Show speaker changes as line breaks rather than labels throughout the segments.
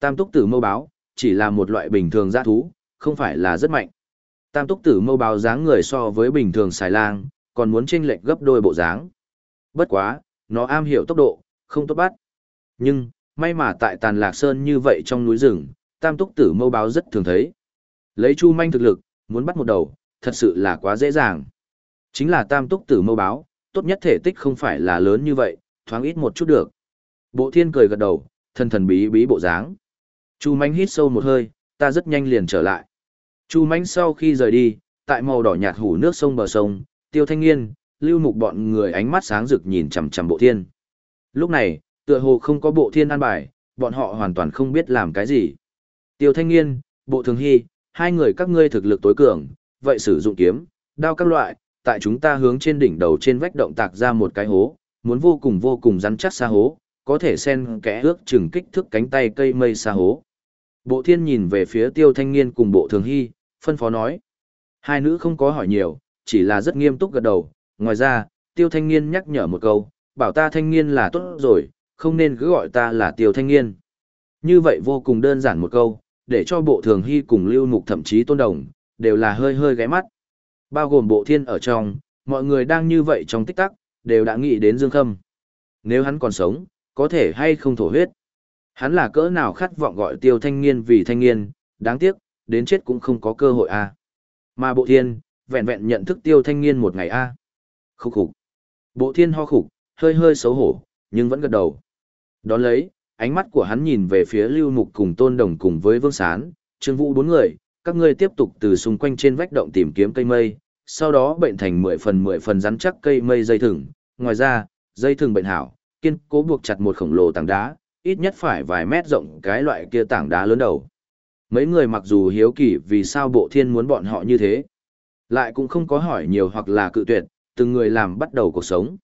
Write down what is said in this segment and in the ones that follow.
Tam túc tử mâu báo, chỉ là một loại bình thường giã thú, không phải là rất mạnh. Tam túc tử mâu báo dáng người so với bình thường xài lang, còn muốn chênh lệch gấp đôi bộ dáng. Bất quá, nó am hiểu tốc độ, không tốt bắt. Nhưng, may mà tại tàn lạc sơn như vậy trong núi rừng, tam túc tử mâu báo rất thường thấy. Lấy chu manh thực lực, muốn bắt một đầu, thật sự là quá dễ dàng. Chính là tam túc tử mâu báo, tốt nhất thể tích không phải là lớn như vậy, thoáng ít một chút được. Bộ thiên cười gật đầu, thần thần bí bí bộ dáng. Chu Mánh hít sâu một hơi, ta rất nhanh liền trở lại. Chu Mánh sau khi rời đi, tại màu đỏ nhạt hủ nước sông bờ sông, tiêu thanh niên, lưu mục bọn người ánh mắt sáng rực nhìn chằm chằm bộ thiên. Lúc này, tựa hồ không có bộ thiên an bài, bọn họ hoàn toàn không biết làm cái gì. Tiêu thanh niên, bộ thường hy, hai người các ngươi thực lực tối cường, vậy sử dụng kiếm, đao các loại, tại chúng ta hướng trên đỉnh đầu trên vách động tạc ra một cái hố, muốn vô cùng vô cùng rắn chắc xa hố, có thể xen kẽ ước chừng kích thước cánh tay cây mây xa hố. Bộ thiên nhìn về phía tiêu thanh niên cùng bộ thường hy, phân phó nói. Hai nữ không có hỏi nhiều, chỉ là rất nghiêm túc gật đầu. Ngoài ra, tiêu thanh niên nhắc nhở một câu, bảo ta thanh niên là tốt rồi, không nên cứ gọi ta là tiêu thanh niên. Như vậy vô cùng đơn giản một câu, để cho bộ thường hy cùng lưu mục thậm chí tôn đồng, đều là hơi hơi ghé mắt. Bao gồm bộ thiên ở trong, mọi người đang như vậy trong tích tắc, đều đã nghĩ đến Dương Khâm. Nếu hắn còn sống, có thể hay không thổ huyết. Hắn là cỡ nào khát vọng gọi tiêu thanh niên vì thanh niên, đáng tiếc, đến chết cũng không có cơ hội a. À. Mà bộ thiên, vẹn vẹn nhận thức tiêu thanh niên một ngày a. À. Khúc khục. Bộ thiên ho khục, hơi hơi xấu hổ, nhưng vẫn gật đầu. Đón lấy, ánh mắt của hắn nhìn về phía Lưu Mục cùng Tôn Đồng cùng với Vương Sán, Trương Vũ bốn người, các ngươi tiếp tục từ xung quanh trên vách động tìm kiếm cây mây, sau đó bệnh thành 10 phần 10 phần rắn chắc cây mây dây thừng. Ngoài ra, dây thừng bệnh hảo, kiên cố buộc chặt một khổng lồ tảng đá, ít nhất phải vài mét rộng cái loại kia tảng đá lớn đầu. Mấy người mặc dù hiếu kỳ vì sao bộ thiên muốn bọn họ như thế, lại cũng không có hỏi nhiều hoặc là cự tuyệt, từng người làm bắt đầu cuộc sống.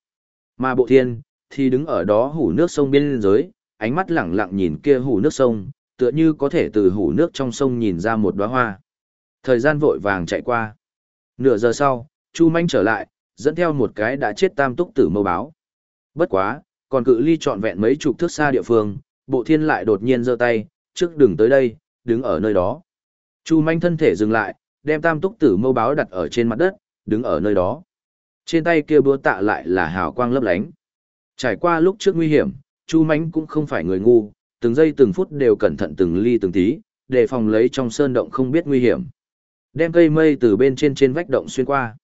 Mà bộ thiên, thì đứng ở đó hủ nước sông biên giới ánh mắt lẳng lặng nhìn kia hủ nước sông, tựa như có thể từ hủ nước trong sông nhìn ra một đóa hoa. Thời gian vội vàng chạy qua. Nửa giờ sau, Chu Manh trở lại, dẫn theo một cái đã chết tam túc tử mâu báo. Bất quá, còn cự ly trọn vẹn mấy chục thước xa địa phương, bộ thiên lại đột nhiên giơ tay, trước đừng tới đây, đứng ở nơi đó. Chu Manh thân thể dừng lại, đem tam túc tử mâu báo đặt ở trên mặt đất, đứng ở nơi đó. Trên tay kia búa tạ lại là hào quang lấp lánh. Trải qua lúc trước nguy hiểm, Chu Manh cũng không phải người ngu, từng giây từng phút đều cẩn thận từng ly từng tí, để phòng lấy trong sơn động không biết nguy hiểm. Đem cây mây từ bên trên trên vách động xuyên qua.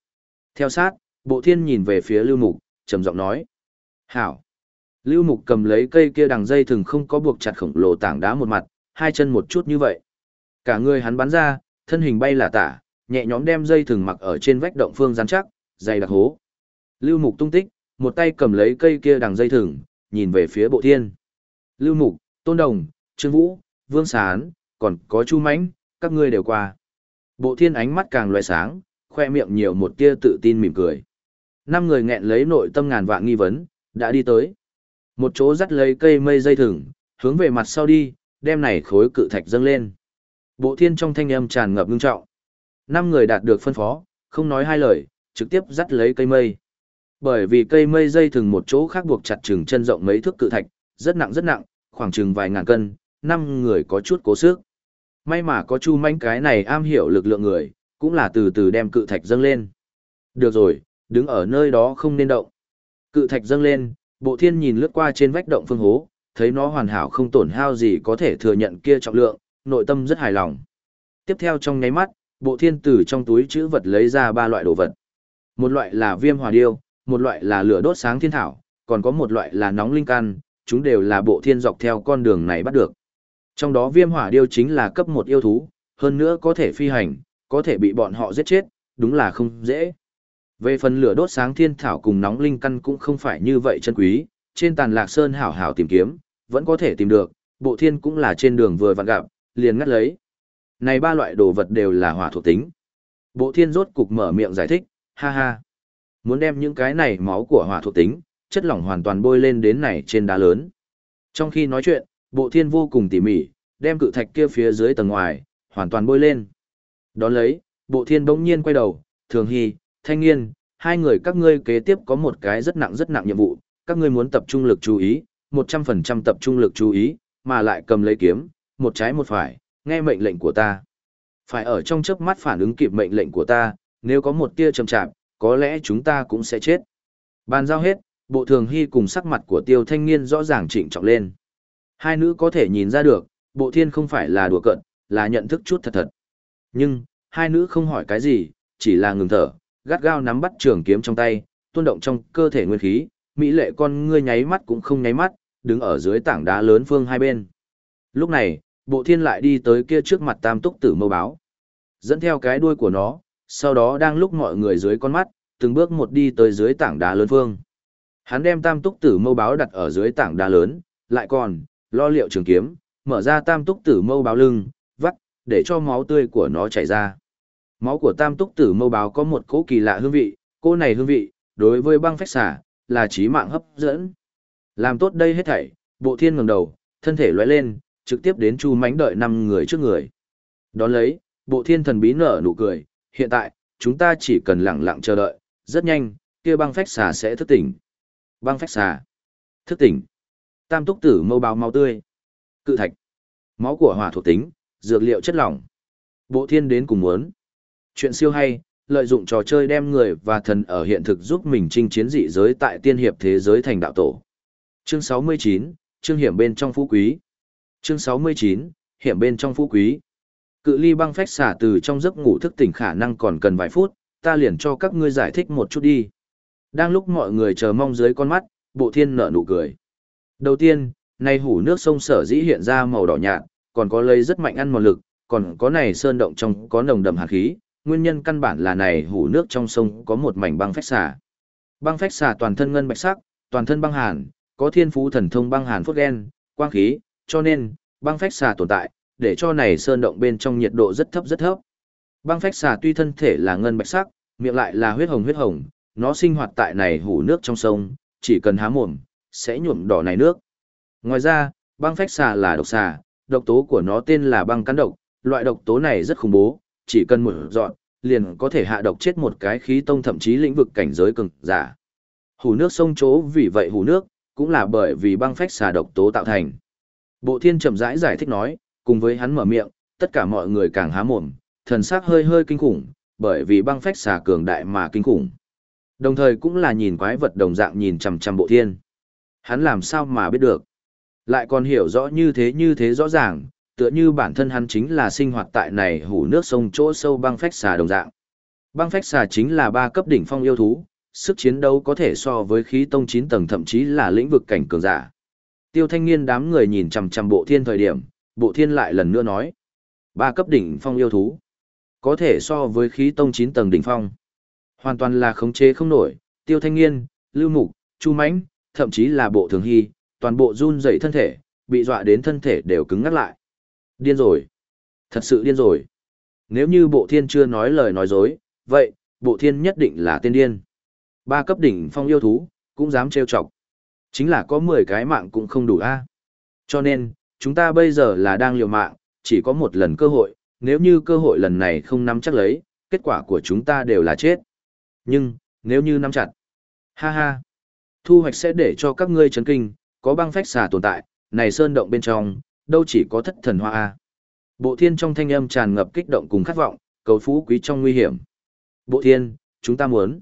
Theo sát, bộ thiên nhìn về phía Lưu Mục, trầm giọng nói. Hảo. Lưu Mục cầm lấy cây kia đằng dây thừng không có buộc chặt khổng lồ tảng đá một mặt, hai chân một chút như vậy. Cả người hắn bắn ra, thân hình bay là tả, nhẹ nhõm đem dây thừng mặc ở trên vách động phương rắn chắc, dày đặc hố. Lưu Mục tung tích, một tay cầm lấy cây kia đằng dây thừng, nhìn về phía bộ thiên. Lưu Mục, Tôn Đồng, Trương Vũ, Vương Sán, còn có Chu Mãnh, các ngươi đều qua. Bộ thiên ánh mắt càng loại sáng, khoe miệng nhiều một tia tự tin mỉm cười. Năm người nghẹn lấy nội tâm ngàn vạn nghi vấn, đã đi tới. Một chỗ dắt lấy cây mây dây thừng, hướng về mặt sau đi, đem này khối cự thạch dâng lên. Bộ thiên trong thanh âm tràn ngập ngưng trọng. Năm người đạt được phân phó, không nói hai lời, trực tiếp dắt lấy cây mây. Bởi vì cây mây dây thừng một chỗ khác buộc chặt chừng chân rộng mấy thước cự thạch, rất nặng rất nặng, khoảng chừng vài ngàn cân, năm người có chút cố sức. May mà có Chu Manh cái này am hiểu lực lượng người, cũng là từ từ đem cự thạch dâng lên. Được rồi, đứng ở nơi đó không nên động. Cự thạch dâng lên, bộ thiên nhìn lướt qua trên vách động phương hố, thấy nó hoàn hảo không tổn hao gì có thể thừa nhận kia trọng lượng, nội tâm rất hài lòng. Tiếp theo trong nháy mắt, bộ thiên từ trong túi chữ vật lấy ra ba loại đồ vật. Một loại là viêm hòa điêu, một loại là lửa đốt sáng thiên thảo, còn có một loại là nóng linh can, chúng đều là bộ thiên dọc theo con đường này bắt được. Trong đó viêm hỏa điêu chính là cấp một yêu thú, hơn nữa có thể phi hành, có thể bị bọn họ giết chết, đúng là không dễ. Về phần lửa đốt sáng thiên thảo cùng nóng linh căn cũng không phải như vậy chân quý, trên tàn lạc sơn hảo hảo tìm kiếm, vẫn có thể tìm được, bộ thiên cũng là trên đường vừa vặn gặp, liền ngắt lấy. Này ba loại đồ vật đều là hỏa thuộc tính. Bộ thiên rốt cục mở miệng giải thích, ha ha. Muốn đem những cái này máu của hỏa thuộc tính, chất lỏng hoàn toàn bôi lên đến này trên đá lớn. Trong khi nói chuyện, bộ thiên vô cùng tỉ mỉ, đem cự thạch kia phía dưới tầng ngoài, hoàn toàn bôi lên. Đón lấy, bộ thiên bỗng nhiên quay đầu, thường hy, thanh niên, hai người các ngươi kế tiếp có một cái rất nặng rất nặng nhiệm vụ, các ngươi muốn tập trung lực chú ý, 100% tập trung lực chú ý, mà lại cầm lấy kiếm, một trái một phải, nghe mệnh lệnh của ta. Phải ở trong chớp mắt phản ứng kịp mệnh lệnh của ta, nếu có một tia chậm chạp, có lẽ chúng ta cũng sẽ chết. Bàn giao hết, bộ thường hy cùng sắc mặt của tiêu thanh niên rõ ràng chỉnh trọng lên. Hai nữ có thể nhìn ra được, bộ thiên không phải là đùa cận, là nhận thức chút thật thật. Nhưng, hai nữ không hỏi cái gì, chỉ là ngừng thở, gắt gao nắm bắt trường kiếm trong tay, tuôn động trong cơ thể nguyên khí, mỹ lệ con ngươi nháy mắt cũng không nháy mắt, đứng ở dưới tảng đá lớn phương hai bên. Lúc này, bộ thiên lại đi tới kia trước mặt tam túc tử mâu báo. Dẫn theo cái đuôi của nó, sau đó đang lúc mọi người dưới con mắt, từng bước một đi tới dưới tảng đá lớn phương. Hắn đem tam túc tử mâu báo đặt ở dưới tảng đá lớn, lại còn, lo liệu trường kiếm, mở ra tam túc tử mâu báo lưng, vắt, để cho máu tươi của nó chảy ra. Máu của tam túc tử mâu báo có một cỗ kỳ lạ hương vị, cỗ này hương vị, đối với băng phách xả, là trí mạng hấp dẫn. Làm tốt đây hết thảy, bộ thiên ngẩng đầu, thân thể lóe lên, trực tiếp đến chu mánh đợi năm người trước người. Đón lấy, bộ thiên thần bí nở nụ cười, hiện tại, chúng ta chỉ cần lặng lặng chờ đợi, rất nhanh, kia băng phách xà sẽ thức tỉnh. Băng phách xà. Thức tỉnh. Tam túc tử mâu báo máu tươi. Cự thạch. Máu của hỏa thuộc tính, dược liệu chất lỏng. Bộ thiên đến cùng muốn. Chuyện siêu hay, lợi dụng trò chơi đem người và thần ở hiện thực giúp mình chinh chiến dị giới tại tiên hiệp thế giới thành đạo tổ. Chương 69, chương hiểm bên trong phú quý. Chương 69, hiểm bên trong phú quý. Cự ly băng phách xả từ trong giấc ngủ thức tỉnh khả năng còn cần vài phút, ta liền cho các ngươi giải thích một chút đi. Đang lúc mọi người chờ mong dưới con mắt, bộ thiên nở nụ cười. Đầu tiên, nay hủ nước sông sở dĩ hiện ra màu đỏ nhạt, còn có lấy rất mạnh ăn mòn lực, còn có này sơn động trong có nồng đậm hạt khí, nguyên nhân căn bản là này hủ nước trong sông có một mảnh băng phách xà. Băng phách xà toàn thân ngân bạch sắc, toàn thân băng hàn, có thiên phú thần thông băng hàn phốt gen, quang khí, cho nên, băng phách xà tồn tại, để cho này sơn động bên trong nhiệt độ rất thấp rất thấp. Băng phách xà tuy thân thể là ngân bạch sắc, miệng lại là huyết hồng huyết hồng, nó sinh hoạt tại này hủ nước trong sông, chỉ cần há mồm, sẽ nhuộm đỏ này nước. Ngoài ra, băng phách xà là độc xà, độc tố của nó tên là băng cắn độc, loại độc tố này rất khủng bố, chỉ cần một dọn, liền có thể hạ độc chết một cái khí tông thậm chí lĩnh vực cảnh giới cường giả. Hồ nước sông chỗ vì vậy hồ nước, cũng là bởi vì băng phách xà độc tố tạo thành. Bộ thiên chậm rãi giải, giải thích nói, cùng với hắn mở miệng, tất cả mọi người càng há mồm, thần sắc hơi hơi kinh khủng, bởi vì băng phách xà cường đại mà kinh khủng. Đồng thời cũng là nhìn quái vật đồng dạng nhìn chằm chằm bộ thiên. Hắn làm sao mà biết được? Lại còn hiểu rõ như thế như thế rõ ràng, tựa như bản thân hắn chính là sinh hoạt tại này hủ nước sông chỗ sâu băng phách xà đồng dạng. Băng phách xà chính là ba cấp đỉnh phong yêu thú, sức chiến đấu có thể so với khí tông 9 tầng thậm chí là lĩnh vực cảnh cường giả. Tiêu thanh niên đám người nhìn chằm chằm bộ thiên thời điểm, bộ thiên lại lần nữa nói. Ba cấp đỉnh phong yêu thú. Có thể so với khí tông 9 tầng đỉnh phong. Hoàn toàn là khống chế không nổi, tiêu thanh niên, lưu mục, chu mãnh, thậm chí là bộ thường hy, toàn bộ run dậy thân thể, bị dọa đến thân thể đều cứng ngắt lại. Điên rồi. Thật sự điên rồi. Nếu như bộ thiên chưa nói lời nói dối, vậy, bộ thiên nhất định là tên điên. Ba cấp đỉnh phong yêu thú, cũng dám trêu chọc. Chính là có 10 cái mạng cũng không đủ a. À? Cho nên, chúng ta bây giờ là đang liều mạng, chỉ có một lần cơ hội, nếu như cơ hội lần này không nắm chắc lấy, kết quả của chúng ta đều là chết. Nhưng, nếu như nắm chặt, ha ha, thu hoạch sẽ để cho các ngươi chấn kinh, có băng phách xà tồn tại, này sơn động bên trong, đâu chỉ có thất thần hoa a. Bộ thiên trong thanh âm tràn ngập kích động cùng khát vọng, cầu phú quý trong nguy hiểm. Bộ thiên, chúng ta muốn.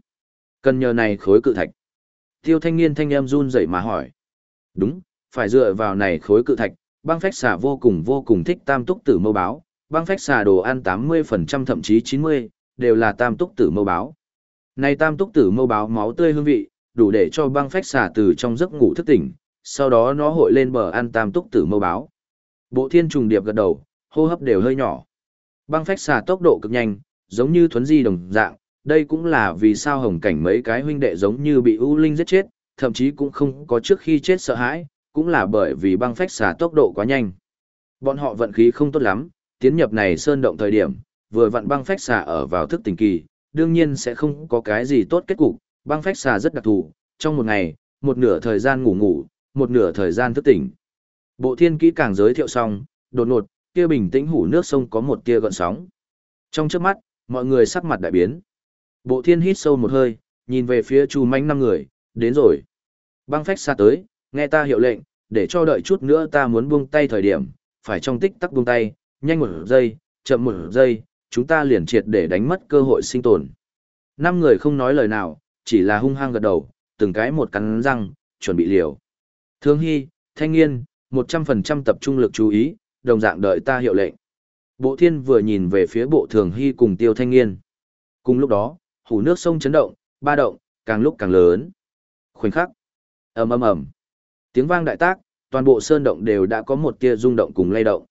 Cần nhờ này khối cự thạch. Tiêu thanh niên thanh âm run rẩy mà hỏi. Đúng, phải dựa vào này khối cự thạch, băng phách xà vô cùng vô cùng thích tam túc tử mâu báo, băng phách xà đồ ăn 80% thậm chí 90, đều là tam túc tử mâu báo. Này tam túc tử mâu báo máu tươi hương vị, đủ để cho băng phách xà từ trong giấc ngủ thức tỉnh, sau đó nó hội lên bờ ăn tam túc tử mâu báo. Bộ thiên trùng điệp gật đầu, hô hấp đều hơi nhỏ. Băng phách xà tốc độ cực nhanh, giống như thuấn di đồng dạng, đây cũng là vì sao hồng cảnh mấy cái huynh đệ giống như bị ưu linh giết chết, thậm chí cũng không có trước khi chết sợ hãi, cũng là bởi vì băng phách xà tốc độ quá nhanh. Bọn họ vận khí không tốt lắm, tiến nhập này sơn động thời điểm, vừa vặn băng phách xà ở vào thức tỉnh kỳ, đương nhiên sẽ không có cái gì tốt kết cục, băng phách xà rất đặc thù, trong một ngày, một nửa thời gian ngủ ngủ, một nửa thời gian thức tỉnh. Bộ thiên kỹ càng giới thiệu xong, đột ngột, kia bình tĩnh hủ nước sông có một tia gợn sóng. Trong trước mắt, mọi người sắc mặt đại biến. Bộ thiên hít sâu một hơi, nhìn về phía chu manh năm người, đến rồi. Băng phách xa tới, nghe ta hiệu lệnh, để cho đợi chút nữa ta muốn buông tay thời điểm, phải trong tích tắc buông tay, nhanh một giây, chậm một giây, chúng ta liền triệt để đánh mất cơ hội sinh tồn. Năm người không nói lời nào, chỉ là hung hăng gật đầu, từng cái một cắn răng, chuẩn bị liều. Thương Hy, Thanh Nghiên, 100% tập trung lực chú ý, đồng dạng đợi ta hiệu lệnh. Bộ thiên vừa nhìn về phía bộ thường hy cùng tiêu thanh niên. Cùng lúc đó, hủ nước sông chấn động, ba động, càng lúc càng lớn. Khoảnh khắc. ầm ầm ầm Tiếng vang đại tác, toàn bộ sơn động đều đã có một tia rung động cùng lay động.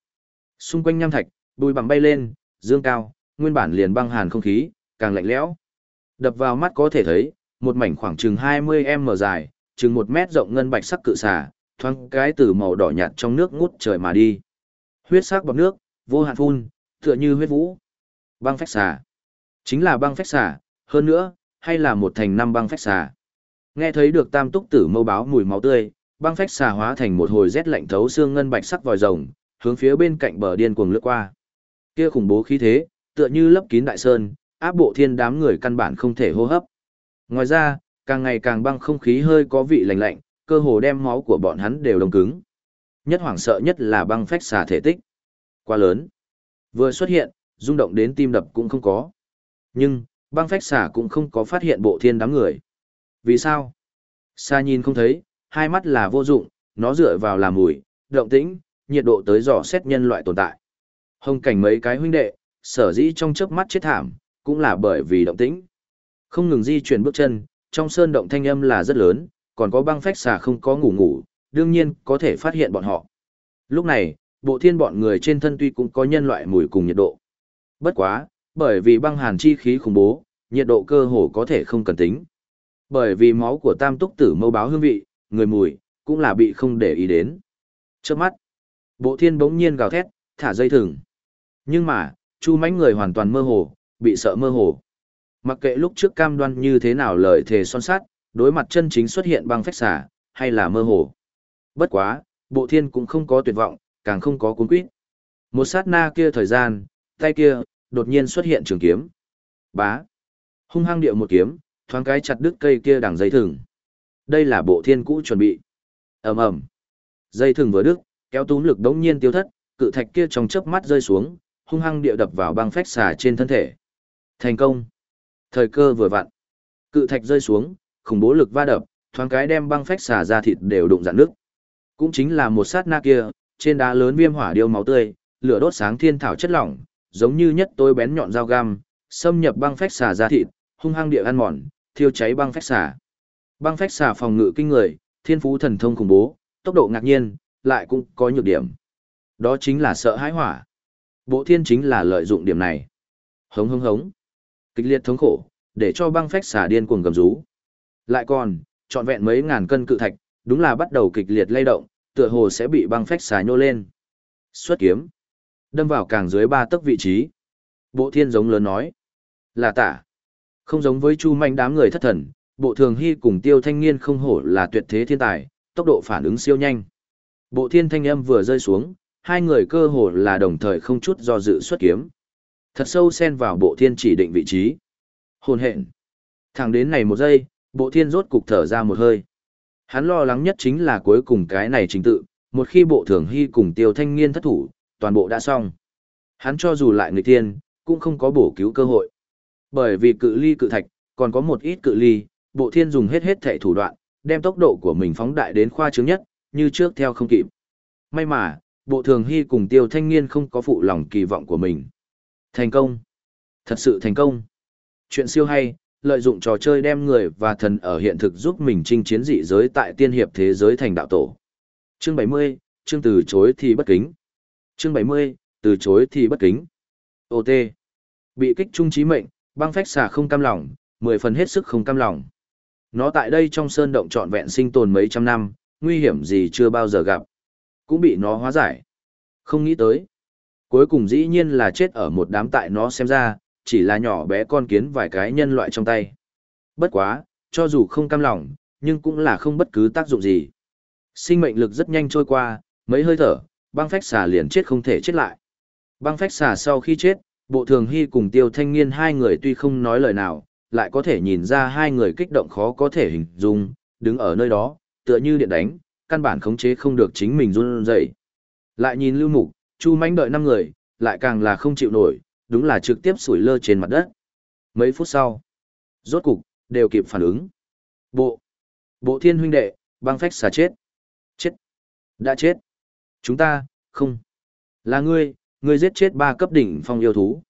Xung quanh nham thạch, bùi bằng bay lên, dương cao, nguyên bản liền băng hàn không khí, càng lạnh lẽo. Đập vào mắt có thể thấy, một mảnh khoảng chừng 20m dài, chừng 1 mét rộng ngân bạch sắc cự xà, thoáng cái từ màu đỏ nhạt trong nước ngút trời mà đi. Huyết sắc bọt nước, vô hạn phun, tựa như huyết vũ. Băng phách xà. Chính là băng phách xà, hơn nữa, hay là một thành năm băng phách xà. Nghe thấy được tam túc tử mâu báo mùi máu tươi, băng phách xà hóa thành một hồi rét lạnh thấu xương ngân bạch sắc vòi rồng, hướng phía bên cạnh bờ điên cuồng lướt qua. Kia khủng bố khí thế, tựa như lấp kín đại sơn, áp bộ thiên đám người căn bản không thể hô hấp. Ngoài ra, càng ngày càng băng không khí hơi có vị lạnh lạnh, cơ hồ đem máu của bọn hắn đều đông cứng. Nhất hoảng sợ nhất là băng phách xà thể tích. Quá lớn. Vừa xuất hiện, rung động đến tim đập cũng không có. Nhưng, băng phách xà cũng không có phát hiện bộ thiên đám người. Vì sao? Xa nhìn không thấy, hai mắt là vô dụng, nó dựa vào làm mùi, động tĩnh, nhiệt độ tới dò xét nhân loại tồn tại. Hồng cảnh mấy cái huynh đệ, sở dĩ trong chớp mắt chết thảm, cũng là bởi vì động tĩnh. Không ngừng di chuyển bước chân, trong sơn động thanh âm là rất lớn, còn có băng phách xà không có ngủ ngủ, đương nhiên có thể phát hiện bọn họ. Lúc này, bộ thiên bọn người trên thân tuy cũng có nhân loại mùi cùng nhiệt độ. Bất quá, bởi vì băng hàn chi khí khủng bố, nhiệt độ cơ hồ có thể không cần tính. Bởi vì máu của tam túc tử mâu báo hương vị, người mùi, cũng là bị không để ý đến. Trước mắt, bộ thiên bỗng nhiên gào thét, thả dây thừng. Nhưng mà, chu mãnh người hoàn toàn mơ hồ, bị sợ mơ hồ. Mặc kệ lúc trước cam đoan như thế nào lời thề son sát, đối mặt chân chính xuất hiện băng phách xả, hay là mơ hồ. Bất quá, bộ thiên cũng không có tuyệt vọng, càng không có cuốn quýt. Một sát na kia thời gian, tay kia, đột nhiên xuất hiện trường kiếm. Bá. Hung hăng điệu một kiếm, thoáng cái chặt đứt cây kia đằng dây thừng. Đây là bộ thiên cũ chuẩn bị. ầm ầm Dây thừng vừa đứt, kéo túm lực đống nhiên tiêu thất, cự thạch kia trong chớp mắt rơi xuống, hung hăng điệu đập vào băng phách xà trên thân thể. Thành công. Thời cơ vừa vặn. Cự thạch rơi xuống, khủng bố lực va đập, thoáng cái đem băng phách xả ra thịt đều đụng dạn nước. Cũng chính là một sát na kia, trên đá lớn viêm hỏa điêu máu tươi, lửa đốt sáng thiên thảo chất lỏng, giống như nhất tôi bén nhọn dao găm, xâm nhập băng phách xả ra thịt, hung hăng địa ăn mòn, thiêu cháy băng phách xả. Băng phách xả phòng ngự kinh người, thiên phú thần thông khủng bố, tốc độ ngạc nhiên, lại cũng có nhược điểm. Đó chính là sợ hãi hỏa. Bộ thiên chính là lợi dụng điểm này. Hống hống hống. Kịch liệt thống khổ, để cho băng phách xả điên cuồng gầm rú. Lại còn, trọn vẹn mấy ngàn cân cự thạch, đúng là bắt đầu kịch liệt lay động, tựa hồ sẽ bị băng phách xà nhô lên. Xuất kiếm. Đâm vào càng dưới ba tấc vị trí. Bộ thiên giống lớn nói. Là tả. Không giống với chu manh đám người thất thần, bộ thường hy cùng tiêu thanh niên không hổ là tuyệt thế thiên tài, tốc độ phản ứng siêu nhanh. Bộ thiên thanh âm vừa rơi xuống, hai người cơ hồ là đồng thời không chút do dự xuất kiếm. Thật sâu xen vào bộ thiên chỉ định vị trí. Hồn hện. Thẳng đến này một giây, bộ thiên rốt cục thở ra một hơi. Hắn lo lắng nhất chính là cuối cùng cái này trình tự, một khi bộ thường hy cùng tiêu thanh niên thất thủ, toàn bộ đã xong. Hắn cho dù lại người tiên, cũng không có bổ cứu cơ hội. Bởi vì cự ly cự thạch, còn có một ít cự ly, bộ thiên dùng hết hết thể thủ đoạn, đem tốc độ của mình phóng đại đến khoa trương nhất, như trước theo không kịp. May mà, bộ thường hy cùng tiêu thanh niên không có phụ lòng kỳ vọng của mình. Thành công. Thật sự thành công. Chuyện siêu hay, lợi dụng trò chơi đem người và thần ở hiện thực giúp mình chinh chiến dị giới tại tiên hiệp thế giới thành đạo tổ. Chương 70, chương từ chối thì bất kính. Chương 70, từ chối thì bất kính. OT. Bị kích trung trí mệnh, băng phách xà không cam lòng, mười phần hết sức không cam lòng. Nó tại đây trong sơn động trọn vẹn sinh tồn mấy trăm năm, nguy hiểm gì chưa bao giờ gặp. Cũng bị nó hóa giải. Không nghĩ tới. Cuối cùng dĩ nhiên là chết ở một đám tại nó xem ra, chỉ là nhỏ bé con kiến vài cái nhân loại trong tay. Bất quá, cho dù không cam lòng, nhưng cũng là không bất cứ tác dụng gì. Sinh mệnh lực rất nhanh trôi qua, mấy hơi thở, băng phách xà liền chết không thể chết lại. Băng phách xà sau khi chết, bộ thường hy cùng tiêu thanh niên hai người tuy không nói lời nào, lại có thể nhìn ra hai người kích động khó có thể hình dung, đứng ở nơi đó, tựa như điện đánh, căn bản khống chế không được chính mình run rẩy. Lại nhìn lưu mục, Chu Mánh đợi năm người, lại càng là không chịu nổi, đúng là trực tiếp sủi lơ trên mặt đất. Mấy phút sau, rốt cục, đều kịp phản ứng. Bộ, bộ thiên huynh đệ, băng phách xà chết. Chết. Đã chết. Chúng ta, không. Là ngươi, ngươi giết chết ba cấp đỉnh phong yêu thú.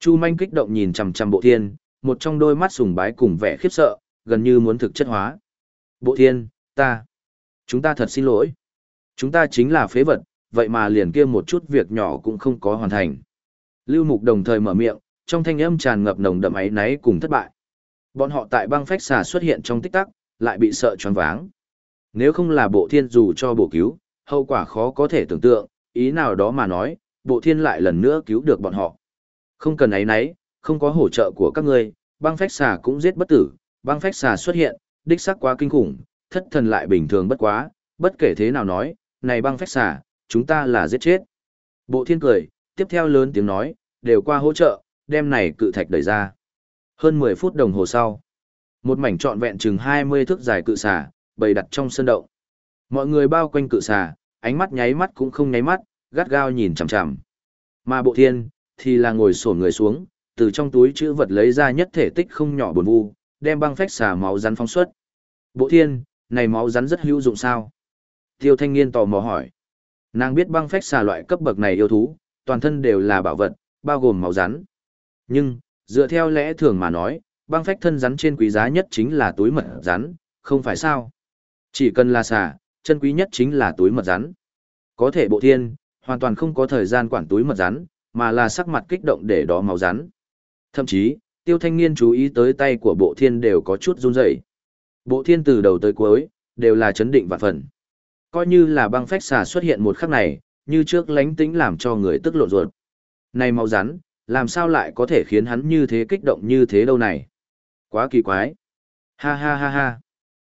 Chu manh kích động nhìn chằm chằm bộ thiên, một trong đôi mắt sùng bái cùng vẻ khiếp sợ, gần như muốn thực chất hóa. Bộ thiên, ta. Chúng ta thật xin lỗi. Chúng ta chính là phế vật, vậy mà liền kia một chút việc nhỏ cũng không có hoàn thành. Lưu Mục đồng thời mở miệng, trong thanh âm tràn ngập nồng đậm ấy náy cùng thất bại. Bọn họ tại băng phách xà xuất hiện trong tích tắc, lại bị sợ choáng váng. Nếu không là bộ thiên dù cho bổ cứu, hậu quả khó có thể tưởng tượng, ý nào đó mà nói, bộ thiên lại lần nữa cứu được bọn họ. Không cần ấy nấy, không có hỗ trợ của các ngươi, băng phách xà cũng giết bất tử, băng phách xà xuất hiện, đích xác quá kinh khủng, thất thần lại bình thường bất quá, bất kể thế nào nói, này băng phách xà, chúng ta là giết chết. Bộ thiên cười, tiếp theo lớn tiếng nói, đều qua hỗ trợ, đem này cự thạch đẩy ra. Hơn 10 phút đồng hồ sau, một mảnh trọn vẹn chừng 20 thước dài cự xà, bày đặt trong sân động. Mọi người bao quanh cự xà, ánh mắt nháy mắt cũng không nháy mắt, gắt gao nhìn chằm chằm. Mà bộ thiên, thì là ngồi xổm người xuống, từ trong túi chữ vật lấy ra nhất thể tích không nhỏ buồn vu, đem băng phách xà máu rắn phóng xuất. Bộ thiên, này máu rắn rất hữu dụng sao? Tiêu thanh niên tò mò hỏi. Nàng biết băng phách xà loại cấp bậc này yêu thú, toàn thân đều là bảo vật, bao gồm máu rắn. Nhưng, dựa theo lẽ thường mà nói, băng phách thân rắn trên quý giá nhất chính là túi mật rắn, không phải sao? Chỉ cần là xà, chân quý nhất chính là túi mật rắn. Có thể bộ thiên, hoàn toàn không có thời gian quản túi mật rắn, mà là sắc mặt kích động để đó máu rắn. Thậm chí, tiêu thanh niên chú ý tới tay của bộ thiên đều có chút run rẩy. Bộ thiên từ đầu tới cuối, đều là chấn định và phần. Coi như là băng phách xà xuất hiện một khắc này, như trước lánh tĩnh làm cho người tức lộ ruột. Này máu rắn, làm sao lại có thể khiến hắn như thế kích động như thế đâu này? Quá kỳ quái. Ha ha ha ha.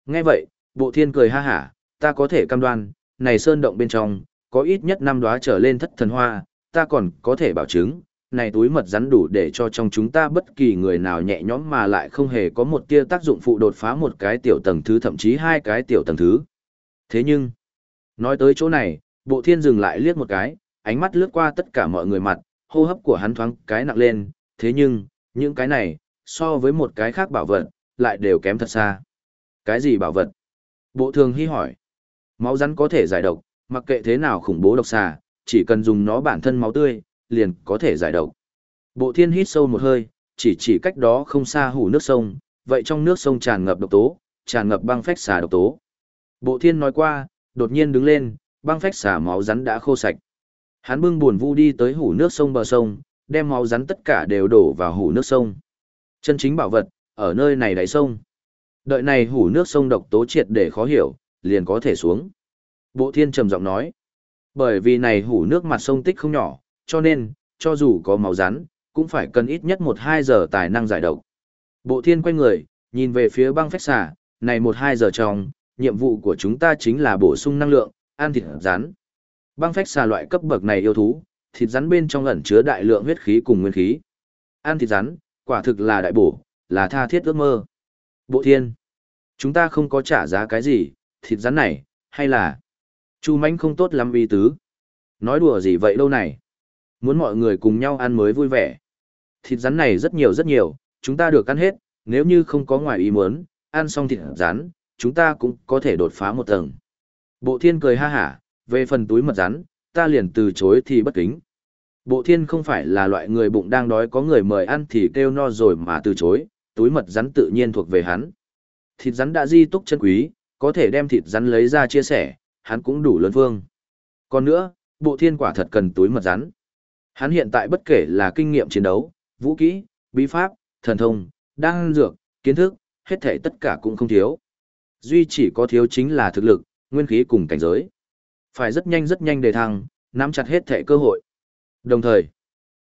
Nghe vậy, bộ thiên cười ha hả, ta có thể cam đoan, này sơn động bên trong, có ít nhất năm đóa trở lên thất thần hoa, ta còn có thể bảo chứng, này túi mật rắn đủ để cho trong chúng ta bất kỳ người nào nhẹ nhõm mà lại không hề có một tia tác dụng phụ đột phá một cái tiểu tầng thứ thậm chí hai cái tiểu tầng thứ. Thế nhưng, nói tới chỗ này, bộ thiên dừng lại liếc một cái, ánh mắt lướt qua tất cả mọi người mặt, hô hấp của hắn thoáng cái nặng lên, thế nhưng, những cái này, so với một cái khác bảo vật, lại đều kém thật xa. Cái gì bảo vật? Bộ thường hy hỏi. Máu rắn có thể giải độc, mặc kệ thế nào khủng bố độc xà, chỉ cần dùng nó bản thân máu tươi, liền có thể giải độc. Bộ thiên hít sâu một hơi, chỉ chỉ cách đó không xa hủ nước sông, vậy trong nước sông tràn ngập độc tố, tràn ngập băng phách xà độc tố. Bộ thiên nói qua, đột nhiên đứng lên, băng phách Xả máu rắn đã khô sạch. Hắn bưng buồn vu đi tới hủ nước sông bờ sông, đem máu rắn tất cả đều đổ vào hủ nước sông. Chân chính bảo vật, ở nơi này đáy sông. Đợi này hủ nước sông độc tố triệt để khó hiểu, liền có thể xuống. Bộ thiên trầm giọng nói. Bởi vì này hủ nước mặt sông tích không nhỏ, cho nên, cho dù có máu rắn, cũng phải cần ít nhất 1-2 giờ tài năng giải độc. Bộ thiên quay người, nhìn về phía băng phách Xả, này 1-2 giờ trong, nhiệm vụ của chúng ta chính là bổ sung năng lượng, ăn thịt rắn. Băng phách xà loại cấp bậc này yêu thú, thịt rắn bên trong ẩn chứa đại lượng huyết khí cùng nguyên khí. Ăn thịt rắn, quả thực là đại bổ, là tha thiết ước mơ. Bộ thiên, chúng ta không có trả giá cái gì, thịt rắn này, hay là... Chu mánh không tốt lắm y tứ. Nói đùa gì vậy lâu này? Muốn mọi người cùng nhau ăn mới vui vẻ. Thịt rắn này rất nhiều rất nhiều, chúng ta được ăn hết, nếu như không có ngoài ý muốn, ăn xong thịt rắn, chúng ta cũng có thể đột phá một tầng. Bộ thiên cười ha hả, về phần túi mật rắn, ta liền từ chối thì bất kính. Bộ thiên không phải là loại người bụng đang đói có người mời ăn thì kêu no rồi mà từ chối, túi mật rắn tự nhiên thuộc về hắn. Thịt rắn đã di túc chân quý, có thể đem thịt rắn lấy ra chia sẻ, hắn cũng đủ lớn vương. Còn nữa, bộ thiên quả thật cần túi mật rắn. Hắn hiện tại bất kể là kinh nghiệm chiến đấu, vũ kỹ, bí pháp, thần thông, đan dược, kiến thức, hết thể tất cả cũng không thiếu. Duy chỉ có thiếu chính là thực lực, nguyên khí cùng cảnh giới. Phải rất nhanh rất nhanh đề thăng, nắm chặt hết thể cơ hội. Đồng thời,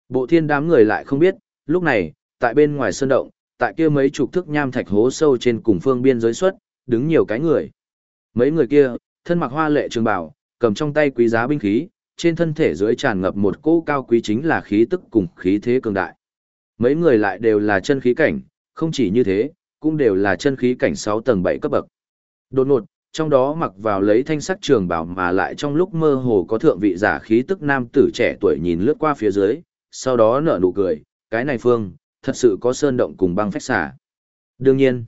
bộ thiên đám người lại không biết, lúc này, tại bên ngoài sơn động, tại kia mấy chục thước nham thạch hố sâu trên cùng phương biên giới xuất, đứng nhiều cái người. Mấy người kia, thân mặc hoa lệ trường bào, cầm trong tay quý giá binh khí, trên thân thể dưới tràn ngập một cỗ cao quý chính là khí tức cùng khí thế cường đại. Mấy người lại đều là chân khí cảnh, không chỉ như thế, cũng đều là chân khí cảnh 6 tầng 7 cấp bậc. Đột ngột, trong đó mặc vào lấy thanh sắc trường bảo mà lại trong lúc mơ hồ có thượng vị giả khí tức nam tử trẻ tuổi nhìn lướt qua phía dưới, sau đó nở nụ cười, cái này phương, thật sự có sơn động cùng băng phách xả. Đương nhiên,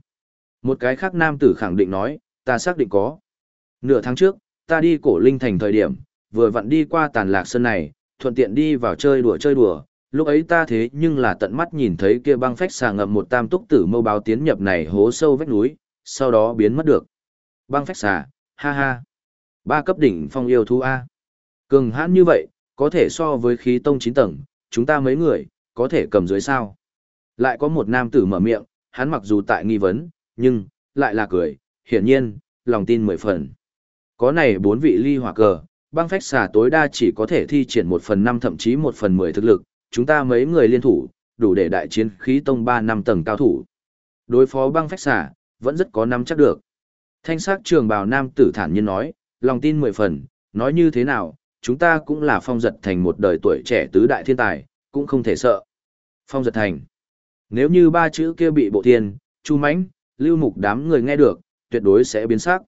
một cái khác nam tử khẳng định nói, ta xác định có. Nửa tháng trước, ta đi cổ linh thành thời điểm, vừa vặn đi qua tàn lạc sơn này, thuận tiện đi vào chơi đùa chơi đùa, lúc ấy ta thế nhưng là tận mắt nhìn thấy kia băng phách xà ngậm một tam túc tử mâu báo tiến nhập này hố sâu vách núi, sau đó biến mất được. Băng phách xà, ha ha. Ba cấp đỉnh phong yêu thú A. Cường hãn như vậy, có thể so với khí tông 9 tầng, chúng ta mấy người, có thể cầm dưới sao. Lại có một nam tử mở miệng, hắn mặc dù tại nghi vấn, nhưng, lại là cười, hiển nhiên, lòng tin mười phần. Có này bốn vị ly hỏa cờ, băng phách xà tối đa chỉ có thể thi triển một phần năm thậm chí một phần mười thực lực, chúng ta mấy người liên thủ, đủ để đại chiến khí tông ba năm tầng cao thủ. Đối phó băng phách xà, vẫn rất có nắm chắc được. Thanh sắc trường bào nam tử thản nhiên nói, lòng tin mười phần, nói như thế nào, chúng ta cũng là phong giật thành một đời tuổi trẻ tứ đại thiên tài, cũng không thể sợ. Phong giật thành. Nếu như ba chữ kia bị bộ thiên, chu mãnh, lưu mục đám người nghe được, tuyệt đối sẽ biến sắc.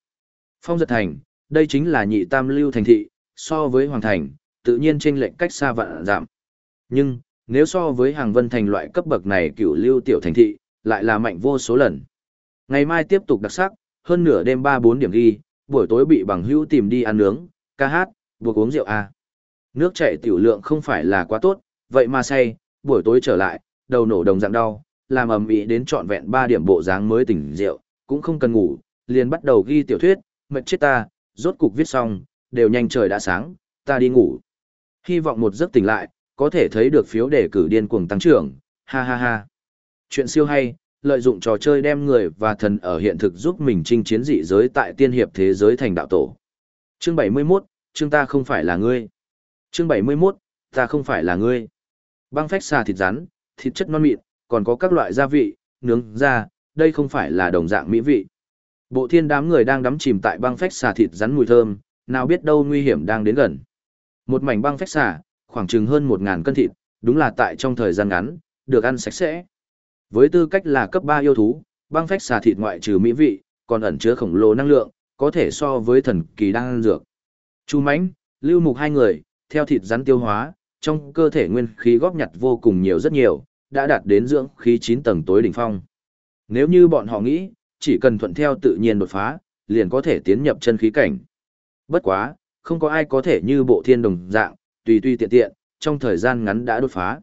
Phong giật thành, đây chính là nhị tam lưu thành thị, so với hoàng thành, tự nhiên trên lệnh cách xa vạn giảm. Nhưng, nếu so với hàng vân thành loại cấp bậc này cửu lưu tiểu thành thị, lại là mạnh vô số lần. Ngày mai tiếp tục đặc sắc, hơn nửa đêm 3-4 điểm ghi, buổi tối bị bằng hữu tìm đi ăn nướng, ca hát, buộc uống rượu à Nước chảy tiểu lượng không phải là quá tốt, vậy mà say, buổi tối trở lại, đầu nổ đồng dạng đau, làm ầm ĩ đến trọn vẹn 3 điểm bộ dáng mới tỉnh rượu, cũng không cần ngủ, liền bắt đầu ghi tiểu thuyết, mệt chết ta, rốt cục viết xong, đều nhanh trời đã sáng, ta đi ngủ. Hy vọng một giấc tỉnh lại, có thể thấy được phiếu đề cử điên cuồng tăng trưởng, ha ha ha. Chuyện siêu hay, lợi dụng trò chơi đem người và thần ở hiện thực giúp mình chinh chiến dị giới tại tiên hiệp thế giới thành đạo tổ. Chương 71, chương ta không phải là ngươi. Chương 71, ta không phải là ngươi. Băng phách xà thịt rắn, thịt chất non mịn, còn có các loại gia vị, nướng ra, đây không phải là đồng dạng mỹ vị. Bộ thiên đám người đang đắm chìm tại băng phách xà thịt rắn mùi thơm, nào biết đâu nguy hiểm đang đến gần. Một mảnh băng phách xà, khoảng chừng hơn 1.000 cân thịt, đúng là tại trong thời gian ngắn, được ăn sạch sẽ. Với tư cách là cấp 3 yêu thú, băng phách xà thịt ngoại trừ mỹ vị, còn ẩn chứa khổng lồ năng lượng, có thể so với thần kỳ đang ăn dược. Chu Mãnh, Lưu Mục hai người, theo thịt rắn tiêu hóa, trong cơ thể nguyên khí góp nhặt vô cùng nhiều rất nhiều, đã đạt đến dưỡng khí 9 tầng tối đỉnh phong. Nếu như bọn họ nghĩ, chỉ cần thuận theo tự nhiên đột phá, liền có thể tiến nhập chân khí cảnh. Bất quá, không có ai có thể như bộ thiên đồng dạng, tùy tùy tiện tiện, trong thời gian ngắn đã đột phá.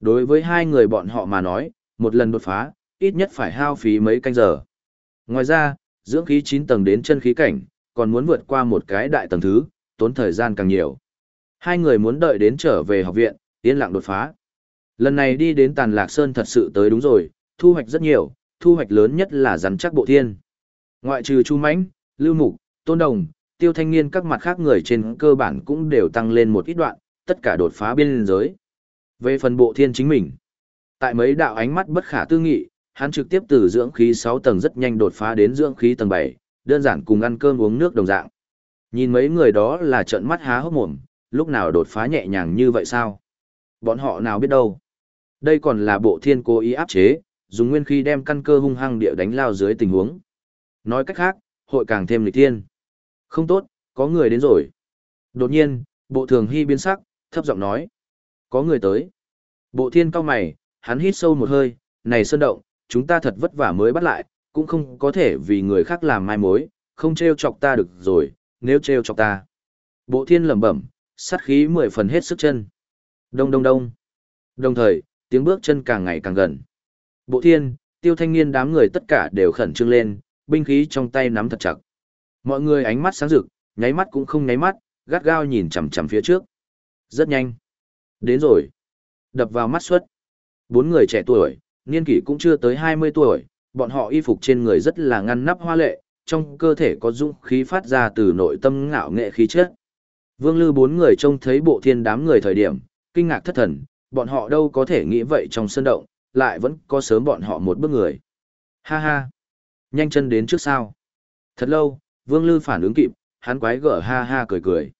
Đối với hai người bọn họ mà nói, một lần đột phá, ít nhất phải hao phí mấy canh giờ. Ngoài ra, dưỡng khí 9 tầng đến chân khí cảnh, còn muốn vượt qua một cái đại tầng thứ, tốn thời gian càng nhiều. Hai người muốn đợi đến trở về học viện, yên lặng đột phá. Lần này đi đến Tàn Lạc Sơn thật sự tới đúng rồi, thu hoạch rất nhiều, thu hoạch lớn nhất là rắn chắc bộ thiên. Ngoại trừ Chu Mãnh, Lưu Mục, Tôn Đồng, Tiêu Thanh Niên các mặt khác người trên cơ bản cũng đều tăng lên một ít đoạn, tất cả đột phá biên giới. Về phần bộ thiên chính mình, tại mấy đạo ánh mắt bất khả tư nghị, hắn trực tiếp từ dưỡng khí 6 tầng rất nhanh đột phá đến dưỡng khí tầng 7, đơn giản cùng ăn cơm uống nước đồng dạng. Nhìn mấy người đó là trợn mắt há hốc mồm, lúc nào đột phá nhẹ nhàng như vậy sao? Bọn họ nào biết đâu. Đây còn là bộ thiên cố ý áp chế, dùng nguyên khí đem căn cơ hung hăng địa đánh lao dưới tình huống. Nói cách khác, hội càng thêm lịch thiên. Không tốt, có người đến rồi. Đột nhiên, bộ thường hy biến sắc, thấp giọng nói. Có người tới. Bộ thiên cao mày, hắn hít sâu một hơi, này sơn động, chúng ta thật vất vả mới bắt lại, cũng không có thể vì người khác làm mai mối, không treo chọc ta được rồi, nếu treo chọc ta. Bộ thiên lẩm bẩm, sát khí mười phần hết sức chân. Đông đông đông. Đồng thời, tiếng bước chân càng ngày càng gần. Bộ thiên, tiêu thanh niên đám người tất cả đều khẩn trương lên, binh khí trong tay nắm thật chặt. Mọi người ánh mắt sáng rực, nháy mắt cũng không nháy mắt, gắt gao nhìn chằm chằm phía trước. Rất nhanh. Đến rồi. Đập vào mắt suất. Bốn người trẻ tuổi, niên kỷ cũng chưa tới 20 tuổi, bọn họ y phục trên người rất là ngăn nắp hoa lệ, trong cơ thể có dũng khí phát ra từ nội tâm ngạo nghệ khí chất. Vương Lư bốn người trông thấy bộ thiên đám người thời điểm, kinh ngạc thất thần, bọn họ đâu có thể nghĩ vậy trong sân động, lại vẫn có sớm bọn họ một bước người. Ha ha! Nhanh chân đến trước sao? Thật lâu, Vương Lư phản ứng kịp, hắn quái gở ha ha cười cười.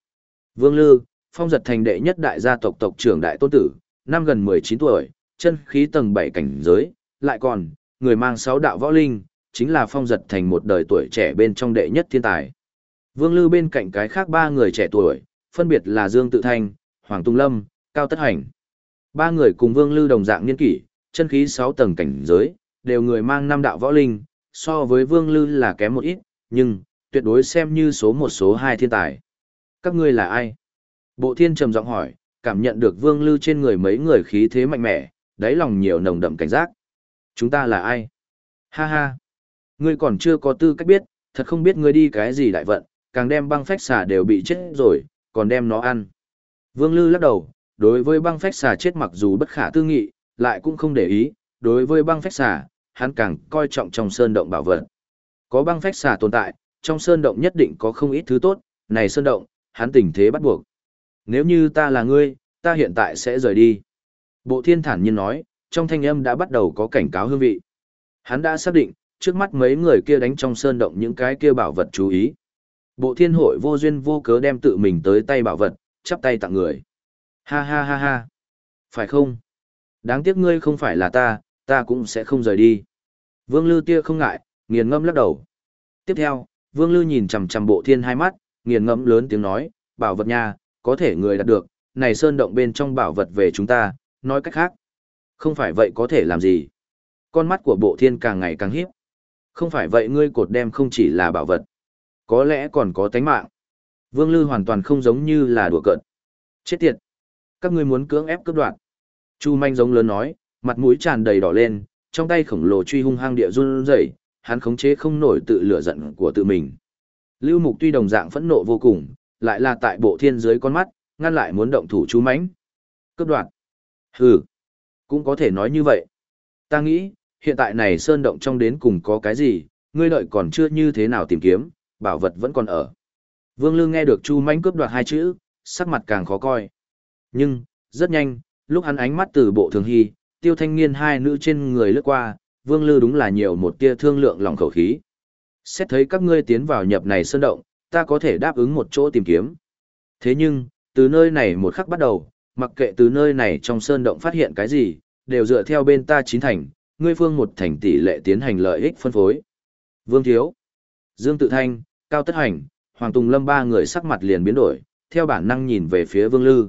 Vương Lư, phong giật thành đệ nhất đại gia tộc tộc trưởng đại tôn tử, năm gần 19 tuổi, chân khí tầng 7 cảnh giới, lại còn, người mang sáu đạo võ linh, chính là phong giật thành một đời tuổi trẻ bên trong đệ nhất thiên tài. Vương Lư bên cạnh cái khác ba người trẻ tuổi, phân biệt là Dương Tự Thanh, Hoàng Tung Lâm, Cao Tất Hành. Ba người cùng Vương Lư đồng dạng niên kỷ, chân khí 6 tầng cảnh giới, đều người mang năm đạo võ linh, so với Vương Lư là kém một ít, nhưng, tuyệt đối xem như số một số hai thiên tài. Các ngươi là ai? Bộ thiên trầm giọng hỏi, cảm nhận được Vương Lư trên người mấy người khí thế mạnh mẽ, đáy lòng nhiều nồng đậm cảnh giác. Chúng ta là ai? Ha ha! Ngươi còn chưa có tư cách biết, thật không biết ngươi đi cái gì đại vận, càng đem băng phách xà đều bị chết rồi, còn đem nó ăn. Vương Lư lắc đầu, đối với băng phách xà chết mặc dù bất khả tư nghị, lại cũng không để ý, đối với băng phách xà, hắn càng coi trọng trong sơn động bảo vật. Có băng phách xà tồn tại, trong sơn động nhất định có không ít thứ tốt, này sơn động, hắn tình thế bắt buộc. Nếu như ta là ngươi, ta hiện tại sẽ rời đi. Bộ thiên thản nhiên nói, trong thanh âm đã bắt đầu có cảnh cáo hương vị. Hắn đã xác định, trước mắt mấy người kia đánh trong sơn động những cái kia bảo vật chú ý. Bộ thiên hội vô duyên vô cớ đem tự mình tới tay bảo vật, chắp tay tặng người. Ha ha ha ha. Phải không? Đáng tiếc ngươi không phải là ta, ta cũng sẽ không rời đi. Vương Lư tia không ngại, nghiền ngâm lắc đầu. Tiếp theo, Vương Lư nhìn chằm chằm bộ thiên hai mắt, nghiền ngẫm lớn tiếng nói, bảo vật nha, có thể người đạt được, này sơn động bên trong bảo vật về chúng ta, nói cách khác. Không phải vậy có thể làm gì? Con mắt của bộ thiên càng ngày càng hiếp. Không phải vậy ngươi cột đem không chỉ là bảo vật, có lẽ còn có tánh mạng. Vương Lư hoàn toàn không giống như là đùa cợt. Chết tiệt! Các ngươi muốn cưỡng ép cướp đoạt. Chu manh giống lớn nói, mặt mũi tràn đầy đỏ lên, trong tay khổng lồ truy hung hăng địa run rẩy, hắn khống chế không nổi tự lửa giận của tự mình. Lưu Mục tuy đồng dạng phẫn nộ vô cùng, lại là tại bộ thiên dưới con mắt, ngăn lại muốn động thủ chú mãnh. Cướp đoạt. Hừ, cũng có thể nói như vậy. Ta nghĩ, hiện tại này sơn động trong đến cùng có cái gì, ngươi đợi còn chưa như thế nào tìm kiếm, bảo vật vẫn còn ở. Vương Lương nghe được Chu Mạnh cướp đoạt hai chữ, sắc mặt càng khó coi. Nhưng, rất nhanh, lúc hắn ánh mắt từ bộ thường hy, tiêu thanh niên hai nữ trên người lướt qua, Vương Lư đúng là nhiều một tia thương lượng lòng khẩu khí. Xét thấy các ngươi tiến vào nhập này sơn động, ta có thể đáp ứng một chỗ tìm kiếm. Thế nhưng, từ nơi này một khắc bắt đầu, mặc kệ từ nơi này trong sơn động phát hiện cái gì, đều dựa theo bên ta chín thành, ngươi phương một thành tỷ lệ tiến hành lợi ích phân phối. Vương Thiếu, Dương Tự Thanh, Cao Tất Hành, Hoàng Tùng Lâm ba người sắc mặt liền biến đổi, theo bản năng nhìn về phía Vương Lư.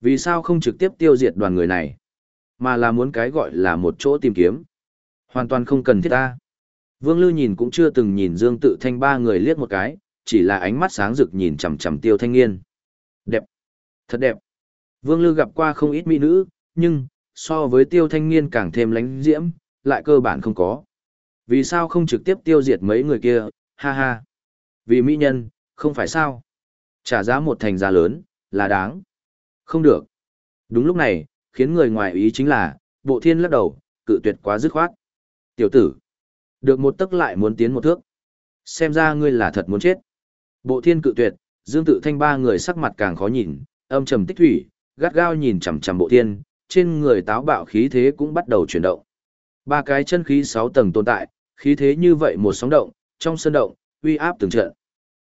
Vì sao không trực tiếp tiêu diệt đoàn người này, mà là muốn cái gọi là một chỗ tìm kiếm. Hoàn toàn không cần thiết ta. Vương Lư nhìn cũng chưa từng nhìn Dương Tự Thanh ba người liếc một cái, chỉ là ánh mắt sáng rực nhìn chằm chằm Tiêu Thanh Nghiên. Đẹp, thật đẹp. Vương Lư gặp qua không ít mỹ nữ, nhưng so với Tiêu Thanh Niên càng thêm lánh diễm, lại cơ bản không có. Vì sao không trực tiếp tiêu diệt mấy người kia, ha ha. Vì mỹ nhân, không phải sao. Trả giá một thành giá lớn, là đáng. Không được. Đúng lúc này, khiến người ngoài ý chính là, bộ thiên lắc đầu, cự tuyệt quá dứt khoát. Tiểu tử, được một tức lại muốn tiến một thước. Xem ra ngươi là thật muốn chết. Bộ thiên cự tuyệt, dương tự thanh ba người sắc mặt càng khó nhìn, âm trầm tích thủy, gắt gao nhìn chằm chằm bộ thiên, trên người táo bạo khí thế cũng bắt đầu chuyển động. Ba cái chân khí sáu tầng tồn tại, khí thế như vậy một sóng động, trong sân động, uy áp từng trận.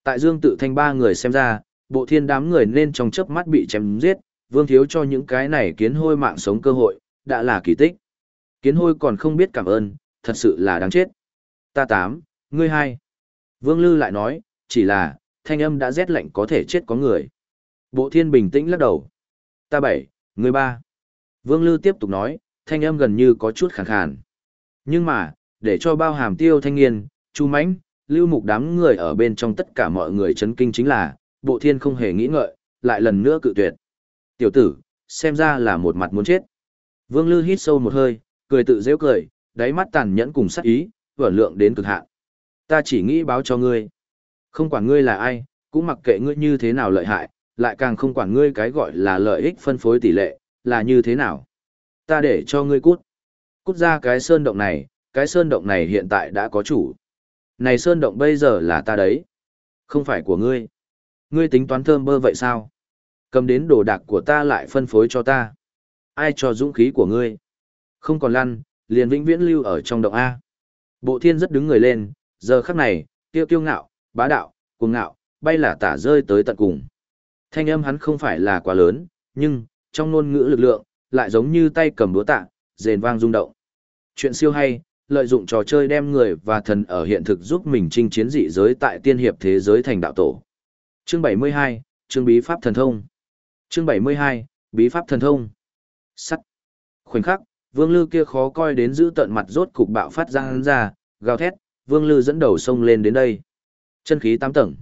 Tại Dương Tự Thanh ba người xem ra, bộ thiên đám người nên trong chớp mắt bị chém giết, vương thiếu cho những cái này kiến hôi mạng sống cơ hội, đã là kỳ tích. Kiến hôi còn không biết cảm ơn, thật sự là đáng chết. Ta tám, ngươi hai. Vương Lư lại nói, chỉ là, thanh âm đã rét lạnh có thể chết có người. Bộ thiên bình tĩnh lắc đầu. Ta bảy, người ba. Vương Lư tiếp tục nói, thanh âm gần như có chút khàn khàn. Nhưng mà, để cho bao hàm tiêu thanh niên, chu mãnh, lưu mục đám người ở bên trong tất cả mọi người chấn kinh chính là, bộ thiên không hề nghĩ ngợi, lại lần nữa cự tuyệt. Tiểu tử, xem ra là một mặt muốn chết. Vương Lư hít sâu một hơi, cười tự dễ cười, đáy mắt tàn nhẫn cùng sát ý, vẩn lượng đến cực hạn. Ta chỉ nghĩ báo cho ngươi. Không quản ngươi là ai, cũng mặc kệ ngươi như thế nào lợi hại, lại càng không quản ngươi cái gọi là lợi ích phân phối tỷ lệ, là như thế nào. Ta để cho ngươi cút. Cút ra cái sơn động này, cái sơn động này hiện tại đã có chủ. Này sơn động bây giờ là ta đấy. Không phải của ngươi. Ngươi tính toán thơm bơ vậy sao? Cầm đến đồ đạc của ta lại phân phối cho ta. Ai cho dũng khí của ngươi? Không còn lăn, liền vĩnh viễn lưu ở trong động A. Bộ thiên rất đứng người lên, giờ khắc này, tiêu kiêu ngạo, bá đạo, cuồng ngạo, bay là tả rơi tới tận cùng. Thanh âm hắn không phải là quá lớn, nhưng, trong ngôn ngữ lực lượng, lại giống như tay cầm búa tạ, rền vang rung động. Chuyện siêu hay, lợi dụng trò chơi đem người và thần ở hiện thực giúp mình chinh chiến dị giới tại tiên hiệp thế giới thành đạo tổ. Chương 72, chương bí pháp thần thông. Chương 72, bí pháp thần thông. Sắt. Khoảnh khắc, Vương Lư kia khó coi đến giữ tận mặt rốt cục bạo phát ra hắn ra, gào thét, Vương Lư dẫn đầu sông lên đến đây. Chân khí tám tầng.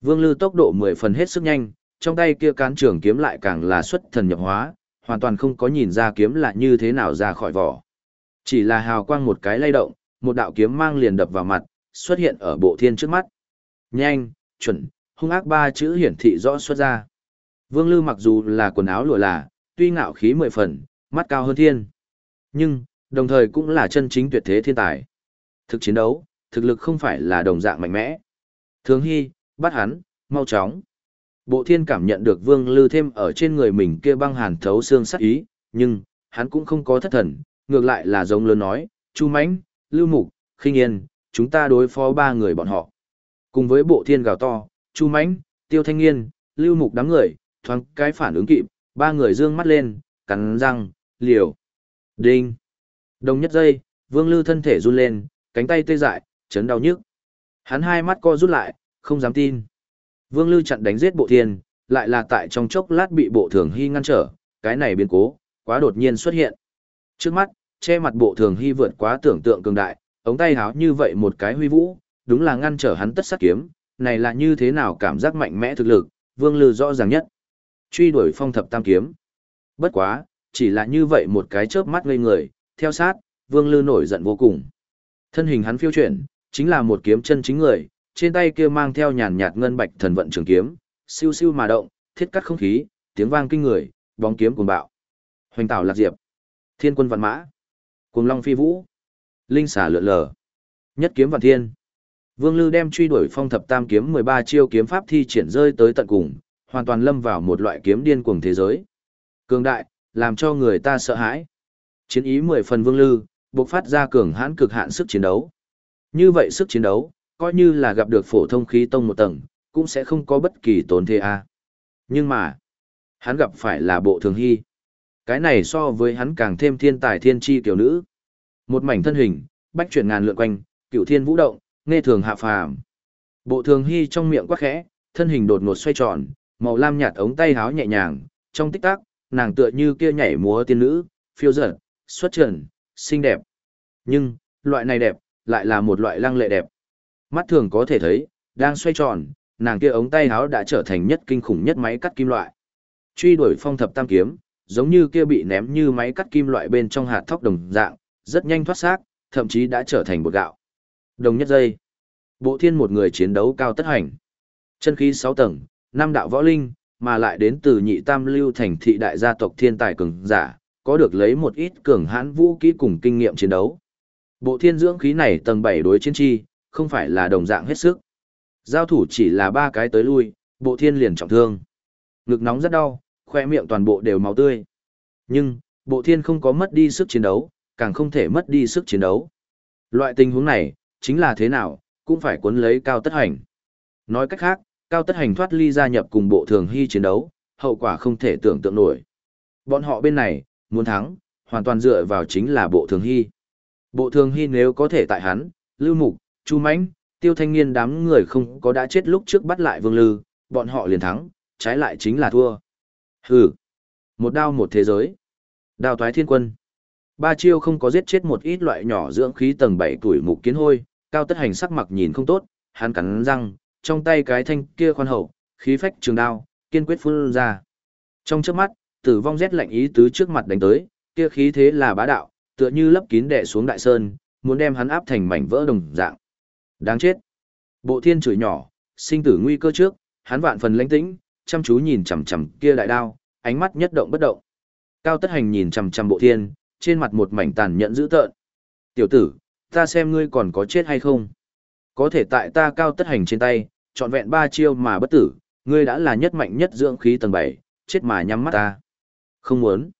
Vương Lư tốc độ 10 phần hết sức nhanh, trong tay kia cán trường kiếm lại càng là xuất thần nhập hóa, hoàn toàn không có nhìn ra kiếm là như thế nào ra khỏi vỏ. Chỉ là hào quang một cái lay động, một đạo kiếm mang liền đập vào mặt, xuất hiện ở bộ thiên trước mắt. Nhanh, chuẩn, hung ác ba chữ hiển thị rõ xuất ra. Vương Lư mặc dù là quần áo lụa là, tuy ngạo khí mười phần, mắt cao hơn thiên. Nhưng, đồng thời cũng là chân chính tuyệt thế thiên tài. Thực chiến đấu, thực lực không phải là đồng dạng mạnh mẽ. Thường Hy, bắt hắn, mau chóng. Bộ thiên cảm nhận được vương lư thêm ở trên người mình kia băng hàn thấu xương sắc ý, nhưng, hắn cũng không có thất thần, ngược lại là giống lớn nói, Chu Mãnh, Lưu Mục, Khinh Yên, chúng ta đối phó ba người bọn họ. Cùng với bộ thiên gào to, Chu Mãnh, Tiêu Thanh Nghiên, Lưu Mục đám người, thoáng cái phản ứng kịp, ba người dương mắt lên, cắn răng, liều. Đinh. Đồng nhất giây, Vương Lư thân thể run lên, cánh tay tê dại, chấn đau nhức. Hắn hai mắt co rút lại, không dám tin. Vương Lư chặn đánh giết bộ thiên, lại là tại trong chốc lát bị bộ thường hy ngăn trở, cái này biến cố, quá đột nhiên xuất hiện. Trước mắt, che mặt bộ thường hy vượt quá tưởng tượng cường đại, ống tay háo như vậy một cái huy vũ, đúng là ngăn trở hắn tất sát kiếm, này là như thế nào cảm giác mạnh mẽ thực lực, Vương Lư rõ ràng nhất. Truy đuổi phong thập tam kiếm. Bất quá, chỉ là như vậy một cái chớp mắt ngây người, theo sát, Vương Lư nổi giận vô cùng. Thân hình hắn phiêu chuyển, chính là một kiếm chân chính người, trên tay kia mang theo nhàn nhạt ngân bạch thần vận trường kiếm, siêu siêu mà động, thiết cắt không khí, tiếng vang kinh người, bóng kiếm cuồng bạo. Hoành tảo lạc diệp, thiên quân vạn mã, cuồng long phi vũ, linh xả lượn lờ, nhất kiếm vạn thiên. Vương Lư đem truy đuổi phong thập tam kiếm 13 chiêu kiếm pháp thi triển rơi tới tận cùng, hoàn toàn lâm vào một loại kiếm điên cuồng thế giới. Cường đại, làm cho người ta sợ hãi. Chiến ý 10 phần Vương Lư, bộc phát ra cường hãn cực hạn sức chiến đấu. Như vậy sức chiến đấu, coi như là gặp được phổ thông khí tông một tầng, cũng sẽ không có bất kỳ tổn thê a. Nhưng mà, hắn gặp phải là bộ thường hy. Cái này so với hắn càng thêm thiên tài thiên chi tiểu nữ. Một mảnh thân hình, bách chuyển ngàn lượn quanh, cựu thiên vũ động, nghe thường hạ phàm. Bộ thường hy trong miệng quắc khẽ, thân hình đột ngột xoay tròn, màu lam nhạt ống tay háo nhẹ nhàng, trong tích tắc, nàng tựa như kia nhảy múa tiên nữ, phiêu dở, xuất trần, xinh đẹp. Nhưng, loại này đẹp, lại là một loại lăng lệ đẹp. Mắt thường có thể thấy, đang xoay tròn, nàng kia ống tay áo đã trở thành nhất kinh khủng nhất máy cắt kim loại. Truy đuổi phong thập tam kiếm, giống như kia bị ném như máy cắt kim loại bên trong hạt thóc đồng dạng, rất nhanh thoát xác, thậm chí đã trở thành bột gạo. Đồng nhất giây. Bộ thiên một người chiến đấu cao tất hành. Chân khí 6 tầng, năm đạo võ linh, mà lại đến từ nhị tam lưu thành thị đại gia tộc thiên tài cường giả, có được lấy một ít cường hãn vũ kỹ cùng kinh nghiệm chiến đấu. Bộ thiên dưỡng khí này tầng 7 đối chiến chi, không phải là đồng dạng hết sức. Giao thủ chỉ là ba cái tới lui, bộ thiên liền trọng thương. Ngực nóng rất đau, khoe miệng toàn bộ đều máu tươi. Nhưng, bộ thiên không có mất đi sức chiến đấu, càng không thể mất đi sức chiến đấu. Loại tình huống này, chính là thế nào, cũng phải cuốn lấy cao tất hành. Nói cách khác, cao tất hành thoát ly gia nhập cùng bộ thường hy chiến đấu, hậu quả không thể tưởng tượng nổi. Bọn họ bên này, muốn thắng, hoàn toàn dựa vào chính là bộ thường hy. Bộ thường hy nếu có thể tại hắn, lưu mục, chu mãnh, tiêu thanh niên đám người không có đã chết lúc trước bắt lại vương lư, bọn họ liền thắng, trái lại chính là thua. Hừ, một đao một thế giới. Đao toái thiên quân. Ba chiêu không có giết chết một ít loại nhỏ dưỡng khí tầng 7 tuổi mục kiến hôi, cao tất hành sắc mặt nhìn không tốt, hắn cắn răng, trong tay cái thanh kia khoan hậu, khí phách trường đao, kiên quyết phun ra. Trong trước mắt, tử vong rét lạnh ý tứ trước mặt đánh tới, kia khí thế là bá đạo, tựa như lấp kín đè xuống đại sơn, muốn đem hắn áp thành mảnh vỡ đồng dạng. Đáng chết. Bộ thiên chửi nhỏ, sinh tử nguy cơ trước, hắn vạn phần lãnh tĩnh, chăm chú nhìn chằm chằm kia đại đao, ánh mắt nhất động bất động. Cao Tất Hành nhìn chằm chằm Bộ Thiên, trên mặt một mảnh tàn nhẫn dữ tợn. "Tiểu tử, ta xem ngươi còn có chết hay không? Có thể tại ta Cao Tất Hành trên tay, trọn vẹn ba chiêu mà bất tử, ngươi đã là nhất mạnh nhất dưỡng khí tầng 7, chết mà nhắm mắt ta." Không muốn.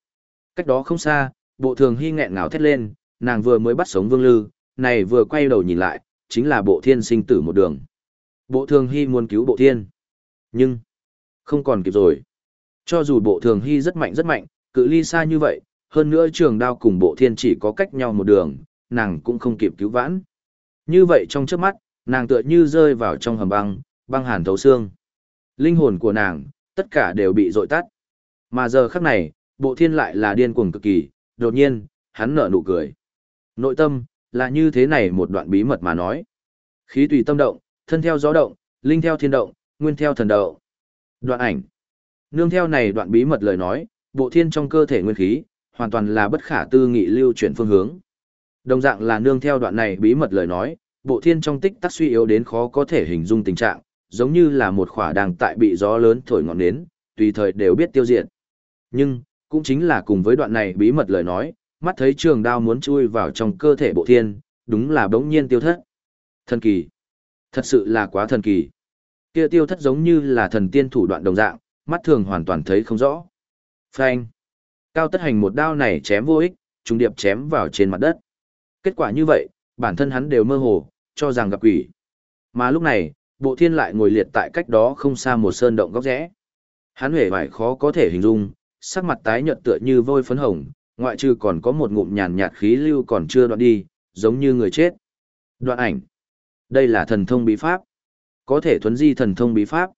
Cách đó không xa, Bộ Thường Hy nghẹn ngào thét lên, nàng vừa mới bắt sống Vương Lư, này vừa quay đầu nhìn lại, chính là bộ thiên sinh tử một đường. Bộ thường hy muốn cứu bộ thiên. Nhưng, không còn kịp rồi. Cho dù bộ thường hy rất mạnh rất mạnh, cự ly xa như vậy, hơn nữa trường đao cùng bộ thiên chỉ có cách nhau một đường, nàng cũng không kịp cứu vãn. Như vậy trong trước mắt, nàng tựa như rơi vào trong hầm băng, băng hàn thấu xương. Linh hồn của nàng, tất cả đều bị dội tắt. Mà giờ khắc này, bộ thiên lại là điên cuồng cực kỳ, đột nhiên, hắn nở nụ cười. Nội tâm, là như thế này một đoạn bí mật mà nói. Khí tùy tâm động, thân theo gió động, linh theo thiên động, nguyên theo thần động Đoạn ảnh. Nương theo này đoạn bí mật lời nói, bộ thiên trong cơ thể nguyên khí, hoàn toàn là bất khả tư nghị lưu chuyển phương hướng. Đồng dạng là nương theo đoạn này bí mật lời nói, bộ thiên trong tích tắc suy yếu đến khó có thể hình dung tình trạng, giống như là một khỏa đang tại bị gió lớn thổi ngọn nến, tùy thời đều biết tiêu diệt. Nhưng, cũng chính là cùng với đoạn này bí mật lời nói, mắt thấy trường đao muốn chui vào trong cơ thể bộ thiên, đúng là bỗng nhiên tiêu thất. Thần kỳ. Thật sự là quá thần kỳ. Kia tiêu thất giống như là thần tiên thủ đoạn đồng dạng, mắt thường hoàn toàn thấy không rõ. Phanh. Cao tất hành một đao này chém vô ích, trùng điệp chém vào trên mặt đất. Kết quả như vậy, bản thân hắn đều mơ hồ, cho rằng gặp quỷ. Mà lúc này, bộ thiên lại ngồi liệt tại cách đó không xa một sơn động góc rẽ. Hắn hề vải khó có thể hình dung, sắc mặt tái nhợt tựa như vôi phấn hồng, ngoại trừ còn có một ngụm nhàn nhạt khí lưu còn chưa đoạn đi, giống như người chết. Đoạn ảnh. Đây là thần thông bí pháp. Có thể thuấn di thần thông bí pháp.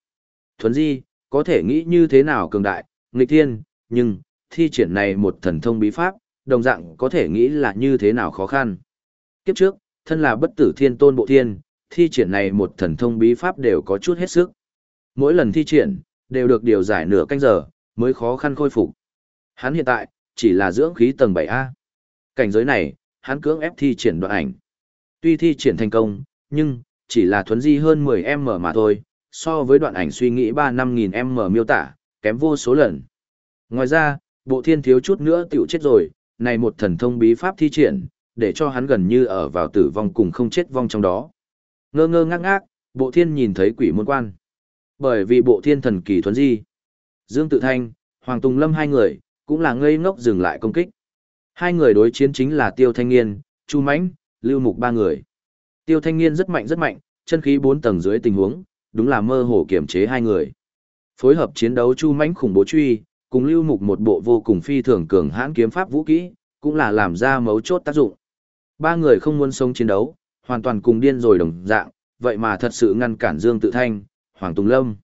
Thuấn di, có thể nghĩ như thế nào cường đại, nghịch thiên, nhưng, thi triển này một thần thông bí pháp, đồng dạng có thể nghĩ là như thế nào khó khăn. Kiếp trước, thân là bất tử thiên tôn bộ thiên, thi triển này một thần thông bí pháp đều có chút hết sức. Mỗi lần thi triển, đều được điều giải nửa canh giờ, mới khó khăn khôi phục. Hắn hiện tại, chỉ là dưỡng khí tầng 7A. Cảnh giới này, hắn cưỡng ép thi triển đoạn ảnh. Tuy thi triển thành công, nhưng, chỉ là thuấn di hơn 10M mà thôi, so với đoạn ảnh suy nghĩ 3-5.000M miêu tả, kém vô số lần. Ngoài ra, bộ thiên thiếu chút nữa tiểu chết rồi, này một thần thông bí pháp thi triển, để cho hắn gần như ở vào tử vong cùng không chết vong trong đó. Ngơ ngơ ngác ngác, bộ thiên nhìn thấy quỷ môn quan. Bởi vì bộ thiên thần kỳ thuấn di. Dương Tự Thanh, Hoàng Tùng Lâm hai người, cũng là ngây ngốc dừng lại công kích. Hai người đối chiến chính là Tiêu Thanh Niên, Chu Mãnh, Lưu Mục ba người. Tiêu Thanh Niên rất mạnh rất mạnh, chân khí bốn tầng dưới tình huống, đúng là mơ hồ kiểm chế hai người. Phối hợp chiến đấu Chu Mãnh khủng bố truy, cùng Lưu Mục một bộ vô cùng phi thường cường hãn kiếm pháp vũ kỹ, cũng là làm ra mấu chốt tác dụng. Ba người không muốn sống chiến đấu, hoàn toàn cùng điên rồi đồng dạng, vậy mà thật sự ngăn cản Dương Tự Thanh, Hoàng Tùng Lâm.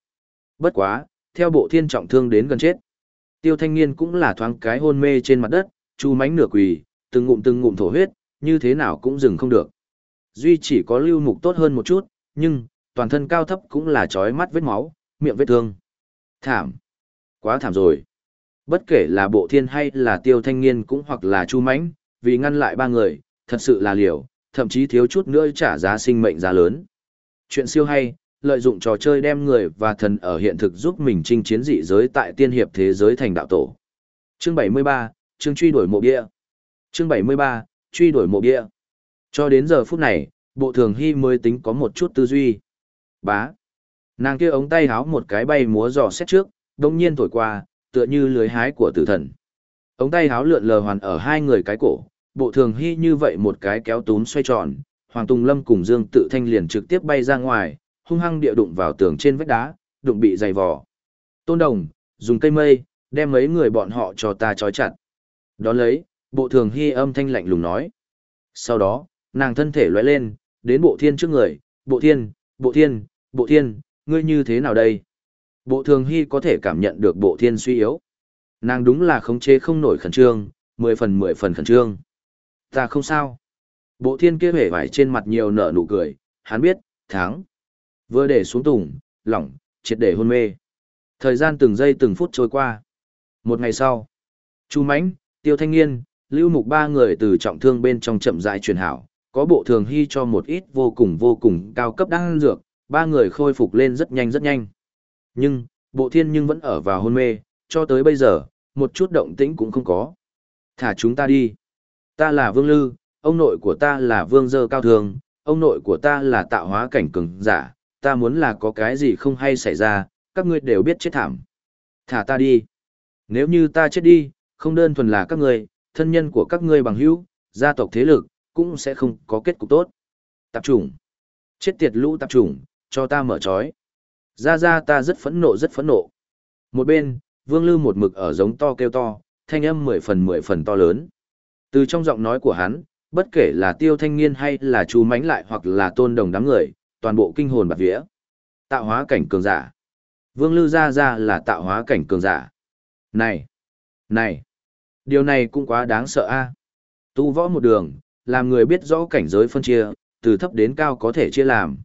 Bất quá, theo bộ thiên trọng thương đến gần chết. Tiêu thanh niên cũng là thoáng cái hôn mê trên mặt đất, chu mánh nửa quỳ, từng ngụm từng ngụm thổ huyết, như thế nào cũng dừng không được. Duy chỉ có lưu mục tốt hơn một chút, nhưng, toàn thân cao thấp cũng là trói mắt vết máu, miệng vết thương. Thảm. Quá thảm rồi. Bất kể là bộ thiên hay là tiêu thanh niên cũng hoặc là chu mánh, vì ngăn lại ba người, thật sự là liều, thậm chí thiếu chút nữa trả giá sinh mệnh giá lớn. Chuyện siêu hay, lợi dụng trò chơi đem người và thần ở hiện thực giúp mình chinh chiến dị giới tại tiên hiệp thế giới thành đạo tổ. Chương 73, chương truy đuổi mộ bia. Chương 73, truy đuổi mộ bia. Cho đến giờ phút này, bộ thường hy mới tính có một chút tư duy. Bá. Nàng kia ống tay háo một cái bay múa giò xét trước, đông nhiên thổi qua, tựa như lưới hái của tử thần. Ống tay háo lượn lờ hoàn ở hai người cái cổ, bộ thường hy như vậy một cái kéo túm xoay tròn, Hoàng Tùng Lâm cùng Dương Tự Thanh liền trực tiếp bay ra ngoài, hung hăng địa đụng vào tường trên vách đá, đụng bị dày vò. Tôn Đồng, dùng cây mây, đem mấy người bọn họ cho ta trói chặt. Đón lấy, bộ thường hy âm thanh lạnh lùng nói. Sau đó, nàng thân thể lóe lên, đến bộ thiên trước người, bộ thiên, bộ thiên, bộ thiên, ngươi như thế nào đây? Bộ thường hy có thể cảm nhận được bộ thiên suy yếu. Nàng đúng là khống chế không nổi khẩn trương, mười phần mười phần khẩn trương. Ta không sao. Bộ thiên kia vẻ vải trên mặt nhiều nở nụ cười, hắn biết, thắng. Vừa để xuống tùng, lỏng, triệt để hôn mê. Thời gian từng giây từng phút trôi qua. Một ngày sau, Chu Mãnh, Tiêu Thanh Niên, Lưu Mục ba người từ trọng thương bên trong chậm rãi truyền hảo, có bộ thường hy cho một ít vô cùng vô cùng cao cấp đan dược, ba người khôi phục lên rất nhanh rất nhanh. Nhưng, bộ thiên nhưng vẫn ở vào hôn mê, cho tới bây giờ, một chút động tĩnh cũng không có. Thả chúng ta đi. Ta là Vương Lư, ông nội của ta là Vương Dơ Cao Thường, ông nội của ta là tạo hóa cảnh cường giả, ta muốn là có cái gì không hay xảy ra, các ngươi đều biết chết thảm. Thả ta đi. Nếu như ta chết đi, không đơn thuần là các ngươi, thân nhân của các ngươi bằng hữu, gia tộc thế lực, cũng sẽ không có kết cục tốt. Tạp chủng. Chết tiệt lũ tạp chủng, cho ta mở trói. Ra ra ta rất phẫn nộ rất phẫn nộ. Một bên, Vương Lư một mực ở giống to kêu to, thanh âm mười phần mười phần to lớn. Từ trong giọng nói của hắn, Bất kể là tiêu thanh niên hay là chú mánh lại hoặc là tôn đồng đám người, toàn bộ kinh hồn bạc vía. Tạo hóa cảnh cường giả. Vương Lư Gia Gia là tạo hóa cảnh cường giả. Này! Này! Điều này cũng quá đáng sợ a. Tu võ một đường, làm người biết rõ cảnh giới phân chia, từ thấp đến cao có thể chia làm.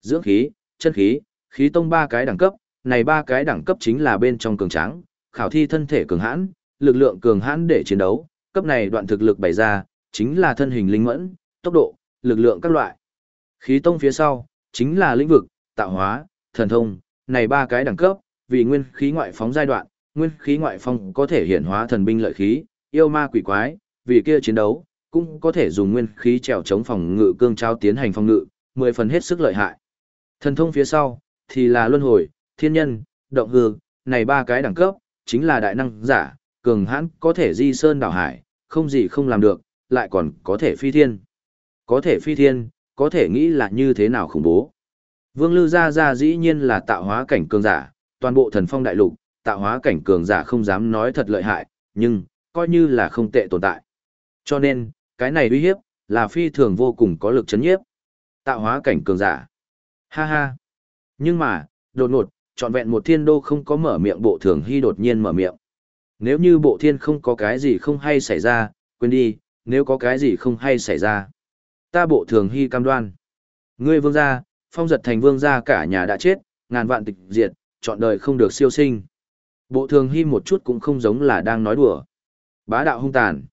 Dưỡng khí, chân khí, khí tông ba cái đẳng cấp, này ba cái đẳng cấp chính là bên trong cường tráng, khảo thi thân thể cường hãn, lực lượng cường hãn để chiến đấu, cấp này đoạn thực lực bày ra, chính là thân hình linh mẫn, tốc độ, lực lượng các loại. Khí tông phía sau, chính là lĩnh vực, tạo hóa, thần thông, này ba cái đẳng cấp, vì nguyên khí ngoại phóng giai đoạn, nguyên khí ngoại phong có thể hiện hóa thần binh lợi khí, yêu ma quỷ quái, vì kia chiến đấu, cũng có thể dùng nguyên khí trèo chống phòng ngự cương trao tiến hành phòng ngự, mười phần hết sức lợi hại. Thần thông phía sau, thì là luân hồi, thiên nhân, động hư, này ba cái đẳng cấp, chính là đại năng giả, cường hãn có thể di sơn đảo hải, không gì không làm được, lại còn có thể phi thiên. Có thể phi thiên, có thể nghĩ là như thế nào khủng bố. Vương Lư Gia Gia dĩ nhiên là tạo hóa cảnh cường giả, toàn bộ thần phong đại lục, tạo hóa cảnh cường giả không dám nói thật lợi hại, nhưng, coi như là không tệ tồn tại. Cho nên, cái này uy hiếp, là phi thường vô cùng có lực chấn nhiếp. Tạo hóa cảnh cường giả. Ha ha. Nhưng mà, đột ngột, trọn vẹn một thiên đô không có mở miệng bộ thường hy đột nhiên mở miệng. Nếu như bộ thiên không có cái gì không hay xảy ra, quên đi, nếu có cái gì không hay xảy ra. Ta bộ thường hy cam đoan. Ngươi vương gia, phong giật thành vương gia cả nhà đã chết, ngàn vạn tịch diệt, chọn đời không được siêu sinh. Bộ thường hy một chút cũng không giống là đang nói đùa. Bá đạo hung tàn.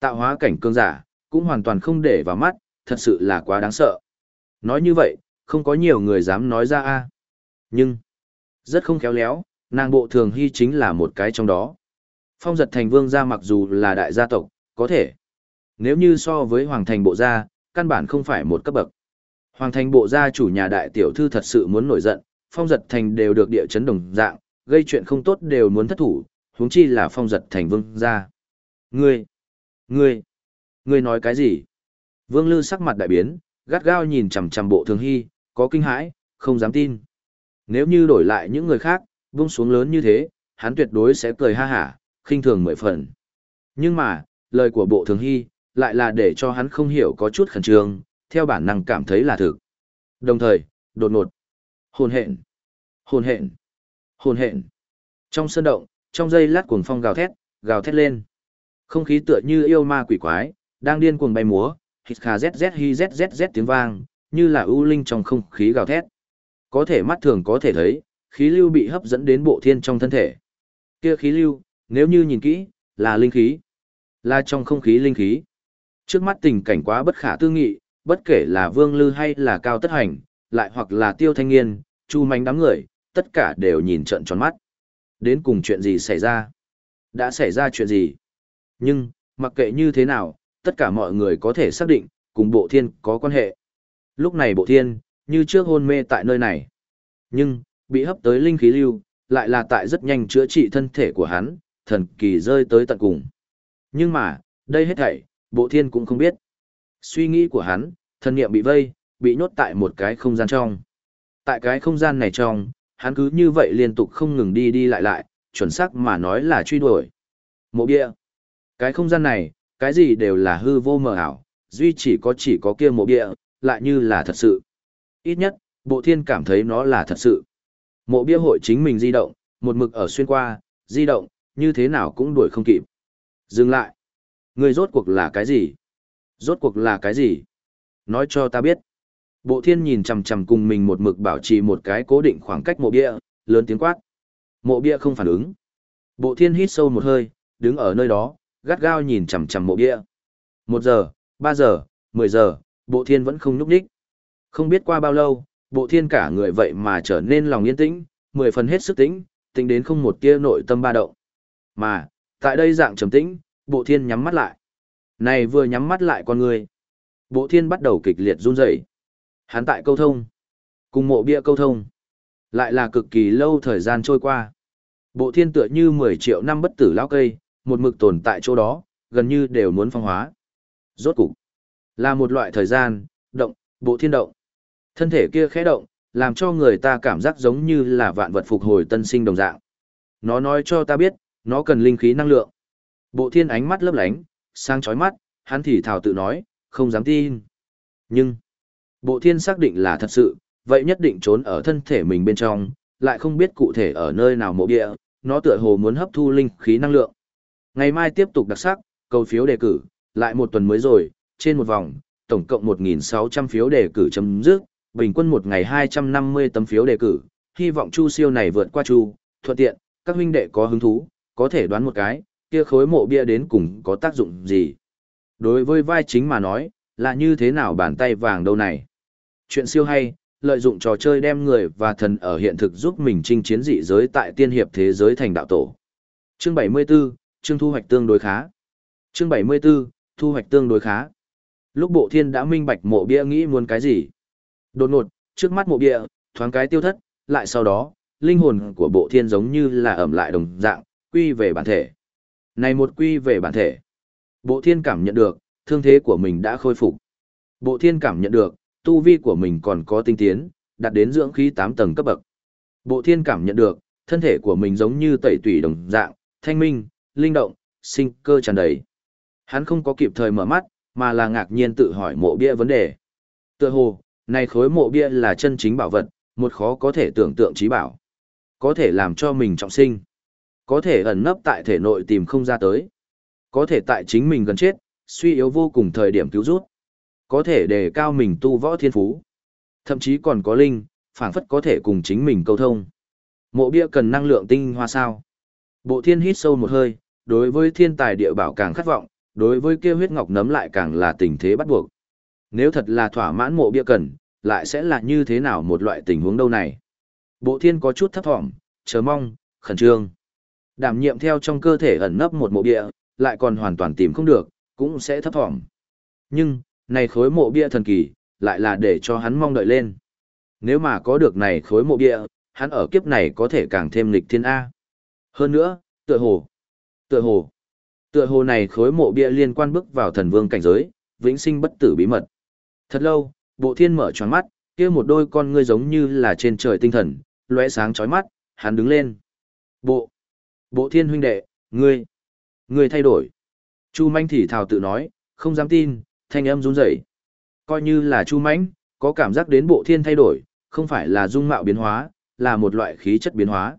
Tạo hóa cảnh cương giả, cũng hoàn toàn không để vào mắt, thật sự là quá đáng sợ. Nói như vậy, không có nhiều người dám nói ra a Nhưng, rất không khéo léo, nàng bộ thường hy chính là một cái trong đó. Phong giật thành vương gia mặc dù là đại gia tộc, có thể. Nếu như so với hoàng thành bộ gia, căn bản không phải một cấp bậc. Hoàng thành bộ gia chủ nhà đại tiểu thư thật sự muốn nổi giận, phong giật thành đều được địa chấn đồng dạng, gây chuyện không tốt đều muốn thất thủ, huống chi là phong giật thành vương gia. Ngươi, ngươi, ngươi nói cái gì? Vương Lư sắc mặt đại biến, gắt gao nhìn chằm chằm bộ thường hy, có kinh hãi, không dám tin. Nếu như đổi lại những người khác, vung xuống lớn như thế, hắn tuyệt đối sẽ cười ha hả, khinh thường mười phần. Nhưng mà, lời của bộ thường hy, lại là để cho hắn không hiểu có chút khẩn trương, theo bản năng cảm thấy là thực. Đồng thời, đột ngột, hồn hện, hồn hện, hồn hện. Trong sơn động, trong dây lát cuồng phong gào thét, gào thét lên. Không khí tựa như yêu ma quỷ quái, đang điên cuồng bay múa, hít khà zzz hi zzz tiếng vang, như là ưu linh trong không khí gào thét. Có thể mắt thường có thể thấy, khí lưu bị hấp dẫn đến bộ thiên trong thân thể. Kia khí lưu, nếu như nhìn kỹ, là linh khí. Là trong không khí linh khí. Trước mắt tình cảnh quá bất khả tư nghị, bất kể là Vương Lư hay là Cao Tất Hành, lại hoặc là Tiêu Thanh Niên, Chu Mánh đám người, tất cả đều nhìn trận tròn mắt. Đến cùng chuyện gì xảy ra? Đã xảy ra chuyện gì? Nhưng, mặc kệ như thế nào, tất cả mọi người có thể xác định, cùng bộ thiên có quan hệ. Lúc này bộ thiên, như trước hôn mê tại nơi này. Nhưng, bị hấp tới linh khí lưu, lại là tại rất nhanh chữa trị thân thể của hắn, thần kỳ rơi tới tận cùng. Nhưng mà, đây hết thảy, bộ thiên cũng không biết. Suy nghĩ của hắn, thân niệm bị vây, bị nhốt tại một cái không gian trong. Tại cái không gian này trong, hắn cứ như vậy liên tục không ngừng đi đi lại lại, chuẩn xác mà nói là truy đuổi. Mộ bia. Cái không gian này, cái gì đều là hư vô mờ ảo, duy chỉ có chỉ có kia mộ bia, lại như là thật sự. Ít nhất, bộ thiên cảm thấy nó là thật sự. Mộ bia hội chính mình di động, một mực ở xuyên qua, di động, như thế nào cũng đuổi không kịp. Dừng lại. Người rốt cuộc là cái gì? Rốt cuộc là cái gì? Nói cho ta biết. Bộ thiên nhìn chằm chằm cùng mình một mực bảo trì một cái cố định khoảng cách mộ bia, lớn tiếng quát. Mộ bia không phản ứng. Bộ thiên hít sâu một hơi, đứng ở nơi đó, gắt gao nhìn chằm chằm mộ bia. Một giờ, ba giờ, mười giờ, bộ thiên vẫn không nhúc đích. Không biết qua bao lâu, bộ thiên cả người vậy mà trở nên lòng yên tĩnh, mười phần hết sức tĩnh, tĩnh đến không một tia nội tâm ba động. Mà, tại đây dạng trầm tĩnh, bộ thiên nhắm mắt lại. Này vừa nhắm mắt lại con người. Bộ thiên bắt đầu kịch liệt run rẩy. Hắn tại câu thông. Cùng mộ bia câu thông. Lại là cực kỳ lâu thời gian trôi qua. Bộ thiên tựa như 10 triệu năm bất tử lão cây, một mực tồn tại chỗ đó, gần như đều muốn phong hóa. Rốt cục, là một loại thời gian, động, bộ thiên động. Thân thể kia khẽ động, làm cho người ta cảm giác giống như là vạn vật phục hồi tân sinh đồng dạng. Nó nói cho ta biết, nó cần linh khí năng lượng. Bộ thiên ánh mắt lấp lánh, sang chói mắt, hắn thì thảo tự nói, không dám tin. Nhưng, bộ thiên xác định là thật sự, vậy nhất định trốn ở thân thể mình bên trong, lại không biết cụ thể ở nơi nào mộ địa, nó tựa hồ muốn hấp thu linh khí năng lượng. Ngày mai tiếp tục đặc sắc, cầu phiếu đề cử, lại một tuần mới rồi, trên một vòng, tổng cộng 1.600 phiếu đề cử chấm dứt, bình quân một ngày 250 tấm phiếu đề cử, hy vọng Chu siêu này vượt qua Chu, thuận tiện, các huynh đệ có hứng thú, có thể đoán một cái, kia khối mộ bia đến cùng có tác dụng gì. Đối với vai chính mà nói, là như thế nào bàn tay vàng đâu này. Chuyện siêu hay, lợi dụng trò chơi đem người và thần ở hiện thực giúp mình chinh chiến dị giới tại tiên hiệp thế giới thành đạo tổ. Chương 74, chương thu hoạch tương đối khá. Chương 74, thu hoạch tương đối khá. Lúc bộ thiên đã minh bạch mộ bia nghĩ muốn cái gì. Đột ngột, trước mắt mộ bia, thoáng cái tiêu thất, lại sau đó, linh hồn của bộ thiên giống như là ẩm lại đồng dạng, quy về bản thể. Này một quy về bản thể. Bộ thiên cảm nhận được, thương thế của mình đã khôi phục. Bộ thiên cảm nhận được, tu vi của mình còn có tinh tiến, đạt đến dưỡng khí 8 tầng cấp bậc. Bộ thiên cảm nhận được, thân thể của mình giống như tẩy tủy đồng dạng, thanh minh, linh động, sinh cơ tràn đầy. Hắn không có kịp thời mở mắt, mà là ngạc nhiên tự hỏi mộ bia vấn đề. Tựa hồ, này khối mộ bia là chân chính bảo vật, một khó có thể tưởng tượng trí bảo. Có thể làm cho mình trọng sinh. Có thể ẩn nấp tại thể nội tìm không ra tới. Có thể tại chính mình gần chết, suy yếu vô cùng thời điểm cứu rút. Có thể đề cao mình tu võ thiên phú. Thậm chí còn có linh, phảng phất có thể cùng chính mình câu thông. Mộ bia cần năng lượng tinh hoa sao. Bộ thiên hít sâu một hơi, đối với thiên tài địa bảo càng khát vọng, đối với kia huyết ngọc nấm lại càng là tình thế bắt buộc. Nếu thật là thỏa mãn mộ bia cần, lại sẽ là như thế nào một loại tình huống đâu này. Bộ thiên có chút thấp thỏm, chờ mong, khẩn trương. Đảm nhiệm theo trong cơ thể ẩn nấp một mộ bia, lại còn hoàn toàn tìm không được, cũng sẽ thấp thỏm. Nhưng, này khối mộ bia thần kỳ, lại là để cho hắn mong đợi lên. Nếu mà có được này khối mộ bia, hắn ở kiếp này có thể càng thêm lịch thiên A. Hơn nữa, tựa hồ, tựa hồ, tựa hồ này khối mộ bia liên quan bước vào thần vương cảnh giới, vĩnh sinh bất tử bí mật. Thật lâu, bộ thiên mở tròn mắt, kia một đôi con ngươi giống như là trên trời tinh thần, lóe sáng chói mắt, hắn đứng lên. Bộ, bộ thiên huynh đệ, ngươi, ngươi thay đổi. Chu manh thì thào tự nói, không dám tin, thanh âm run rẩy. Coi như là Chu Mãnh, có cảm giác đến bộ thiên thay đổi, không phải là dung mạo biến hóa, là một loại khí chất biến hóa.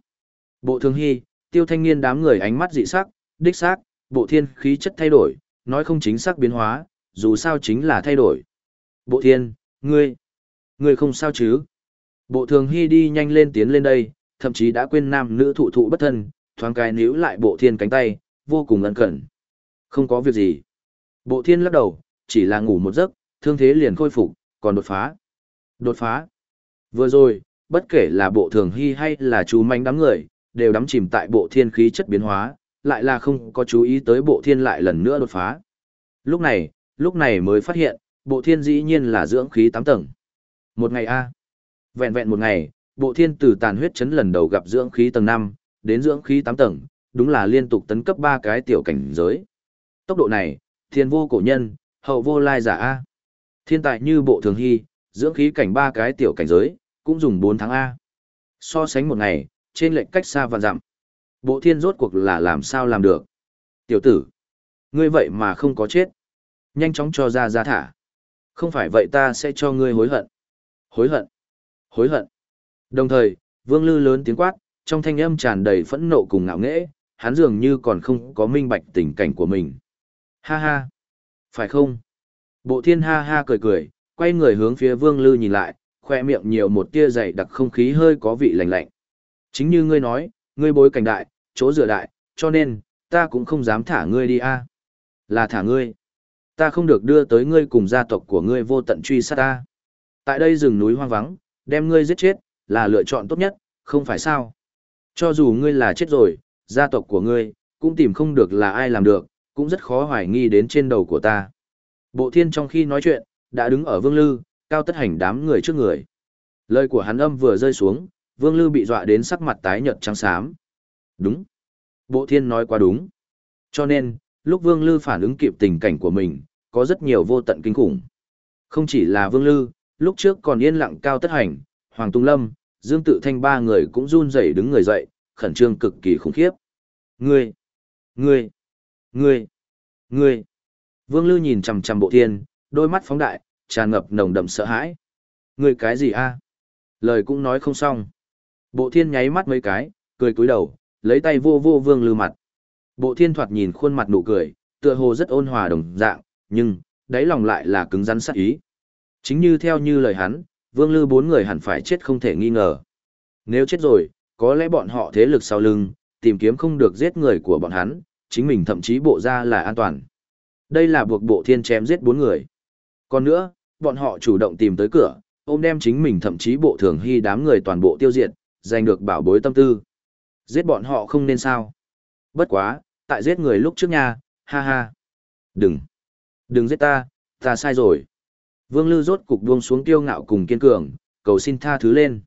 Bộ Thường Hy, Tiêu Thanh Niên đám người ánh mắt dị sắc, đích xác, bộ thiên khí chất thay đổi, nói không chính xác biến hóa, dù sao chính là thay đổi. Bộ thiên, ngươi, ngươi không sao chứ? Bộ Thường Hy đi nhanh lên tiến lên đây, thậm chí đã quên nam nữ thụ thụ bất thân, thoáng cái níu lại bộ thiên cánh tay, vô cùng ân cẩn. Không có việc gì. Bộ thiên lắc đầu, chỉ là ngủ một giấc, thương thế liền khôi phục, còn đột phá. Đột phá. Vừa rồi, bất kể là bộ thường hy hay là chú manh đám người, đều đắm chìm tại bộ thiên khí chất biến hóa, lại là không có chú ý tới bộ thiên lại lần nữa đột phá. Lúc này, lúc này mới phát hiện, bộ thiên dĩ nhiên là dưỡng khí 8 tầng. Một ngày A. Vẹn vẹn một ngày, bộ thiên từ tàn huyết chấn lần đầu gặp dưỡng khí tầng 5, đến dưỡng khí 8 tầng, đúng là liên tục tấn cấp ba cái tiểu cảnh giới. Tốc độ này, thiên vô cổ nhân, hậu vô lai giả A. Thiên tài như bộ thường hy, dưỡng khí cảnh ba cái tiểu cảnh giới, cũng dùng 4 tháng A. So sánh một ngày, trên lệnh cách xa và dặm. Bộ thiên rốt cuộc là làm sao làm được. Tiểu tử, ngươi vậy mà không có chết. Nhanh chóng cho ra ra thả. Không phải vậy ta sẽ cho ngươi hối hận. Hối hận. Hối hận. Đồng thời, vương lư lớn tiếng quát, trong thanh âm tràn đầy phẫn nộ cùng ngạo nghễ, hắn dường như còn không có minh bạch tình cảnh của mình. Ha ha. Phải không? Bộ thiên ha ha cười cười, quay người hướng phía vương lư nhìn lại, khoe miệng nhiều một tia dày đặc không khí hơi có vị lạnh lạnh. Chính như ngươi nói, ngươi bối cảnh đại, chỗ dựa đại, cho nên, ta cũng không dám thả ngươi đi a. Là thả ngươi. Ta không được đưa tới ngươi cùng gia tộc của ngươi vô tận truy sát ta. Tại đây rừng núi hoang vắng, đem ngươi giết chết, là lựa chọn tốt nhất, không phải sao. Cho dù ngươi là chết rồi, gia tộc của ngươi, cũng tìm không được là ai làm được, cũng rất khó hoài nghi đến trên đầu của ta. Bộ thiên trong khi nói chuyện, đã đứng ở vương lư, cao tất hành đám người trước người. Lời của hắn âm vừa rơi xuống, vương lư bị dọa đến sắc mặt tái nhợt trắng xám. Đúng. Bộ thiên nói quá đúng. Cho nên, lúc vương lư phản ứng kịp tình cảnh của mình, có rất nhiều vô tận kinh khủng. Không chỉ là vương lư, lúc trước còn yên lặng cao tất hành, Hoàng Tung Lâm, Dương Tự Thanh ba người cũng run rẩy đứng người dậy, khẩn trương cực kỳ khủng khiếp. Ngươi! Ngươi! Ngươi! Ngươi! Vương Lư nhìn chằm chằm bộ thiên, đôi mắt phóng đại, tràn ngập nồng đậm sợ hãi. Ngươi cái gì a? Lời cũng nói không xong. Bộ thiên nháy mắt mấy cái, cười cúi đầu, lấy tay vô vô Vương Lư mặt. Bộ thiên thoạt nhìn khuôn mặt nụ cười, tựa hồ rất ôn hòa đồng dạng, nhưng, đáy lòng lại là cứng rắn sắc ý. Chính như theo như lời hắn, Vương Lư bốn người hẳn phải chết không thể nghi ngờ. Nếu chết rồi, có lẽ bọn họ thế lực sau lưng, tìm kiếm không được giết người của bọn hắn, chính mình thậm chí bộ ra là an toàn. Đây là buộc bộ thiên chém giết bốn người. Còn nữa, bọn họ chủ động tìm tới cửa, ôm đem chính mình thậm chí bộ thường hy đám người toàn bộ tiêu diệt, giành được bảo bối tâm tư. Giết bọn họ không nên sao. Bất quá, tại giết người lúc trước nha, ha ha. Đừng, đừng giết ta, ta sai rồi. Vương Lư rốt cục buông xuống tiêu ngạo cùng kiên cường, cầu xin tha thứ lên.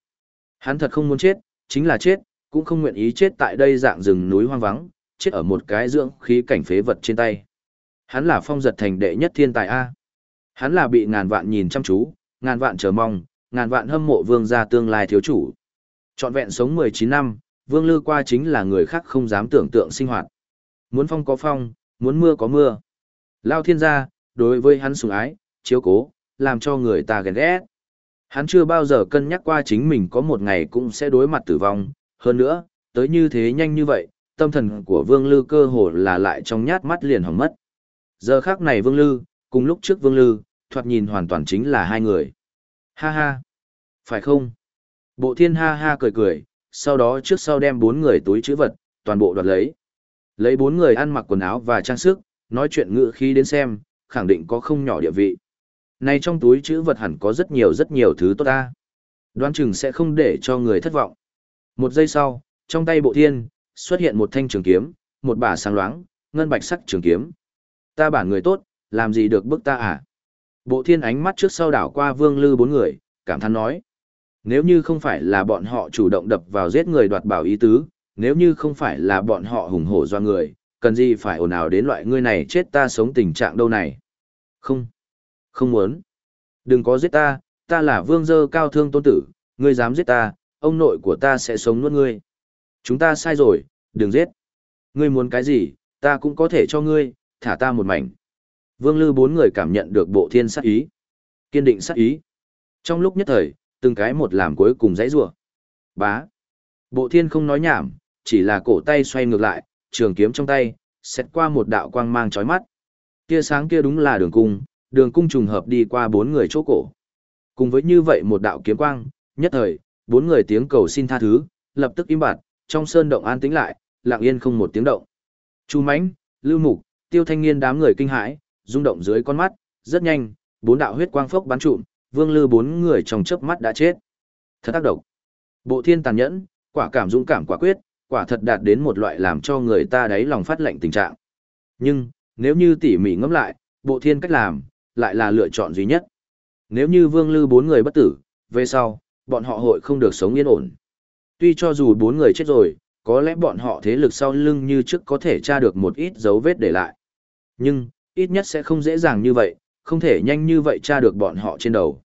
Hắn thật không muốn chết, chính là chết, cũng không nguyện ý chết tại đây dạng rừng núi hoang vắng, chết ở một cái dưỡng khí cảnh phế vật trên tay. Hắn là phong giật thành đệ nhất thiên tài A. Hắn là bị ngàn vạn nhìn chăm chú, ngàn vạn chờ mong, ngàn vạn hâm mộ vương gia tương lai thiếu chủ. Trọn vẹn sống 19 năm, vương lư qua chính là người khác không dám tưởng tượng sinh hoạt. Muốn phong có phong, muốn mưa có mưa. Lao thiên gia, đối với hắn sủng ái, chiếu cố, làm cho người ta ghen ghét. Hắn chưa bao giờ cân nhắc qua chính mình có một ngày cũng sẽ đối mặt tử vong, hơn nữa, tới như thế nhanh như vậy, tâm thần của Vương Lư cơ hồ là lại trong nhát mắt liền hỏng mất. Giờ khác này Vương Lư, cùng lúc trước Vương Lư, thoạt nhìn hoàn toàn chính là hai người. Ha ha! Phải không? Bộ thiên ha ha cười cười, sau đó trước sau đem bốn người túi chữ vật, toàn bộ đoạt lấy. Lấy bốn người ăn mặc quần áo và trang sức, nói chuyện ngựa khí đến xem, khẳng định có không nhỏ địa vị. Này trong túi chữ vật hẳn có rất nhiều rất nhiều thứ tốt ta. Đoán chừng sẽ không để cho người thất vọng. Một giây sau, trong tay bộ thiên, xuất hiện một thanh trường kiếm, một bả sáng loáng, ngân bạch sắc trường kiếm. Ta bản người tốt, làm gì được bức ta à? Bộ thiên ánh mắt trước sau đảo qua vương lư bốn người, cảm thán nói. Nếu như không phải là bọn họ chủ động đập vào giết người đoạt bảo ý tứ, nếu như không phải là bọn họ hùng hổ do người, cần gì phải ồn ào đến loại ngươi này chết ta sống tình trạng đâu này. Không, không muốn. Đừng có giết ta, ta là vương dơ cao thương tôn tử, ngươi dám giết ta, ông nội của ta sẽ sống nuốt ngươi. Chúng ta sai rồi, đừng giết. Ngươi muốn cái gì, ta cũng có thể cho ngươi, thả ta một mảnh. Vương Lư bốn người cảm nhận được bộ thiên sát ý. Kiên định sát ý. Trong lúc nhất thời, từng cái một làm cuối cùng dãy rủa. Bá. Bộ thiên không nói nhảm, chỉ là cổ tay xoay ngược lại, trường kiếm trong tay, xét qua một đạo quang mang chói mắt. Kia sáng kia đúng là đường cung, đường cung trùng hợp đi qua bốn người chỗ cổ. Cùng với như vậy một đạo kiếm quang, nhất thời, bốn người tiếng cầu xin tha thứ, lập tức im bặt, trong sơn động an tĩnh lại, lặng yên không một tiếng động. Chu Mãnh, Lưu Mục, Tiêu Thanh Niên đám người kinh hãi, rung động dưới con mắt, rất nhanh, bốn đạo huyết quang phốc bắn trụm, Vương Lư bốn người trong chớp mắt đã chết. Thật tác động. Bộ thiên tàn nhẫn, quả cảm dũng cảm quả quyết, quả thật đạt đến một loại làm cho người ta đáy lòng phát lạnh tình trạng. Nhưng, nếu như tỉ mỉ ngẫm lại, bộ thiên cách làm, lại là lựa chọn duy nhất. Nếu như Vương Lư bốn người bất tử, về sau, bọn họ hội không được sống yên ổn. Tuy cho dù bốn người chết rồi, có lẽ bọn họ thế lực sau lưng như trước có thể tra được một ít dấu vết để lại. Nhưng, ít nhất sẽ không dễ dàng như vậy, không thể nhanh như vậy tra được bọn họ trên đầu.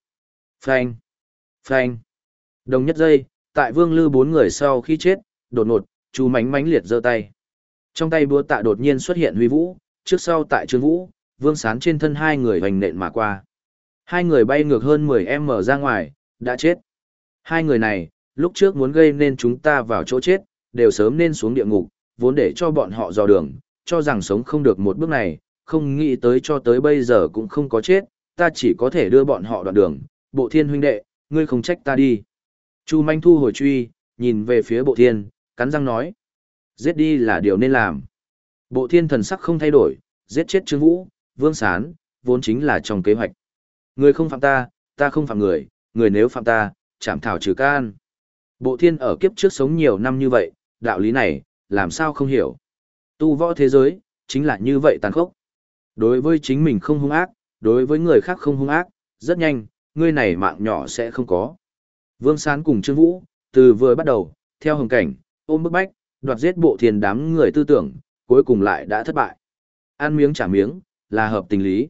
Phanh! Phanh! Đồng nhất giây, tại vương lư bốn người sau khi chết, đột ngột, chú mánh mánh liệt giơ tay. Trong tay búa tạ đột nhiên xuất hiện huy vũ, trước sau tại trương vũ, vương sán trên thân hai người hoành nện mà qua. Hai người bay ngược hơn 10m ra ngoài, đã chết. Hai người này, lúc trước muốn gây nên chúng ta vào chỗ chết, đều sớm nên xuống địa ngục, vốn để cho bọn họ dò đường, cho rằng sống không được một bước này, không nghĩ tới cho tới bây giờ cũng không có chết, ta chỉ có thể đưa bọn họ đoạn đường, bộ thiên huynh đệ, ngươi không trách ta đi. Chu manh thu hồi truy, nhìn về phía bộ thiên, cắn răng nói. Giết đi là điều nên làm. Bộ thiên thần sắc không thay đổi, giết chết Trương Vũ, Vương Sán, vốn chính là trong kế hoạch. Người không phạm ta, ta không phạm người, người nếu phạm ta, chảm thảo trừ can. Bộ thiên ở kiếp trước sống nhiều năm như vậy, đạo lý này, làm sao không hiểu. Tu võ thế giới, chính là như vậy tàn khốc. Đối với chính mình không hung ác, đối với người khác không hung ác, rất nhanh, ngươi này mạng nhỏ sẽ không có. Vương Sán cùng Trương Vũ, từ vừa bắt đầu, theo hồng cảnh, ôm bức bách, đoạt giết bộ thiên đám người tư tưởng, cuối cùng lại đã thất bại. Ăn miếng trả miếng, là hợp tình lý.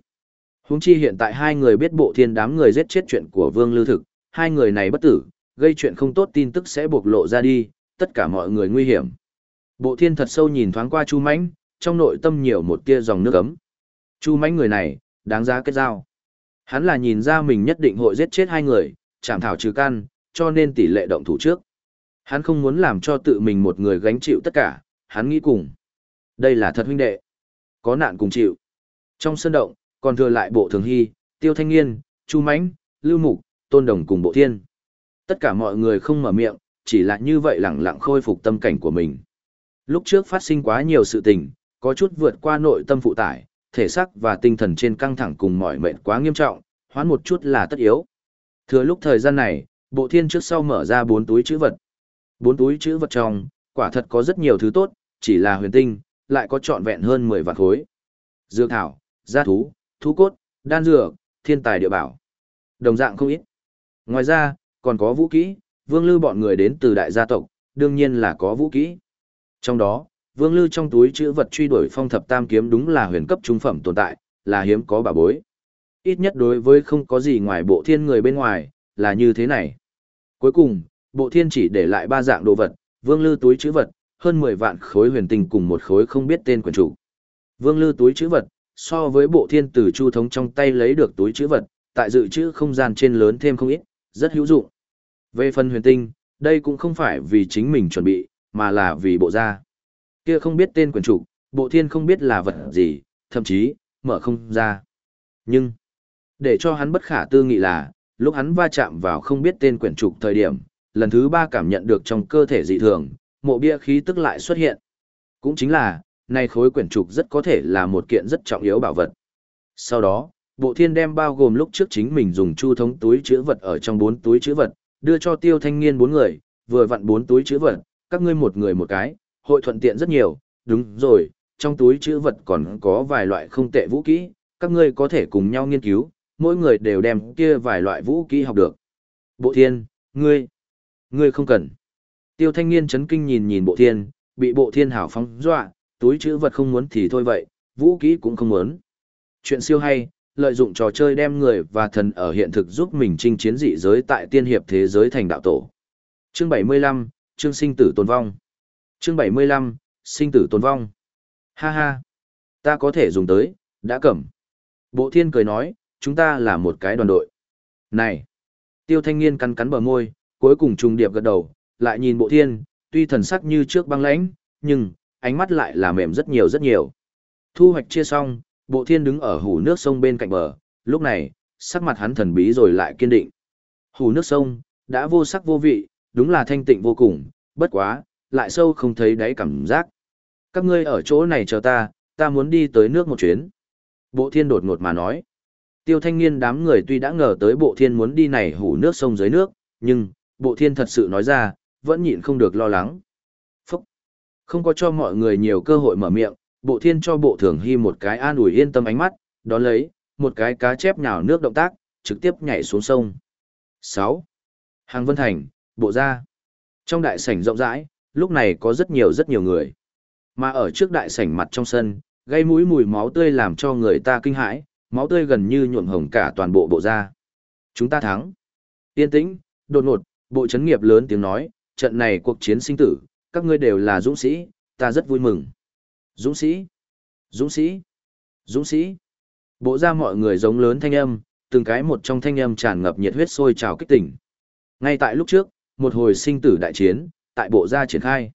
Húng chi hiện tại hai người biết bộ thiên đám người giết chết chuyện của Vương Lưu Thực, hai người này bất tử, gây chuyện không tốt tin tức sẽ bộc lộ ra đi, tất cả mọi người nguy hiểm. Bộ thiên thật sâu nhìn thoáng qua Chu Mãnh, trong nội tâm nhiều một tia dòng nước ấm. Chu mãnh người này, đáng giá kết giao. Hắn là nhìn ra mình nhất định hội giết chết hai người, chạm thảo trừ căn, cho nên tỷ lệ động thủ trước. Hắn không muốn làm cho tự mình một người gánh chịu tất cả, hắn nghĩ cùng. Đây là thật huynh đệ. Có nạn cùng chịu. Trong sân động, còn thừa lại bộ thường hy, tiêu thanh niên, chu mãnh, lưu mục, tôn đồng cùng bộ thiên. Tất cả mọi người không mở miệng, chỉ là như vậy lẳng lặng khôi phục tâm cảnh của mình. Lúc trước phát sinh quá nhiều sự tình, có chút vượt qua nội tâm phụ tải, thể xác và tinh thần trên căng thẳng cùng mỏi mệt quá nghiêm trọng, hoán một chút là tất yếu. Thừa lúc thời gian này, bộ thiên trước sau mở ra bốn túi chữ vật. Bốn túi chữ vật trong, quả thật có rất nhiều thứ tốt, chỉ là huyền tinh, lại có trọn vẹn hơn 10 vạn khối. Dược thảo, gia thú, thú cốt, đan dược, thiên tài địa bảo. Đồng dạng không ít. Ngoài ra, còn có vũ kỹ, vương lư bọn người đến từ đại gia tộc, đương nhiên là có vũ kỹ. Trong đó, vương lư trong túi chữ vật truy đuổi phong thập tam kiếm đúng là huyền cấp trung phẩm tồn tại, là hiếm có bà bối. Ít nhất đối với không có gì ngoài bộ thiên người bên ngoài, là như thế này. Cuối cùng, bộ thiên chỉ để lại ba dạng đồ vật, vương lư túi chữ vật, hơn 10 vạn khối huyền tinh cùng một khối không biết tên quần chủ. Vương lư túi chữ vật, so với bộ thiên tử chu thống trong tay lấy được túi chữ vật, tại dự trữ không gian trên lớn thêm không ít, rất hữu dụng. Về phần huyền tinh, đây cũng không phải vì chính mình chuẩn bị, mà là vì bộ gia. Kia không biết tên quyển chủ, bộ thiên không biết là vật gì, thậm chí, mở không ra. Nhưng, để cho hắn bất khả tư nghị là, lúc hắn va chạm vào không biết tên quyển trục thời điểm, lần thứ ba cảm nhận được trong cơ thể dị thường, mộ bia khí tức lại xuất hiện. Cũng chính là, này khối quyển trục rất có thể là một kiện rất trọng yếu bảo vật. Sau đó, bộ thiên đem bao gồm lúc trước chính mình dùng chu thống túi chữ vật ở trong bốn túi chữ vật, đưa cho tiêu thanh niên bốn người, vừa vặn bốn túi chữ vật, các ngươi một người một cái, hội thuận tiện rất nhiều, đúng rồi, trong túi chữ vật còn có vài loại không tệ vũ kỹ, các ngươi có thể cùng nhau nghiên cứu, mỗi người đều đem kia vài loại vũ kỹ học được. Bộ thiên, ngươi, ngươi không cần. Tiêu thanh niên chấn kinh nhìn nhìn bộ thiên, bị bộ thiên hảo phóng dọa, túi chữ vật không muốn thì thôi vậy, vũ kỹ cũng không muốn. Chuyện siêu hay, lợi dụng trò chơi đem người và thần ở hiện thực giúp mình chinh chiến dị giới tại tiên hiệp thế giới thành đạo tổ. Chương 75, chương sinh tử tồn vong. Chương 75, sinh tử tồn vong. Ha ha, ta có thể dùng tới, đã cẩm. Bộ thiên cười nói, chúng ta là một cái đoàn đội. Này! Tiêu thanh niên cắn cắn bờ môi, cuối cùng trùng điệp gật đầu, lại nhìn bộ thiên, tuy thần sắc như trước băng lãnh, nhưng, ánh mắt lại là mềm rất nhiều rất nhiều. Thu hoạch chia xong, bộ thiên đứng ở hủ nước sông bên cạnh bờ, lúc này, sắc mặt hắn thần bí rồi lại kiên định. Hủ nước sông, đã vô sắc vô vị, đúng là thanh tịnh vô cùng, bất quá, lại sâu không thấy đáy cảm giác. Các ngươi ở chỗ này chờ ta, ta muốn đi tới nước một chuyến. Bộ thiên đột ngột mà nói. Tiêu thanh niên đám người tuy đã ngờ tới bộ thiên muốn đi này hủ nước sông dưới nước, nhưng, bộ thiên thật sự nói ra, vẫn nhịn không được lo lắng. Không có cho mọi người nhiều cơ hội mở miệng, bộ thiên cho bộ thường hy một cái an ủi yên tâm ánh mắt, đón lấy, một cái cá chép nhào nước động tác, trực tiếp nhảy xuống sông. 6. Hàng Vân Thành, bộ ra. Trong đại sảnh rộng rãi, lúc này có rất nhiều rất nhiều người. Mà ở trước đại sảnh mặt trong sân, gây mũi mùi máu tươi làm cho người ta kinh hãi, máu tươi gần như nhuộm hồng cả toàn bộ bộ da. Chúng ta thắng. Yên tĩnh, đột ngột, bộ chấn nghiệp lớn tiếng nói, trận này cuộc chiến sinh tử, các ngươi đều là dũng sĩ, ta rất vui mừng. Dũng sĩ, dũng sĩ, dũng sĩ. Bộ ra mọi người giống lớn thanh âm, từng cái một trong thanh âm tràn ngập nhiệt huyết sôi trào kích tỉnh. Ngay tại lúc trước, một hồi sinh tử đại chiến, tại bộ gia triển khai.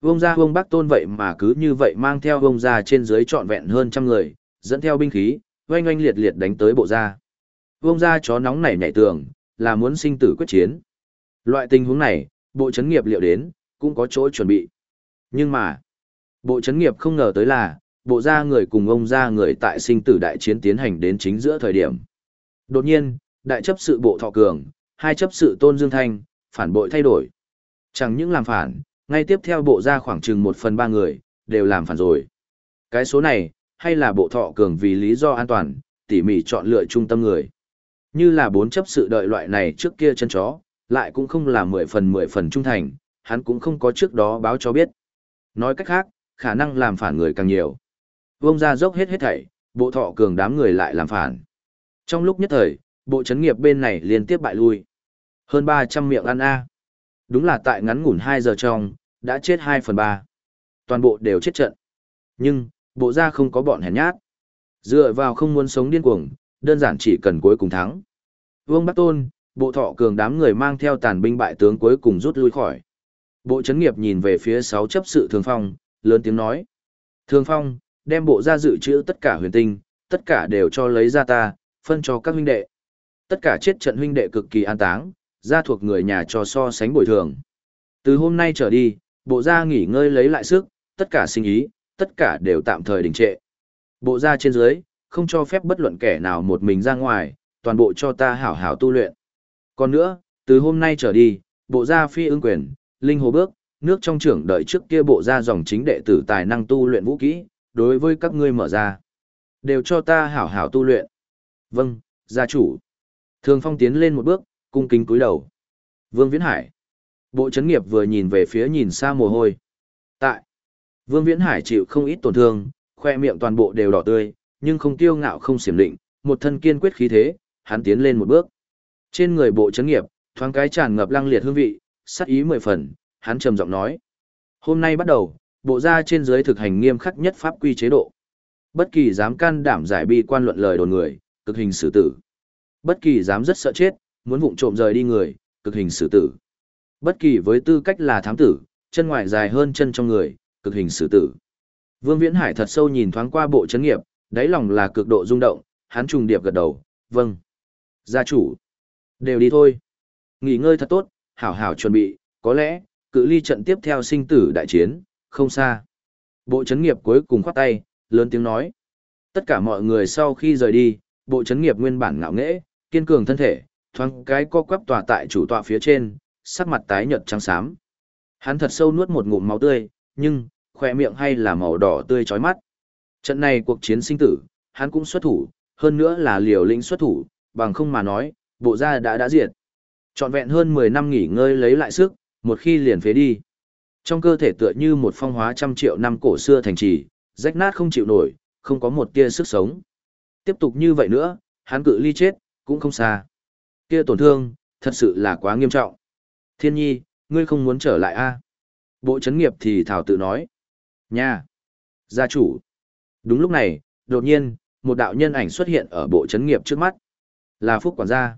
Vông gia vông bác tôn vậy mà cứ như vậy mang theo vông gia trên dưới trọn vẹn hơn trăm người, dẫn theo binh khí, oanh oanh liệt liệt đánh tới bộ gia. Vông gia chó nóng nảy nhảy tường, là muốn sinh tử quyết chiến. Loại tình huống này, bộ chấn nghiệp liệu đến, cũng có chỗ chuẩn bị. Nhưng mà, bộ chấn nghiệp không ngờ tới là, bộ gia người cùng ông gia người tại sinh tử đại chiến tiến hành đến chính giữa thời điểm. Đột nhiên, đại chấp sự bộ thọ cường, hai chấp sự tôn dương thanh, phản bội thay đổi. Chẳng những làm phản, ngay tiếp theo bộ gia khoảng chừng một phần ba người, đều làm phản rồi. Cái số này, hay là bộ thọ cường vì lý do an toàn, tỉ mỉ chọn lựa trung tâm người. Như là bốn chấp sự đợi loại này trước kia chân chó, lại cũng không là mười phần mười phần trung thành, hắn cũng không có trước đó báo cho biết. Nói cách khác, khả năng làm phản người càng nhiều. Vông ra dốc hết hết thảy, bộ thọ cường đám người lại làm phản. Trong lúc nhất thời, bộ chấn nghiệp bên này liên tiếp bại lui. Hơn 300 miệng ăn a. Đúng là tại ngắn ngủn 2 giờ trong, đã chết 2 phần 3. Toàn bộ đều chết trận. Nhưng, bộ ra không có bọn hèn nhát. Dựa vào không muốn sống điên cuồng, đơn giản chỉ cần cuối cùng thắng. Vương Bắc Tôn, bộ thọ cường đám người mang theo tàn binh bại tướng cuối cùng rút lui khỏi. Bộ chấn nghiệp nhìn về phía sáu chấp sự Thường Phong, lớn tiếng nói. Thường Phong, đem bộ ra dự trữ tất cả huyền tinh, tất cả đều cho lấy ra ta, phân cho các huynh đệ. Tất cả chết trận huynh đệ cực kỳ an táng, ra thuộc người nhà cho so sánh bồi thường. Từ hôm nay trở đi, bộ gia nghỉ ngơi lấy lại sức, tất cả sinh ý, tất cả đều tạm thời đình trệ. Bộ gia trên dưới, không cho phép bất luận kẻ nào một mình ra ngoài, toàn bộ cho ta hảo hảo tu luyện. Còn nữa, từ hôm nay trở đi, bộ gia phi ứng quyền, linh hồ bước, nước trong trưởng đợi trước kia bộ gia dòng chính đệ tử tài năng tu luyện vũ kỹ, đối với các ngươi mở ra. Đều cho ta hảo hảo tu luyện. Vâng, gia chủ. Thường Phong tiến lên một bước, cung kính cúi đầu. Vương Viễn Hải. Bộ chấn nghiệp vừa nhìn về phía nhìn xa mồ hôi. Tại. Vương Viễn Hải chịu không ít tổn thương, khoe miệng toàn bộ đều đỏ tươi, nhưng không tiêu ngạo không xiểm định, một thân kiên quyết khí thế, hắn tiến lên một bước. Trên người bộ chấn nghiệp, thoáng cái tràn ngập lăng liệt hương vị, sắc ý mười phần, hắn trầm giọng nói. Hôm nay bắt đầu, bộ gia trên dưới thực hành nghiêm khắc nhất pháp quy chế độ. Bất kỳ dám can đảm giải bi quan luận lời đồn người, cực hình xử tử. Bất kỳ dám rất sợ chết, muốn vụng trộm rời đi người, cực hình xử tử. Bất kỳ với tư cách là thám tử, chân ngoài dài hơn chân trong người, cực hình xử tử. Vương Viễn Hải thật sâu nhìn thoáng qua bộ chấn nghiệp, đáy lòng là cực độ rung động, hắn trùng điệp gật đầu, vâng. Gia chủ, đều đi thôi. Nghỉ ngơi thật tốt, hảo hảo chuẩn bị, có lẽ, cự ly trận tiếp theo sinh tử đại chiến, không xa. Bộ chấn nghiệp cuối cùng khoát tay, lớn tiếng nói. Tất cả mọi người sau khi rời đi, bộ chấn nghiệp nguyên bản ngạo nghễ, kiên cường thân thể, thoáng cái co quắp tòa tại chủ tọa phía trên, sắc mặt tái nhợt trắng xám. Hắn thật sâu nuốt một ngụm máu tươi, nhưng khỏe miệng hay là màu đỏ tươi chói mắt. Trận này cuộc chiến sinh tử, hắn cũng xuất thủ, hơn nữa là liều lĩnh xuất thủ, bằng không mà nói, bộ gia đã đã diệt. Trọn vẹn hơn 10 năm nghỉ ngơi lấy lại sức, một khi liền phế đi. Trong cơ thể tựa như một phong hóa trăm triệu năm cổ xưa thành trì, rách nát không chịu nổi, không có một tia sức sống. Tiếp tục như vậy nữa, hắn cự ly chết, cũng không xa. Kia tổn thương, thật sự là quá nghiêm trọng. Thiên nhi, ngươi không muốn trở lại a Bộ chấn nghiệp thì thảo tự nói. Nha! Gia chủ! Đúng lúc này, đột nhiên, một đạo nhân ảnh xuất hiện ở bộ chấn nghiệp trước mắt. Là Phúc quản gia.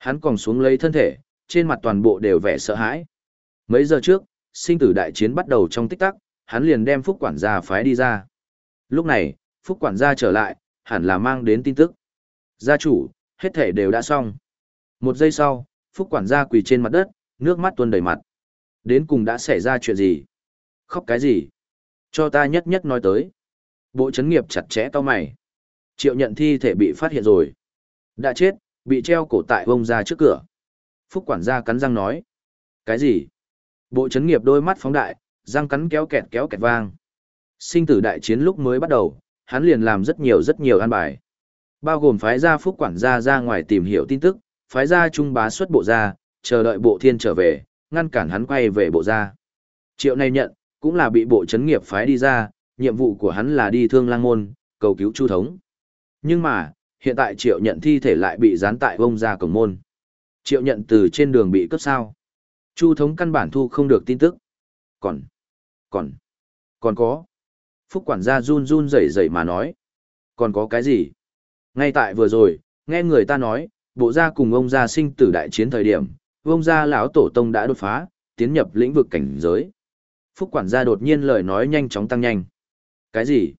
Hắn còn xuống lấy thân thể, trên mặt toàn bộ đều vẻ sợ hãi. Mấy giờ trước, sinh tử đại chiến bắt đầu trong tích tắc, hắn liền đem Phúc quản gia phái đi ra. Lúc này, Phúc quản gia trở lại, hẳn là mang đến tin tức. Gia chủ, hết thể đều đã xong. Một giây sau, Phúc quản gia quỳ trên mặt đất, nước mắt tuôn đầy mặt. Đến cùng đã xảy ra chuyện gì? Khóc cái gì? Cho ta nhất nhất nói tới. Bộ chấn nghiệp chặt chẽ to mày. Triệu nhận thi thể bị phát hiện rồi. Đã chết, bị treo cổ tại vông ra trước cửa. Phúc quản gia cắn răng nói. Cái gì? Bộ chấn nghiệp đôi mắt phóng đại, răng cắn kéo kẹt kéo kẹt vang. Sinh tử đại chiến lúc mới bắt đầu, hắn liền làm rất nhiều rất nhiều an bài. Bao gồm phái gia phúc quản gia ra ngoài tìm hiểu tin tức, phái gia trung bá xuất bộ gia, chờ đợi bộ thiên trở về, ngăn cản hắn quay về bộ gia. Triệu này nhận, cũng là bị bộ chấn nghiệp phái đi ra, nhiệm vụ của hắn là đi thương lang môn, cầu cứu chu thống. Nhưng mà, hiện tại triệu nhận thi thể lại bị dán tại vông ra cổng môn. Triệu nhận từ trên đường bị cướp sao. Chu thống căn bản thu không được tin tức. Còn, còn, còn có. Phúc quản gia run run rẩy rẩy mà nói. Còn có cái gì? Ngay tại vừa rồi, nghe người ta nói, bộ gia cùng ông gia sinh tử đại chiến thời điểm, ông gia lão tổ tông đã đột phá, tiến nhập lĩnh vực cảnh giới. Phúc quản gia đột nhiên lời nói nhanh chóng tăng nhanh. Cái gì?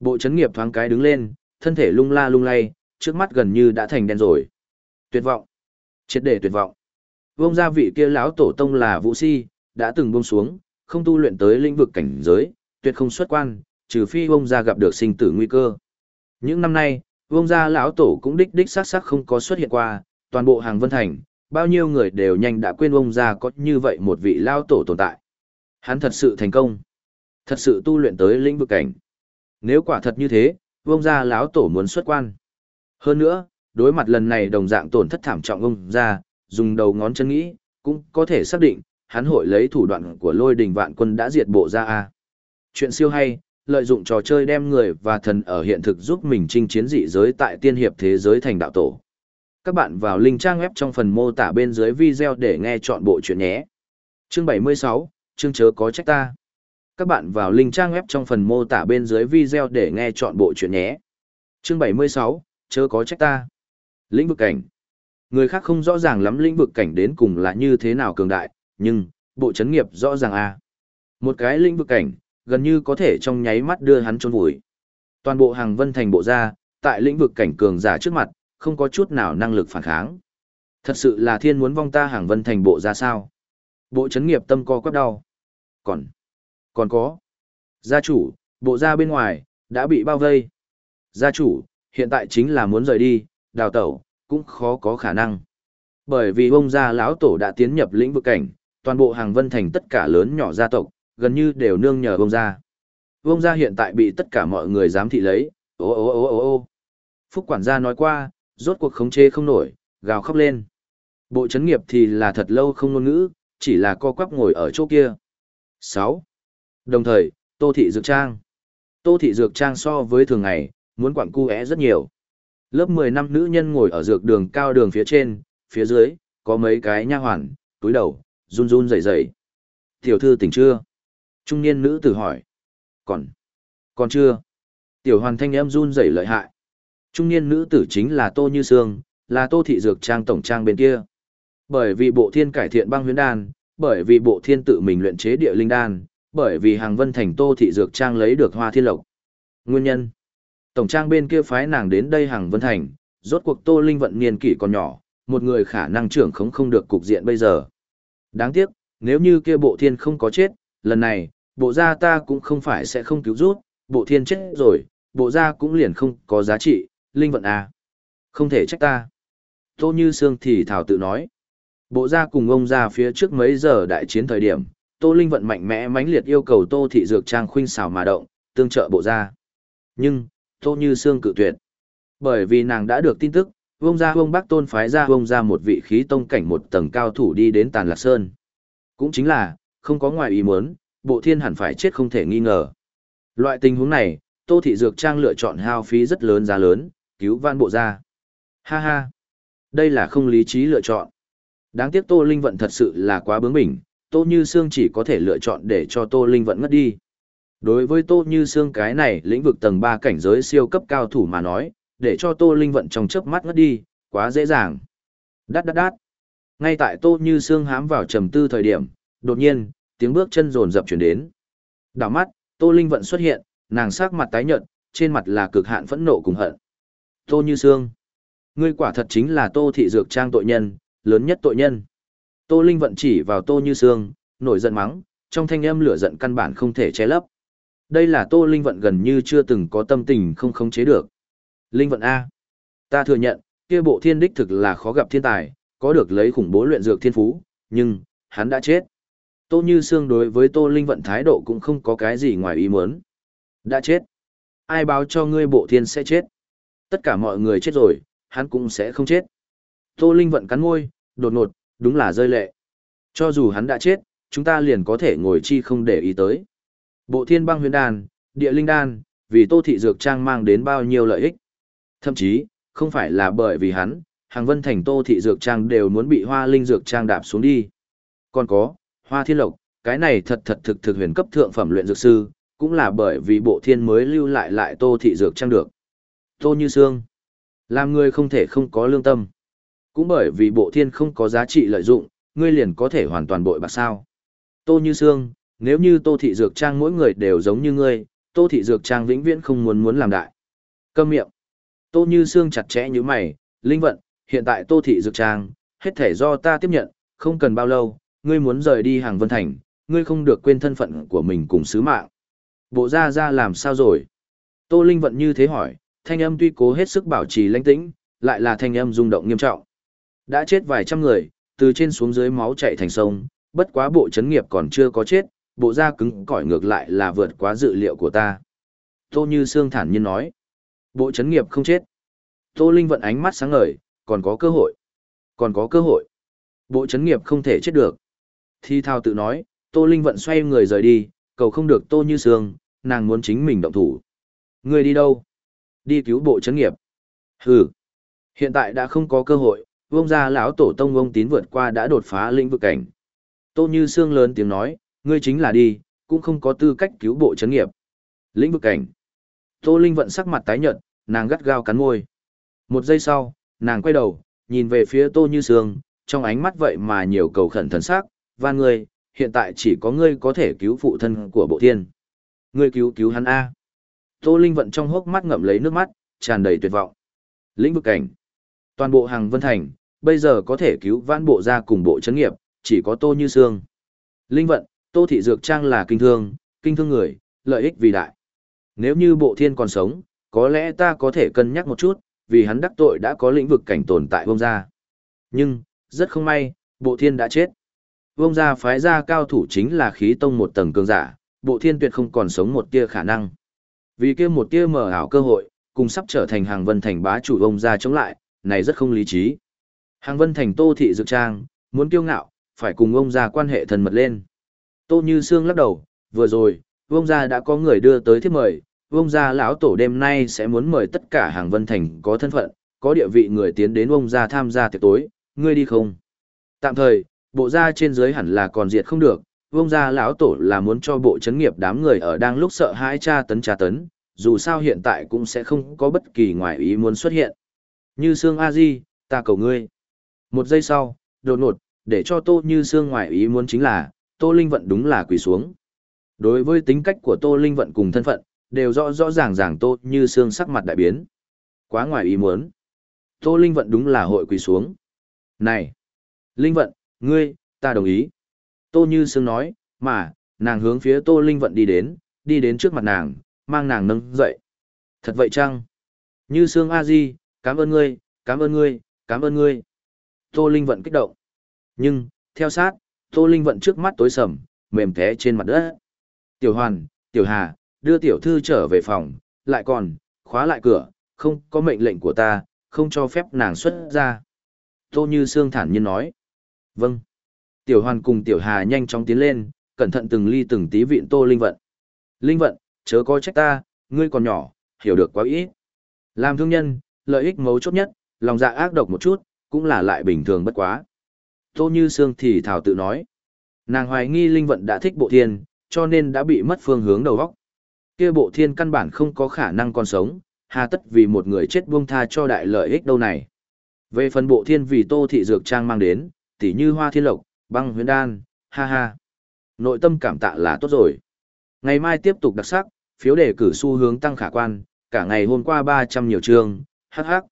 Bộ chấn nghiệp thoáng cái đứng lên, thân thể lung la lung lay, trước mắt gần như đã thành đen rồi. Tuyệt vọng. Triệt để tuyệt vọng. Vông gia vị kia lão tổ tông là Vũ Si, đã từng buông xuống, không tu luyện tới lĩnh vực cảnh giới, tuyệt không xuất quan, trừ phi vông gia gặp được sinh tử nguy cơ. Những năm nay, vông gia lão tổ cũng đích đích xác xác không có xuất hiện qua, toàn bộ hàng vân thành, bao nhiêu người đều nhanh đã quên vông gia có như vậy một vị lão tổ tồn tại. Hắn thật sự thành công. Thật sự tu luyện tới lĩnh vực cảnh. Nếu quả thật như thế, vông gia lão tổ muốn xuất quan. Hơn nữa, đối mặt lần này đồng dạng tổn thất thảm trọng ông gia, dùng đầu ngón chân nghĩ, cũng có thể xác định, hắn hội lấy thủ đoạn của lôi đình vạn quân đã diệt bộ ra a. Chuyện siêu hay, lợi dụng trò chơi đem người và thần ở hiện thực giúp mình chinh chiến dị giới tại tiên hiệp thế giới thành đạo tổ. Các bạn vào link trang web trong phần mô tả bên dưới video để nghe chọn bộ chuyện nhé. Chương 76, chương chớ có trách ta. Các bạn vào link trang web trong phần mô tả bên dưới video để nghe chọn bộ chuyện nhé. Chương 76, chớ có trách ta. Lĩnh vực cảnh. Người khác không rõ ràng lắm lĩnh vực cảnh đến cùng là như thế nào cường đại, nhưng, bộ chấn nghiệp rõ ràng a Một cái lĩnh vực cảnh, gần như có thể trong nháy mắt đưa hắn trốn vùi. Toàn bộ hàng vân thành bộ ra, tại lĩnh vực cảnh cường giả trước mặt, không có chút nào năng lực phản kháng. Thật sự là thiên muốn vong ta hàng vân thành bộ ra sao? Bộ chấn nghiệp tâm co quắp đau. Còn, còn có. Gia chủ, bộ ra bên ngoài, đã bị bao vây. Gia chủ, hiện tại chính là muốn rời đi, đào tẩu, cũng khó có khả năng. Bởi vì ông gia lão tổ đã tiến nhập lĩnh vực cảnh, toàn bộ hàng vân thành tất cả lớn nhỏ gia tộc, gần như đều nương nhờ ông gia. Ông gia hiện tại bị tất cả mọi người giám thị lấy, ô ô ô ô ô. Phúc quản gia nói qua, rốt cuộc khống chế không nổi, gào khóc lên. Bộ chấn nghiệp thì là thật lâu không ngôn ngữ, chỉ là co quắp ngồi ở chỗ kia. 6. Đồng thời, Tô Thị Dược Trang. Tô Thị Dược Trang so với thường ngày, muốn quặng cu rất nhiều. Lớp 10 năm nữ nhân ngồi ở dược đường cao đường phía trên, phía dưới, có mấy cái nha hoàn, túi đầu, run run rẩy rẩy. Tiểu thư tỉnh chưa? Trung niên nữ tử hỏi. Còn, còn chưa? Tiểu hoàn thanh em run rẩy lợi hại. Trung niên nữ tử chính là Tô Như Sương, là Tô Thị Dược Trang tổng trang bên kia. Bởi vì bộ thiên cải thiện băng huyễn đan, bởi vì bộ thiên tự mình luyện chế địa linh đan, bởi vì hàng vân thành Tô Thị Dược Trang lấy được hoa thiên lộc. Nguyên nhân Tổng trang bên kia phái nàng đến đây hàng vân thành, rốt cuộc Tô Linh vận niên kỷ còn nhỏ, một người khả năng trưởng không không được cục diện bây giờ. Đáng tiếc, nếu như kia bộ thiên không có chết, lần này, bộ gia ta cũng không phải sẽ không cứu rút, bộ thiên chết rồi, bộ gia cũng liền không có giá trị, Linh vận à. Không thể trách ta. Tô Như Sương thì thảo tự nói. Bộ gia cùng ông gia phía trước mấy giờ đại chiến thời điểm, Tô Linh vận mạnh mẽ mãnh liệt yêu cầu Tô Thị Dược Trang khuynh xảo mà động, tương trợ bộ gia. Nhưng, Tô Như Sương cự tuyệt. Bởi vì nàng đã được tin tức, vông gia vông bác tôn phái ra vông ra một vị khí tông cảnh một tầng cao thủ đi đến Tàn Lạc Sơn. Cũng chính là, không có ngoài ý muốn, bộ thiên hẳn phải chết không thể nghi ngờ. Loại tình huống này, Tô Thị Dược Trang lựa chọn hao phí rất lớn giá lớn, cứu van bộ ra. Ha ha, đây là không lý trí lựa chọn. Đáng tiếc Tô Linh Vận thật sự là quá bướng bỉnh, Tô Như Sương chỉ có thể lựa chọn để cho Tô Linh Vận ngất đi. Đối với Tô Như Sương cái này lĩnh vực tầng 3 cảnh giới siêu cấp cao thủ mà nói, để cho Tô Linh vận trong chớp mắt ngất đi, quá dễ dàng. Đát đát đát. Ngay tại Tô Như Sương hám vào trầm tư thời điểm, đột nhiên, tiếng bước chân rồn rập chuyển đến. Đảo mắt, Tô Linh vận xuất hiện, nàng sắc mặt tái nhợt, trên mặt là cực hạn phẫn nộ cùng hận. Tô Như Sương. Ngươi quả thật chính là Tô Thị Dược Trang tội nhân, lớn nhất tội nhân. Tô Linh vận chỉ vào Tô Như Sương, nổi giận mắng, trong thanh âm lửa giận căn bản không thể che lấp. Đây là Tô Linh Vận gần như chưa từng có tâm tình không khống chế được. Linh Vận A. Ta thừa nhận, kia bộ thiên đích thực là khó gặp thiên tài, có được lấy khủng bố luyện dược thiên phú, nhưng, hắn đã chết. Tô Như Sương đối với Tô Linh Vận thái độ cũng không có cái gì ngoài ý muốn. Đã chết. Ai báo cho ngươi bộ thiên sẽ chết? Tất cả mọi người chết rồi, hắn cũng sẽ không chết. Tô Linh Vận cắn môi, đột ngột, đúng là rơi lệ. Cho dù hắn đã chết, chúng ta liền có thể ngồi chi không để ý tới. Bộ thiên băng huyền đan, địa linh đan, vì tô thị dược trang mang đến bao nhiêu lợi ích. Thậm chí, không phải là bởi vì hắn, hàng vân thành tô thị dược trang đều muốn bị hoa linh dược trang đạp xuống đi. Còn có, hoa thiên lộc, cái này thật thật thực thực huyền cấp thượng phẩm luyện dược sư, cũng là bởi vì bộ thiên mới lưu lại lại tô thị dược trang được. Tô như xương. Làm người không thể không có lương tâm. Cũng bởi vì bộ thiên không có giá trị lợi dụng, ngươi liền có thể hoàn toàn bội bạc sao. Tô như sương nếu như Tô Thị Dược Trang mỗi người đều giống như ngươi, Tô Thị Dược Trang vĩnh viễn không muốn muốn làm đại. Câm miệng. Tô Như Sương chặt chẽ như mày, linh vận, hiện tại Tô Thị Dược Trang, hết thể do ta tiếp nhận, không cần bao lâu, ngươi muốn rời đi hàng Vân Thành, ngươi không được quên thân phận của mình cùng sứ mạng. Bộ ra ra làm sao rồi? Tô Linh vận như thế hỏi, thanh âm tuy cố hết sức bảo trì lãnh tĩnh, lại là thanh âm rung động nghiêm trọng. Đã chết vài trăm người, từ trên xuống dưới máu chảy thành sông, bất quá bộ chấn nghiệp còn chưa có chết, bộ da cứng cỏi ngược lại là vượt quá dự liệu của ta. Tô Như Sương thản nhiên nói. Bộ chấn nghiệp không chết. Tô Linh vận ánh mắt sáng ngời, còn có cơ hội. Còn có cơ hội. Bộ chấn nghiệp không thể chết được. Thi thao tự nói, Tô Linh vận xoay người rời đi, cầu không được Tô Như Sương, nàng muốn chính mình động thủ. Người đi đâu? Đi cứu bộ chấn nghiệp. Hừ. Hiện tại đã không có cơ hội, vông gia lão tổ tông vông tín vượt qua đã đột phá lĩnh vực cảnh. Tô Như Sương lớn tiếng nói, ngươi chính là đi, cũng không có tư cách cứu bộ chấn nghiệp. Lĩnh vực cảnh. Tô Linh vận sắc mặt tái nhợt, nàng gắt gao cắn môi. Một giây sau, nàng quay đầu, nhìn về phía Tô Như Sương, trong ánh mắt vậy mà nhiều cầu khẩn thần sắc, và ngươi, hiện tại chỉ có ngươi có thể cứu phụ thân của bộ thiên. Ngươi cứu cứu hắn A. Tô Linh vận trong hốc mắt ngậm lấy nước mắt, tràn đầy tuyệt vọng. Lĩnh vực cảnh. Toàn bộ hàng vân thành, bây giờ có thể cứu vãn bộ ra cùng bộ chấn nghiệp, chỉ có Tô Như Sương. Linh vận, Tô Thị Dược Trang là kinh thương, kinh thương người, lợi ích vì đại. Nếu như bộ thiên còn sống, có lẽ ta có thể cân nhắc một chút, vì hắn đắc tội đã có lĩnh vực cảnh tồn tại vông ra. Nhưng, rất không may, bộ thiên đã chết. Vông ra phái ra cao thủ chính là khí tông một tầng cường giả, bộ thiên tuyệt không còn sống một tia khả năng. Vì kia một tia mở ảo cơ hội, cùng sắp trở thành hàng vân thành bá chủ vông ra chống lại, này rất không lý trí. Hàng vân thành tô thị dược trang, muốn kiêu ngạo, phải cùng ông ra quan hệ thân mật lên. Tô Như Sương lắc đầu, vừa rồi, ông gia đã có người đưa tới thiết mời, ông gia lão tổ đêm nay sẽ muốn mời tất cả hàng vân thành có thân phận, có địa vị người tiến đến ông gia tham gia tiệc tối, ngươi đi không? Tạm thời, bộ gia trên dưới hẳn là còn diệt không được, ông gia lão tổ là muốn cho bộ chấn nghiệp đám người ở đang lúc sợ hãi tra tấn tra tấn, dù sao hiện tại cũng sẽ không có bất kỳ ngoại ý muốn xuất hiện. Như Sương A Di, ta cầu ngươi. Một giây sau, đột ngột, để cho Tô Như Sương ngoài ý muốn chính là, Tô Linh Vận đúng là quỳ xuống. Đối với tính cách của Tô Linh Vận cùng thân phận, đều rõ rõ ràng ràng Tô Như Sương sắc mặt đại biến. Quá ngoài ý muốn. Tô Linh Vận đúng là hội quỳ xuống. Này! Linh Vận, ngươi, ta đồng ý. Tô Như Sương nói, mà, nàng hướng phía Tô Linh Vận đi đến, đi đến trước mặt nàng, mang nàng nâng dậy. Thật vậy chăng? Như Sương A-di, cảm ơn ngươi, cảm ơn ngươi, cảm ơn ngươi. Tô Linh Vận kích động. Nhưng, theo sát, Tô Linh Vận trước mắt tối sầm, mềm té trên mặt đất. Tiểu Hoàn, Tiểu Hà, đưa tiểu thư trở về phòng, lại còn, khóa lại cửa, không có mệnh lệnh của ta, không cho phép nàng xuất ra. Tô Như Sương thản nhiên nói. Vâng. Tiểu Hoàn cùng Tiểu Hà nhanh chóng tiến lên, cẩn thận từng ly từng tí vịn Tô Linh Vận. Linh Vận, chớ coi trách ta, ngươi còn nhỏ, hiểu được quá ít. Làm thương nhân, lợi ích mấu chốt nhất, lòng dạ ác độc một chút, cũng là lại bình thường bất quá. Tô Như Sương thì thảo tự nói. Nàng hoài nghi Linh Vận đã thích bộ thiên, cho nên đã bị mất phương hướng đầu óc. Kia bộ thiên căn bản không có khả năng còn sống, hà tất vì một người chết buông tha cho đại lợi ích đâu này. Về phần bộ thiên vì Tô Thị Dược Trang mang đến, tỉ như hoa thiên lộc, băng huyến đan, ha ha. Nội tâm cảm tạ là tốt rồi. Ngày mai tiếp tục đặc sắc, phiếu đề cử xu hướng tăng khả quan, cả ngày hôm qua 300 nhiều trường, hắc hắc.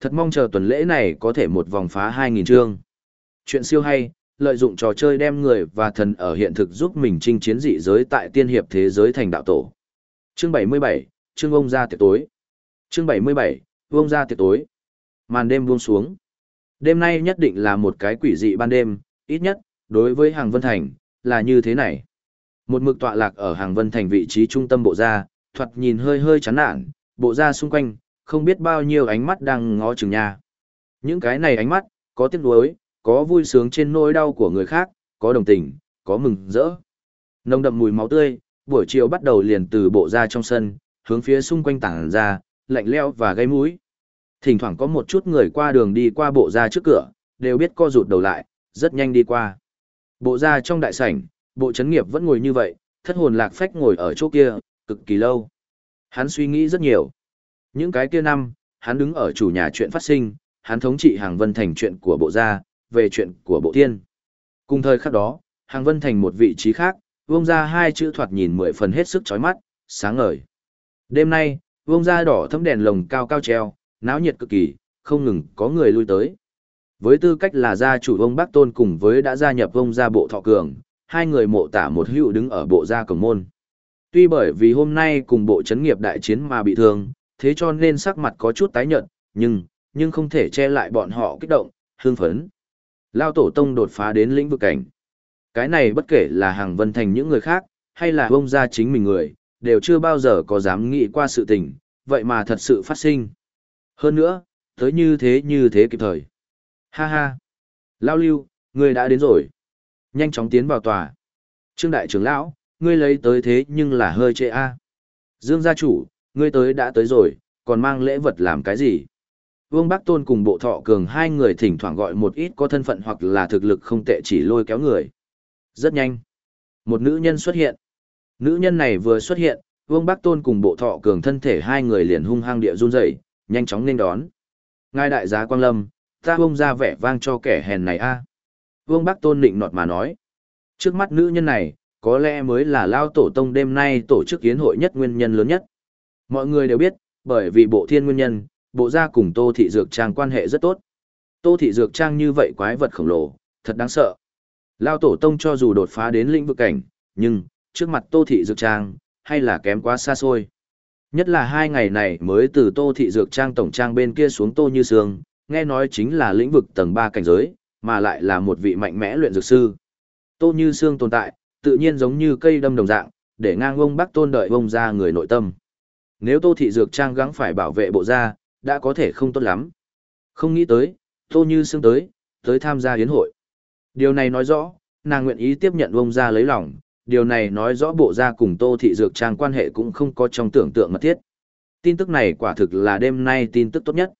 Thật mong chờ tuần lễ này có thể một vòng phá 2.000 chương. Chuyện siêu hay, lợi dụng trò chơi đem người và thần ở hiện thực giúp mình chinh chiến dị giới tại tiên hiệp thế giới thành đạo tổ. Chương 77, chương ông ra tiệc tối. Chương 77, ông ra tiệc tối. Màn đêm buông xuống. Đêm nay nhất định là một cái quỷ dị ban đêm, ít nhất, đối với hàng Vân Thành, là như thế này. Một mực tọa lạc ở hàng Vân Thành vị trí trung tâm bộ gia, thoạt nhìn hơi hơi chán nản, bộ gia xung quanh, không biết bao nhiêu ánh mắt đang ngó chừng nhà. Những cái này ánh mắt, có tiếc nuối, có vui sướng trên nỗi đau của người khác, có đồng tình, có mừng rỡ. Nồng đậm mùi máu tươi, buổi chiều bắt đầu liền từ bộ ra trong sân, hướng phía xung quanh tảng ra, lạnh leo và gây mũi. Thỉnh thoảng có một chút người qua đường đi qua bộ ra trước cửa, đều biết co rụt đầu lại, rất nhanh đi qua. Bộ ra trong đại sảnh, bộ chấn nghiệp vẫn ngồi như vậy, thất hồn lạc phách ngồi ở chỗ kia, cực kỳ lâu. Hắn suy nghĩ rất nhiều. Những cái kia năm, hắn đứng ở chủ nhà chuyện phát sinh, hắn thống trị hàng vân thành chuyện của bộ gia, về chuyện của bộ thiên. Cùng thời khắc đó, hàng vân thành một vị trí khác, vông ra hai chữ thoạt nhìn mười phần hết sức chói mắt, sáng ngời. Đêm nay, vông ra đỏ thấm đèn lồng cao cao treo, náo nhiệt cực kỳ, không ngừng có người lui tới. Với tư cách là gia chủ vông Bắc Tôn cùng với đã gia nhập vông ra bộ thọ cường, hai người mộ tả một hữu đứng ở bộ gia cổng môn. Tuy bởi vì hôm nay cùng bộ chấn nghiệp đại chiến mà bị thương, thế cho nên sắc mặt có chút tái nhợt, nhưng, nhưng không thể che lại bọn họ kích động, hương phấn. Lao tổ tông đột phá đến lĩnh vực cảnh. Cái này bất kể là hàng vân thành những người khác, hay là bông ra chính mình người, đều chưa bao giờ có dám nghĩ qua sự tình, vậy mà thật sự phát sinh. Hơn nữa, tới như thế như thế kịp thời. Ha ha. Lao lưu, ngươi đã đến rồi. Nhanh chóng tiến vào tòa. Trương đại trưởng lão, ngươi lấy tới thế nhưng là hơi trễ a. Dương gia chủ, ngươi tới đã tới rồi, còn mang lễ vật làm cái gì? Vương Bắc Tôn cùng bộ thọ cường hai người thỉnh thoảng gọi một ít có thân phận hoặc là thực lực không tệ chỉ lôi kéo người. Rất nhanh. Một nữ nhân xuất hiện. Nữ nhân này vừa xuất hiện, Vương Bắc Tôn cùng bộ thọ cường thân thể hai người liền hung hăng địa run rẩy, nhanh chóng nên đón. Ngài đại giá Quang Lâm, ta bông ra vẻ vang cho kẻ hèn này a. Vương Bắc Tôn định nọt mà nói. Trước mắt nữ nhân này, có lẽ mới là lao tổ tông đêm nay tổ chức yến hội nhất nguyên nhân lớn nhất. Mọi người đều biết, bởi vì bộ thiên nguyên nhân, bộ gia cùng Tô Thị Dược Trang quan hệ rất tốt. Tô Thị Dược Trang như vậy quái vật khổng lồ, thật đáng sợ. Lao tổ tông cho dù đột phá đến lĩnh vực cảnh, nhưng, trước mặt Tô Thị Dược Trang, hay là kém quá xa xôi. Nhất là hai ngày này mới từ Tô Thị Dược Trang tổng trang bên kia xuống Tô Như Sương, nghe nói chính là lĩnh vực tầng 3 cảnh giới, mà lại là một vị mạnh mẽ luyện dược sư. Tô Như Sương tồn tại, tự nhiên giống như cây đâm đồng dạng, để ngang ông bác tôn đợi ông ra người nội tâm. Nếu Tô Thị Dược Trang gắng phải bảo vệ bộ gia, đã có thể không tốt lắm. Không nghĩ tới, Tô Như Sương tới, tới tham gia yến hội. Điều này nói rõ, nàng nguyện ý tiếp nhận ông gia lấy lòng, điều này nói rõ bộ gia cùng Tô Thị Dược Trang quan hệ cũng không có trong tưởng tượng mật thiết. Tin tức này quả thực là đêm nay tin tức tốt nhất.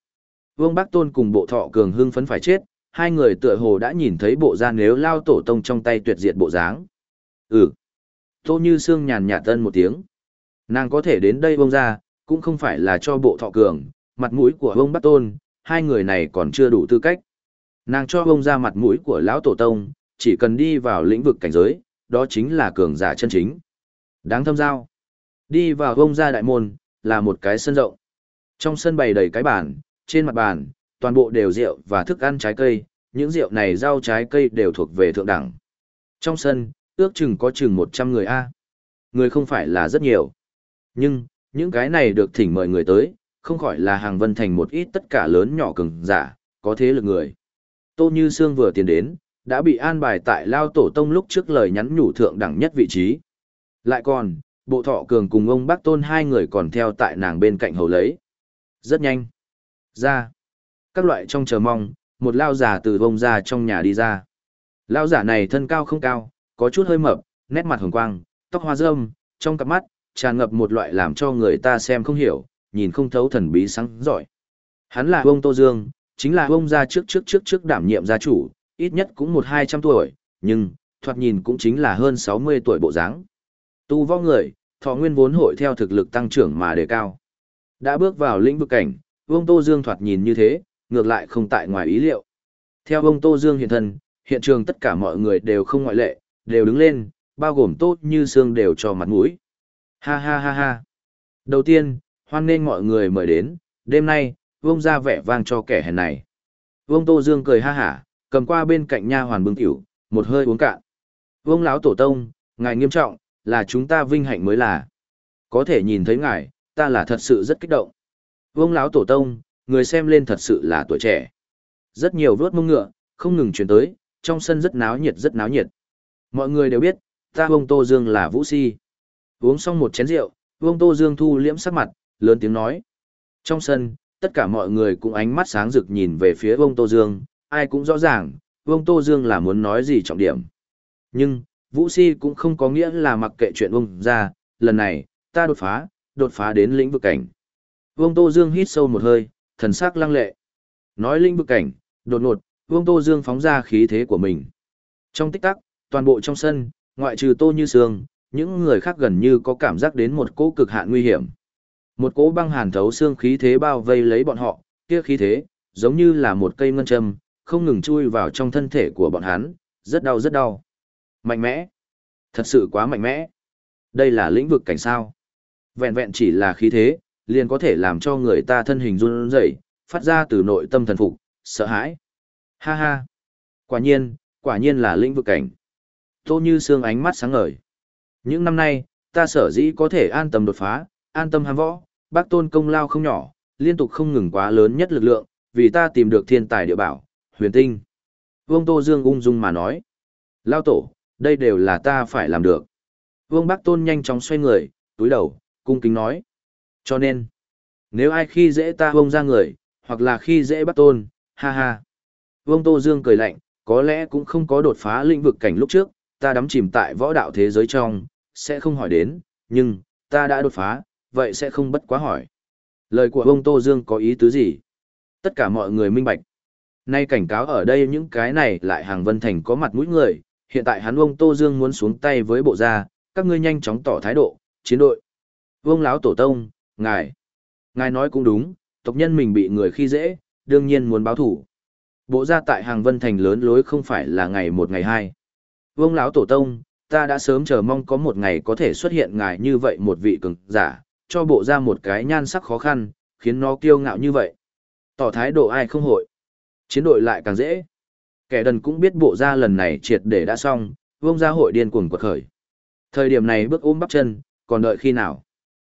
Vương Bắc Tôn cùng bộ thọ cường hưng phấn phải chết, hai người tựa hồ đã nhìn thấy bộ gia nếu lao tổ tông trong tay tuyệt diệt bộ dáng. Ừ. Tô Như Sương nhàn nhạt tân một tiếng. Nàng có thể đến đây bông ra, cũng không phải là cho bộ thọ cường, mặt mũi của bông bắt Tôn, hai người này còn chưa đủ tư cách. Nàng cho bông ra mặt mũi của lão tổ tông, chỉ cần đi vào lĩnh vực cảnh giới, đó chính là cường giả chân chính. Đáng thâm giao. Đi vào bông ra đại môn, là một cái sân rộng. Trong sân bày đầy cái bàn, trên mặt bàn, toàn bộ đều rượu và thức ăn trái cây, những rượu này rau trái cây đều thuộc về thượng đẳng. Trong sân, ước chừng có chừng 100 người A. Người không phải là rất nhiều. Nhưng, những cái này được thỉnh mời người tới, không khỏi là hàng vân thành một ít tất cả lớn nhỏ cường giả, có thế lực người. Tô Như Sương vừa tiến đến, đã bị an bài tại Lao Tổ Tông lúc trước lời nhắn nhủ thượng đẳng nhất vị trí. Lại còn, bộ thọ cường cùng ông bác tôn hai người còn theo tại nàng bên cạnh hầu lấy. Rất nhanh. Ra. Các loại trong chờ mong, một lao giả từ vông ra trong nhà đi ra. Lao giả này thân cao không cao, có chút hơi mập, nét mặt hồng quang, tóc hoa râm, trong cặp mắt, tràn ngập một loại làm cho người ta xem không hiểu, nhìn không thấu thần bí sáng giỏi. Hắn là ông Tô Dương, chính là ông gia trước trước trước trước đảm nhiệm gia chủ, ít nhất cũng một hai trăm tuổi, nhưng, thoạt nhìn cũng chính là hơn sáu mươi tuổi bộ dáng. Tu võ người, thọ nguyên vốn hội theo thực lực tăng trưởng mà đề cao. Đã bước vào lĩnh vực cảnh, ông Tô Dương thoạt nhìn như thế, ngược lại không tại ngoài ý liệu. Theo ông Tô Dương hiện thân, hiện trường tất cả mọi người đều không ngoại lệ, đều đứng lên, bao gồm Tốt Như xương đều cho mặt mũi. Ha ha ha ha. Đầu tiên, hoan nên mọi người mời đến, đêm nay, vông ra vẻ vang cho kẻ hèn này. Vông Tô Dương cười ha hả, cầm qua bên cạnh nha hoàn bưng tiểu, một hơi uống cạn. Vông lão tổ tông, ngài nghiêm trọng, là chúng ta vinh hạnh mới là. Có thể nhìn thấy ngài, ta là thật sự rất kích động. Vông lão tổ tông, người xem lên thật sự là tuổi trẻ. Rất nhiều vớt mông ngựa, không ngừng chuyển tới, trong sân rất náo nhiệt rất náo nhiệt. Mọi người đều biết, ta Vông Tô Dương là vũ si. Uống xong một chén rượu, Vương Tô Dương thu liễm sắc mặt, lớn tiếng nói. Trong sân, tất cả mọi người cũng ánh mắt sáng rực nhìn về phía Vương Tô Dương, ai cũng rõ ràng, Vương Tô Dương là muốn nói gì trọng điểm. Nhưng, Vũ Si cũng không có nghĩa là mặc kệ chuyện Vương ra, lần này, ta đột phá, đột phá đến lĩnh vực cảnh. Vương Tô Dương hít sâu một hơi, thần sắc lăng lệ. Nói lĩnh vực cảnh, đột ngột, Vương Tô Dương phóng ra khí thế của mình. Trong tích tắc, toàn bộ trong sân, ngoại trừ Tô Như Sương, những người khác gần như có cảm giác đến một cỗ cực hạn nguy hiểm. Một cỗ băng hàn thấu xương khí thế bao vây lấy bọn họ, kia khí thế, giống như là một cây ngân châm, không ngừng chui vào trong thân thể của bọn hắn, rất đau rất đau. Mạnh mẽ. Thật sự quá mạnh mẽ. Đây là lĩnh vực cảnh sao. Vẹn vẹn chỉ là khí thế, liền có thể làm cho người ta thân hình run rẩy, phát ra từ nội tâm thần phục, sợ hãi. Ha ha. Quả nhiên, quả nhiên là lĩnh vực cảnh. Tô Như Sương ánh mắt sáng ngời. Những năm nay, ta sở dĩ có thể an tâm đột phá, an tâm ham võ, bác tôn công lao không nhỏ, liên tục không ngừng quá lớn nhất lực lượng, vì ta tìm được thiên tài địa bảo, huyền tinh. Vương Tô Dương ung dung mà nói. Lao tổ, đây đều là ta phải làm được. Vương Bác Tôn nhanh chóng xoay người, túi đầu, cung kính nói. Cho nên, nếu ai khi dễ ta vông ra người, hoặc là khi dễ Bác Tôn, ha ha. Vương Tô Dương cười lạnh, có lẽ cũng không có đột phá lĩnh vực cảnh lúc trước, ta đắm chìm tại võ đạo thế giới trong, sẽ không hỏi đến, nhưng, ta đã đột phá, vậy sẽ không bất quá hỏi. Lời của ông Tô Dương có ý tứ gì? Tất cả mọi người minh bạch. Nay cảnh cáo ở đây những cái này lại hàng vân thành có mặt mũi người, hiện tại hắn ông Tô Dương muốn xuống tay với bộ gia, các ngươi nhanh chóng tỏ thái độ, chiến đội. Vương lão tổ tông, ngài, ngài nói cũng đúng, tộc nhân mình bị người khi dễ, đương nhiên muốn báo thủ. Bộ Gia tại hàng vân thành lớn lối không phải là ngày một ngày hai. Vương lão tổ tông, ta đã sớm chờ mong có một ngày có thể xuất hiện ngài như vậy một vị cường giả, cho bộ ra một cái nhan sắc khó khăn, khiến nó kiêu ngạo như vậy. Tỏ thái độ ai không hội. Chiến đội lại càng dễ. Kẻ đần cũng biết bộ ra lần này triệt để đã xong, vông ra hội điên cuồng quật khởi. Thời điểm này bước ôm bắp chân, còn đợi khi nào?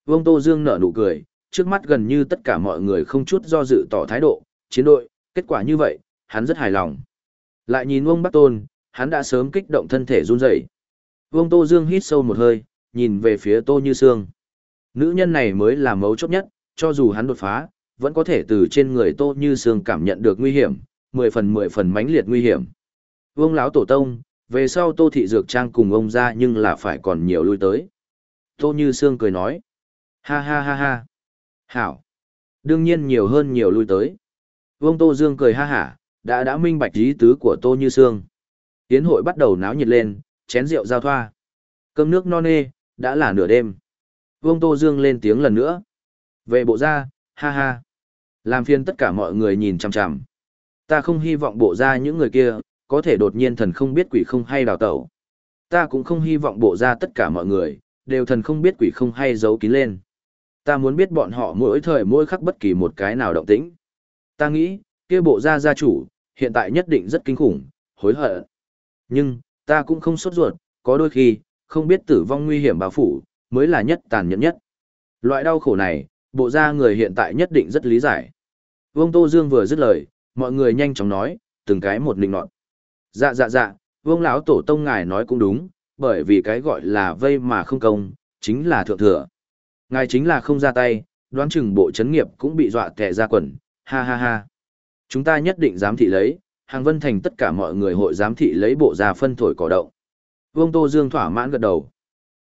Vương Tô Dương nở nụ cười, trước mắt gần như tất cả mọi người không chút do dự tỏ thái độ, chiến đội, kết quả như vậy, hắn rất hài lòng. Lại nhìn Vương Bắc Tôn, hắn đã sớm kích động thân thể run rẩy. Vương Tô Dương hít sâu một hơi, nhìn về phía Tô Như Sương. Nữ nhân này mới là mấu chốt nhất, cho dù hắn đột phá, vẫn có thể từ trên người Tô Như Sương cảm nhận được nguy hiểm, mười phần mười phần mãnh liệt nguy hiểm. Vương lão tổ tông, về sau Tô thị dược trang cùng ông ra nhưng là phải còn nhiều lui tới. Tô Như Sương cười nói. Ha ha ha ha. Hảo. Đương nhiên nhiều hơn nhiều lui tới. Vương Tô Dương cười ha hả, đã đã minh bạch ý tứ của Tô Như Sương. Tiến hội bắt đầu náo nhiệt lên, chén rượu giao thoa. Cơm nước non nê, đã là nửa đêm. Vương Tô Dương lên tiếng lần nữa. Về bộ ra, ha ha. Làm phiền tất cả mọi người nhìn chằm chằm. Ta không hy vọng bộ ra những người kia, có thể đột nhiên thần không biết quỷ không hay đào tẩu. Ta cũng không hy vọng bộ ra tất cả mọi người, đều thần không biết quỷ không hay giấu kín lên. Ta muốn biết bọn họ mỗi thời mỗi khắc bất kỳ một cái nào động tĩnh. Ta nghĩ, kia bộ gia gia chủ, hiện tại nhất định rất kinh khủng, hối hận. Nhưng, ta cũng không sốt ruột, có đôi khi, không biết tử vong nguy hiểm bao phủ, mới là nhất tàn nhẫn nhất. Loại đau khổ này, bộ gia người hiện tại nhất định rất lý giải. Vương Tô Dương vừa dứt lời, mọi người nhanh chóng nói, từng cái một linh nọt. Dạ dạ dạ, Vương lão tổ tông ngài nói cũng đúng, bởi vì cái gọi là vây mà không công, chính là thượng thừa. Ngài chính là không ra tay, đoán chừng bộ chấn nghiệp cũng bị dọa tè ra quần, ha ha ha. Chúng ta nhất định dám thị lấy, hàng vân thành tất cả mọi người hội giám thị lấy bộ già phân thổi cỏ động. Vương Tô Dương thỏa mãn gật đầu.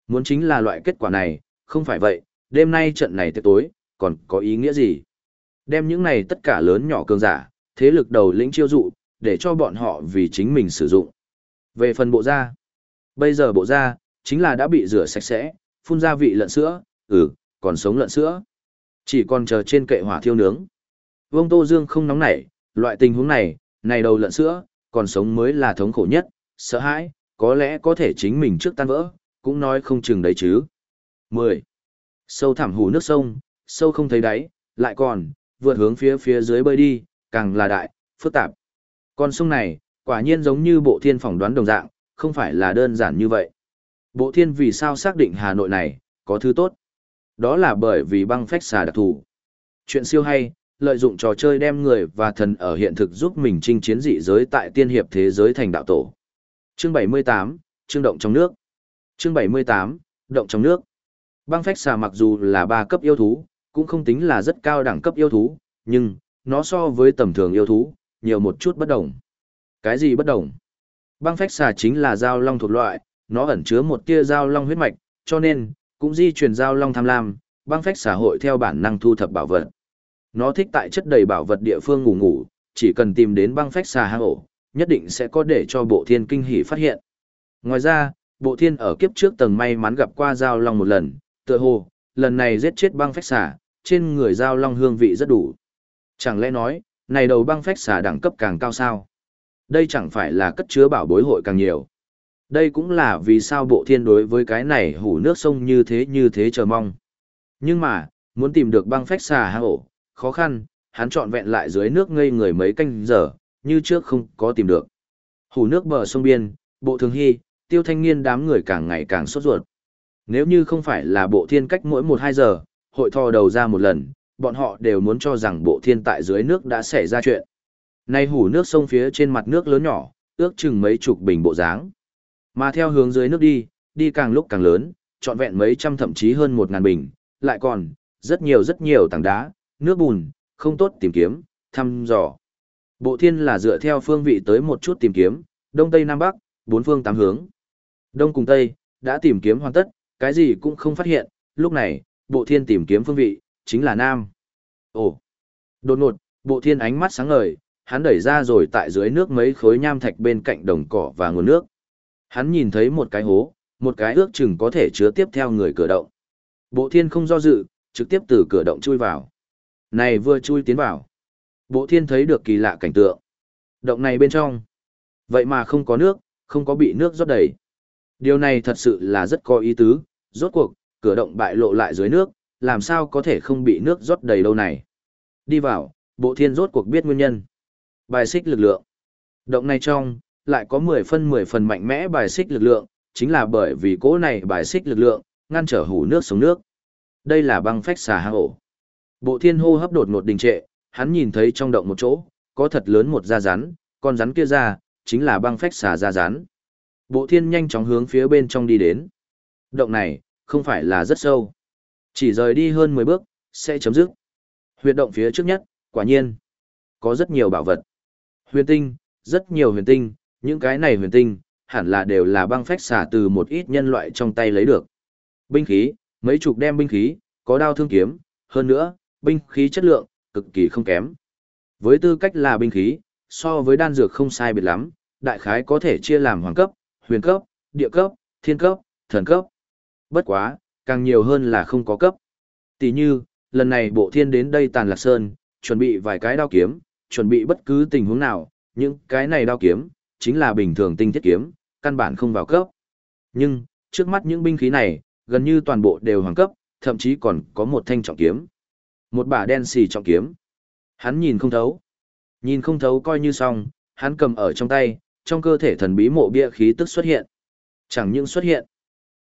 Muốn chính là loại kết quả này, không phải vậy, đêm nay trận này tới tối, còn có ý nghĩa gì? Đem những này tất cả lớn nhỏ cường giả, thế lực đầu lĩnh chiêu dụ, để cho bọn họ vì chính mình sử dụng. Về phần bộ da, bây giờ bộ da, chính là đã bị rửa sạch sẽ, phun ra vị lợn sữa, ừ, còn sống lợn sữa. Chỉ còn chờ trên kệ hỏa thiêu nướng. Vương Tô Dương không nóng nảy, loại tình huống này, này đầu lợn sữa, còn sống mới là thống khổ nhất, sợ hãi, có lẽ có thể chính mình trước tan vỡ, cũng nói không chừng đấy chứ. 10. Sâu thẳm hù nước sông, sâu không thấy đáy, lại còn, vượt hướng phía phía dưới bơi đi, càng là đại, phức tạp. Con sông này, quả nhiên giống như bộ thiên phỏng đoán đồng dạng, không phải là đơn giản như vậy. Bộ thiên vì sao xác định Hà Nội này, có thứ tốt. Đó là bởi vì băng phách xà đặc thù. Chuyện siêu hay, lợi dụng trò chơi đem người và thần ở hiện thực giúp mình chinh chiến dị giới tại tiên hiệp thế giới thành đạo tổ. Chương 78, chương động trong nước. Chương 78, động trong nước. Băng phách xà mặc dù là ba cấp yêu thú, cũng không tính là rất cao đẳng cấp yêu thú, nhưng, nó so với tầm thường yêu thú, nhiều một chút bất đồng. Cái gì bất đồng? Băng phách xà chính là giao long thuộc loại, nó ẩn chứa một tia giao long huyết mạch, cho nên, cũng di truyền giao long tham lam, băng phách xà hội theo bản năng thu thập bảo vật. Nó thích tại chất đầy bảo vật địa phương ngủ ngủ, chỉ cần tìm đến băng phách xà hang ổ, nhất định sẽ có để cho bộ thiên kinh hỉ phát hiện. Ngoài ra, bộ thiên ở kiếp trước tầng may mắn gặp qua giao long một lần, tựa hồ, lần này giết chết băng phách xà, trên người giao long hương vị rất đủ. Chẳng lẽ nói, này đầu băng phách xà đẳng cấp càng cao sao? Đây chẳng phải là cất chứa bảo bối hội càng nhiều. Đây cũng là vì sao bộ thiên đối với cái này hủ nước sông như thế như thế chờ mong. Nhưng mà, muốn tìm được băng phách xà hạ ổ, khó khăn, hắn trọn vẹn lại dưới nước ngây người mấy canh giờ, như trước không có tìm được. Hủ nước bờ sông biên, bộ thường hy, tiêu thanh niên đám người càng ngày càng sốt ruột. Nếu như không phải là bộ thiên cách mỗi 1-2 giờ, hội thò đầu ra một lần, bọn họ đều muốn cho rằng bộ thiên tại dưới nước đã xảy ra chuyện. Nay hủ nước sông phía trên mặt nước lớn nhỏ, ước chừng mấy chục bình bộ dáng. Mà theo hướng dưới nước đi, đi càng lúc càng lớn, trọn vẹn mấy trăm thậm chí hơn một ngàn bình, lại còn, rất nhiều rất nhiều tảng đá, nước bùn, không tốt tìm kiếm, thăm dò. Bộ thiên là dựa theo phương vị tới một chút tìm kiếm, đông tây nam bắc, bốn phương tám hướng. Đông cùng tây, đã tìm kiếm hoàn tất, cái gì cũng không phát hiện, lúc này, bộ thiên tìm kiếm phương vị, chính là nam. Ồ! Đột ngột, bộ thiên ánh mắt sáng ngời, hắn đẩy ra rồi tại dưới nước mấy khối nham thạch bên cạnh đồng cỏ và nguồn nước. Hắn nhìn thấy một cái hố, một cái ước chừng có thể chứa tiếp theo người cửa động. Bộ thiên không do dự, trực tiếp từ cửa động chui vào. Này vừa chui tiến vào. Bộ thiên thấy được kỳ lạ cảnh tượng. Động này bên trong. Vậy mà không có nước, không có bị nước rót đầy. Điều này thật sự là rất có ý tứ, rốt cuộc, cửa động bại lộ lại dưới nước, làm sao có thể không bị nước rót đầy đâu này. Đi vào, bộ thiên rốt cuộc biết nguyên nhân. Bài xích lực lượng. Động này trong, lại có 10 phân 10 phần mạnh mẽ bài xích lực lượng, chính là bởi vì cỗ này bài xích lực lượng, ngăn trở hủ nước sống nước. Đây là băng phách xà hang ổ. Bộ thiên hô hấp đột ngột đình trệ, hắn nhìn thấy trong động một chỗ, có thật lớn một da rắn, con rắn kia ra, chính là băng phách xà da rắn. Bộ thiên nhanh chóng hướng phía bên trong đi đến. Động này, không phải là rất sâu. Chỉ rời đi hơn 10 bước, sẽ chấm dứt. Huyệt động phía trước nhất, quả nhiên, có rất nhiều bảo vật. Huyền tinh, rất nhiều huyền tinh, những cái này huyền tinh, hẳn là đều là băng phách xả từ một ít nhân loại trong tay lấy được. Binh khí, mấy chục đem binh khí, có đao thương kiếm, hơn nữa, binh khí chất lượng, cực kỳ không kém. Với tư cách là binh khí, so với đan dược không sai biệt lắm, đại khái có thể chia làm hoàng cấp, huyền cấp, địa cấp, thiên cấp, thần cấp. Bất quá, càng nhiều hơn là không có cấp. Tỷ như, lần này bộ thiên đến đây tàn lạc sơn, chuẩn bị vài cái đao kiếm, chuẩn bị bất cứ tình huống nào, những cái này đao kiếm, chính là bình thường tinh thiết kiếm, căn bản không vào cấp. Nhưng, trước mắt những binh khí này, gần như toàn bộ đều hoàng cấp, thậm chí còn có một thanh trọng kiếm. Một bả đen xì trọng kiếm. Hắn nhìn không thấu. Nhìn không thấu coi như xong, hắn cầm ở trong tay, trong cơ thể thần bí mộ bia khí tức xuất hiện. Chẳng những xuất hiện,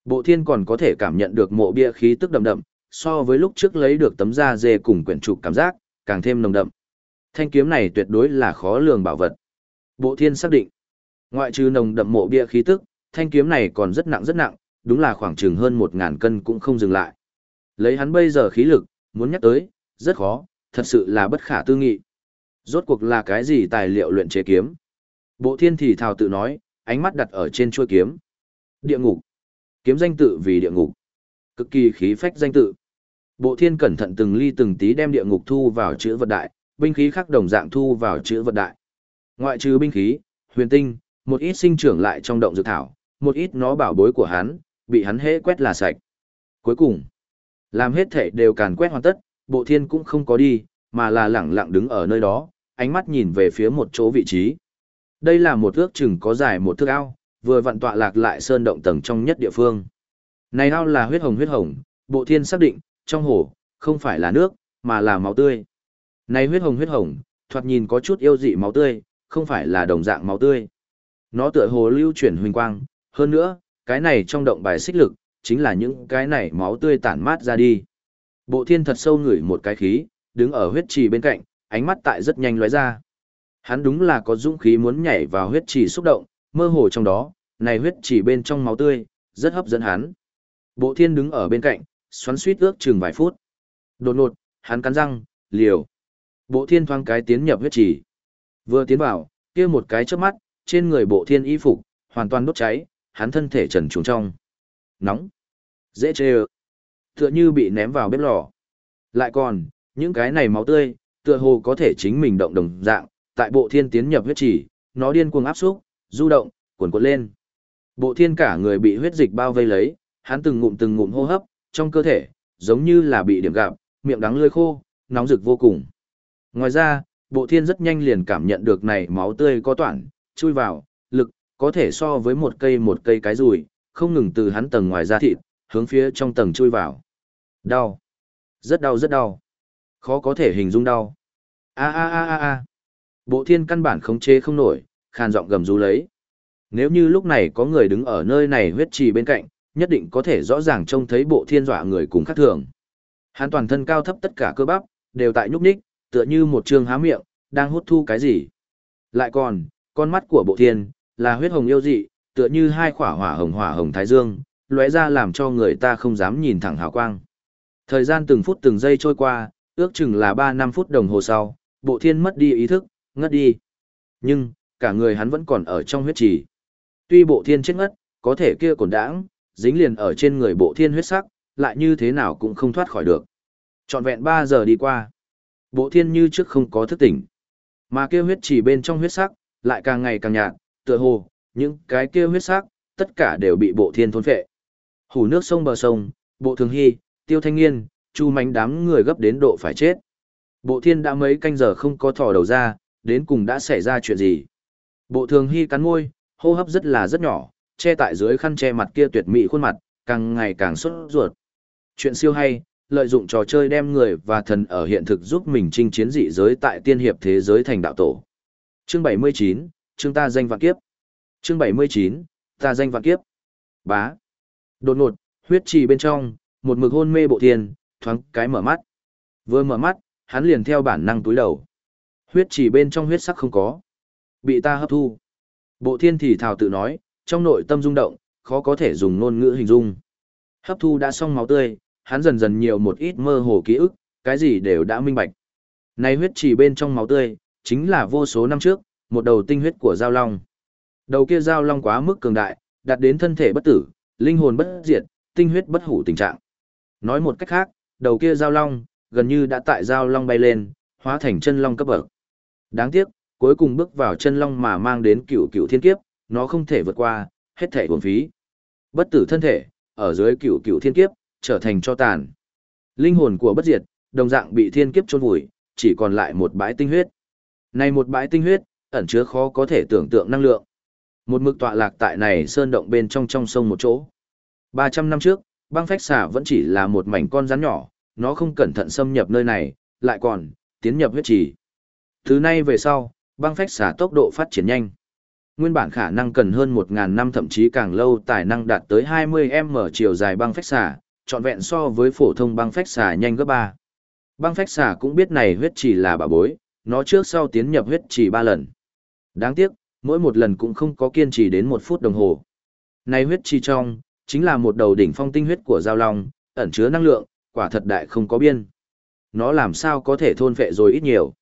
bộ thiên còn có thể cảm nhận được mộ bia khí tức đậm đậm, so với lúc trước lấy được tấm da dê cùng quyển trục cảm giác, càng thêm nồng đậm. Thanh kiếm này tuyệt đối là khó lường bảo vật. Bộ thiên xác định, ngoại trừ nồng đậm mộ bia khí tức, thanh kiếm này còn rất nặng rất nặng, đúng là khoảng chừng hơn một ngàn cân cũng không dừng lại. Lấy hắn bây giờ khí lực, muốn nhắc tới, rất khó, thật sự là bất khả tư nghị. Rốt cuộc là cái gì tài liệu luyện chế kiếm? Bộ thiên thì thào tự nói, ánh mắt đặt ở trên chuôi kiếm. Địa ngục. Kiếm danh tự vì địa ngục. Cực kỳ khí phách danh tự. Bộ thiên cẩn thận từng ly từng tí đem địa ngục thu vào chữ vật đại, binh khí khác đồng dạng thu vào chữ vật đại. Ngoại trừ binh khí, huyền tinh, một ít sinh trưởng lại trong động dược thảo, một ít nó bảo bối của hắn, bị hắn hễ quét là sạch. Cuối cùng, làm hết thể đều càn quét hoàn tất, bộ thiên cũng không có đi, mà là lẳng lặng đứng ở nơi đó, ánh mắt nhìn về phía một chỗ vị trí. Đây là một ước chừng có dài một thước ao, vừa vặn tọa lạc lại sơn động tầng trong nhất địa phương. Này ao là huyết hồng huyết hồng, bộ thiên xác định, trong hồ, không phải là nước, mà là máu tươi. Này huyết hồng huyết hồng, thoạt nhìn có chút yêu dị máu tươi, không phải là đồng dạng máu tươi. Nó tựa hồ lưu chuyển huỳnh quang, hơn nữa, cái này trong động bài xích lực, chính là những cái này máu tươi tản mát ra đi. Bộ thiên thật sâu ngửi một cái khí, đứng ở huyết trì bên cạnh, ánh mắt tại rất nhanh lóe ra. Hắn đúng là có dũng khí muốn nhảy vào huyết trì xúc động, mơ hồ trong đó, này huyết trì bên trong máu tươi, rất hấp dẫn hắn. Bộ thiên đứng ở bên cạnh, xoắn suýt ước chừng vài phút. Đột ngột, hắn cắn răng, liều. Bộ thiên thoáng cái tiến nhập huyết trì. Vừa tiến vào, kia một cái chớp mắt, trên người bộ thiên y phục, hoàn toàn đốt cháy, hắn thân thể trần trùng trong. Nóng. Dễ chê ơ. Tựa như bị ném vào bếp lò. Lại còn, những cái này máu tươi, tựa hồ có thể chính mình động đồng dạng, tại bộ thiên tiến nhập huyết chỉ, nó điên cuồng áp xúc, du động, cuồn cuộn lên. Bộ thiên cả người bị huyết dịch bao vây lấy, hắn từng ngụm từng ngụm hô hấp, trong cơ thể, giống như là bị điểm gặp, miệng đắng lưỡi khô, nóng rực vô cùng. Ngoài ra, bộ thiên rất nhanh liền cảm nhận được này máu tươi có toản, chui vào, lực, có thể so với một cây một cây cái rùi, không ngừng từ hắn tầng ngoài ra thịt, hướng phía trong tầng chui vào. Đau. Rất đau rất đau. Khó có thể hình dung đau. A a a a a. Bộ thiên căn bản khống chế không nổi, khàn giọng gầm rú lấy. Nếu như lúc này có người đứng ở nơi này huyết trì bên cạnh, nhất định có thể rõ ràng trông thấy bộ thiên dọa người cùng khác thường. Hắn toàn thân cao thấp tất cả cơ bắp, đều tại nhúc nhích, tựa như một trường há miệng, đang hút thu cái gì. Lại còn, con mắt của bộ thiên, là huyết hồng yêu dị, tựa như hai khỏa hỏa hồng hỏa hồng thái dương, lóe ra làm cho người ta không dám nhìn thẳng hào quang. Thời gian từng phút từng giây trôi qua, ước chừng là 3 năm phút đồng hồ sau, bộ thiên mất đi ý thức, ngất đi. Nhưng, cả người hắn vẫn còn ở trong huyết trì. Tuy bộ thiên chết ngất, có thể kia còn đãng, dính liền ở trên người bộ thiên huyết sắc, lại như thế nào cũng không thoát khỏi được. Trọn vẹn 3 giờ đi qua. Bộ thiên như trước không có thức tỉnh. Mà kia huyết trì bên trong huyết sắc, lại càng ngày càng nhạt, tựa hồ, những cái kia huyết sắc, tất cả đều bị bộ thiên thôn phệ. Hủ nước sông bờ sông, bộ thường hy, Tiêu Thanh niên, Chu mánh đám người gấp đến độ phải chết. Bộ thiên đã mấy canh giờ không có thò đầu ra, đến cùng đã xảy ra chuyện gì. Bộ thường hy cắn môi, hô hấp rất là rất nhỏ, che tại dưới khăn che mặt kia tuyệt mỹ khuôn mặt, càng ngày càng sốt ruột. Chuyện siêu hay, lợi dụng trò chơi đem người và thần ở hiện thực giúp mình chinh chiến dị giới tại tiên hiệp thế giới thành đạo tổ. Chương 79, chương ta danh vạn kiếp. Chương 79, ta danh vạn kiếp. Bá. Đột ngột, huyết trì bên trong, một mực hôn mê bộ thiên, thoáng cái mở mắt. Vừa mở mắt, hắn liền theo bản năng túi đầu. Huyết trì bên trong huyết sắc không có. Bị ta hấp thu. Bộ thiên thì thào tự nói, trong nội tâm rung động, khó có thể dùng ngôn ngữ hình dung. Hấp thu đã xong máu tươi, hắn dần dần nhiều một ít mơ hồ ký ức, cái gì đều đã minh bạch. nay huyết trì bên trong máu tươi, chính là vô số năm trước, một đầu tinh huyết của giao long. Đầu kia giao long quá mức cường đại, đạt đến thân thể bất tử, linh hồn bất diệt, tinh huyết bất hủ tình trạng. Nói một cách khác, đầu kia giao long, gần như đã tại giao long bay lên, hóa thành chân long cấp bậc. Đáng tiếc, cuối cùng bước vào chân long mà mang đến cựu cựu thiên kiếp, nó không thể vượt qua, hết thể uổng phí. Bất tử thân thể, ở dưới cựu cựu thiên kiếp, trở thành cho tàn. Linh hồn của bất diệt, đồng dạng bị thiên kiếp chôn vùi, chỉ còn lại một bãi tinh huyết. Này một bãi tinh huyết, ẩn chứa khó có thể tưởng tượng năng lượng. Một mực tọa lạc tại này sơn động bên trong trong sông một chỗ. 300 năm trước, băng phách xà vẫn chỉ là một mảnh con rắn nhỏ, nó không cẩn thận xâm nhập nơi này, lại còn, tiến nhập huyết trì. Thứ nay về sau, băng phách xà tốc độ phát triển nhanh. Nguyên bản khả năng cần hơn 1.000 năm thậm chí càng lâu tài năng đạt tới 20m chiều dài băng phách xà, trọn vẹn so với phổ thông băng phách xà nhanh gấp 3. Băng phách xà cũng biết này huyết trì là bà bối, nó trước sau tiến nhập huyết trì 3 lần. Đáng tiếc, mỗi một lần cũng không có kiên trì đến một phút đồng hồ. Này huyết trì trong, chính là một đầu đỉnh phong tinh huyết của giao long, ẩn chứa năng lượng, quả thật đại không có biên. Nó làm sao có thể thôn phệ rồi ít nhiều.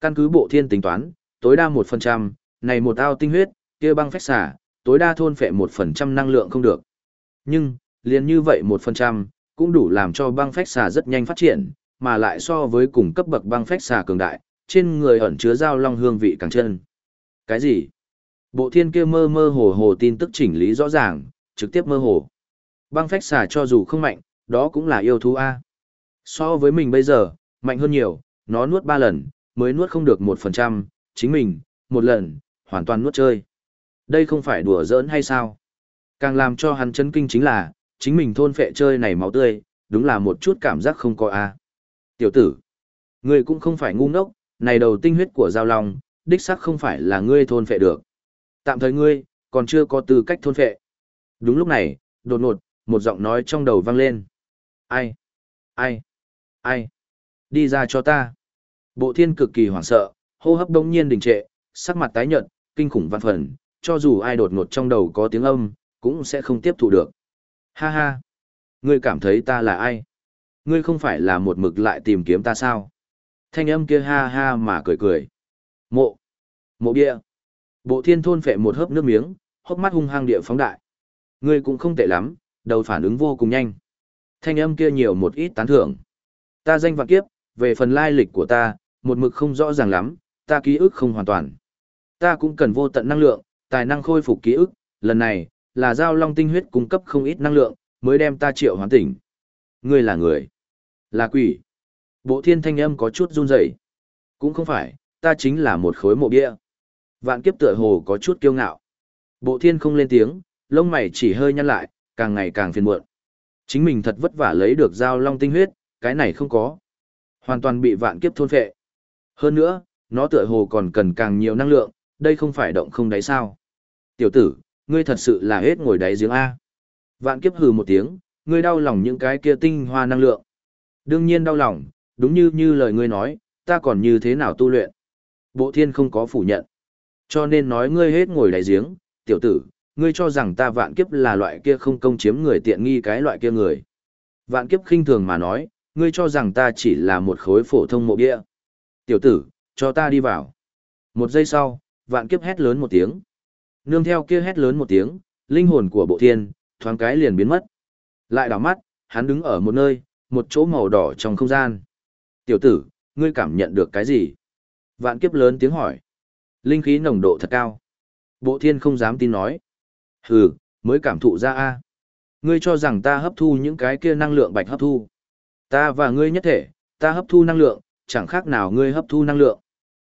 Căn cứ bộ thiên tính toán, tối đa 1%, này một ao tinh huyết, kia băng phách xả, tối đa thôn phệ 1% năng lượng không được. Nhưng, liền như vậy 1%, cũng đủ làm cho băng phách xà rất nhanh phát triển, mà lại so với cùng cấp bậc băng phách xà cường đại, trên người ẩn chứa giao long hương vị càng chân. Cái gì? Bộ thiên kia mơ mơ hồ hồ tin tức chỉnh lý rõ ràng, trực tiếp mơ hồ. Băng phách xà cho dù không mạnh, đó cũng là yêu thú A. So với mình bây giờ, mạnh hơn nhiều, nó nuốt 3 lần, mới nuốt không được 1%, chính mình, một lần, hoàn toàn nuốt chơi. Đây không phải đùa giỡn hay sao? Càng làm cho hắn chấn kinh chính là, chính mình thôn phệ chơi này máu tươi, đúng là một chút cảm giác không có a. Tiểu tử, ngươi cũng không phải ngu ngốc, này đầu tinh huyết của giao long, đích xác không phải là ngươi thôn phệ được. Tạm thời ngươi, còn chưa có tư cách thôn phệ. Đúng lúc này, đột ngột, một giọng nói trong đầu vang lên. Ai? Ai? Ai? Đi ra cho ta. Bộ thiên cực kỳ hoảng sợ, hô hấp đông nhiên đình trệ, sắc mặt tái nhợt, kinh khủng văn phần, cho dù ai đột ngột trong đầu có tiếng âm, cũng sẽ không tiếp thu được. Ha ha! Ngươi cảm thấy ta là ai? Ngươi không phải là một mực lại tìm kiếm ta sao? Thanh âm kia ha ha mà cười cười. Mộ! Mộ bia! Bộ thiên thôn phệ một hớp nước miếng, hốc mắt hung hăng địa phóng đại. Ngươi cũng không tệ lắm, đầu phản ứng vô cùng nhanh. Thanh âm kia nhiều một ít tán thưởng. Ta danh vạn kiếp, về phần lai lịch của ta, một mực không rõ ràng lắm, ta ký ức không hoàn toàn. Ta cũng cần vô tận năng lượng, tài năng khôi phục ký ức, lần này, là giao long tinh huyết cung cấp không ít năng lượng, mới đem ta triệu hoàn tỉnh. Ngươi là người, là quỷ. Bộ thiên thanh âm có chút run rẩy. Cũng không phải, ta chính là một khối mộ bia. Vạn kiếp tựa hồ có chút kiêu ngạo. Bộ thiên không lên tiếng, lông mày chỉ hơi nhăn lại, càng ngày càng phiền muộn. Chính mình thật vất vả lấy được dao long tinh huyết, cái này không có. Hoàn toàn bị vạn kiếp thôn phệ. Hơn nữa, nó tựa hồ còn cần càng nhiều năng lượng, đây không phải động không đáy sao. Tiểu tử, ngươi thật sự là hết ngồi đáy giếng A. Vạn kiếp hừ một tiếng, ngươi đau lòng những cái kia tinh hoa năng lượng. Đương nhiên đau lòng, đúng như như lời ngươi nói, ta còn như thế nào tu luyện. Bộ thiên không có phủ nhận. Cho nên nói ngươi hết ngồi đáy giếng, tiểu tử, ngươi cho rằng ta vạn kiếp là loại kia không công chiếm người tiện nghi cái loại kia người. Vạn kiếp khinh thường mà nói, ngươi cho rằng ta chỉ là một khối phổ thông mộ bia. Tiểu tử, cho ta đi vào. Một giây sau, vạn kiếp hét lớn một tiếng. Nương theo kia hét lớn một tiếng, linh hồn của bộ thiên, thoáng cái liền biến mất. Lại đảo mắt, hắn đứng ở một nơi, một chỗ màu đỏ trong không gian. Tiểu tử, ngươi cảm nhận được cái gì? Vạn kiếp lớn tiếng hỏi. Linh khí nồng độ thật cao. Bộ thiên không dám tin nói. Hừ, mới cảm thụ ra a. Ngươi cho rằng ta hấp thu những cái kia năng lượng bạch hấp thu. Ta và ngươi nhất thể, ta hấp thu năng lượng, chẳng khác nào ngươi hấp thu năng lượng.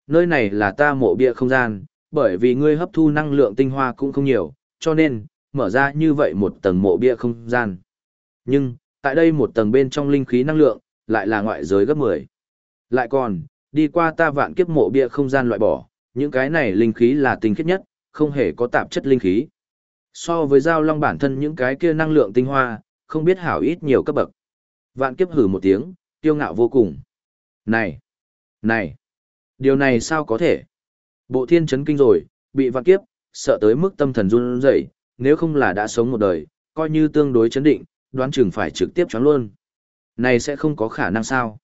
Nơi này là ta mộ bia không gian, bởi vì ngươi hấp thu năng lượng tinh hoa cũng không nhiều, cho nên, mở ra như vậy một tầng mộ bia không gian. Nhưng, tại đây một tầng bên trong linh khí năng lượng, lại là ngoại giới gấp 10. Lại còn, đi qua ta vạn kiếp mộ bia không gian loại bỏ, những cái này linh khí là tinh khiết nhất, không hề có tạp chất linh khí. So với giao long bản thân những cái kia năng lượng tinh hoa, không biết hảo ít nhiều cấp bậc. Vạn kiếp hử một tiếng, kiêu ngạo vô cùng. Này! Này! Điều này sao có thể? Bộ thiên chấn kinh rồi, bị vạn kiếp, sợ tới mức tâm thần run rẩy, nếu không là đã sống một đời, coi như tương đối chấn định, đoán chừng phải trực tiếp choáng luôn. Này sẽ không có khả năng sao?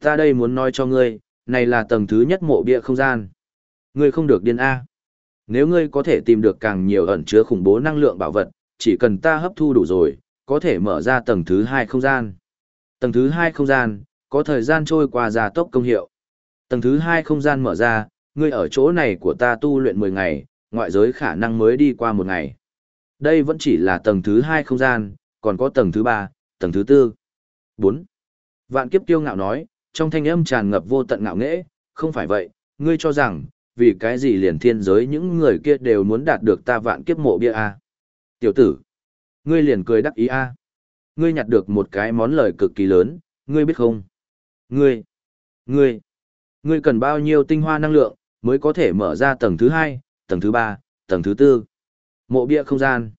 Ta đây muốn nói cho ngươi, này là tầng thứ nhất mộ bia không gian. Ngươi không được điên A. Nếu ngươi có thể tìm được càng nhiều ẩn chứa khủng bố năng lượng bảo vật, chỉ cần ta hấp thu đủ rồi, có thể mở ra tầng thứ hai không gian. Tầng thứ hai không gian, có thời gian trôi qua gia tốc công hiệu. Tầng thứ hai không gian mở ra, ngươi ở chỗ này của ta tu luyện 10 ngày, ngoại giới khả năng mới đi qua một ngày. Đây vẫn chỉ là tầng thứ hai không gian, còn có tầng thứ ba, tầng thứ tư. Bốn. Vạn kiếp tiêu ngạo nói, trong thanh âm tràn ngập vô tận ngạo nghễ, không phải vậy, ngươi cho rằng, vì cái gì liền thiên giới những người kia đều muốn đạt được ta vạn kiếp mộ bia a à? Tiểu tử, ngươi liền cười đắc ý a à? Ngươi nhặt được một cái món lời cực kỳ lớn, ngươi biết không? Ngươi, ngươi, ngươi cần bao nhiêu tinh hoa năng lượng, mới có thể mở ra tầng thứ hai, tầng thứ ba, tầng thứ tư. Mộ bia không gian.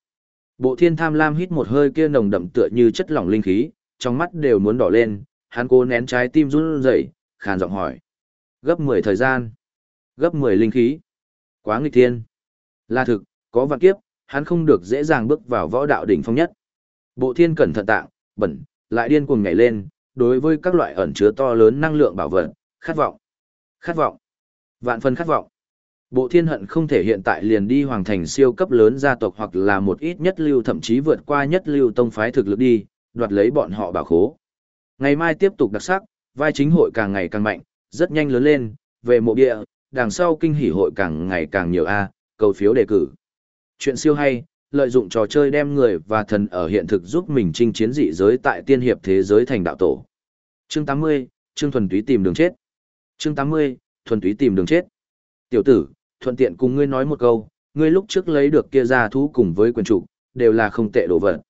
Bộ thiên tham lam hít một hơi kia nồng đậm tựa như chất lỏng linh khí, trong mắt đều muốn đỏ lên, hắn cố nén trái tim run rẩy, khàn giọng hỏi. Gấp 10 thời gian. Gấp 10 linh khí. Quá nghịch thiên. Là thực, có vạn kiếp, hắn không được dễ dàng bước vào võ đạo đỉnh phong nhất. Bộ thiên cẩn thận tạng, bẩn, lại điên cuồng nhảy lên, đối với các loại ẩn chứa to lớn năng lượng bảo vật, khát vọng. Khát vọng. Vạn phần khát vọng. Bộ thiên hận không thể hiện tại liền đi hoàng thành siêu cấp lớn gia tộc hoặc là một ít nhất lưu thậm chí vượt qua nhất lưu tông phái thực lực đi, đoạt lấy bọn họ bảo khố. Ngày mai tiếp tục đặc sắc, vai chính hội càng ngày càng mạnh, rất nhanh lớn lên, về mộ địa, đằng sau kinh hỉ hội càng ngày càng nhiều A, cầu phiếu đề cử. Chuyện siêu hay, lợi dụng trò chơi đem người và thần ở hiện thực giúp mình chinh chiến dị giới tại tiên hiệp thế giới thành đạo tổ. Chương 80, Trương Thuần Túy tìm đường chết. Chương 80, Thuần Túy tìm đường chết. Tiểu tử, thuận tiện cùng ngươi nói một câu, ngươi lúc trước lấy được kia ra thú cùng với quyền chủ, đều là không tệ đồ vật.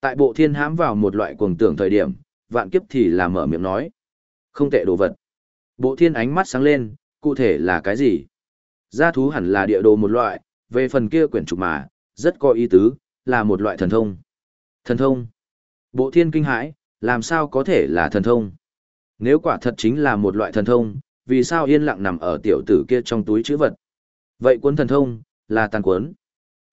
Tại bộ thiên hãm vào một loại cuồng tưởng thời điểm, vạn kiếp thì là mở miệng nói. Không tệ đồ vật. Bộ thiên ánh mắt sáng lên, cụ thể là cái gì? Gia thú hẳn là địa đồ một loại, về phần kia quyển trục mà, rất có ý tứ, là một loại thần thông. Thần thông. Bộ thiên kinh hãi, làm sao có thể là thần thông? Nếu quả thật chính là một loại thần thông, vì sao yên lặng nằm ở tiểu tử kia trong túi chữ vật? Vậy cuốn thần thông, là tàn cuốn.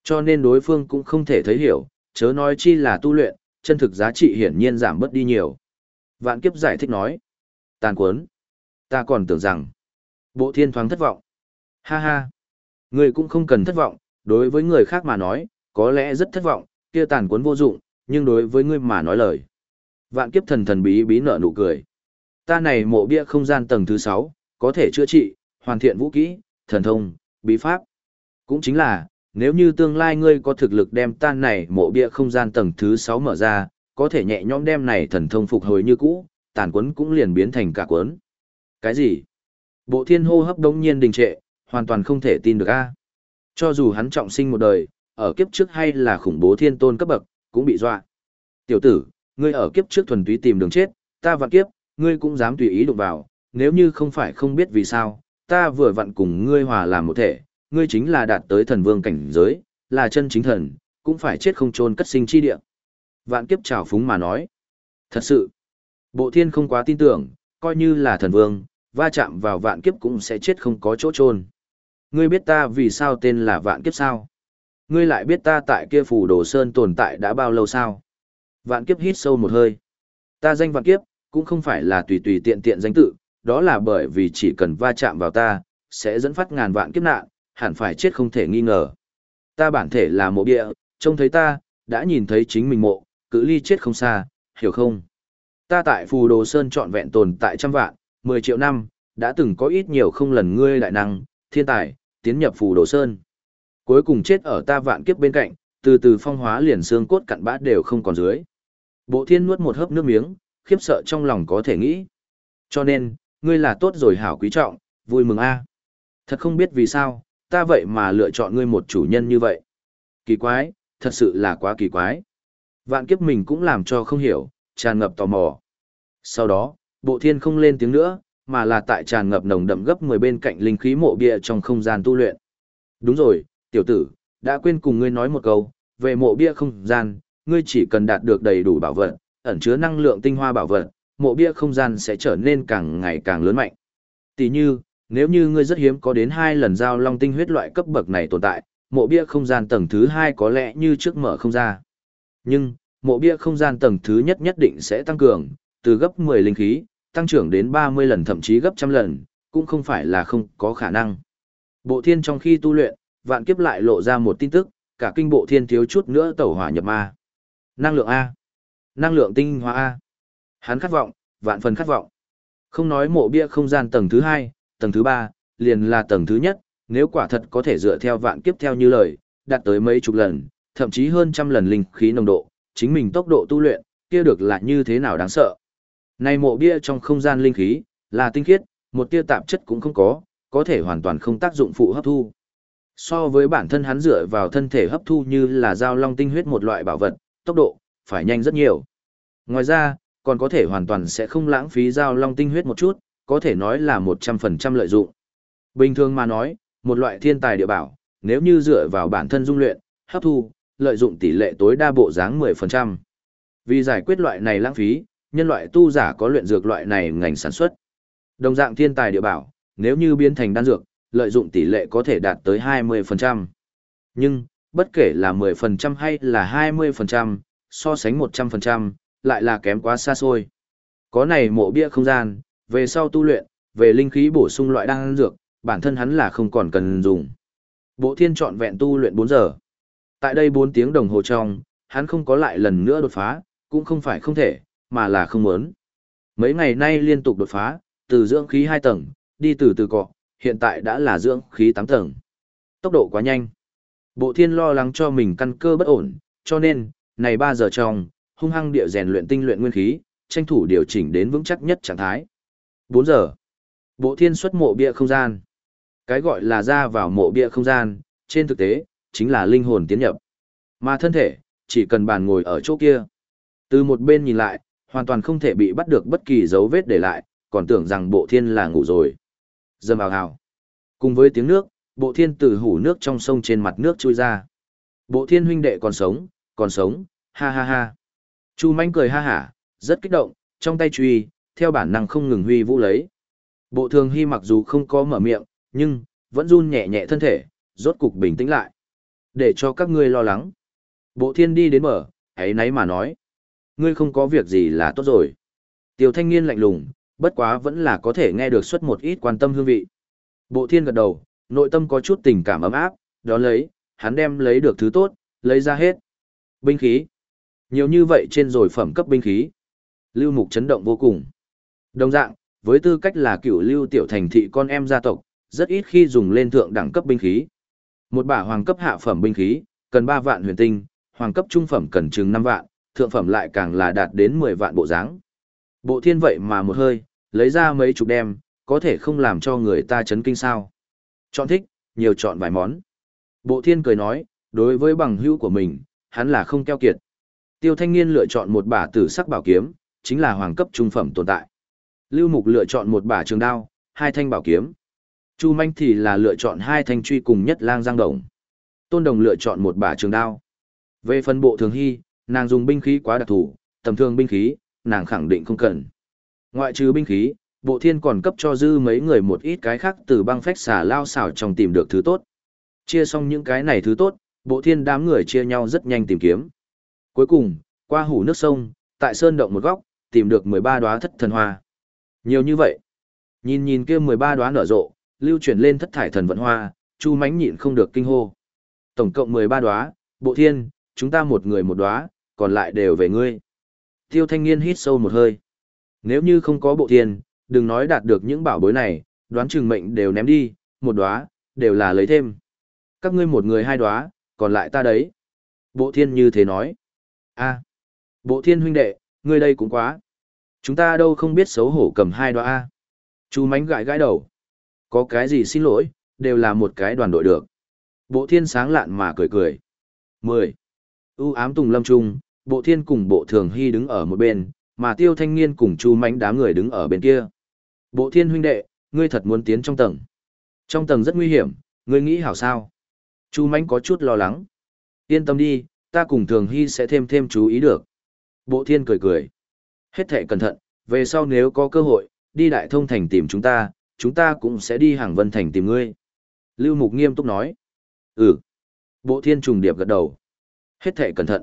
Cho nên đối phương cũng không thể thấy hiểu, chớ nói chi là tu luyện, chân thực giá trị hiển nhiên giảm bớt đi nhiều. Vạn kiếp giải thích nói. Tàn cuốn. Ta còn tưởng rằng. Bộ thiên thoáng thất vọng. Ha ha. Người cũng không cần thất vọng, đối với người khác mà nói, có lẽ rất thất vọng, kia tàn cuốn vô dụng, nhưng đối với ngươi mà nói lời. Vạn kiếp thần thần bí bí nở nụ cười. Ta này mộ bia không gian tầng thứ 6, có thể chữa trị, hoàn thiện vũ kỹ, thần thông, bí pháp. Cũng chính là, nếu như tương lai ngươi có thực lực đem tan này mộ bia không gian tầng thứ 6 mở ra, có thể nhẹ nhõm đem này thần thông phục hồi như cũ, tàn quấn cũng liền biến thành cả quấn. Cái gì? Bộ thiên hô hấp đống nhiên đình trệ, hoàn toàn không thể tin được a. Cho dù hắn trọng sinh một đời, ở kiếp trước hay là khủng bố thiên tôn cấp bậc, cũng bị dọa. Tiểu tử, ngươi ở kiếp trước thuần túy tìm đường chết, ta vạn kiếp, ngươi cũng dám tùy ý đụng vào, nếu như không phải không biết vì sao, ta vừa vặn cùng ngươi hòa làm một thể, ngươi chính là đạt tới thần vương cảnh giới, là chân chính thần, cũng phải chết không chôn cất sinh chi địa. Vạn kiếp trào phúng mà nói. Thật sự, bộ thiên không quá tin tưởng, coi như là thần vương, va chạm vào vạn kiếp cũng sẽ chết không có chỗ chôn. Ngươi biết ta vì sao tên là vạn kiếp sao? Ngươi lại biết ta tại kia phủ đồ sơn tồn tại đã bao lâu sao? Vạn kiếp hít sâu một hơi. Ta danh vạn kiếp, cũng không phải là tùy tùy tiện tiện danh tự, đó là bởi vì chỉ cần va chạm vào ta, sẽ dẫn phát ngàn vạn kiếp nạn, hẳn phải chết không thể nghi ngờ. Ta bản thể là mộ địa, trông thấy ta, đã nhìn thấy chính mình mộ, cự ly chết không xa, hiểu không? Ta tại phù đồ sơn trọn vẹn tồn tại trăm vạn, 10 triệu năm, đã từng có ít nhiều không lần ngươi đại năng, thiên tài, tiến nhập phù đồ sơn. Cuối cùng chết ở ta vạn kiếp bên cạnh, từ từ phong hóa liền xương cốt cặn bã đều không còn dưới. Bộ thiên nuốt một hớp nước miếng, khiếp sợ trong lòng có thể nghĩ. Cho nên, ngươi là tốt rồi hảo quý trọng, vui mừng a. À. Thật không biết vì sao, ta vậy mà lựa chọn ngươi một chủ nhân như vậy. Kỳ quái, thật sự là quá kỳ quái. Vạn kiếp mình cũng làm cho không hiểu, tràn ngập tò mò. Sau đó, bộ thiên không lên tiếng nữa, mà là tại tràn ngập nồng đậm gấp 10 bên cạnh linh khí mộ bia trong không gian tu luyện. Đúng rồi, tiểu tử, đã quên cùng ngươi nói một câu, về mộ bia không gian, ngươi chỉ cần đạt được đầy đủ bảo vật, ẩn chứa năng lượng tinh hoa bảo vật, mộ bia không gian sẽ trở nên càng ngày càng lớn mạnh. Tỷ như, nếu như ngươi rất hiếm có đến hai lần giao long tinh huyết loại cấp bậc này tồn tại, mộ bia không gian tầng thứ hai có lẽ như trước mở không ra. Nhưng, mộ bia không gian tầng thứ nhất nhất định sẽ tăng cường, từ gấp 10 linh khí, tăng trưởng đến 30 lần thậm chí gấp trăm lần, cũng không phải là không có khả năng. Bộ thiên trong khi tu luyện, vạn kiếp lại lộ ra một tin tức, cả kinh bộ thiên thiếu chút nữa tẩu hỏa nhập ma. Năng lượng A. Năng lượng tinh hóa A. Hắn khát vọng, vạn phần khát vọng. Không nói mộ bia không gian tầng thứ hai, tầng thứ ba, liền là tầng thứ nhất, nếu quả thật có thể dựa theo vạn kiếp theo như lời, đạt tới mấy chục lần, thậm chí hơn trăm lần linh khí nồng độ, chính mình tốc độ tu luyện, kia được là như thế nào đáng sợ. Này mộ bia trong không gian linh khí, là tinh khiết, một tia tạp chất cũng không có, có thể hoàn toàn không tác dụng phụ hấp thu. So với bản thân hắn dựa vào thân thể hấp thu như là dao long tinh huyết một loại bảo vật, tốc độ, phải nhanh rất nhiều. Ngoài ra, còn có thể hoàn toàn sẽ không lãng phí dao long tinh huyết một chút, có thể nói là 100% lợi dụng. Bình thường mà nói, một loại thiên tài địa bảo, nếu như dựa vào bản thân dung luyện, hấp thu, lợi dụng tỷ lệ tối đa bộ dáng 10%. Vì giải quyết loại này lãng phí, nhân loại tu giả có luyện dược loại này ngành sản xuất. Đồng dạng thiên tài địa bảo, nếu như biến thành đan dược, lợi dụng tỷ lệ có thể đạt tới 20%. Nhưng, bất kể là 10% hay là 20%, so sánh 100%, lại là kém quá xa xôi. Có này mộ bia không gian, về sau tu luyện, về linh khí bổ sung loại đan dược, bản thân hắn là không còn cần dùng. Bộ thiên chọn vẹn tu luyện 4 giờ. Tại đây 4 tiếng đồng hồ trong, hắn không có lại lần nữa đột phá, cũng không phải không thể, mà là không muốn. Mấy ngày nay liên tục đột phá, từ dưỡng khí 2 tầng, đi từ từ cọ, hiện tại đã là dưỡng khí 8 tầng. Tốc độ quá nhanh. Bộ thiên lo lắng cho mình căn cơ bất ổn, cho nên, này 3 giờ trong, hung hăng địa rèn luyện tinh luyện nguyên khí, tranh thủ điều chỉnh đến vững chắc nhất trạng thái. 4 giờ. Bộ thiên xuất mộ bia không gian. Cái gọi là ra vào mộ bia không gian, trên thực tế, chính là linh hồn tiến nhập. Mà thân thể, chỉ cần bàn ngồi ở chỗ kia. Từ một bên nhìn lại, hoàn toàn không thể bị bắt được bất kỳ dấu vết để lại, còn tưởng rằng bộ thiên là ngủ rồi. Dầm ào ào. Cùng với tiếng nước, bộ thiên từ hủ nước trong sông trên mặt nước trôi ra. Bộ thiên huynh đệ còn sống, còn sống, ha ha ha. Chu manh cười ha hả, rất kích động, trong tay truy, theo bản năng không ngừng huy vũ lấy. Bộ thường hy mặc dù không có mở miệng, nhưng, vẫn run nhẹ nhẹ thân thể, rốt cục bình tĩnh lại. Để cho các ngươi lo lắng. Bộ thiên đi đến mở, ấy nấy mà nói. Ngươi không có việc gì là tốt rồi. Tiêu thanh niên lạnh lùng, bất quá vẫn là có thể nghe được xuất một ít quan tâm hương vị. Bộ thiên gật đầu, nội tâm có chút tình cảm ấm áp, đó lấy, hắn đem lấy được thứ tốt, lấy ra hết. Binh khí. Nhiều như vậy trên rồi phẩm cấp binh khí. Lưu mục chấn động vô cùng. Đồng dạng, với tư cách là cựu lưu tiểu thành thị con em gia tộc, rất ít khi dùng lên thượng đẳng cấp binh khí. Một bả hoàng cấp hạ phẩm binh khí, cần 3 vạn huyền tinh, hoàng cấp trung phẩm cần chừng 5 vạn, thượng phẩm lại càng là đạt đến 10 vạn bộ dáng. Bộ thiên vậy mà một hơi, lấy ra mấy chục đem, có thể không làm cho người ta chấn kinh sao. Chọn thích, nhiều chọn vài món. Bộ thiên cười nói, đối với bằng hữu của mình, hắn là không keo kiệt. Tiêu thanh niên lựa chọn một bả tử sắc bảo kiếm, chính là hoàng cấp trung phẩm tồn tại. Lưu Mục lựa chọn một bả trường đao, hai thanh bảo kiếm. Chu Manh thì là lựa chọn hai thanh truy cùng nhất lang giang đồng. Tôn Đồng lựa chọn một bả trường đao. Về phần bộ thường hy, nàng dùng binh khí quá đặc thù, tầm thường binh khí, nàng khẳng định không cần. Ngoại trừ binh khí, bộ thiên còn cấp cho dư mấy người một ít cái khác từ băng phách xả lao xảo trong tìm được thứ tốt. Chia xong những cái này thứ tốt, bộ thiên đám người chia nhau rất nhanh tìm kiếm. Cuối cùng, qua hủ nước sông, tại sơn động một góc, tìm được 13 đóa thất thần hoa. Nhiều như vậy. Nhìn nhìn kia 13 đóa nở rộ, lưu chuyển lên thất thải thần vận hoa, Chu Mánh nhịn không được kinh hô. Tổng cộng 13 đóa, Bộ Thiên, chúng ta một người một đóa, còn lại đều về ngươi. Tiêu Thanh Niên hít sâu một hơi. Nếu như không có Bộ Thiên, đừng nói đạt được những bảo bối này, đoán chừng mệnh đều ném đi, một đóa, đều là lấy thêm. Các ngươi một người hai đóa, còn lại ta đấy. Bộ Thiên như thế nói. A, Bộ Thiên huynh đệ, ngươi đây cũng quá. Chúng ta đâu không biết xấu hổ cầm hai đóa A. Chú mánh gãi gãi đầu. Có cái gì xin lỗi, đều là một cái đoàn đội được. Bộ thiên sáng lạn mà cười cười. 10. U ám tùng lâm trung, bộ thiên cùng bộ thường hy đứng ở một bên, mà tiêu thanh niên cùng chu mánh đám người đứng ở bên kia. Bộ thiên huynh đệ, ngươi thật muốn tiến trong tầng. Trong tầng rất nguy hiểm, ngươi nghĩ hảo sao? Chu mánh có chút lo lắng. Yên tâm đi, ta cùng thường hy sẽ thêm thêm chú ý được. Bộ thiên cười cười. Hết thệ cẩn thận, về sau nếu có cơ hội, đi đại thông thành tìm chúng ta, chúng ta cũng sẽ đi hàng vân thành tìm ngươi. Lưu Mục nghiêm túc nói. Ừ. Bộ thiên trùng điệp gật đầu. Hết thệ cẩn thận.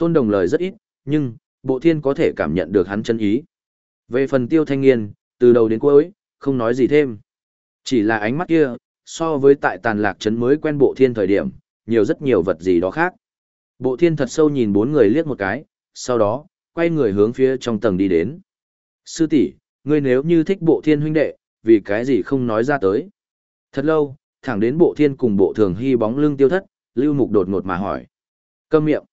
Tôn đồng lời rất ít, nhưng, bộ thiên có thể cảm nhận được hắn chân ý. Về phần tiêu thanh niên, từ đầu đến cuối, không nói gì thêm. Chỉ là ánh mắt kia, so với tại tàn lạc trấn mới quen bộ thiên thời điểm, nhiều rất nhiều vật gì đó khác. Bộ thiên thật sâu nhìn bốn người liếc một cái, sau đó, quay người hướng phía trong tầng đi đến. Sư tỷ, ngươi nếu như thích bộ thiên huynh đệ, vì cái gì không nói ra tới. Thật lâu, thẳng đến bộ thiên cùng bộ thường hy bóng lưng tiêu thất, lưu mục đột ngột mà hỏi. Câm miệng.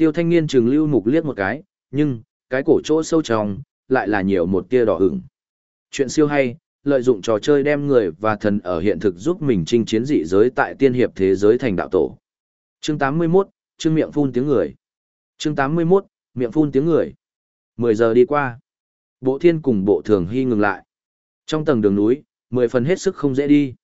Tiêu thanh niên trừng lưu mục liếc một cái, nhưng, cái cổ chỗ sâu trong, lại là nhiều một tia đỏ hửng. Chuyện siêu hay, lợi dụng trò chơi đem người và thần ở hiện thực giúp mình chinh chiến dị giới tại tiên hiệp thế giới thành đạo tổ. Chương 81, chương miệng phun tiếng người. Chương 81, miệng phun tiếng người. 10 giờ đi qua. Bộ thiên cùng bộ thường hy ngừng lại. Trong tầng đường núi, 10 phần hết sức không dễ đi.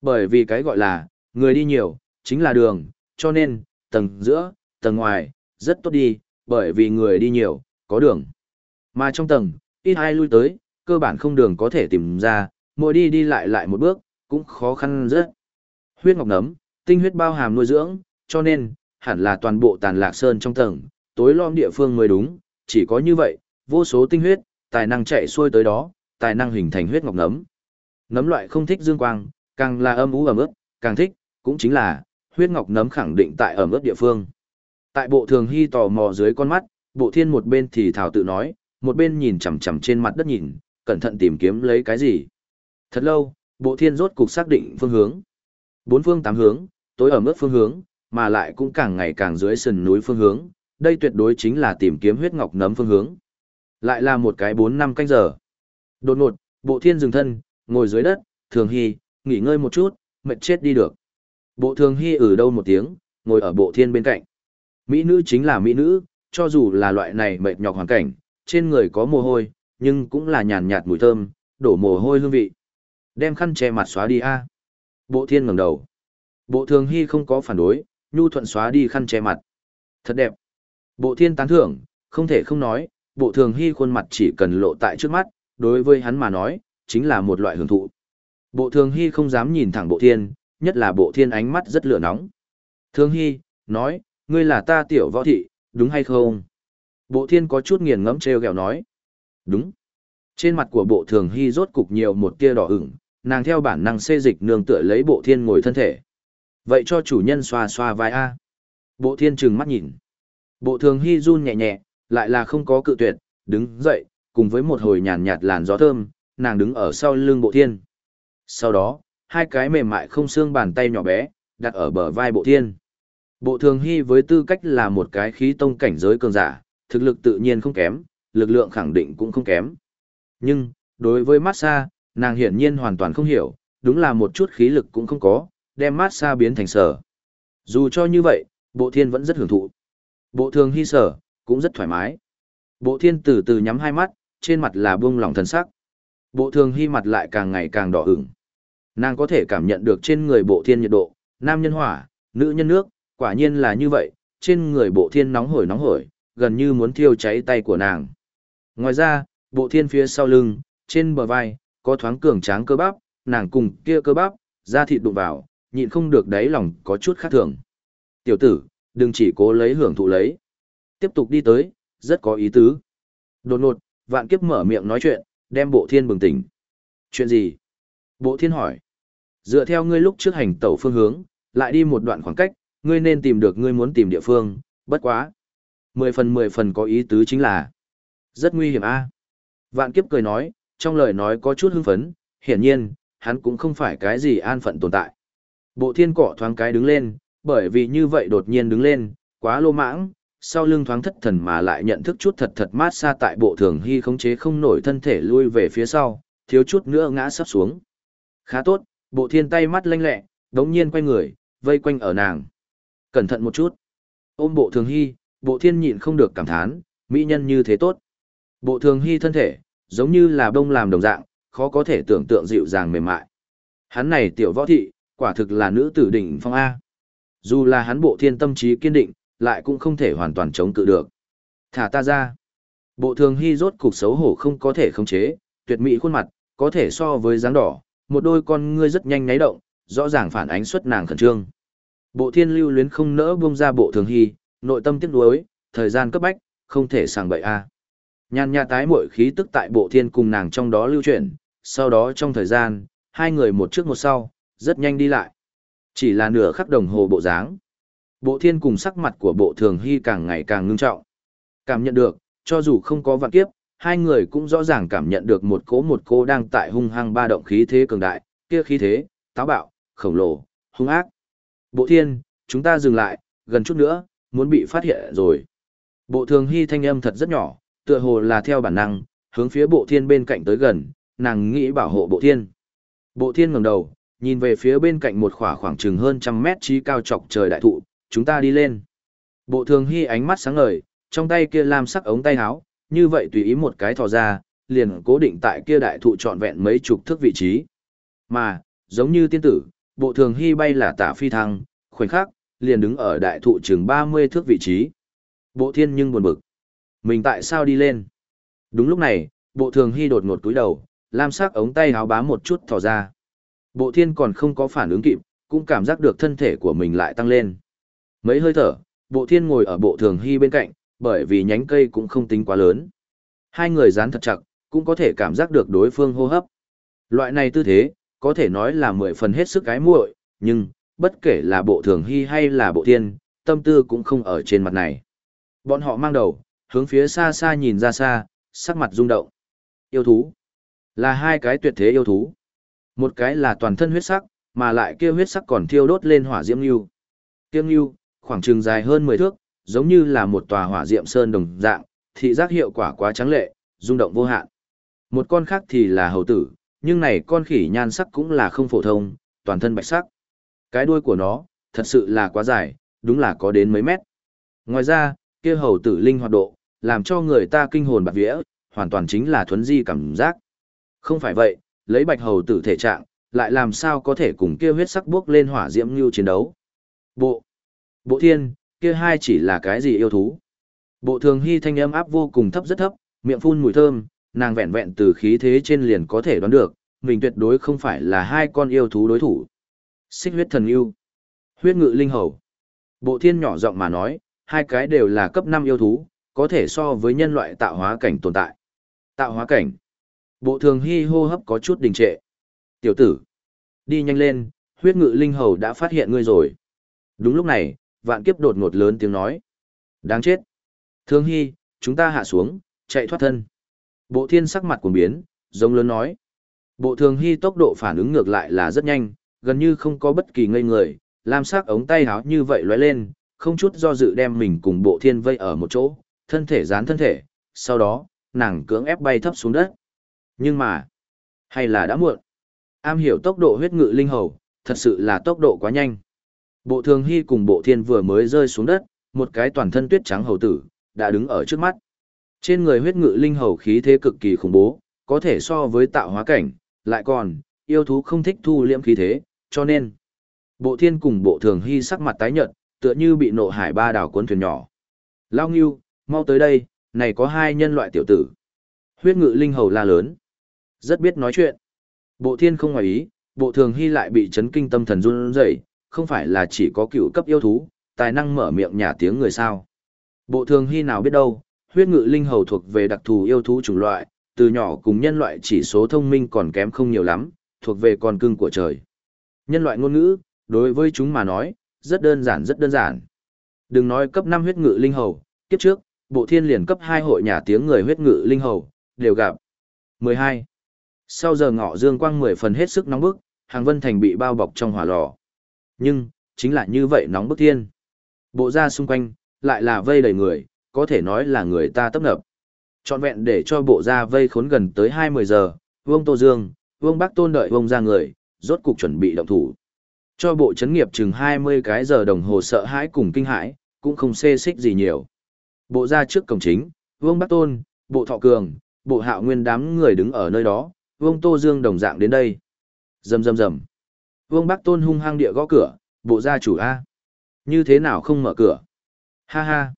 Bởi vì cái gọi là, người đi nhiều, chính là đường, cho nên, tầng giữa, tầng ngoài, rất tốt đi, bởi vì người đi nhiều, có đường. Mà trong tầng, ít ai lui tới, cơ bản không đường có thể tìm ra, mỗi đi đi lại lại một bước, cũng khó khăn rất. Huyết ngọc nấm, tinh huyết bao hàm nuôi dưỡng, cho nên, hẳn là toàn bộ tàn lạc sơn trong tầng, tối lom địa phương mới đúng, chỉ có như vậy, vô số tinh huyết, tài năng chạy xuôi tới đó, tài năng hình thành huyết ngọc nấm. Nấm loại không thích dương quang, càng là âm ú ẩm ướt, càng thích, cũng chính là, huyết ngọc nấm khẳng định tại ẩm ướt địa phương. Tại bộ thường hy tò mò dưới con mắt, bộ thiên một bên thì thảo tự nói, một bên nhìn chằm chằm trên mặt đất nhìn, cẩn thận tìm kiếm lấy cái gì. Thật lâu, bộ thiên rốt cục xác định phương hướng. Bốn phương tám hướng, tối ở mức phương hướng, mà lại cũng càng ngày càng dưới sườn núi phương hướng, đây tuyệt đối chính là tìm kiếm huyết ngọc nấm phương hướng. Lại là một cái bốn năm canh giờ. Đột ngột, bộ thiên dừng thân, ngồi dưới đất, thường hy, nghỉ ngơi một chút, mệt chết đi được. Bộ thường hy ở đâu một tiếng, ngồi ở bộ thiên bên cạnh. Mỹ nữ chính là mỹ nữ, cho dù là loại này mệt nhọc hoàn cảnh, trên người có mồ hôi, nhưng cũng là nhàn nhạt mùi thơm, đổ mồ hôi hương vị. Đem khăn che mặt xóa đi a. Bộ thiên ngẩng đầu. Bộ thường hy không có phản đối, nhu thuận xóa đi khăn che mặt. Thật đẹp. Bộ thiên tán thưởng, không thể không nói, bộ thường hy khuôn mặt chỉ cần lộ tại trước mắt, đối với hắn mà nói, chính là một loại hưởng thụ. Bộ thường hy không dám nhìn thẳng bộ thiên, nhất là bộ thiên ánh mắt rất lửa nóng. Thường hy, nói, ngươi là ta tiểu võ thị, đúng hay không? Bộ thiên có chút nghiền ngẫm treo gẹo nói. Đúng. Trên mặt của bộ thường hy rốt cục nhiều một tia đỏ ửng, nàng theo bản năng xê dịch nương tựa lấy bộ thiên ngồi thân thể. Vậy cho chủ nhân xoa xoa vai A. Bộ thiên trừng mắt nhìn. Bộ thường hy run nhẹ nhẹ, lại là không có cự tuyệt, đứng dậy, cùng với một hồi nhàn nhạt làn gió thơm, nàng đứng ở sau lưng bộ thiên. Sau đó, hai cái mềm mại không xương bàn tay nhỏ bé, đặt ở bờ vai bộ thiên. Bộ thường hy với tư cách là một cái khí tông cảnh giới cường giả, thực lực tự nhiên không kém, lực lượng khẳng định cũng không kém. Nhưng, đối với massage, nàng hiển nhiên hoàn toàn không hiểu, đúng là một chút khí lực cũng không có, đem massage biến thành sở. Dù cho như vậy, bộ thiên vẫn rất hưởng thụ. Bộ thường hy sở, cũng rất thoải mái. Bộ thiên từ từ nhắm hai mắt, trên mặt là buông lỏng thần sắc. Bộ thường hy mặt lại càng ngày càng đỏ ửng. Nàng có thể cảm nhận được trên người bộ thiên nhiệt độ, nam nhân hỏa, nữ nhân nước, quả nhiên là như vậy, trên người bộ thiên nóng hổi nóng hổi, gần như muốn thiêu cháy tay của nàng. Ngoài ra, bộ thiên phía sau lưng, trên bờ vai, có thoáng cường tráng cơ bắp, nàng cùng kia cơ bắp, da thịt đụng vào, nhịn không được đáy lòng có chút khác thường. Tiểu tử, đừng chỉ cố lấy hưởng thụ lấy. Tiếp tục đi tới, rất có ý tứ. Đột ngột, vạn kiếp mở miệng nói chuyện, đem bộ thiên bừng tỉnh. Chuyện gì? Bộ thiên hỏi. Dựa theo ngươi lúc trước hành tẩu phương hướng, lại đi một đoạn khoảng cách, ngươi nên tìm được ngươi muốn tìm địa phương, bất quá. Mười phần mười phần có ý tứ chính là rất nguy hiểm a. Vạn kiếp cười nói, trong lời nói có chút hưng phấn, hiển nhiên, hắn cũng không phải cái gì an phận tồn tại. Bộ thiên cỏ thoáng cái đứng lên, bởi vì như vậy đột nhiên đứng lên, quá lô mãng, sau lưng thoáng thất thần mà lại nhận thức chút thật thật mát xa tại bộ thường hy khống chế không nổi thân thể lui về phía sau, thiếu chút nữa ngã sắp xuống. Khá tốt, bộ thiên tay mắt lanh lẹ, đống nhiên quay người, vây quanh ở nàng. Cẩn thận một chút. Ôm bộ thường hy, bộ thiên nhịn không được cảm thán, mỹ nhân như thế tốt. Bộ thường hy thân thể, giống như là bông làm đồng dạng, khó có thể tưởng tượng dịu dàng mềm mại. Hắn này tiểu võ thị, quả thực là nữ tử đỉnh phong A. Dù là hắn bộ thiên tâm trí kiên định, lại cũng không thể hoàn toàn chống cự được. Thả ta ra. Bộ thường hy rốt cục xấu hổ không có thể khống chế, tuyệt mỹ khuôn mặt, có thể so với dáng đỏ, một đôi con ngươi rất nhanh nháy động, rõ ràng phản ánh xuất nàng khẩn trương. Bộ thiên lưu luyến không nỡ buông ra bộ thường hy, nội tâm tiếc nuối, thời gian cấp bách, không thể sàng bậy a. Nhan nha tái muội khí tức tại bộ thiên cùng nàng trong đó lưu chuyển, sau đó trong thời gian, hai người một trước một sau, rất nhanh đi lại. Chỉ là nửa khắc đồng hồ bộ dáng. Bộ thiên cùng sắc mặt của bộ thường hy càng ngày càng ngưng trọng. Cảm nhận được, cho dù không có vạn kiếp, hai người cũng rõ ràng cảm nhận được một cố một cố đang tại hung hăng ba động khí thế cường đại, kia khí thế, táo bạo, khổng lồ, hung ác. Bộ thiên, chúng ta dừng lại, gần chút nữa, muốn bị phát hiện rồi. Bộ thường hy thanh âm thật rất nhỏ, tựa hồ là theo bản năng, hướng phía bộ thiên bên cạnh tới gần, nàng nghĩ bảo hộ bộ thiên. Bộ thiên ngẩng đầu, nhìn về phía bên cạnh một khỏa khoảng chừng hơn trăm mét trí cao trọc trời đại thụ, chúng ta đi lên. Bộ thường hy ánh mắt sáng ngời, trong tay kia lam sắc ống tay áo, như vậy tùy ý một cái thò ra, liền cố định tại kia đại thụ trọn vẹn mấy chục thước vị trí. Mà, giống như tiên tử, bộ thường hy bay là tả phi thăng, khoảnh khắc, liền đứng ở đại thụ chừng 30 thước vị trí. Bộ thiên nhưng buồn bực. Mình tại sao đi lên? Đúng lúc này, bộ thường hy đột ngột túi đầu, lam sắc ống tay áo bá một chút thò ra. Bộ thiên còn không có phản ứng kịp, cũng cảm giác được thân thể của mình lại tăng lên. Mấy hơi thở, bộ thiên ngồi ở bộ thường hy bên cạnh, bởi vì nhánh cây cũng không tính quá lớn. Hai người dán thật chặt, cũng có thể cảm giác được đối phương hô hấp. Loại này tư thế, có thể nói là mười phần hết sức cái muội, nhưng, bất kể là bộ thường hy hay là bộ tiên, tâm tư cũng không ở trên mặt này. Bọn họ mang đầu, hướng phía xa xa nhìn ra xa, sắc mặt rung động. Yêu thú. Là hai cái tuyệt thế yêu thú. Một cái là toàn thân huyết sắc, mà lại kia huyết sắc còn thiêu đốt lên hỏa diễm lưu. Tiêm lưu, khoảng trường dài hơn 10 thước, giống như là một tòa hỏa diệm sơn đồng dạng, thị giác hiệu quả quá trắng lệ, rung động vô hạn. Một con khác thì là hầu tử, nhưng này con khỉ nhan sắc cũng là không phổ thông, toàn thân bạch sắc. Cái đuôi của nó, thật sự là quá dài, đúng là có đến mấy mét. Ngoài ra, kia hầu tử linh hoạt độ, làm cho người ta kinh hồn bạc vía, hoàn toàn chính là thuấn di cảm giác. Không phải vậy, lấy bạch hầu tử thể trạng, lại làm sao có thể cùng kia huyết sắc bước lên hỏa diễm như chiến đấu. Bộ, bộ thiên, kia hai chỉ là cái gì yêu thú. Bộ thường hy thanh âm áp vô cùng thấp rất thấp, miệng phun mùi thơm, nàng vẹn vẹn từ khí thế trên liền có thể đoán được, mình tuyệt đối không phải là hai con yêu thú đối thủ. Xích huyết thần yêu, huyết ngự linh hầu. Bộ thiên nhỏ giọng mà nói, hai cái đều là cấp 5 yêu thú, có thể so với nhân loại tạo hóa cảnh tồn tại. Tạo hóa cảnh. Bộ thường hy hô hấp có chút đình trệ. Tiểu tử, đi nhanh lên, huyết ngự linh hầu đã phát hiện ngươi rồi. Đúng lúc này, vạn kiếp đột ngột lớn tiếng nói. Đáng chết. Thương hy, chúng ta hạ xuống, chạy thoát thân. Bộ thiên sắc mặt cuồng biến, giống lớn nói. Bộ thường hy tốc độ phản ứng ngược lại là rất nhanh, gần như không có bất kỳ ngây người, lam sắc ống tay háo như vậy lóe lên, không chút do dự đem mình cùng bộ thiên vây ở một chỗ, thân thể dán thân thể, sau đó, nàng cưỡng ép bay thấp xuống đất. Nhưng mà, hay là đã muộn. Am hiểu tốc độ huyết ngự linh hầu, thật sự là tốc độ quá nhanh. Bộ thường hy cùng bộ thiên vừa mới rơi xuống đất, một cái toàn thân tuyết trắng hầu tử, đã đứng ở trước mắt. Trên người huyết ngự linh hầu khí thế cực kỳ khủng bố, có thể so với tạo hóa cảnh, lại còn, yêu thú không thích thu liễm khí thế, cho nên, bộ thiên cùng bộ thường hy sắc mặt tái nhợt, tựa như bị nộ hải ba đảo cuốn thuyền nhỏ. Lao nghiêu, mau tới đây, này có hai nhân loại tiểu tử. Huyết ngự linh hầu la lớn. Rất biết nói chuyện. Bộ thiên không ngoài ý, bộ thường hy lại bị chấn kinh tâm thần run rẩy, không phải là chỉ có cựu cấp yêu thú, tài năng mở miệng nhả tiếng người sao. Bộ thường hy nào biết đâu, huyết ngự linh hầu thuộc về đặc thù yêu thú chủng loại, từ nhỏ cùng nhân loại chỉ số thông minh còn kém không nhiều lắm, thuộc về con cưng của trời. Nhân loại ngôn ngữ, đối với chúng mà nói, rất đơn giản rất đơn giản. Đừng nói cấp 5 huyết ngự linh hầu, kiếp trước, bộ thiên liền cấp 2 hội nhà tiếng người huyết ngự linh hầu, đều gặp. 12. Sau giờ ngọ dương quang 10 phần hết sức nóng bức, hàng vân thành bị bao bọc trong hỏa lò. Nhưng, chính là như vậy nóng bức thiên. Bộ da xung quanh, lại là vây đầy người, có thể nói là người ta tấp nập. Chọn vẹn để cho bộ ra vây khốn gần tới 20 giờ, Vương Tô Dương, Vương Bắc Tôn đợi Vương ra người, rốt cục chuẩn bị động thủ. Cho bộ chấn nghiệp chừng 20 cái giờ đồng hồ sợ hãi cùng kinh hãi, cũng không xê xích gì nhiều. Bộ ra trước cổng chính, Vương Bắc Tôn, bộ Thọ Cường, bộ Hạo Nguyên đám người đứng ở nơi đó, Vương Tô Dương đồng dạng đến đây. Rầm rầm rầm. Vương Bắc Tôn hung hăng địa gõ cửa, bộ gia chủ A. Như thế nào không mở cửa? Ha ha.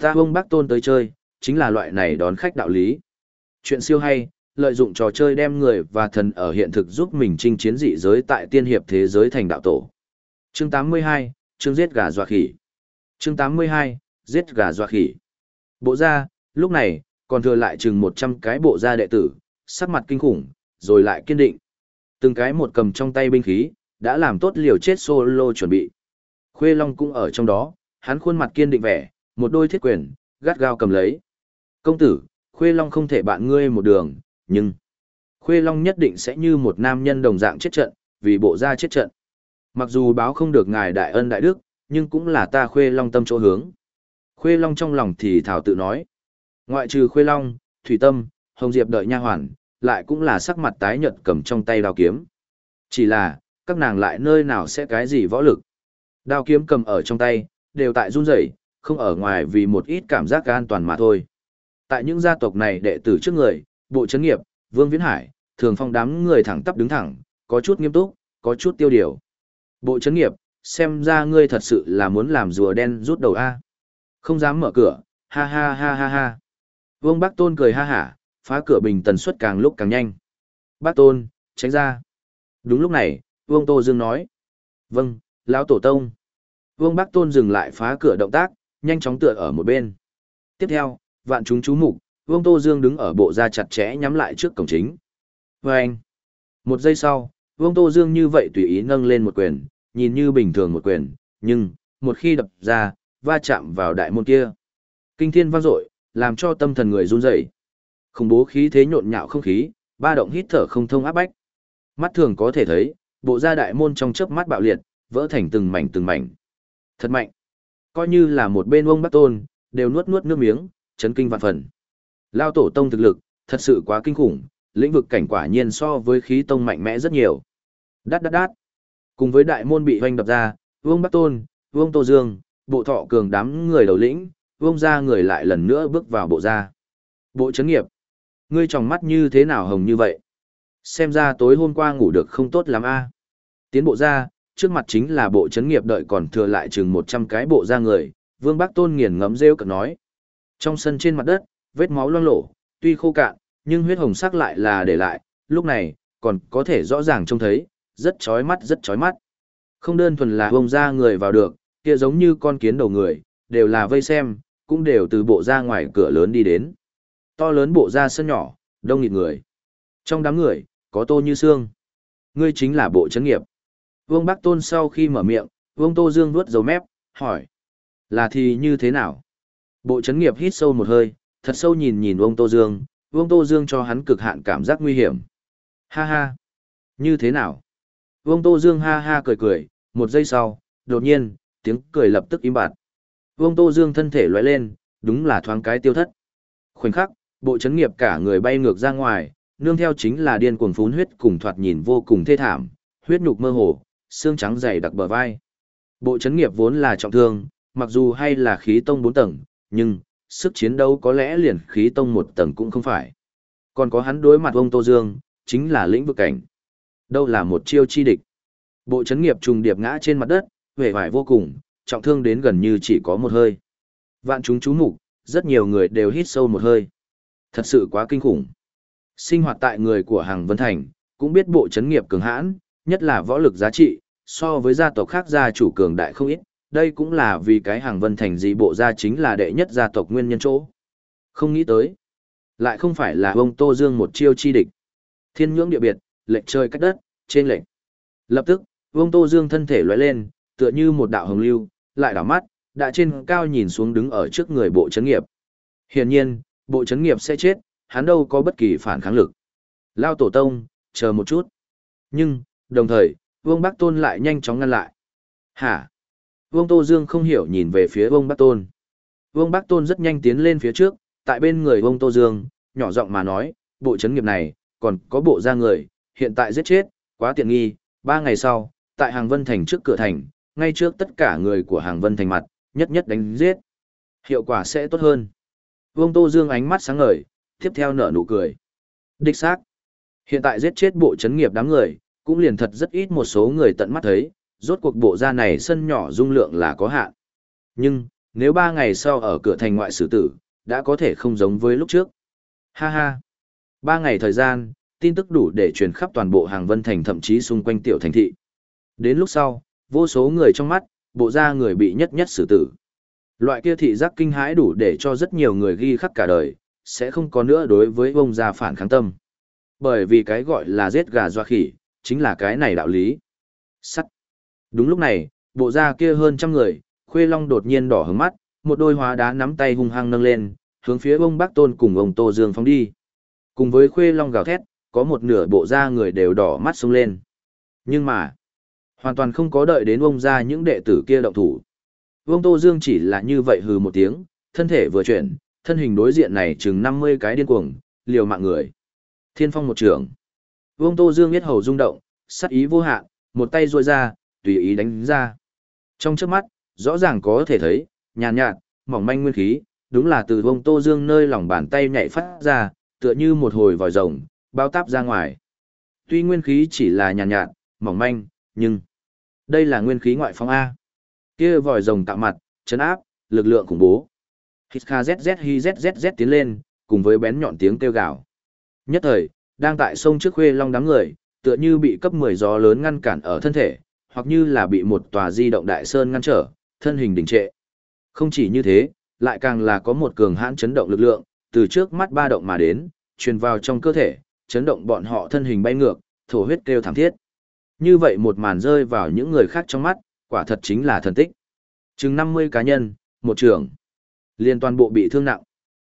Ta ông bác Tôn tới chơi, chính là loại này đón khách đạo lý. Chuyện siêu hay, lợi dụng trò chơi đem người và thần ở hiện thực giúp mình chinh chiến dị giới tại tiên hiệp thế giới thành đạo tổ. Chương 82, chương giết gà dọa khỉ. Chương 82, giết gà dọa khỉ. Bộ gia, lúc này, còn thừa lại chừng 100 cái bộ gia đệ tử, sắc mặt kinh khủng, rồi lại kiên định. Từng cái một cầm trong tay binh khí, đã làm tốt liều chết solo chuẩn bị. Khuê Long cũng ở trong đó, hắn khuôn mặt kiên định vẻ, một đôi thiết quyền, gắt gao cầm lấy. Công tử, Khuê Long không thể bạn ngươi một đường, nhưng... Khuê Long nhất định sẽ như một nam nhân đồng dạng chết trận, vì bộ ra chết trận. Mặc dù báo không được ngài đại ân đại đức, nhưng cũng là ta Khuê Long tâm chỗ hướng. Khuê Long trong lòng thì thảo tự nói. Ngoại trừ Khuê Long, Thủy Tâm, Hồng Diệp đợi nha hoàn, lại cũng là sắc mặt tái nhợt cầm trong tay đao kiếm. Chỉ là, các nàng lại nơi nào sẽ cái gì võ lực. Đao kiếm cầm ở trong tay, đều tại run rẩy, không ở ngoài vì một ít cảm giác an toàn mà thôi. Tại những gia tộc này đệ tử trước người, bộ chấn nghiệp, Vương Viễn Hải, thường phong đám người thẳng tắp đứng thẳng, có chút nghiêm túc, có chút tiêu điều. Bộ chấn nghiệp, xem ra ngươi thật sự là muốn làm rùa đen rút đầu A. Không dám mở cửa, ha ha ha ha ha. Vương Bắc Tôn cười ha hả, phá cửa bình tần suất càng lúc càng nhanh. Bác Tôn, tránh ra. Đúng lúc này, Vương Tô Dương nói. Vâng, lão tổ tông. Vương Bắc Tôn dừng lại phá cửa động tác, nhanh chóng tựa ở một bên. Tiếp theo, vạn chúng chú mục, Vương Tô Dương đứng ở bộ ra chặt chẽ nhắm lại trước cổng chính. Và anh, một giây sau, Vương Tô Dương như vậy tùy ý nâng lên một quyền, nhìn như bình thường một quyền, nhưng, một khi đập ra, va chạm vào đại môn kia. Kinh thiên vang dội, làm cho tâm thần người run rẩy. Khủng bố khí thế nhộn nhạo không khí, ba động hít thở không thông áp bách. Mắt thường có thể thấy, bộ da đại môn trong chớp mắt bạo liệt, vỡ thành từng mảnh từng mảnh. Thật mạnh. Coi như là một bên ông Bắc Tôn, đều nuốt nuốt nước miếng, chấn kinh vạn phần. Lao tổ tông thực lực, thật sự quá kinh khủng, lĩnh vực cảnh quả nhiên so với khí tông mạnh mẽ rất nhiều. Đát đát đát. Cùng với đại môn bị hoành đập ra, Vương Bắc Tôn, Vương Tô Dương, bộ thọ cường đám người đầu lĩnh, Vương gia người lại lần nữa bước vào bộ gia. Bộ chấn nghiệp. Ngươi tròng mắt như thế nào hồng như vậy? Xem ra tối hôm qua ngủ được không tốt lắm a. Tiến bộ ra, trước mặt chính là bộ chấn nghiệp đợi còn thừa lại chừng 100 cái bộ ra người, Vương Bắc Tôn nghiền ngẫm rêu cực nói. Trong sân trên mặt đất, vết máu loang lổ, tuy khô cạn, nhưng huyết hồng sắc lại là để lại, lúc này, còn có thể rõ ràng trông thấy, rất chói mắt rất chói mắt. Không đơn thuần là bông ra người vào được, kia giống như con kiến đầu người, đều là vây xem, cũng đều từ bộ ra ngoài cửa lớn đi đến. To lớn bộ ra sân nhỏ, đông nghịt người. Trong đám người, có tô như xương. Ngươi chính là bộ chấn nghiệp. Vương Bắc Tôn sau khi mở miệng, Vương Tô Dương vuốt dấu mép, hỏi. Là thì như thế nào? Bộ chấn nghiệp hít sâu một hơi, thật sâu nhìn nhìn Vương Tô Dương, Vương Tô Dương cho hắn cực hạn cảm giác nguy hiểm. Ha ha! Như thế nào? Vương Tô Dương ha ha cười cười, một giây sau, đột nhiên, tiếng cười lập tức im bặt. Vương Tô Dương thân thể lóe lên, đúng là thoáng cái tiêu thất. Khoảnh khắc, bộ chấn nghiệp cả người bay ngược ra ngoài, nương theo chính là điên cuồng phún huyết cùng thoạt nhìn vô cùng thê thảm, huyết nhục mơ hồ, xương trắng dày đặc bờ vai. Bộ chấn nghiệp vốn là trọng thương, mặc dù hay là khí tông 4 tầng, nhưng, sức chiến đấu có lẽ liền khí tông 1 tầng cũng không phải. Còn có hắn đối mặt ông Tô Dương, chính là lĩnh vực cảnh. Đâu là một chiêu chi địch. Bộ chấn nghiệp trùng điệp ngã trên mặt đất, vẻ vải vô cùng, trọng thương đến gần như chỉ có một hơi. Vạn chúng chú mục, rất nhiều người đều hít sâu một hơi. Thật sự quá kinh khủng. Sinh hoạt tại người của Hàng Vân Thành, cũng biết bộ chấn nghiệp cường hãn, nhất là võ lực giá trị, so với gia tộc khác gia chủ cường đại không ít, đây cũng là vì cái Hàng Vân Thành dị bộ gia chính là đệ nhất gia tộc nguyên nhân chỗ. Không nghĩ tới, lại không phải là ông Tô Dương một chiêu chi địch. Thiên nhưỡng địa biệt, lệnh chơi cách đất, trên lệnh. Lập tức, ông Tô Dương thân thể lóe lên, tựa như một đạo hồng lưu, lại đảo mắt, đã trên cao nhìn xuống đứng ở trước người bộ chấn nghiệp. Hiển nhiên, bộ chấn nghiệp sẽ chết, hắn đâu có bất kỳ phản kháng lực. Lao tổ tông, chờ một chút. Nhưng, đồng thời, Vương Bắc Tôn lại nhanh chóng ngăn lại. Hả? Vương Tô Dương không hiểu nhìn về phía Vương Bắc Tôn. Vương Bắc Tôn rất nhanh tiến lên phía trước, tại bên người Vương Tô Dương, nhỏ giọng mà nói, bộ chấn nghiệp này, còn có bộ ra người, hiện tại giết chết, quá tiện nghi, ba ngày sau, tại hàng vân thành trước cửa thành, ngay trước tất cả người của hàng vân thành mặt, nhất nhất đánh giết. Hiệu quả sẽ tốt hơn. Vương Tô Dương ánh mắt sáng ngời, tiếp theo nở nụ cười. Đích xác. Hiện tại giết chết bộ chấn nghiệp đám người, cũng liền thật rất ít một số người tận mắt thấy, rốt cuộc bộ ra này sân nhỏ dung lượng là có hạn. Nhưng, nếu ba ngày sau ở cửa thành ngoại sử tử, đã có thể không giống với lúc trước. Ha ha. Ba ngày thời gian, tin tức đủ để truyền khắp toàn bộ hàng vân thành thậm chí xung quanh tiểu thành thị. Đến lúc sau, vô số người trong mắt, bộ ra người bị nhất nhất xử tử. Loại kia thị giác kinh hãi đủ để cho rất nhiều người ghi khắc cả đời, sẽ không có nữa đối với ông gia phản kháng tâm. Bởi vì cái gọi là giết gà doa khỉ, chính là cái này đạo lý. Sắt. Đúng lúc này, bộ ra kia hơn trăm người, Khuê Long đột nhiên đỏ hứng mắt, một đôi hóa đá nắm tay hung hăng nâng lên, hướng phía ông Bác Tôn cùng ông Tô Dương phóng đi. Cùng với Khuê Long gào thét, có một nửa bộ da người đều đỏ mắt xuống lên. Nhưng mà, hoàn toàn không có đợi đến ông ra những đệ tử kia động thủ. Vương Tô Dương chỉ là như vậy hừ một tiếng, thân thể vừa chuyển, thân hình đối diện này chừng 50 cái điên cuồng, liều mạng người. Thiên phong một trường. Vương Tô Dương biết hầu rung động, sát ý vô hạn, một tay duỗi ra, tùy ý đánh ra. Trong trước mắt, rõ ràng có thể thấy, nhàn nhạt, mỏng manh nguyên khí, đúng là từ Vương Tô Dương nơi lòng bàn tay nhảy phát ra, tựa như một hồi vòi rồng, bao táp ra ngoài. Tuy nguyên khí chỉ là nhàn nhạt, mỏng manh, nhưng đây là nguyên khí ngoại phong A. Kia vòi rồng tạo mặt, chấn áp, lực lượng khủng bố. Hít kha zzz hi zzz tiến lên, cùng với bén nhọn tiếng kêu gào. Nhất thời, đang tại sông trước khuê long đám người, tựa như bị cấp 10 gió lớn ngăn cản ở thân thể, hoặc như là bị một tòa di động đại sơn ngăn trở, thân hình đình trệ. Không chỉ như thế, lại càng là có một cường hãn chấn động lực lượng, từ trước mắt ba động mà đến, truyền vào trong cơ thể, chấn động bọn họ thân hình bay ngược, thổ huyết kêu thảm thiết. Như vậy một màn rơi vào những người khác trong mắt, quả thật chính là thần tích. Chừng 50 cá nhân, một trưởng, liên toàn bộ bị thương nặng.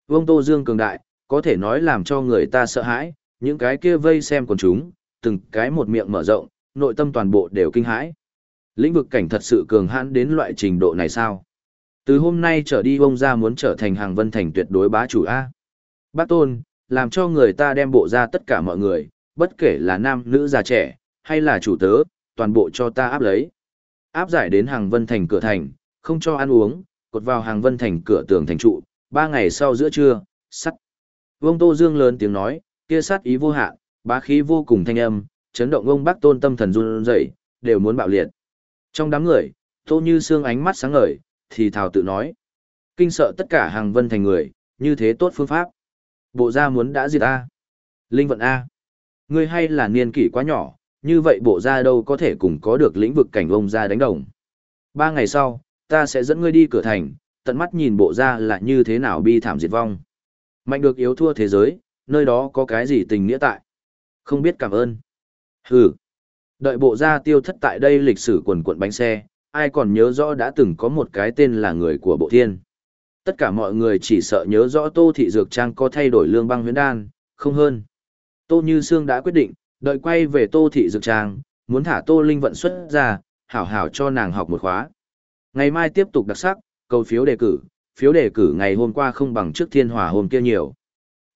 Vương Tô Dương cường đại, có thể nói làm cho người ta sợ hãi, những cái kia vây xem còn chúng, từng cái một miệng mở rộng, nội tâm toàn bộ đều kinh hãi. Lĩnh vực cảnh thật sự cường hãn đến loại trình độ này sao? Từ hôm nay trở đi ông ra muốn trở thành hàng vân thành tuyệt đối bá chủ A. Bác Tôn, làm cho người ta đem bộ ra tất cả mọi người, bất kể là nam, nữ, già trẻ, hay là chủ tớ, toàn bộ cho ta áp lấy. Áp giải đến hàng vân thành cửa thành, không cho ăn uống, cột vào hàng vân thành cửa tường thành trụ, ba ngày sau giữa trưa, sắt. Vương Tô Dương lớn tiếng nói, kia sát ý vô hạn, bá khí vô cùng thanh âm, chấn động ông bác tôn tâm thần run rẩy, đều muốn bạo liệt. Trong đám người, Tô Như Sương ánh mắt sáng ngời, thì thào tự nói. Kinh sợ tất cả hàng vân thành người, như thế tốt phương pháp. Bộ gia muốn đã diệt A. Linh vận A. Ngươi hay là niên kỷ quá nhỏ, như vậy bộ gia đâu có thể cùng có được lĩnh vực cảnh ông gia đánh đồng. Ba ngày sau, ta sẽ dẫn ngươi đi cửa thành, tận mắt nhìn bộ gia là như thế nào bi thảm diệt vong. Mạnh được yếu thua thế giới, nơi đó có cái gì tình nghĩa tại. Không biết cảm ơn. Hừ. Đợi bộ gia tiêu thất tại đây lịch sử quần quận bánh xe, ai còn nhớ rõ đã từng có một cái tên là người của bộ thiên. Tất cả mọi người chỉ sợ nhớ rõ Tô Thị Dược Trang có thay đổi lương băng huyễn đan, không hơn. Tô Như Sương đã quyết định, đợi quay về Tô Thị Dược Trang, muốn thả Tô Linh vận xuất ra, hảo hảo cho nàng học một khóa. Ngày mai tiếp tục đặc sắc, cầu phiếu đề cử, phiếu đề cử ngày hôm qua không bằng trước thiên hỏa hôm kia nhiều.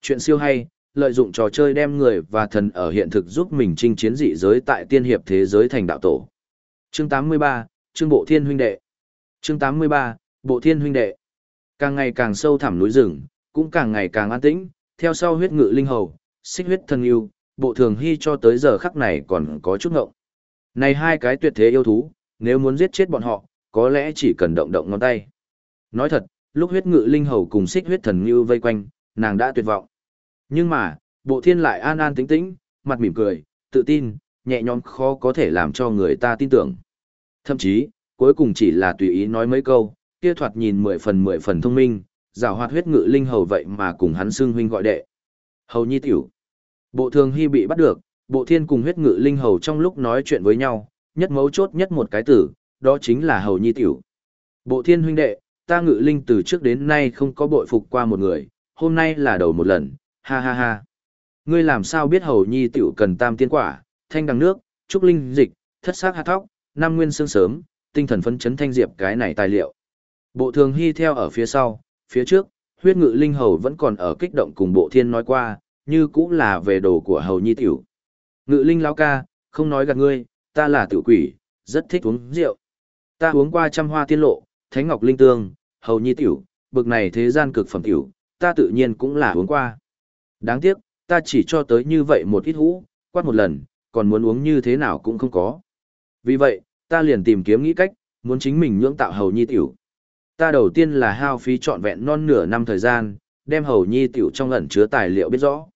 Chuyện siêu hay, lợi dụng trò chơi đem người và thần ở hiện thực giúp mình chinh chiến dị giới tại tiên hiệp thế giới thành đạo tổ. Chương 83, Chương Bộ Thiên Huynh Đệ Chương 83, Bộ Thiên Huynh Đệ Càng ngày càng sâu thẳm núi rừng, cũng càng ngày càng an tĩnh, theo sau huyết ngự linh hầu, xích huyết thân yêu, bộ thường hy cho tới giờ khắc này còn có chút ngộng. Này hai cái tuyệt thế yêu thú, nếu muốn giết chết bọn họ, có lẽ chỉ cần động động ngón tay. Nói thật, lúc huyết ngự linh hầu cùng xích huyết thần như vây quanh, nàng đã tuyệt vọng. Nhưng mà, bộ thiên lại an an tĩnh tĩnh, mặt mỉm cười, tự tin, nhẹ nhõm khó có thể làm cho người ta tin tưởng. Thậm chí, cuối cùng chỉ là tùy ý nói mấy câu, kia thoạt nhìn mười phần mười phần thông minh, rào hoạt huyết ngự linh hầu vậy mà cùng hắn xưng huynh gọi đệ. Hầu nhi tiểu. Bộ thường hy bị bắt được, bộ thiên cùng huyết ngự linh hầu trong lúc nói chuyện với nhau, nhất mấu chốt nhất một cái tử, đó chính là hầu nhi tiểu. Bộ thiên huynh đệ, ta ngự linh từ trước đến nay không có bội phục qua một người, hôm nay là đầu một lần, ha ha ha. Ngươi làm sao biết hầu nhi tiểu cần tam tiên quả, thanh đằng nước, trúc linh dịch, thất xác hạt thóc, nam nguyên xương sớm, tinh thần phấn chấn thanh diệp cái này tài liệu. Bộ thường hy theo ở phía sau, phía trước, huyết ngự linh hầu vẫn còn ở kích động cùng bộ thiên nói qua, như cũng là về đồ của hầu nhi tiểu. Ngự linh lão ca, không nói gạt ngươi, ta là tiểu quỷ, rất thích uống rượu. Ta uống qua trăm hoa tiên lộ, thánh ngọc linh tương, hầu nhi tiểu, bực này thế gian cực phẩm tiểu, ta tự nhiên cũng là uống qua. Đáng tiếc, ta chỉ cho tới như vậy một ít hũ, quát một lần, còn muốn uống như thế nào cũng không có. Vì vậy, ta liền tìm kiếm nghĩ cách, muốn chính mình nhưỡng tạo hầu nhi tiểu. Ta đầu tiên là hao phí trọn vẹn non nửa năm thời gian, đem hầu nhi tiểu trong ẩn chứa tài liệu biết rõ.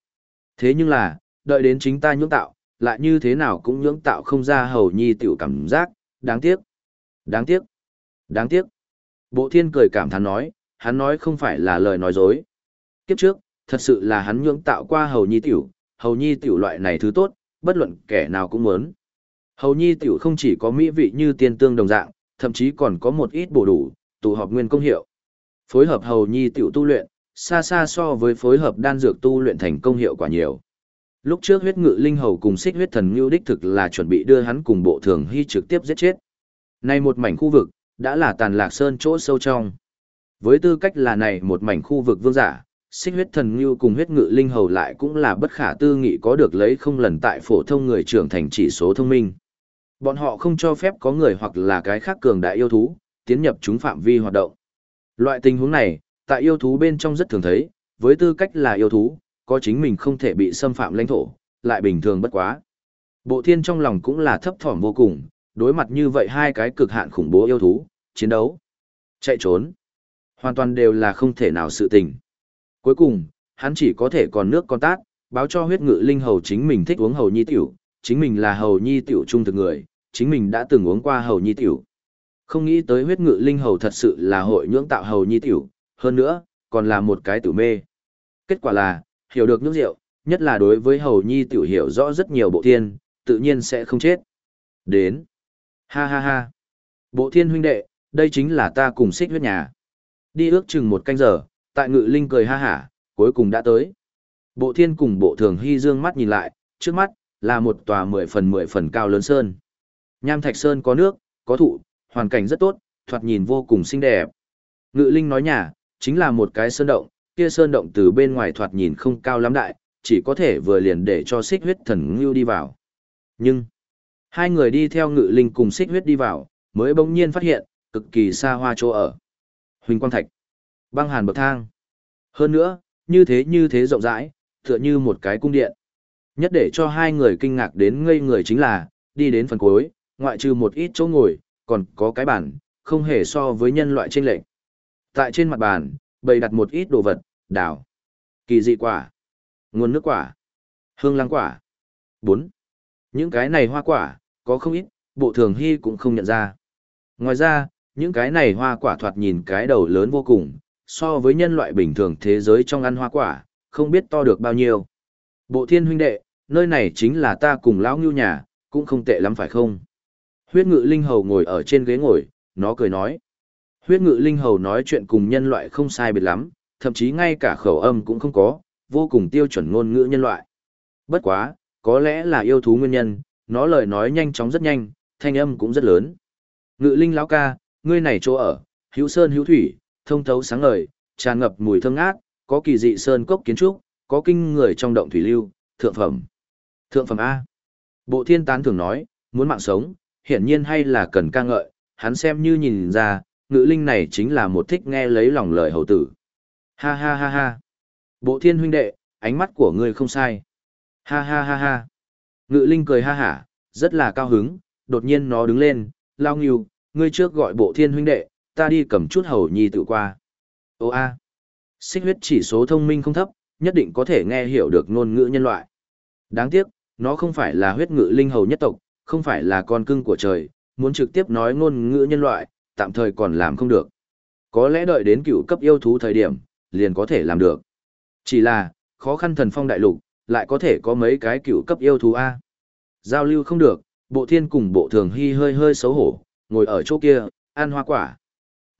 Thế nhưng là, đợi đến chính ta nhưỡng tạo, lại như thế nào cũng nhưỡng tạo không ra hầu nhi tiểu cảm giác, đáng tiếc. Đáng tiếc. Đáng tiếc. Bộ thiên cười cảm thán nói, hắn nói không phải là lời nói dối. Kiếp trước, thật sự là hắn nhưỡng tạo qua hầu nhi tiểu, hầu nhi tiểu loại này thứ tốt, bất luận kẻ nào cũng muốn. Hầu nhi tiểu không chỉ có mỹ vị như tiên tương đồng dạng, thậm chí còn có một ít bổ đủ, tụ hợp nguyên công hiệu. Phối hợp hầu nhi tiểu tu luyện, xa xa so với phối hợp đan dược tu luyện thành công hiệu quả nhiều. Lúc trước huyết ngự linh hầu cùng xích huyết thần ngưu đích thực là chuẩn bị đưa hắn cùng bộ thường hy trực tiếp giết chết. Nay một mảnh khu vực, đã là tàn lạc sơn chỗ sâu trong. Với tư cách là này một mảnh khu vực vương giả, xích huyết thần ngưu cùng huyết ngự linh hầu lại cũng là bất khả tư nghị có được lấy không lần tại phổ thông người trưởng thành chỉ số thông minh. Bọn họ không cho phép có người hoặc là cái khác cường đại yêu thú, tiến nhập chúng phạm vi hoạt động. Loại tình huống này, tại yêu thú bên trong rất thường thấy, với tư cách là yêu thú, có chính mình không thể bị xâm phạm lãnh thổ, lại bình thường bất quá. Bộ thiên trong lòng cũng là thấp thỏm vô cùng, đối mặt như vậy hai cái cực hạn khủng bố yêu thú, chiến đấu, chạy trốn, hoàn toàn đều là không thể nào sự tình. Cuối cùng, hắn chỉ có thể còn nước con tát, báo cho huyết ngự linh hầu chính mình thích uống hầu nhi tiểu, chính mình là hầu nhi tiểu trung thực người, chính mình đã từng uống qua hầu nhi tiểu. Không nghĩ tới huyết ngự linh hầu thật sự là hội nhưỡng tạo hầu nhi tiểu, hơn nữa, còn là một cái tử mê. Kết quả là, hiểu được nước rượu, nhất là đối với hầu nhi tiểu hiểu rõ rất nhiều bộ thiên, tự nhiên sẽ không chết. Đến. Ha ha ha. Bộ thiên huynh đệ, đây chính là ta cùng xích huyết nhà. Đi ước chừng một canh giờ, tại ngự linh cười ha hả, cuối cùng đã tới. Bộ thiên cùng bộ thường hy dương mắt nhìn lại, trước mắt, là một tòa mười phần mười phần cao lớn sơn. Nham thạch sơn có nước, có thụ, hoàn cảnh rất tốt, thoạt nhìn vô cùng xinh đẹp. Ngự linh nói nhà, chính là một cái sơn động, kia sơn động từ bên ngoài thoạt nhìn không cao lắm đại, chỉ có thể vừa liền để cho xích huyết thần ngưu đi vào. Nhưng, hai người đi theo ngự linh cùng xích huyết đi vào, mới bỗng nhiên phát hiện, cực kỳ xa hoa chỗ ở. Huỳnh quang thạch, băng hàn bậc thang. Hơn nữa, như thế như thế rộng rãi, tựa như một cái cung điện. Nhất để cho hai người kinh ngạc đến ngây người chính là, đi đến phần cuối, ngoại trừ một ít chỗ ngồi, còn có cái bàn, không hề so với nhân loại trên lệnh. Tại trên mặt bàn, bày đặt một ít đồ vật, đào, kỳ dị quả, nguồn nước quả, hương lăng quả. 4. Những cái này hoa quả, có không ít, bộ thường hy cũng không nhận ra. Ngoài ra, những cái này hoa quả thoạt nhìn cái đầu lớn vô cùng, so với nhân loại bình thường thế giới trong ăn hoa quả, không biết to được bao nhiêu. Bộ thiên huynh đệ, nơi này chính là ta cùng lão ngưu nhà, cũng không tệ lắm phải không? Huyết ngự linh hầu ngồi ở trên ghế ngồi, nó cười nói. Huyết ngự linh hầu nói chuyện cùng nhân loại không sai biệt lắm, thậm chí ngay cả khẩu âm cũng không có, vô cùng tiêu chuẩn ngôn ngữ nhân loại. Bất quá, có lẽ là yêu thú nguyên nhân, nó lời nói nhanh chóng rất nhanh, thanh âm cũng rất lớn. Ngự linh lão ca, ngươi này chỗ ở, hữu sơn hữu thủy, thông thấu sáng ngời, tràn ngập mùi thơm ngát, có kỳ dị sơn cốc kiến trúc, có kinh người trong động thủy lưu, thượng phẩm. Thượng phẩm A. Bộ thiên tán thường nói, muốn mạng sống, hiển nhiên hay là cần ca ngợi, hắn xem như nhìn ra, ngữ linh này chính là một thích nghe lấy lòng lời hầu tử. Ha ha ha ha. Bộ thiên huynh đệ, ánh mắt của ngươi không sai. Ha ha ha ha. Ngự linh cười ha hả, rất là cao hứng, đột nhiên nó đứng lên, lao nghiêu, ngươi trước gọi bộ thiên huynh đệ, ta đi cầm chút hầu nhi tự qua. Ô a. Xích huyết chỉ số thông minh không thấp, nhất định có thể nghe hiểu được ngôn ngữ nhân loại. Đáng tiếc, nó không phải là huyết ngự linh hầu nhất tộc, không phải là con cưng của trời, muốn trực tiếp nói ngôn ngữ nhân loại, tạm thời còn làm không được. Có lẽ đợi đến cựu cấp yêu thú thời điểm, liền có thể làm được. Chỉ là, khó khăn thần phong đại lục, lại có thể có mấy cái cựu cấp yêu thú A. Giao lưu không được, bộ thiên cùng bộ thường hy hơi hơi xấu hổ, ngồi ở chỗ kia, ăn hoa quả.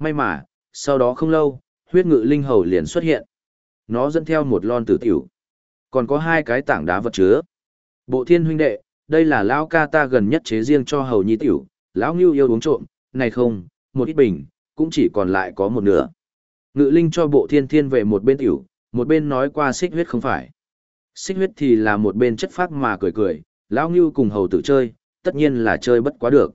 May mà, sau đó không lâu, huyết ngự linh hầu liền xuất hiện. Nó dẫn theo một lon tử tiểu. Còn có hai cái tảng đá vật chứa. Bộ thiên huynh đệ, đây là lão ca ta gần nhất chế riêng cho hầu nhi tiểu, lão ngưu yêu uống trộm, này không, một ít bình, cũng chỉ còn lại có một nửa. Ngự linh cho bộ thiên thiên về một bên tiểu, một bên nói qua xích huyết không phải. Xích huyết thì là một bên chất phác mà cười cười, lão ngưu cùng hầu tử chơi, tất nhiên là chơi bất quá được.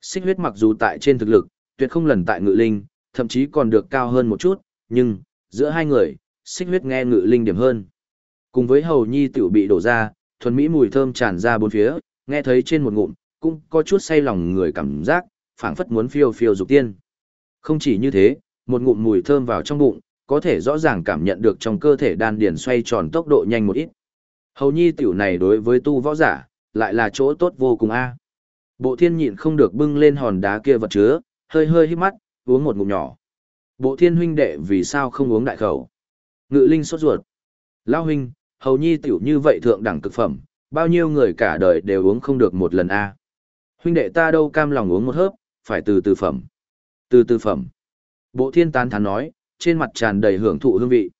Xích huyết mặc dù tại trên thực lực, tuyệt không lần tại ngự linh, thậm chí còn được cao hơn một chút, nhưng, giữa hai người, xích huyết nghe ngự linh điểm hơn. Cùng với hầu nhi tiểu bị đổ ra, thuần mỹ mùi thơm tràn ra bốn phía, nghe thấy trên một ngụm, cũng có chút say lòng người cảm giác, phảng phất muốn phiêu phiêu dục tiên. Không chỉ như thế, một ngụm mùi thơm vào trong bụng, có thể rõ ràng cảm nhận được trong cơ thể đan điền xoay tròn tốc độ nhanh một ít. Hầu nhi tiểu này đối với tu võ giả, lại là chỗ tốt vô cùng a. Bộ thiên nhịn không được bưng lên hòn đá kia vật chứa, hơi hơi hít mắt, uống một ngụm nhỏ. Bộ thiên huynh đệ vì sao không uống đại khẩu? Ngự linh sốt ruột. Lao huynh, hầu nhi tiểu như vậy thượng đẳng cực phẩm, bao nhiêu người cả đời đều uống không được một lần a. Huynh đệ ta đâu cam lòng uống một hớp, phải từ từ phẩm. Từ từ phẩm. Bộ thiên tán thán nói, trên mặt tràn đầy hưởng thụ hương vị.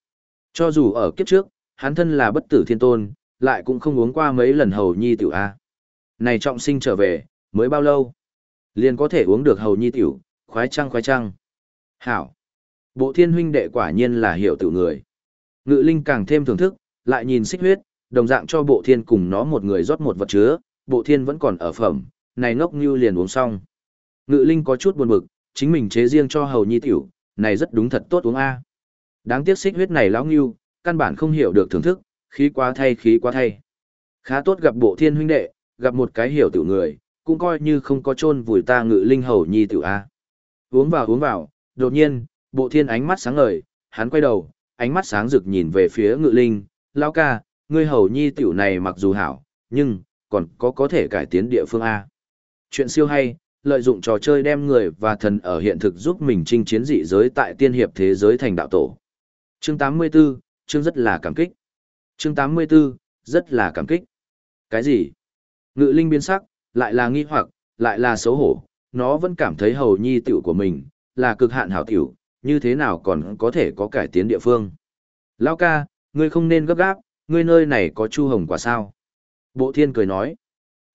Cho dù ở kiếp trước, hắn thân là bất tử thiên tôn, lại cũng không uống qua mấy lần hầu nhi tiểu A. Này trọng sinh trở về, mới bao lâu? Liền có thể uống được hầu nhi tiểu, khoái trăng khoái trăng. Hảo. Bộ thiên huynh đệ quả nhiên là hiểu tiểu người. Ngự linh càng thêm thưởng thức, lại nhìn xích huyết, đồng dạng cho bộ thiên cùng nó một người rót một vật chứa, bộ thiên vẫn còn ở phẩm, này ngốc như liền uống xong. Ngự linh có chút buồn bực, chính mình chế riêng cho hầu nhi tiểu, này rất đúng thật tốt uống A. Đáng tiếc xích huyết này lão ngưu, căn bản không hiểu được thưởng thức, khí quá thay khí quá thay. Khá tốt gặp bộ thiên huynh đệ, gặp một cái hiểu tiểu người, cũng coi như không có chôn vùi ta ngự linh hầu nhi tiểu A. Uống vào uống vào, đột nhiên, bộ thiên ánh mắt sáng ngời, hắn quay đầu, ánh mắt sáng rực nhìn về phía ngự linh, lão ca, ngươi hầu nhi tiểu này mặc dù hảo, nhưng, còn có có thể cải tiến địa phương A. Chuyện siêu hay, lợi dụng trò chơi đem người và thần ở hiện thực giúp mình chinh chiến dị giới tại tiên hiệp thế giới thành đạo tổ. Chương 84, chương rất là cảm kích. Chương 84, rất là cảm kích. Cái gì? Ngự linh biến sắc, lại là nghi hoặc, lại là xấu hổ, nó vẫn cảm thấy hầu nhi tiểu của mình, là cực hạn hảo tiểu, như thế nào còn có thể có cải tiến địa phương. Lao ca, ngươi không nên gấp gáp, ngươi nơi này có chu hồng quả sao? Bộ thiên cười nói.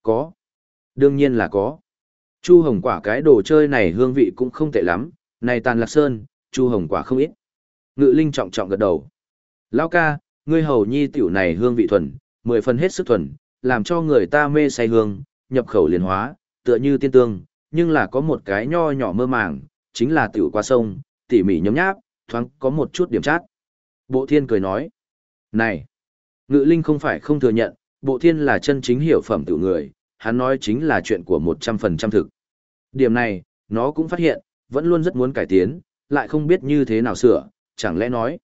Có. Đương nhiên là có. Chu hồng quả cái đồ chơi này hương vị cũng không tệ lắm, này tàn lạc sơn, chu hồng quả không ít. Ngự linh trọng trọng gật đầu. Lao ca, ngươi hầu nhi tiểu này hương vị thuần, mười phần hết sức thuần, làm cho người ta mê say hương, nhập khẩu liền hóa, tựa như tiên tương, nhưng là có một cái nho nhỏ mơ màng, chính là tiểu qua sông, tỉ mỉ nhấm nháp, thoáng có một chút điểm chát. Bộ thiên cười nói, này, ngự linh không phải không thừa nhận, bộ thiên là chân chính hiểu phẩm tiểu người, hắn nói chính là chuyện của một trăm phần trăm thực. Điểm này, nó cũng phát hiện, vẫn luôn rất muốn cải tiến, lại không biết như thế nào sửa, chẳng lẽ nói.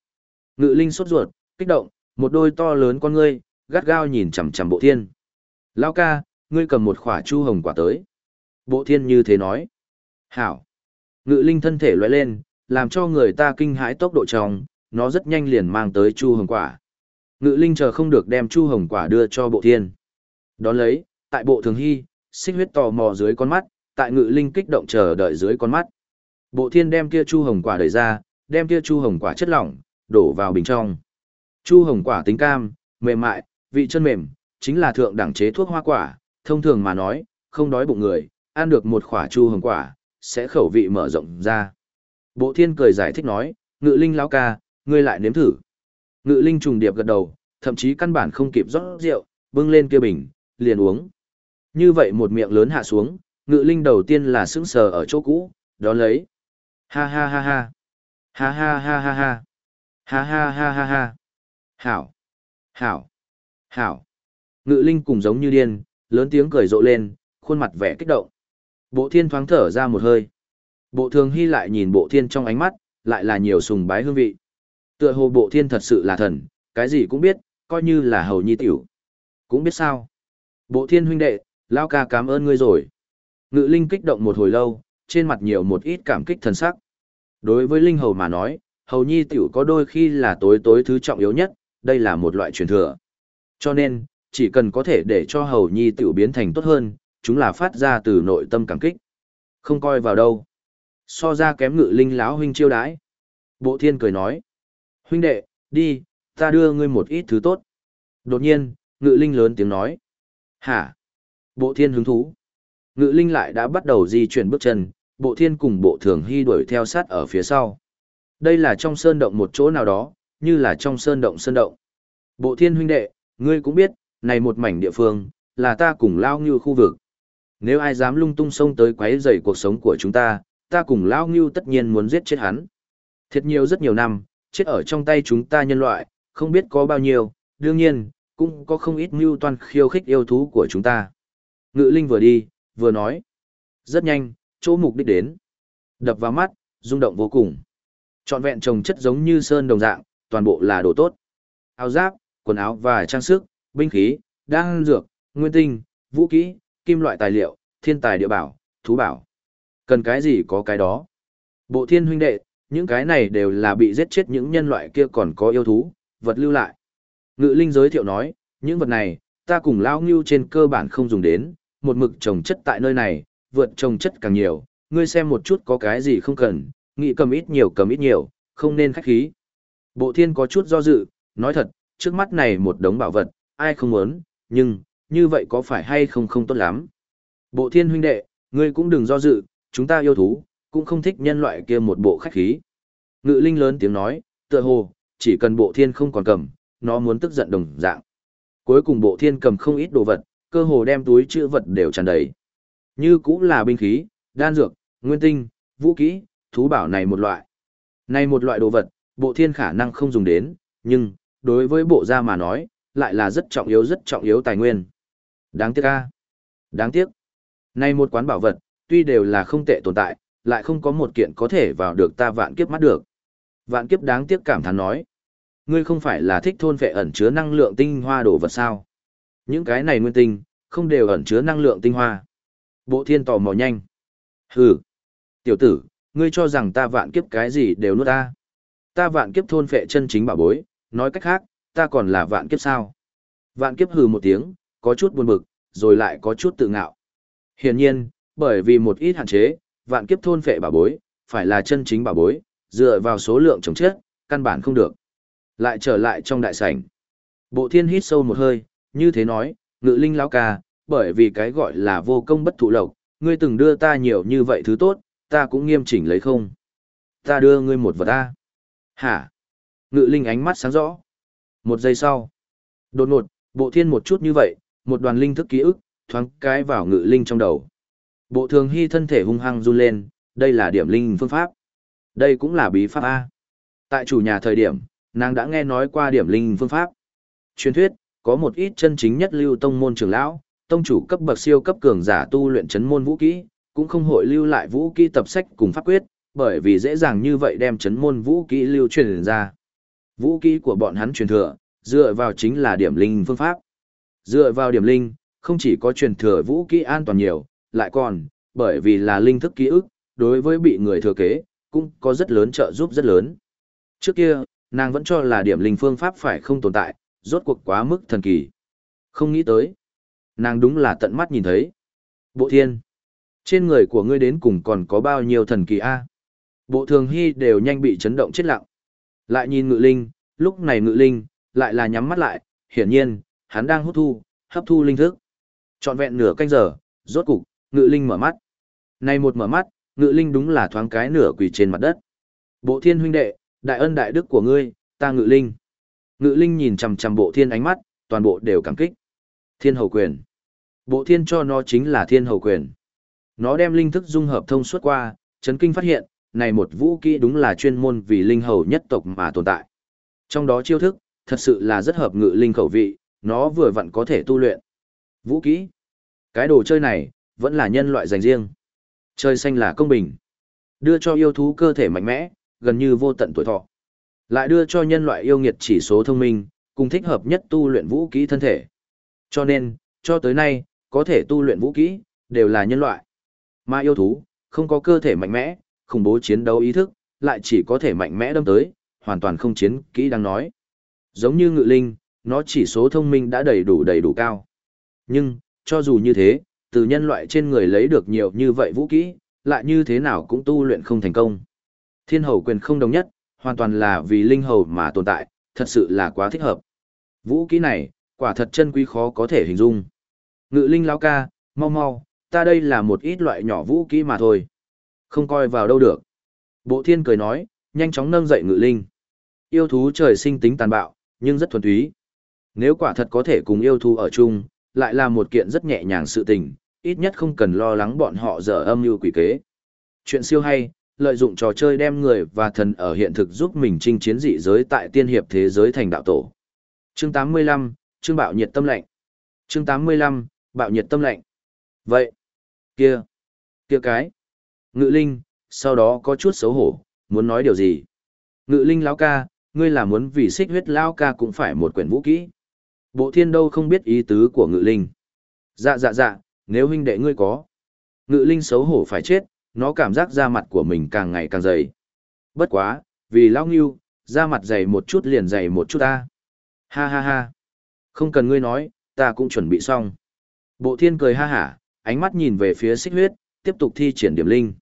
Ngự linh sốt ruột, kích động, một đôi to lớn con ngươi, gắt gao nhìn chằm chằm bộ thiên. Lao ca, ngươi cầm một khỏa chu hồng quả tới. Bộ thiên như thế nói. Hảo. Ngự linh thân thể loại lên, làm cho người ta kinh hãi tốc độ trong, nó rất nhanh liền mang tới chu hồng quả. Ngự linh chờ không được đem chu hồng quả đưa cho bộ thiên. Đón lấy, tại bộ thường hy, xích huyết tò mò dưới con mắt, tại ngự linh kích động chờ đợi dưới con mắt. Bộ thiên đem kia chu hồng quả đẩy ra, đem kia chu hồng quả chất lỏng, đổ vào bình trong. Chu hồng quả tính cam, mềm mại, vị chân mềm, chính là thượng đẳng chế thuốc hoa quả, thông thường mà nói, không đói bụng người, ăn được một quả chu hồng quả, sẽ khẩu vị mở rộng ra. Bộ thiên cười giải thích nói, ngự linh lão ca, ngươi lại nếm thử. Ngự linh trùng điệp gật đầu, thậm chí căn bản không kịp rót rượu, bưng lên kia bình, liền uống. Như vậy một miệng lớn hạ xuống, ngự linh đầu tiên là sững sờ ở chỗ cũ, đó lấy. Ha ha ha ha. Ha ha ha ha ha. Ha ha ha ha ha. Hảo. Hảo. Hảo. Ngự linh cùng giống như điên, lớn tiếng cười rộ lên, khuôn mặt vẻ kích động. Bộ thiên thoáng thở ra một hơi. Bộ thường hy lại nhìn bộ thiên trong ánh mắt, lại là nhiều sùng bái hương vị. Tựa hồ bộ thiên thật sự là thần, cái gì cũng biết, coi như là hầu nhi tiểu. Cũng biết sao. Bộ thiên huynh đệ, lao ca cảm ơn ngươi rồi. Ngự linh kích động một hồi lâu, trên mặt nhiều một ít cảm kích thần sắc. Đối với linh hầu mà nói, hầu nhi tiểu có đôi khi là tối tối thứ trọng yếu nhất, đây là một loại truyền thừa. Cho nên, chỉ cần có thể để cho hầu nhi tiểu biến thành tốt hơn, chúng là phát ra từ nội tâm cảm kích. Không coi vào đâu. So ra kém ngự linh lão huynh chiêu đãi. Bộ thiên cười nói. Huynh đệ, đi, ta đưa ngươi một ít thứ tốt. Đột nhiên, ngự linh lớn tiếng nói. Hả? Bộ thiên hứng thú. Ngự linh lại đã bắt đầu di chuyển bước chân, bộ thiên cùng bộ thường hy đuổi theo sát ở phía sau. đây là trong sơn động một chỗ nào đó, như là trong sơn động sơn động. Bộ thiên huynh đệ, ngươi cũng biết, này một mảnh địa phương, là ta cùng lao Ngưu khu vực. Nếu ai dám lung tung xông tới quấy rầy cuộc sống của chúng ta, ta cùng lao Ngưu tất nhiên muốn giết chết hắn. Thiệt nhiều rất nhiều năm, chết ở trong tay chúng ta nhân loại, không biết có bao nhiêu, đương nhiên, cũng có không ít mưu toan khiêu khích yêu thú của chúng ta. Ngự linh vừa đi, vừa nói. Rất nhanh, chỗ mục đích đến. Đập vào mắt, rung động vô cùng. Trọn vẹn trồng chất giống như sơn đồng dạng, toàn bộ là đồ tốt. Áo giáp, quần áo và trang sức, binh khí, đan dược, nguyên tinh, vũ kỹ, kim loại tài liệu, thiên tài địa bảo, thú bảo. Cần cái gì có cái đó. Bộ thiên huynh đệ, những cái này đều là bị giết chết những nhân loại kia còn có yêu thú, vật lưu lại. Ngự linh giới thiệu nói, những vật này, ta cùng lao ngưu trên cơ bản không dùng đến, một mực trồng chất tại nơi này, vượt trồng chất càng nhiều, ngươi xem một chút có cái gì không cần, nghĩ cầm ít nhiều cầm ít nhiều, không nên khách khí. Bộ thiên có chút do dự, nói thật, trước mắt này một đống bảo vật, ai không muốn, nhưng, như vậy có phải hay không không tốt lắm. Bộ thiên huynh đệ, ngươi cũng đừng do dự, chúng ta yêu thú, cũng không thích nhân loại kia một bộ khách khí. Ngự linh lớn tiếng nói, tựa hồ, chỉ cần bộ thiên không còn cầm, nó muốn tức giận đồng dạng. Cuối cùng bộ thiên cầm không ít đồ vật, cơ hồ đem túi chữ vật đều tràn đầy. Như cũng là binh khí, đan dược, nguyên tinh, vũ kỹ, thú bảo này một loại. Này một loại đồ vật, bộ thiên khả năng không dùng đến, nhưng, đối với bộ gia mà nói, lại là rất trọng yếu rất trọng yếu tài nguyên. Đáng tiếc a Đáng tiếc. nay một quán bảo vật, tuy đều là không tệ tồn tại, lại không có một kiện có thể vào được ta vạn kiếp mắt được. Vạn kiếp đáng tiếc cảm thán nói. Ngươi không phải là thích thôn vệ ẩn chứa năng lượng tinh hoa đồ vật sao? Những cái này nguyên tinh, không đều ẩn chứa năng lượng tinh hoa. Bộ thiên tò mò nhanh. Hừ. Tiểu tử, ngươi cho rằng ta vạn kiếp cái gì đều nuốt ta. Ta vạn kiếp thôn phệ chân chính bảo bối, nói cách khác, ta còn là vạn kiếp sao. Vạn kiếp hừ một tiếng, có chút buồn bực, rồi lại có chút tự ngạo. Hiển nhiên, bởi vì một ít hạn chế, vạn kiếp thôn phệ bảo bối, phải là chân chính bảo bối, dựa vào số lượng chống chết, căn bản không được. Lại trở lại trong đại sảnh. Bộ thiên hít sâu một hơi, như thế nói, ngự linh lão ca, bởi vì cái gọi là vô công bất thụ lộc, ngươi từng đưa ta nhiều như vậy thứ tốt, ta cũng nghiêm chỉnh lấy không. Ta đưa ngươi một vật ta. Hả? Ngự linh ánh mắt sáng rõ. Một giây sau. Đột ngột, bộ thiên một chút như vậy, một đoàn linh thức ký ức, thoáng cái vào ngự linh trong đầu. Bộ thường hy thân thể hung hăng run lên, đây là điểm linh phương pháp. Đây cũng là bí pháp A. Tại chủ nhà thời điểm, nàng đã nghe nói qua điểm linh phương pháp. Truyền thuyết, có một ít chân chính nhất lưu tông môn trưởng lão, tông chủ cấp bậc siêu cấp cường giả tu luyện chấn môn vũ kỹ, cũng không hội lưu lại vũ kỹ tập sách cùng pháp quyết, bởi vì dễ dàng như vậy đem chấn môn vũ kỹ lưu truyền ra. Vũ kỹ của bọn hắn truyền thừa, dựa vào chính là điểm linh phương pháp. Dựa vào điểm linh, không chỉ có truyền thừa vũ kỹ an toàn nhiều, lại còn, bởi vì là linh thức ký ức, đối với bị người thừa kế, cũng có rất lớn trợ giúp rất lớn. Trước kia, nàng vẫn cho là điểm linh phương pháp phải không tồn tại, rốt cuộc quá mức thần kỳ. Không nghĩ tới. Nàng đúng là tận mắt nhìn thấy. Bộ thiên. Trên người của ngươi đến cùng còn có bao nhiêu thần kỳ a? Bộ thường hy đều nhanh bị chấn động chết lặng. Lại nhìn ngự linh, lúc này ngự linh, lại là nhắm mắt lại, hiển nhiên, hắn đang hút thu, hấp thu linh thức. Trọn vẹn nửa canh giờ, rốt cục, ngự linh mở mắt. Này một mở mắt, ngự linh đúng là thoáng cái nửa quỳ trên mặt đất. Bộ thiên huynh đệ, đại ân đại đức của ngươi, ta ngự linh. Ngự linh nhìn chằm chằm bộ thiên ánh mắt, toàn bộ đều cảm kích. Thiên hầu quyền. Bộ thiên cho nó chính là thiên hầu quyền. Nó đem linh thức dung hợp thông suốt qua, chấn kinh phát hiện, này một vũ kỹ đúng là chuyên môn vì linh hầu nhất tộc mà tồn tại. Trong đó chiêu thức, thật sự là rất hợp ngự linh khẩu vị, nó vừa vặn có thể tu luyện. Vũ kỹ. Cái đồ chơi này, vẫn là nhân loại dành riêng. Chơi xanh là công bình. Đưa cho yêu thú cơ thể mạnh mẽ, gần như vô tận tuổi thọ. Lại đưa cho nhân loại yêu nghiệt chỉ số thông minh, cùng thích hợp nhất tu luyện vũ kỹ thân thể. Cho nên, cho tới nay, có thể tu luyện vũ kỹ, đều là nhân loại. Mà yêu thú, không có cơ thể mạnh mẽ, khủng bố chiến đấu ý thức, lại chỉ có thể mạnh mẽ đâm tới, hoàn toàn không chiến kỹ đang nói. Giống như ngự linh, nó chỉ số thông minh đã đầy đủ đầy đủ cao. Nhưng, cho dù như thế, từ nhân loại trên người lấy được nhiều như vậy vũ kỹ, lại như thế nào cũng tu luyện không thành công. Thiên hầu quyền không đồng nhất, hoàn toàn là vì linh hầu mà tồn tại, thật sự là quá thích hợp. Vũ kỹ này, quả thật chân quý khó có thể hình dung. Ngự linh lão ca, mau mau, ta đây là một ít loại nhỏ vũ kỹ mà thôi. Không coi vào đâu được. Bộ thiên cười nói, nhanh chóng nâng dậy ngự linh. Yêu thú trời sinh tính tàn bạo, nhưng rất thuần túy. Nếu quả thật có thể cùng yêu thú ở chung, lại là một kiện rất nhẹ nhàng sự tình, ít nhất không cần lo lắng bọn họ dở âm mưu quỷ kế. Chuyện siêu hay, lợi dụng trò chơi đem người và thần ở hiện thực giúp mình chinh chiến dị giới tại tiên hiệp thế giới thành đạo tổ. Chương 85, chương bạo nhiệt tâm lạnh. Chương 85, bạo nhiệt tâm lạnh. Vậy, kia, kia cái. Ngự Linh, sau đó có chút xấu hổ, muốn nói điều gì? Ngự Linh lão ca, ngươi là muốn vì xích huyết lão ca cũng phải một quyển vũ kỹ. Bộ thiên đâu không biết ý tứ của Ngự Linh. Dạ dạ dạ, nếu huynh đệ ngươi có. Ngự Linh xấu hổ phải chết, nó cảm giác da mặt của mình càng ngày càng dày. Bất quá, vì lão nghiêu, da mặt dày một chút liền dày một chút ta. Ha ha ha. Không cần ngươi nói, ta cũng chuẩn bị xong. Bộ thiên cười ha hả, ánh mắt nhìn về phía xích huyết, tiếp tục thi triển điểm linh.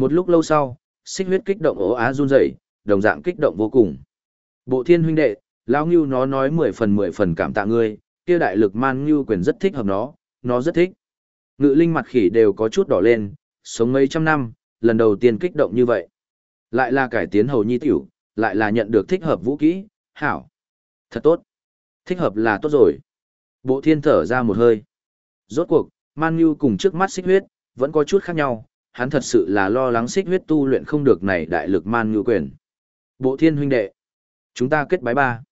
Một lúc lâu sau, xích huyết kích động ố á run rẩy, đồng dạng kích động vô cùng. Bộ thiên huynh đệ, lão ngưu nó nói mười phần mười phần cảm tạ ngươi, kia đại lực man ngưu quyền rất thích hợp nó, nó rất thích. Ngự linh mặt khỉ đều có chút đỏ lên, sống mấy trăm năm, lần đầu tiên kích động như vậy. Lại là cải tiến hầu nhi tiểu, lại là nhận được thích hợp vũ kỹ, hảo. Thật tốt. Thích hợp là tốt rồi. Bộ thiên thở ra một hơi. Rốt cuộc, Man ngưu cùng trước mắt xích huyết, vẫn có chút khác nhau, hắn thật sự là lo lắng xích huyết tu luyện không được này đại lực Man ngữ quyền. Bộ thiên huynh đệ. Chúng ta kết bái ba.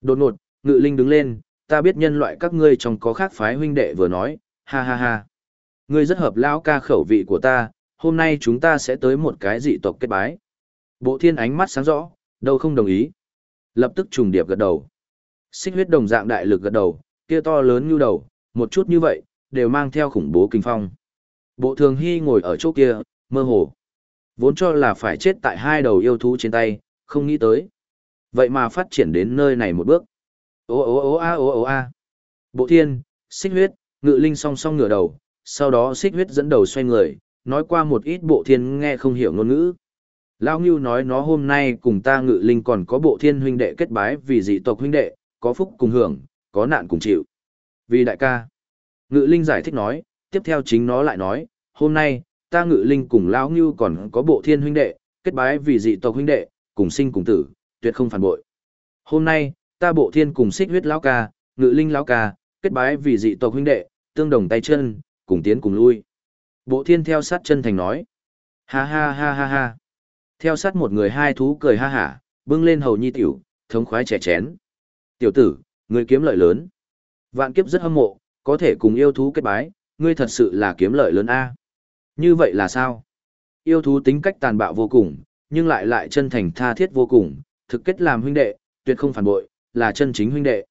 Đột ngột, ngự linh đứng lên, ta biết nhân loại các ngươi trong có khác phái huynh đệ vừa nói, ha ha ha. Ngươi rất hợp lão ca khẩu vị của ta, hôm nay chúng ta sẽ tới một cái dị tộc kết bái. Bộ thiên ánh mắt sáng rõ, đâu không đồng ý. Lập tức trùng điệp gật đầu. Xích huyết đồng dạng đại lực gật đầu, kia to lớn như đầu, một chút như vậy, đều mang theo khủng bố kinh phong. Bộ thường hy ngồi ở chỗ kia, mơ hồ. Vốn cho là phải chết tại hai đầu yêu thú trên tay, không nghĩ tới. Vậy mà phát triển đến nơi này một bước. Ô ô ô a ô ô a. Bộ thiên, xích huyết, ngự linh song song ngửa đầu, sau đó xích huyết dẫn đầu xoay người, nói qua một ít bộ thiên nghe không hiểu ngôn ngữ. Lao Ngưu nói nó hôm nay cùng ta ngự linh còn có bộ thiên huynh đệ kết bái vì dị tộc huynh đệ, có phúc cùng hưởng, có nạn cùng chịu. Vì đại ca. Ngự linh giải thích nói, tiếp theo chính nó lại nói, hôm nay, ta ngự linh cùng lão Ngưu còn có bộ thiên huynh đệ, kết bái vì dị tộc huynh đệ, cùng sinh cùng tử, tuyệt không phản bội. Hôm nay, ta bộ thiên cùng xích huyết lão ca, ngự linh lão ca, kết bái vì dị tộc huynh đệ, tương đồng tay chân, cùng tiến cùng lui. Bộ thiên theo sát chân thành nói. Ha ha ha ha ha. Theo sát một người hai thú cười ha hả, bưng lên hầu nhi tiểu, thống khoái trẻ chén. Tiểu tử, ngươi kiếm lợi lớn. Vạn kiếp rất hâm mộ, có thể cùng yêu thú kết bái, ngươi thật sự là kiếm lợi lớn a. Như vậy là sao? Yêu thú tính cách tàn bạo vô cùng, nhưng lại lại chân thành tha thiết vô cùng, thực kết làm huynh đệ, tuyệt không phản bội, là chân chính huynh đệ.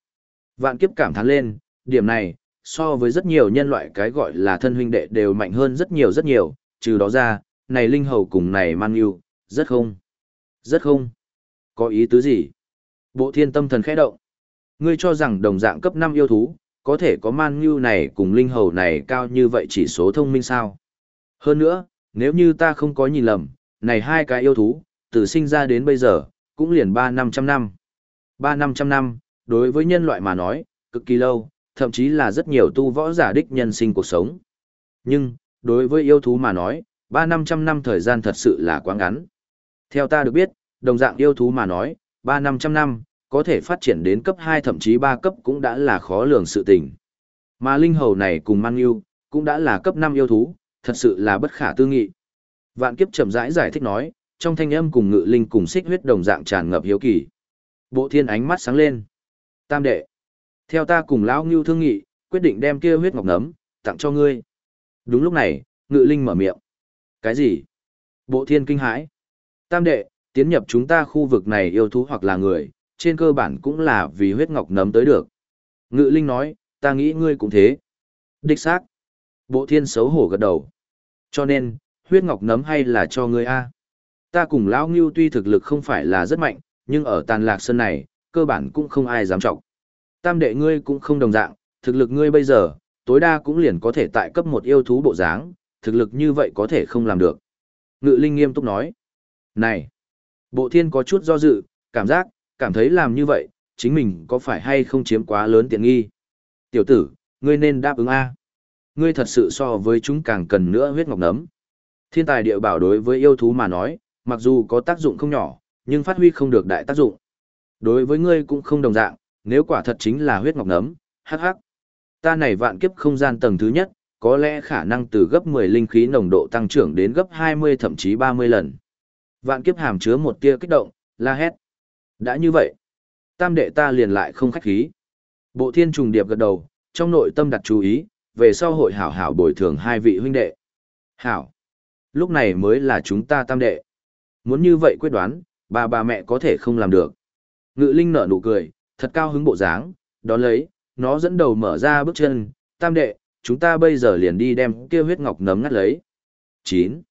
Vạn kiếp cảm thán lên, điểm này, so với rất nhiều nhân loại cái gọi là thân huynh đệ đều mạnh hơn rất nhiều rất nhiều, trừ đó ra, này linh hầu cùng này man yêu, rất không. Rất không. Có ý tứ gì? Bộ thiên tâm thần khẽ động. Ngươi cho rằng đồng dạng cấp 5 yêu thú, có thể có man như này cùng linh hầu này cao như vậy chỉ số thông minh sao? Hơn nữa, nếu như ta không có nhìn lầm, này hai cái yêu thú, từ sinh ra đến bây giờ, cũng liền 3 năm trăm năm. 3 năm trăm năm, đối với nhân loại mà nói, cực kỳ lâu, thậm chí là rất nhiều tu võ giả đích nhân sinh cuộc sống. Nhưng, đối với yêu thú mà nói, 3 năm trăm năm thời gian thật sự là quá ngắn. Theo ta được biết, đồng dạng yêu thú mà nói, 3 năm trăm năm, có thể phát triển đến cấp 2 thậm chí 3 cấp cũng đã là khó lường sự tình. Mà linh hầu này cùng mang yêu, cũng đã là cấp 5 yêu thú, thật sự là bất khả tư nghị. Vạn kiếp chậm rãi giải thích nói, trong thanh âm cùng ngự linh cùng xích huyết đồng dạng tràn ngập hiếu kỳ. Bộ thiên ánh mắt sáng lên. Tam đệ. Theo ta cùng lão ngưu thương nghị, quyết định đem kia huyết ngọc nấm, tặng cho ngươi. Đúng lúc này, ngự linh mở miệng. Cái gì? Bộ thiên kinh hãi. Tam đệ, tiến nhập chúng ta khu vực này yêu thú hoặc là người, trên cơ bản cũng là vì huyết ngọc nấm tới được. Ngự linh nói, ta nghĩ ngươi cũng thế. Đích xác. Bộ thiên xấu hổ gật đầu. Cho nên, huyết ngọc nấm hay là cho ngươi a? Ta cùng lão ngưu tuy thực lực không phải là rất mạnh, nhưng ở tàn lạc sơn này, cơ bản cũng không ai dám trọng. Tam đệ ngươi cũng không đồng dạng, thực lực ngươi bây giờ, tối đa cũng liền có thể tại cấp một yêu thú bộ dáng, thực lực như vậy có thể không làm được. Ngự Linh nghiêm túc nói. Này! Bộ thiên có chút do dự, cảm giác, cảm thấy làm như vậy, chính mình có phải hay không chiếm quá lớn tiện nghi. Tiểu tử, ngươi nên đáp ứng A. Ngươi thật sự so với chúng càng cần nữa huyết ngọc nấm. Thiên tài địa bảo đối với yêu thú mà nói, mặc dù có tác dụng không nhỏ, nhưng phát huy không được đại tác dụng. Đối với ngươi cũng không đồng dạng, nếu quả thật chính là huyết ngọc nấm, hắc hắc. Ta này vạn kiếp không gian tầng thứ nhất, có lẽ khả năng từ gấp 10 linh khí nồng độ tăng trưởng đến gấp 20 thậm chí 30 lần. Vạn kiếp hàm chứa một tia kích động, la hét. Đã như vậy, tam đệ ta liền lại không khách khí. Bộ thiên trùng điệp gật đầu, trong nội tâm đặt chú ý, về sau hội hảo hảo bồi thường hai vị huynh đệ. Hảo, lúc này mới là chúng ta tam đệ. Muốn như vậy quyết đoán, bà bà mẹ có thể không làm được. Ngự linh nở nụ cười, thật cao hứng bộ dáng, đón lấy, nó dẫn đầu mở ra bước chân, tam đệ, chúng ta bây giờ liền đi đem kia huyết ngọc nấm ngắt lấy. 9.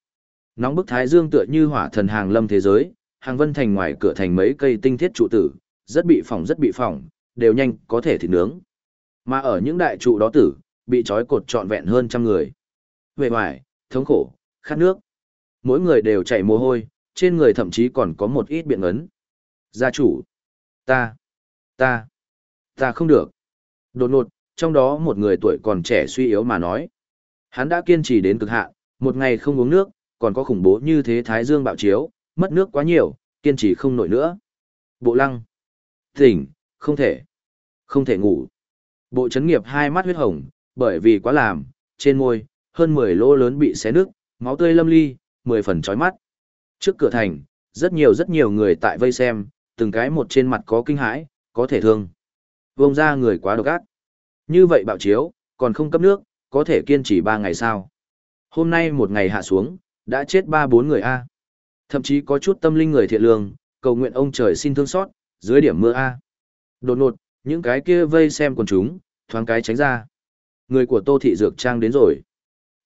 Nóng bức thái dương tựa như hỏa thần hàng lâm thế giới, hàng vân thành ngoài cửa thành mấy cây tinh thiết trụ tử, rất bị phỏng rất bị phỏng, đều nhanh có thể thịt nướng. Mà ở những đại trụ đó tử, bị trói cột trọn vẹn hơn trăm người. Về ngoài, thống khổ, khát nước. Mỗi người đều chảy mồ hôi, trên người thậm chí còn có một ít biện ấn. Gia chủ, ta, ta, ta không được. Đột ngột, trong đó một người tuổi còn trẻ suy yếu mà nói. Hắn đã kiên trì đến cực hạn, một ngày không uống nước, còn có khủng bố như thế thái dương bạo chiếu, mất nước quá nhiều, kiên trì không nổi nữa. Bộ lăng, tỉnh, không thể, không thể ngủ. Bộ chấn nghiệp hai mắt huyết hồng, bởi vì quá làm, trên môi, hơn 10 lỗ lớn bị xé nước, máu tươi lâm ly, 10 phần chói mắt. Trước cửa thành, rất nhiều rất nhiều người tại vây xem, từng cái một trên mặt có kinh hãi, có thể thương. Vông ra người quá độc ác. Như vậy bạo chiếu, còn không cấp nước, có thể kiên trì 3 ngày sao. Hôm nay một ngày hạ xuống, đã chết 3-4 người A. Thậm chí có chút tâm linh người thiện lương, cầu nguyện ông trời xin thương xót, dưới điểm mưa A. Đột ngột, những cái kia vây xem quần chúng, thoáng cái tránh ra. Người của Tô Thị Dược Trang đến rồi.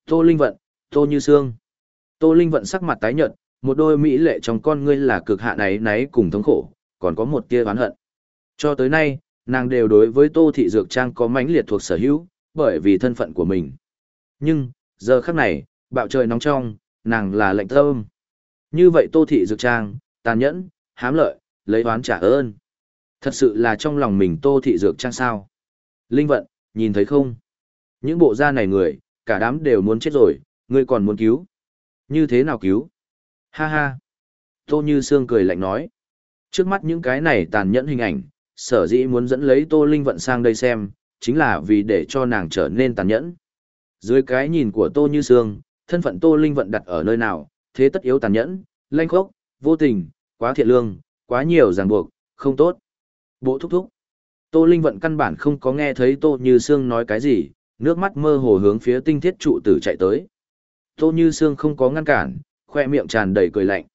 Tô Linh Vận, Tô Như Sương. Tô Linh Vận sắc mặt tái nhợt, một đôi mỹ lệ trong con ngươi là cực hạ náy náy cùng thống khổ, còn có một tia oán hận. Cho tới nay, nàng đều đối với Tô Thị Dược Trang có mãnh liệt thuộc sở hữu, bởi vì thân phận của mình. Nhưng, giờ khắc này, bạo trời nóng trong, nàng là lệnh thơm. Như vậy Tô Thị Dược Trang, tàn nhẫn, hám lợi, lấy oán trả ơn. Thật sự là trong lòng mình Tô Thị Dược Trang sao? Linh Vận, nhìn thấy không? Những bộ da này người, cả đám đều muốn chết rồi, ngươi còn muốn cứu. Như thế nào cứu? Ha ha. Tô Như Sương cười lạnh nói. Trước mắt những cái này tàn nhẫn hình ảnh, sở dĩ muốn dẫn lấy Tô Linh Vận sang đây xem, chính là vì để cho nàng trở nên tàn nhẫn. Dưới cái nhìn của Tô Như Sương, thân phận Tô Linh Vận đặt ở nơi nào, thế tất yếu tàn nhẫn, lanh khốc, vô tình, quá thiện lương, quá nhiều ràng buộc, không tốt. Bộ thúc thúc. Tô Linh Vận căn bản không có nghe thấy Tô Như Sương nói cái gì, nước mắt mơ hồ hướng phía tinh thiết trụ tử chạy tới. Tô Như Sương không có ngăn cản, khoe miệng tràn đầy cười lạnh.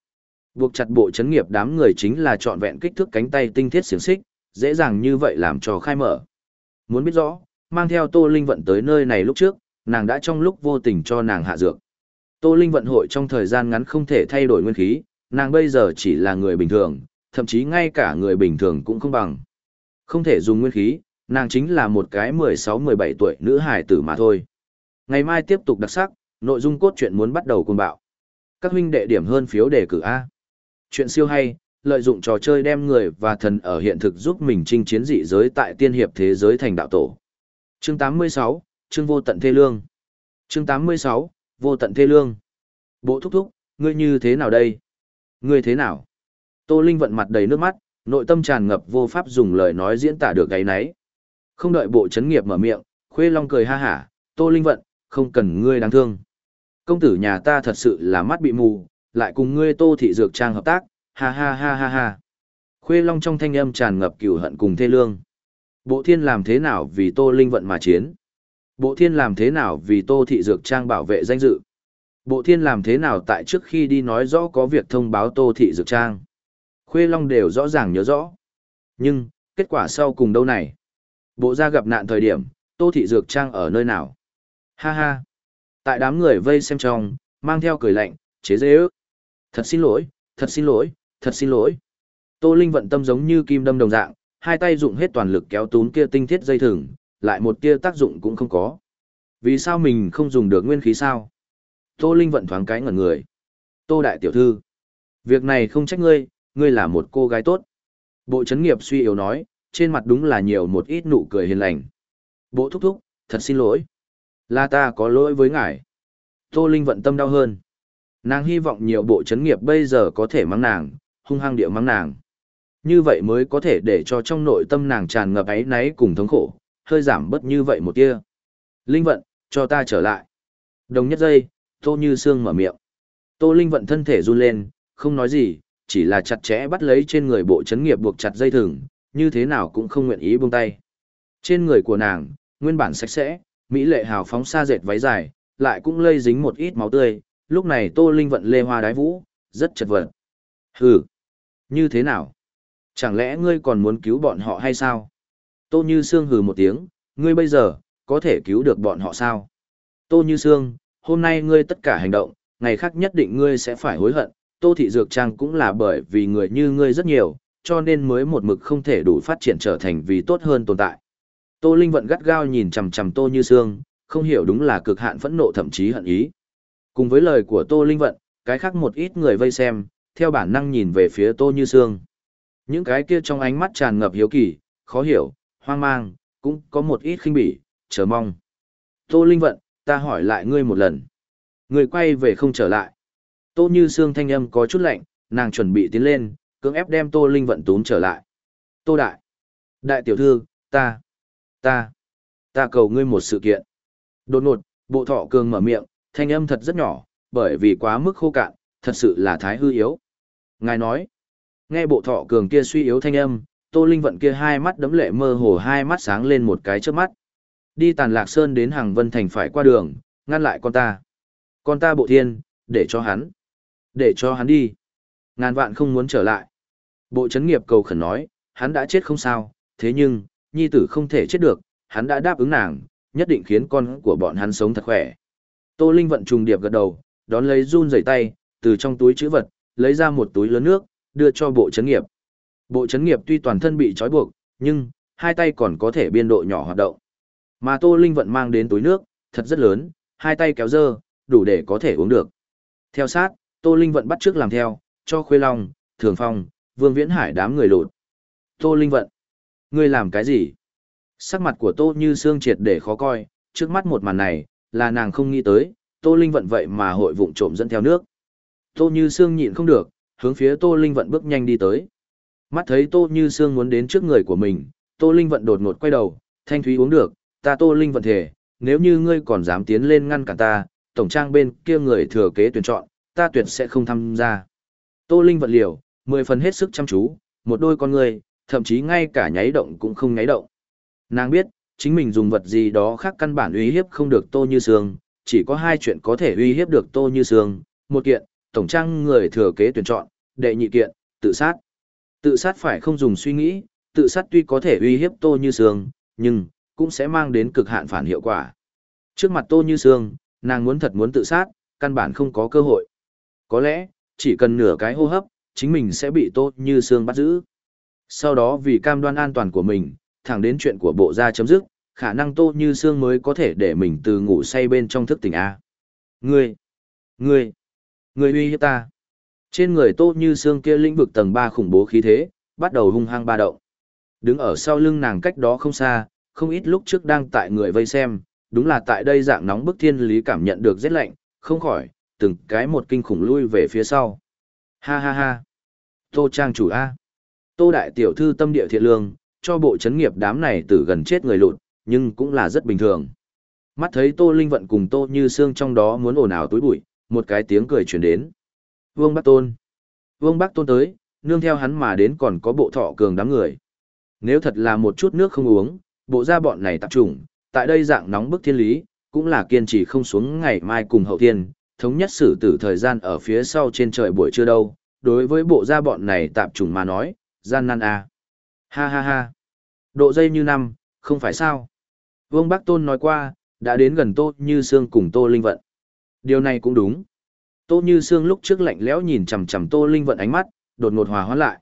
Buộc chặt bộ chấn nghiệp đám người chính là trọn vẹn kích thước cánh tay tinh thiết xiềng xích, dễ dàng như vậy làm cho khai mở. Muốn biết rõ, mang theo Tô Linh Vận tới nơi này lúc trước, nàng đã trong lúc vô tình cho nàng hạ dược. Tô Linh Vận hội trong thời gian ngắn không thể thay đổi nguyên khí, nàng bây giờ chỉ là người bình thường, thậm chí ngay cả người bình thường cũng không bằng. Không thể dùng nguyên khí, nàng chính là một cái 16-17 tuổi nữ hài tử mà thôi. Ngày mai tiếp tục đặc sắc, nội dung cốt truyện muốn bắt đầu cùng bạo. Các huynh đệ điểm hơn phiếu đề cử A. Chuyện siêu hay, lợi dụng trò chơi đem người và thần ở hiện thực giúp mình chinh chiến dị giới tại tiên hiệp thế giới thành đạo tổ. Chương 86, chương vô tận thê lương. Chương 86, vô tận thê lương. Bộ thúc thúc, ngươi như thế nào đây? Ngươi thế nào? Tô Linh vận mặt đầy nước mắt, nội tâm tràn ngập vô pháp dùng lời nói diễn tả được cái nấy. Không đợi bộ chấn nghiệp mở miệng, Khuê Long cười ha hả, Tô Linh vận, không cần ngươi đáng thương. Công tử nhà ta thật sự là mắt bị mù, lại cùng ngươi Tô Thị Dược Trang hợp tác, ha ha ha ha ha. Khuê Long trong thanh âm tràn ngập cừu hận cùng thê lương. Bộ thiên làm thế nào vì Tô Linh vận mà chiến? Bộ thiên làm thế nào vì Tô Thị Dược Trang bảo vệ danh dự? Bộ thiên làm thế nào tại trước khi đi nói rõ có việc thông báo Tô Thị Dược Trang? Khuê Long đều rõ ràng nhớ rõ. Nhưng, kết quả sau cùng đâu này? Bộ ra gặp nạn thời điểm, Tô Thị Dược Trang ở nơi nào? Ha ha! Tại đám người vây xem trong, mang theo cười lạnh, chế dễ ước. Thật xin lỗi, thật xin lỗi, thật xin lỗi. Tô Linh vận tâm giống như kim đâm đồng dạng, hai tay dụng hết toàn lực kéo túm kia tinh thiết dây thừng, lại một tia tác dụng cũng không có. Vì sao mình không dùng được nguyên khí sao? Tô Linh vận thoáng cái ngẩn người. Tô Đại Tiểu Thư. Việc này không trách ngươi, ngươi là một cô gái tốt. Bộ chấn nghiệp suy yếu nói, trên mặt đúng là nhiều một ít nụ cười hiền lành. Bộ thúc thúc, thật xin lỗi. Là ta có lỗi với ngài. Tô Linh vận tâm đau hơn. Nàng hy vọng nhiều bộ chấn nghiệp bây giờ có thể mắng nàng, hung hăng địa mắng nàng. Như vậy mới có thể để cho trong nội tâm nàng tràn ngập ấy náy cùng thống khổ, hơi giảm bớt như vậy một tia. Linh vận, cho ta trở lại. Đồng nhất giây, Tô Như Sương mở miệng. Tô Linh vận thân thể run lên, không nói gì, chỉ là chặt chẽ bắt lấy trên người bộ chấn nghiệp buộc chặt dây thừng, như thế nào cũng không nguyện ý buông tay. Trên người của nàng, nguyên bản sạch sẽ, mỹ lệ hào phóng xa dệt váy dài, lại cũng lây dính một ít máu tươi, lúc này Tô Linh vận lê hoa đái vũ, rất chật vật. Hừ, như thế nào? Chẳng lẽ ngươi còn muốn cứu bọn họ hay sao? Tô Như Sương hừ một tiếng, ngươi bây giờ, có thể cứu được bọn họ sao? Tô Như Sương, hôm nay ngươi tất cả hành động, ngày khác nhất định ngươi sẽ phải hối hận, Tô Thị Dược Trang cũng là bởi vì người như ngươi rất nhiều, cho nên mới một mực không thể đủ phát triển trở thành vì tốt hơn tồn tại. Tô Linh vận gắt gao nhìn chằm chằm Tô Như Sương, không hiểu đúng là cực hạn phẫn nộ thậm chí hận ý. Cùng với lời của Tô Linh vận, cái khác một ít người vây xem, theo bản năng nhìn về phía Tô Như Sương. Những cái kia trong ánh mắt tràn ngập hiếu kỳ, khó hiểu, hoang mang, cũng có một ít khinh bỉ, chờ mong. Tô Linh vận, ta hỏi lại ngươi một lần. Ngươi quay về không trở lại. Tô Như Sương thanh âm có chút lạnh, nàng chuẩn bị tiến lên, cưỡng ép đem Tô Linh vận túm trở lại. Tô Đại. Đại tiểu thư, ta. Ta. Ta cầu ngươi một sự kiện. Đột ngột, bộ thọ cường mở miệng, thanh âm thật rất nhỏ, bởi vì quá mức khô cạn, thật sự là thái hư yếu. Ngài nói. Nghe bộ thọ cường kia suy yếu thanh âm, Tô Linh vận kia hai mắt đấm lệ mơ hồ hai mắt sáng lên một cái trước mắt. Đi tàn lạc sơn đến hàng vân thành phải qua đường, ngăn lại con ta. Con ta bộ thiên, để cho hắn. Để cho hắn đi. Ngàn vạn không muốn trở lại. Bộ chấn nghiệp cầu khẩn nói, hắn đã chết không sao, thế nhưng, nhi tử không thể chết được, hắn đã đáp ứng nàng, nhất định khiến con của bọn hắn sống thật khỏe. Tô Linh vận trùng điệp gật đầu, đón lấy run rẩy tay, từ trong túi chữ vật, lấy ra một túi lớn nước, đưa cho bộ chấn nghiệp. Bộ chấn nghiệp tuy toàn thân bị trói buộc, nhưng, hai tay còn có thể biên độ nhỏ hoạt động. Mà Tô Linh vận mang đến túi nước, thật rất lớn, hai tay kéo dơ, đủ để có thể uống được. Theo sát, Tô Linh vận bắt trước làm theo, cho Khuê Long, Thường Phong, Vương Viễn Hải đám người lột. Tô Linh vận, ngươi làm cái gì? Sắc mặt của Tô Như Sương triệt để khó coi, trước mắt một màn này, là nàng không nghĩ tới, Tô Linh vận vậy mà hội vụng trộm dẫn theo nước. Tô Như Sương nhịn không được, hướng phía Tô Linh vận bước nhanh đi tới. Mắt thấy Tô Như Sương muốn đến trước người của mình, Tô Linh vận đột ngột quay đầu, thanh thúy uống được, ta Tô Linh vận thể, nếu như ngươi còn dám tiến lên ngăn cản ta, tổng trang bên kia người thừa kế tuyển chọn, ta tuyệt sẽ không tham gia. Tô Linh vận liều, mười phần hết sức chăm chú, một đôi con người, thậm chí ngay cả nháy động cũng không nháy động. Nàng biết, chính mình dùng vật gì đó khác căn bản uy hiếp không được Tô Như Sương, chỉ có hai chuyện có thể uy hiếp được Tô Như Sương, một kiện, tổng trang người thừa kế tuyển chọn, đệ nhị kiện, tự sát. Tự sát phải không dùng suy nghĩ, tự sát tuy có thể uy hiếp Tô Như Sương, nhưng cũng sẽ mang đến cực hạn phản hiệu quả. Trước mặt Tô Như Sương, nàng muốn thật muốn tự sát, căn bản không có cơ hội. Có lẽ, chỉ cần nửa cái hô hấp, chính mình sẽ bị Tô Như Sương bắt giữ. Sau đó vì cam đoan an toàn của mình, thẳng đến chuyện của bộ gia chấm dứt, khả năng Tô Như Sương mới có thể để mình từ ngủ say bên trong thức tỉnh A. Ngươi! Ngươi! Ngươi uy hiếp ta! Trên người Tô Như Sương kia lĩnh vực tầng 3 khủng bố khí thế, bắt đầu hung hăng ba động. Đứng ở sau lưng nàng cách đó không xa, không ít lúc trước đang tại người vây xem, đúng là tại đây dạng nóng bức thiên lý cảm nhận được rét lạnh, không khỏi, từng cái một kinh khủng lui về phía sau. Ha ha ha. Tô Trang chủ A. Tô Đại Tiểu Thư tâm địa thiện lương, cho bộ chấn nghiệp đám này từ gần chết người lụt, nhưng cũng là rất bình thường. Mắt thấy Tô Linh Vận cùng Tô Như Sương trong đó muốn ồn ào túi bụi, một cái tiếng cười truyền đến. Vương Bắc Tôn. Vương Bắc Tôn tới, nương theo hắn mà đến còn có bộ thọ cường đám người. Nếu thật là một chút nước không uống, bộ gia bọn này tập trung, tại đây dạng nóng bức thiên lý, cũng là kiên trì không xuống ngày mai cùng hậu thiên, thống nhất xử tử thời gian ở phía sau trên trời buổi trưa đâu, đối với bộ gia bọn này tạp chủng mà nói, gian nan à. Ha ha ha. Độ dây như năm, không phải sao. Vương Bắc Tôn nói qua, đã đến gần Tô Như Sương cùng Tô Linh Vận. Điều này cũng đúng. Tô Như Sương lúc trước lạnh lẽo nhìn chằm chằm Tô Linh Vận ánh mắt, đột ngột hòa hoãn lại.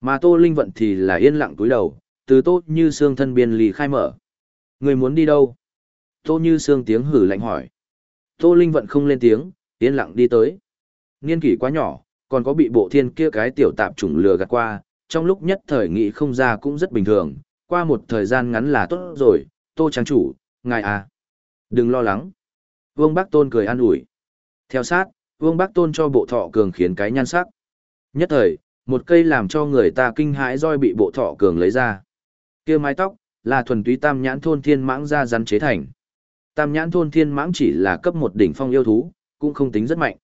Mà Tô Linh Vận thì là yên lặng cúi đầu, từ Tô Như Sương thân biên lì khai mở. Người muốn đi đâu? Tô Như Sương tiếng hử lạnh hỏi. Tô Linh Vận không lên tiếng, yên lặng đi tới. Niên kỷ quá nhỏ, còn có bị bộ thiên kia cái tiểu tạp chủng lừa gạt qua, trong lúc nhất thời nghị không ra cũng rất bình thường, qua một thời gian ngắn là tốt rồi, Tô Trang chủ, ngài à. Đừng lo lắng. Vương Bắc Tôn cười an ủi. Theo sát, Vương Bắc Tôn cho bộ thọ cường khiến cái nhan sắc. Nhất thời, một cây làm cho người ta kinh hãi roi bị bộ thọ cường lấy ra. Kia mái tóc, là thuần túy tam nhãn thôn thiên mãng ra rắn chế thành. Tam nhãn thôn thiên mãng chỉ là cấp một đỉnh phong yêu thú, cũng không tính rất mạnh.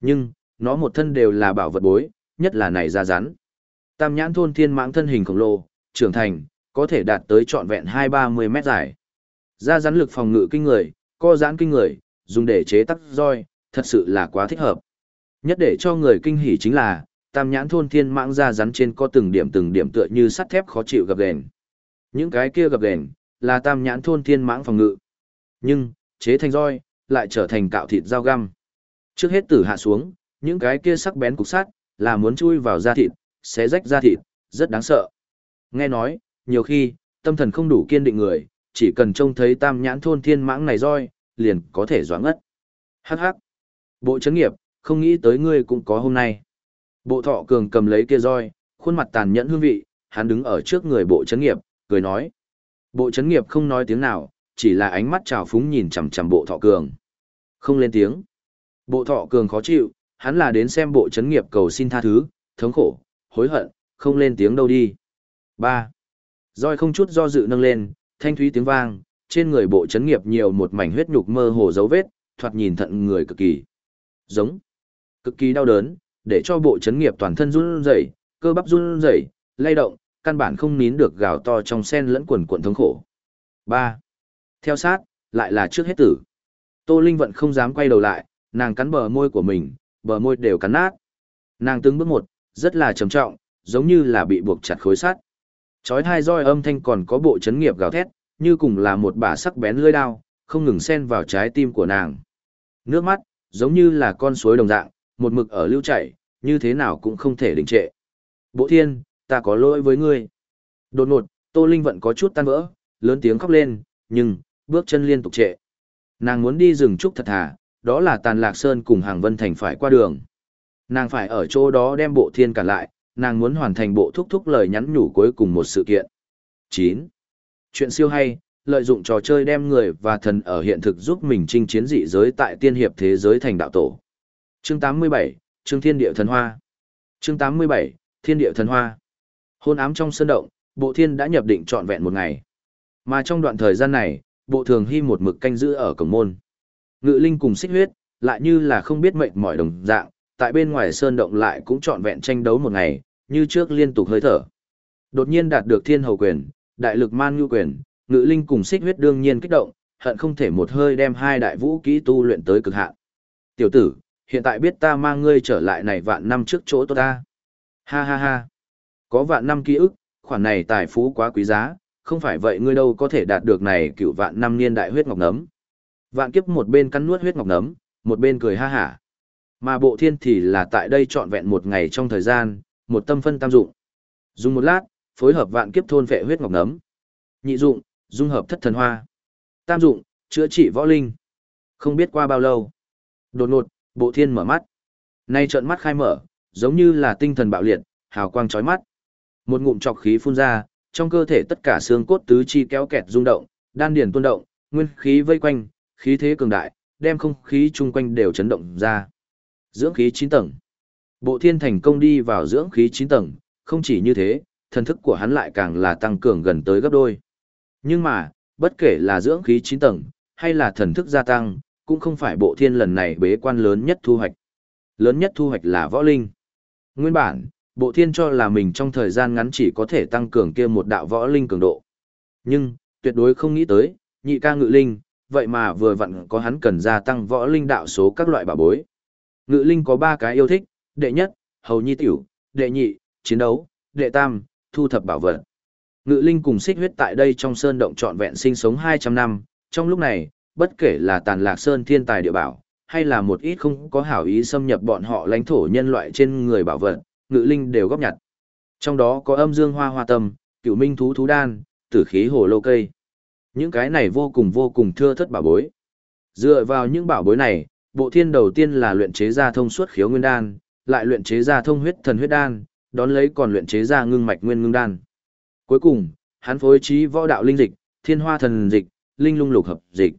Nhưng, nó một thân đều là bảo vật bối, nhất là này ra rắn. Tam nhãn thôn thiên mãng thân hình khổng lồ, trưởng thành, có thể đạt tới trọn vẹn hai ba mươi mét dài. Ra rắn lực phòng ngự kinh người, co giãn kinh người, dùng để chế tắc roi, thật sự là quá thích hợp. Nhất để cho người kinh hỉ chính là, tam nhãn thôn thiên mãng ra rắn trên có từng điểm từng điểm tựa như sắt thép khó chịu gặp gền. Những cái kia gặp gền, là tam nhãn thôn thiên mãng phòng ngự. Nhưng, chế thành roi, lại trở thành cạo thịt dao găm. Trước hết tử hạ xuống, những cái kia sắc bén cục sắt, là muốn chui vào da thịt, xé rách da thịt, rất đáng sợ. Nghe nói, nhiều khi, tâm thần không đủ kiên định người, chỉ cần trông thấy tam nhãn thôn thiên mãng này roi, liền có thể doãn ngất. Hắc hắc. Bộ chấn nghiệp, không nghĩ tới ngươi cũng có hôm nay. Bộ thọ cường cầm lấy kia roi, khuôn mặt tàn nhẫn hương vị, hắn đứng ở trước người bộ chấn nghiệp, cười nói. Bộ chấn nghiệp không nói tiếng nào, chỉ là ánh mắt trào phúng nhìn chằm chằm bộ thọ cường. Không lên tiếng. Bộ thọ cường khó chịu, hắn là đến xem bộ chấn nghiệp cầu xin tha thứ, thống khổ, hối hận, không lên tiếng đâu đi. 3. Roi không chút do dự nâng lên, thanh thúy tiếng vang, trên người bộ chấn nghiệp nhiều một mảnh huyết nhục mơ hồ dấu vết, thoạt nhìn thận người cực kỳ. Giống. Cực kỳ đau đớn, để cho bộ chấn nghiệp toàn thân run rẩy, cơ bắp run rẩy, lay động, căn bản không nín được gào to trong sen lẫn quần cuộn thống khổ. ba Theo sát, lại là trước hết tử. Tô Linh vận không dám quay đầu lại, nàng cắn bờ môi của mình, bờ môi đều cắn nát. Nàng từng bước một, rất là trầm trọng, giống như là bị buộc chặt khối sắt. Chói hai roi âm thanh còn có bộ chấn nghiệp gào thét, như cùng là một bả sắc bén lưỡi đao, không ngừng xen vào trái tim của nàng. Nước mắt, giống như là con suối đồng dạng, một mực ở lưu chảy, như thế nào cũng không thể đình trệ. Bộ thiên, ta có lỗi với ngươi. Đột ngột, Tô Linh vẫn có chút tan vỡ, lớn tiếng khóc lên, nhưng, bước chân liên tục trệ. Nàng muốn đi rừng trúc thật thà, đó là tàn lạc sơn cùng hàng vân thành phải qua đường. Nàng phải ở chỗ đó đem bộ thiên cản lại, nàng muốn hoàn thành bộ thúc thúc lời nhắn nhủ cuối cùng một sự kiện. 9. Chuyện siêu hay, lợi dụng trò chơi đem người và thần ở hiện thực giúp mình chinh chiến dị giới tại tiên hiệp thế giới thành đạo tổ. Chương 87, Chương Thiên Địa Thần Hoa. Chương 87, Thiên Địa Thần Hoa. Hôn ám trong sơn động, bộ thiên đã nhập định trọn vẹn một ngày. Mà trong đoạn thời gian này, bộ thường hy một mực canh giữ ở cổng môn. Ngự linh cùng xích huyết, lại như là không biết mệnh mỏi đồng dạng, tại bên ngoài sơn động lại cũng trọn vẹn tranh đấu một ngày, như trước liên tục hơi thở. Đột nhiên đạt được thiên hầu quyền, đại lực man nhu quyền, ngự linh cùng xích huyết đương nhiên kích động, hận không thể một hơi đem hai đại vũ kỹ tu luyện tới cực hạn. Tiểu tử, hiện tại biết ta mang ngươi trở lại này vạn năm trước chỗ tôi ta. Ha ha ha. Có vạn năm ký ức, khoản này tài phú quá quý giá, không phải vậy ngươi đâu có thể đạt được này cựu vạn năm niên đại huyết ngọc nấm. Vạn kiếp một bên cắn nuốt huyết ngọc nấm, một bên cười ha hả. Mà bộ thiên thì là tại đây trọn vẹn một ngày trong thời gian, một tâm phân tam dụng. Dùng một lát, phối hợp vạn kiếp thôn vệ huyết ngọc nấm. Nhị dụng, dung hợp thất thần hoa. Tam dụng, chữa trị võ linh. Không biết qua bao lâu. Đột ngột, bộ thiên mở mắt. Nay trợn mắt khai mở, giống như là tinh thần bạo liệt, hào quang chói mắt. Một ngụm trọc khí phun ra, trong cơ thể tất cả xương cốt tứ chi kéo kẹt rung động, đan điền tuôn động, nguyên khí vây quanh, khí thế cường đại, đem không khí chung quanh đều chấn động ra. Dưỡng khí 9 tầng. Bộ thiên thành công đi vào dưỡng khí 9 tầng, không chỉ như thế, thần thức của hắn lại càng là tăng cường gần tới gấp đôi. Nhưng mà, bất kể là dưỡng khí 9 tầng, hay là thần thức gia tăng, cũng không phải bộ thiên lần này bế quan lớn nhất thu hoạch. Lớn nhất thu hoạch là võ linh. Nguyên bản, bộ thiên cho là mình trong thời gian ngắn chỉ có thể tăng cường kia một đạo võ linh cường độ. Nhưng, tuyệt đối không nghĩ tới, nhị ca ngự linh, vậy mà vừa vặn có hắn cần gia tăng võ linh đạo số các loại bảo bối. Ngự linh có ba cái yêu thích, đệ nhất, hầu nhi tiểu, đệ nhị, chiến đấu, đệ tam, thu thập bảo vật. Ngự linh cùng xích huyết tại đây trong sơn động trọn vẹn sinh sống 200 năm, trong lúc này, bất kể là tàn lạc sơn thiên tài địa bảo, hay là một ít không có hảo ý xâm nhập bọn họ lãnh thổ nhân loại trên người bảo vật, ngự linh đều góp nhặt. Trong đó có âm dương hoa hoa tâm, cựu minh thú thú đan, tử khí hồ lô cây. Những cái này vô cùng vô cùng thưa thất bảo bối. Dựa vào những bảo bối này, bộ thiên đầu tiên là luyện chế ra thông suốt khiếu nguyên đan, lại luyện chế ra thông huyết thần huyết đan, đón lấy còn luyện chế ra ngưng mạch nguyên ngưng đan. Cuối cùng, hắn phối trí võ đạo linh dịch, thiên hoa thần dịch, linh lung lục hợp dịch.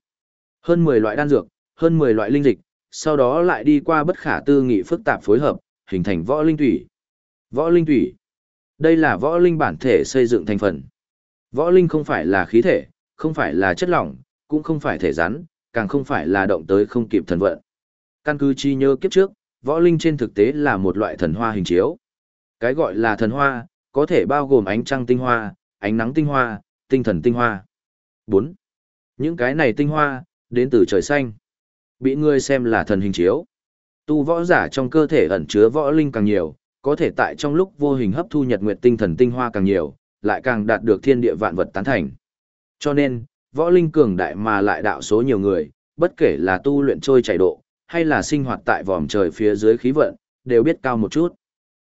Hơn 10 loại đan dược, hơn 10 loại linh dịch, sau đó lại đi qua bất khả tư nghị phức tạp phối hợp, hình thành võ linh thủy. Võ linh thủy. Đây là võ linh bản thể xây dựng thành phần. Võ linh không phải là khí thể, không phải là chất lỏng, cũng không phải thể rắn, càng không phải là động tới không kịp thần vận. Căn cứ chi nhớ kiếp trước, võ linh trên thực tế là một loại thần hoa hình chiếu. Cái gọi là thần hoa, có thể bao gồm ánh trăng tinh hoa, ánh nắng tinh hoa, tinh thần tinh hoa. 4. Những cái này tinh hoa, đến từ trời xanh. Bị ngươi xem là thần hình chiếu. Tu võ giả trong cơ thể ẩn chứa võ linh càng nhiều, có thể tại trong lúc vô hình hấp thu nhật nguyệt tinh thần tinh hoa càng nhiều, lại càng đạt được thiên địa vạn vật tán thành. Cho nên, võ linh cường đại mà lại đạo số nhiều người, bất kể là tu luyện trôi chảy độ, hay là sinh hoạt tại vòm trời phía dưới khí vận, đều biết cao một chút.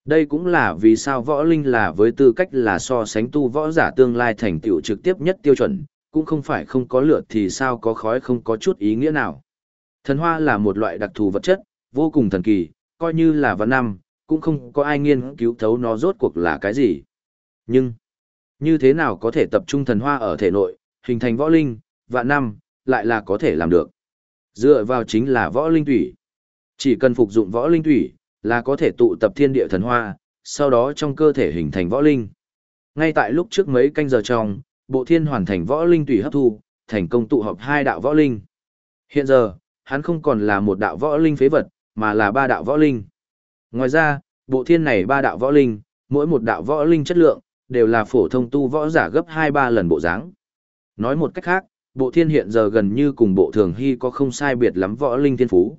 Đây cũng là vì sao võ linh là với tư cách là so sánh tu võ giả tương lai thành tựu trực tiếp nhất tiêu chuẩn, cũng không phải không có lửa thì sao có khói không có chút ý nghĩa nào. Thần hoa là một loại đặc thù vật chất, vô cùng thần kỳ, coi như là văn năm, cũng không có ai nghiên cứu thấu nó rốt cuộc là cái gì. Nhưng, như thế nào có thể tập trung thần hoa ở thể nội, hình thành võ linh, vạn năm, lại là có thể làm được. Dựa vào chính là võ linh thủy. Chỉ cần phục dụng võ linh thủy, là có thể tụ tập thiên địa thần hoa, sau đó trong cơ thể hình thành võ linh. Ngay tại lúc trước mấy canh giờ trong, bộ thiên hoàn thành võ linh tùy hấp thu, thành công tụ họp hai đạo võ linh. Hiện giờ, hắn không còn là một đạo võ linh phế vật, mà là ba đạo võ linh. Ngoài ra, bộ thiên này ba đạo võ linh, mỗi một đạo võ linh chất lượng, đều là phổ thông tu võ giả gấp 2-3 lần bộ dáng. Nói một cách khác, bộ thiên hiện giờ gần như cùng bộ thường hy có không sai biệt lắm võ linh thiên phú.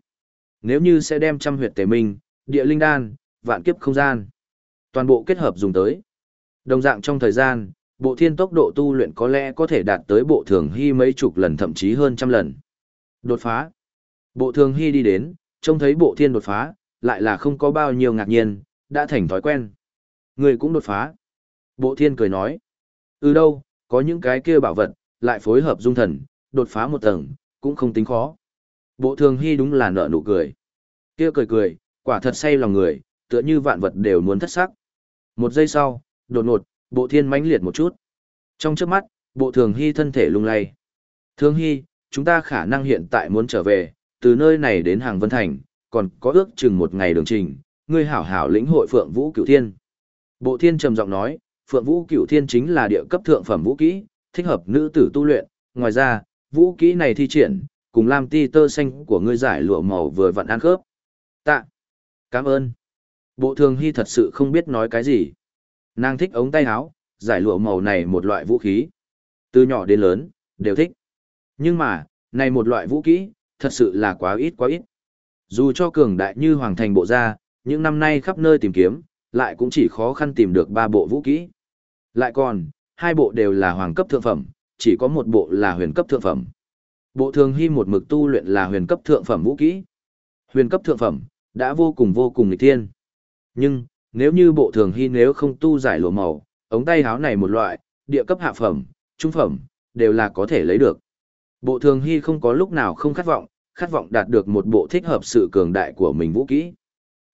Nếu như sẽ đem trăm huyệt tề minh, địa linh đan, vạn kiếp không gian, toàn bộ kết hợp dùng tới. Đồng dạng trong thời gian, bộ thiên tốc độ tu luyện có lẽ có thể đạt tới bộ thường hy mấy chục lần thậm chí hơn trăm lần. Đột phá. Bộ thường hy đi đến, trông thấy bộ thiên đột phá, lại là không có bao nhiêu ngạc nhiên, đã thành thói quen. Người cũng đột phá. Bộ thiên cười nói. Ừ đâu, có những cái kia bảo vật, lại phối hợp dung thần, đột phá một tầng, cũng không tính khó. Bộ thường hy đúng là nợ nụ cười. Kia cười cười, quả thật say lòng người, tựa như vạn vật đều muốn thất sắc. Một giây sau, đột ngột, bộ thiên mãnh liệt một chút. Trong trước mắt, bộ thường hy thân thể lung lay. Thường hy, chúng ta khả năng hiện tại muốn trở về, từ nơi này đến hàng Vân Thành, còn có ước chừng một ngày đường trình, ngươi hảo hảo lĩnh hội Phượng Vũ Cửu Thiên. Bộ Thiên trầm giọng nói, Phượng Vũ Cửu Thiên chính là địa cấp thượng phẩm vũ kỹ, thích hợp nữ tử tu luyện, ngoài ra, vũ kỹ này thi triển, cùng làm ti tơ xanh của ngươi giải lụa màu vừa vặn ăn khớp. Tạ. Cảm ơn. Bộ Thường Hy thật sự không biết nói cái gì. Nàng thích ống tay áo, giải lụa màu này một loại vũ khí. Từ nhỏ đến lớn, đều thích. Nhưng mà, này một loại vũ kỹ, thật sự là quá ít quá ít. Dù cho cường đại như Hoàng Thành bộ gia những năm nay khắp nơi tìm kiếm, lại cũng chỉ khó khăn tìm được ba bộ vũ kỹ. Lại còn, hai bộ đều là hoàng cấp thượng phẩm, chỉ có một bộ là huyền cấp thượng phẩm. Bộ thường hy một mực tu luyện là huyền cấp thượng phẩm vũ kỹ. Huyền cấp thượng phẩm, đã vô cùng vô cùng nghịch thiên. Nhưng, nếu như bộ thường hy nếu không tu giải lụa màu, ống tay háo này một loại, địa cấp hạ phẩm, trung phẩm, đều là có thể lấy được. Bộ thường hy không có lúc nào không khát vọng, khát vọng đạt được một bộ thích hợp sự cường đại của mình vũ kỹ.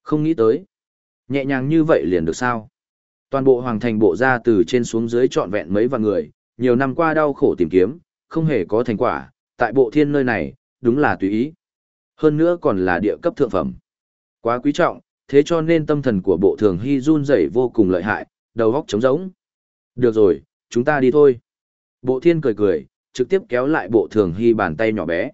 Không nghĩ tới. Nhẹ nhàng như vậy liền được sao? Toàn bộ hoàng thành bộ ra từ trên xuống dưới trọn vẹn mấy vạn người, nhiều năm qua đau khổ tìm kiếm, không hề có thành quả, tại bộ thiên nơi này, đúng là tùy ý. Hơn nữa còn là địa cấp thượng phẩm. Quá quý trọng, thế cho nên tâm thần của bộ thường hy run rẩy vô cùng lợi hại, đầu góc trống rỗng. Được rồi, chúng ta đi thôi. Bộ thiên cười cười, trực tiếp kéo lại bộ thường hy bàn tay nhỏ bé.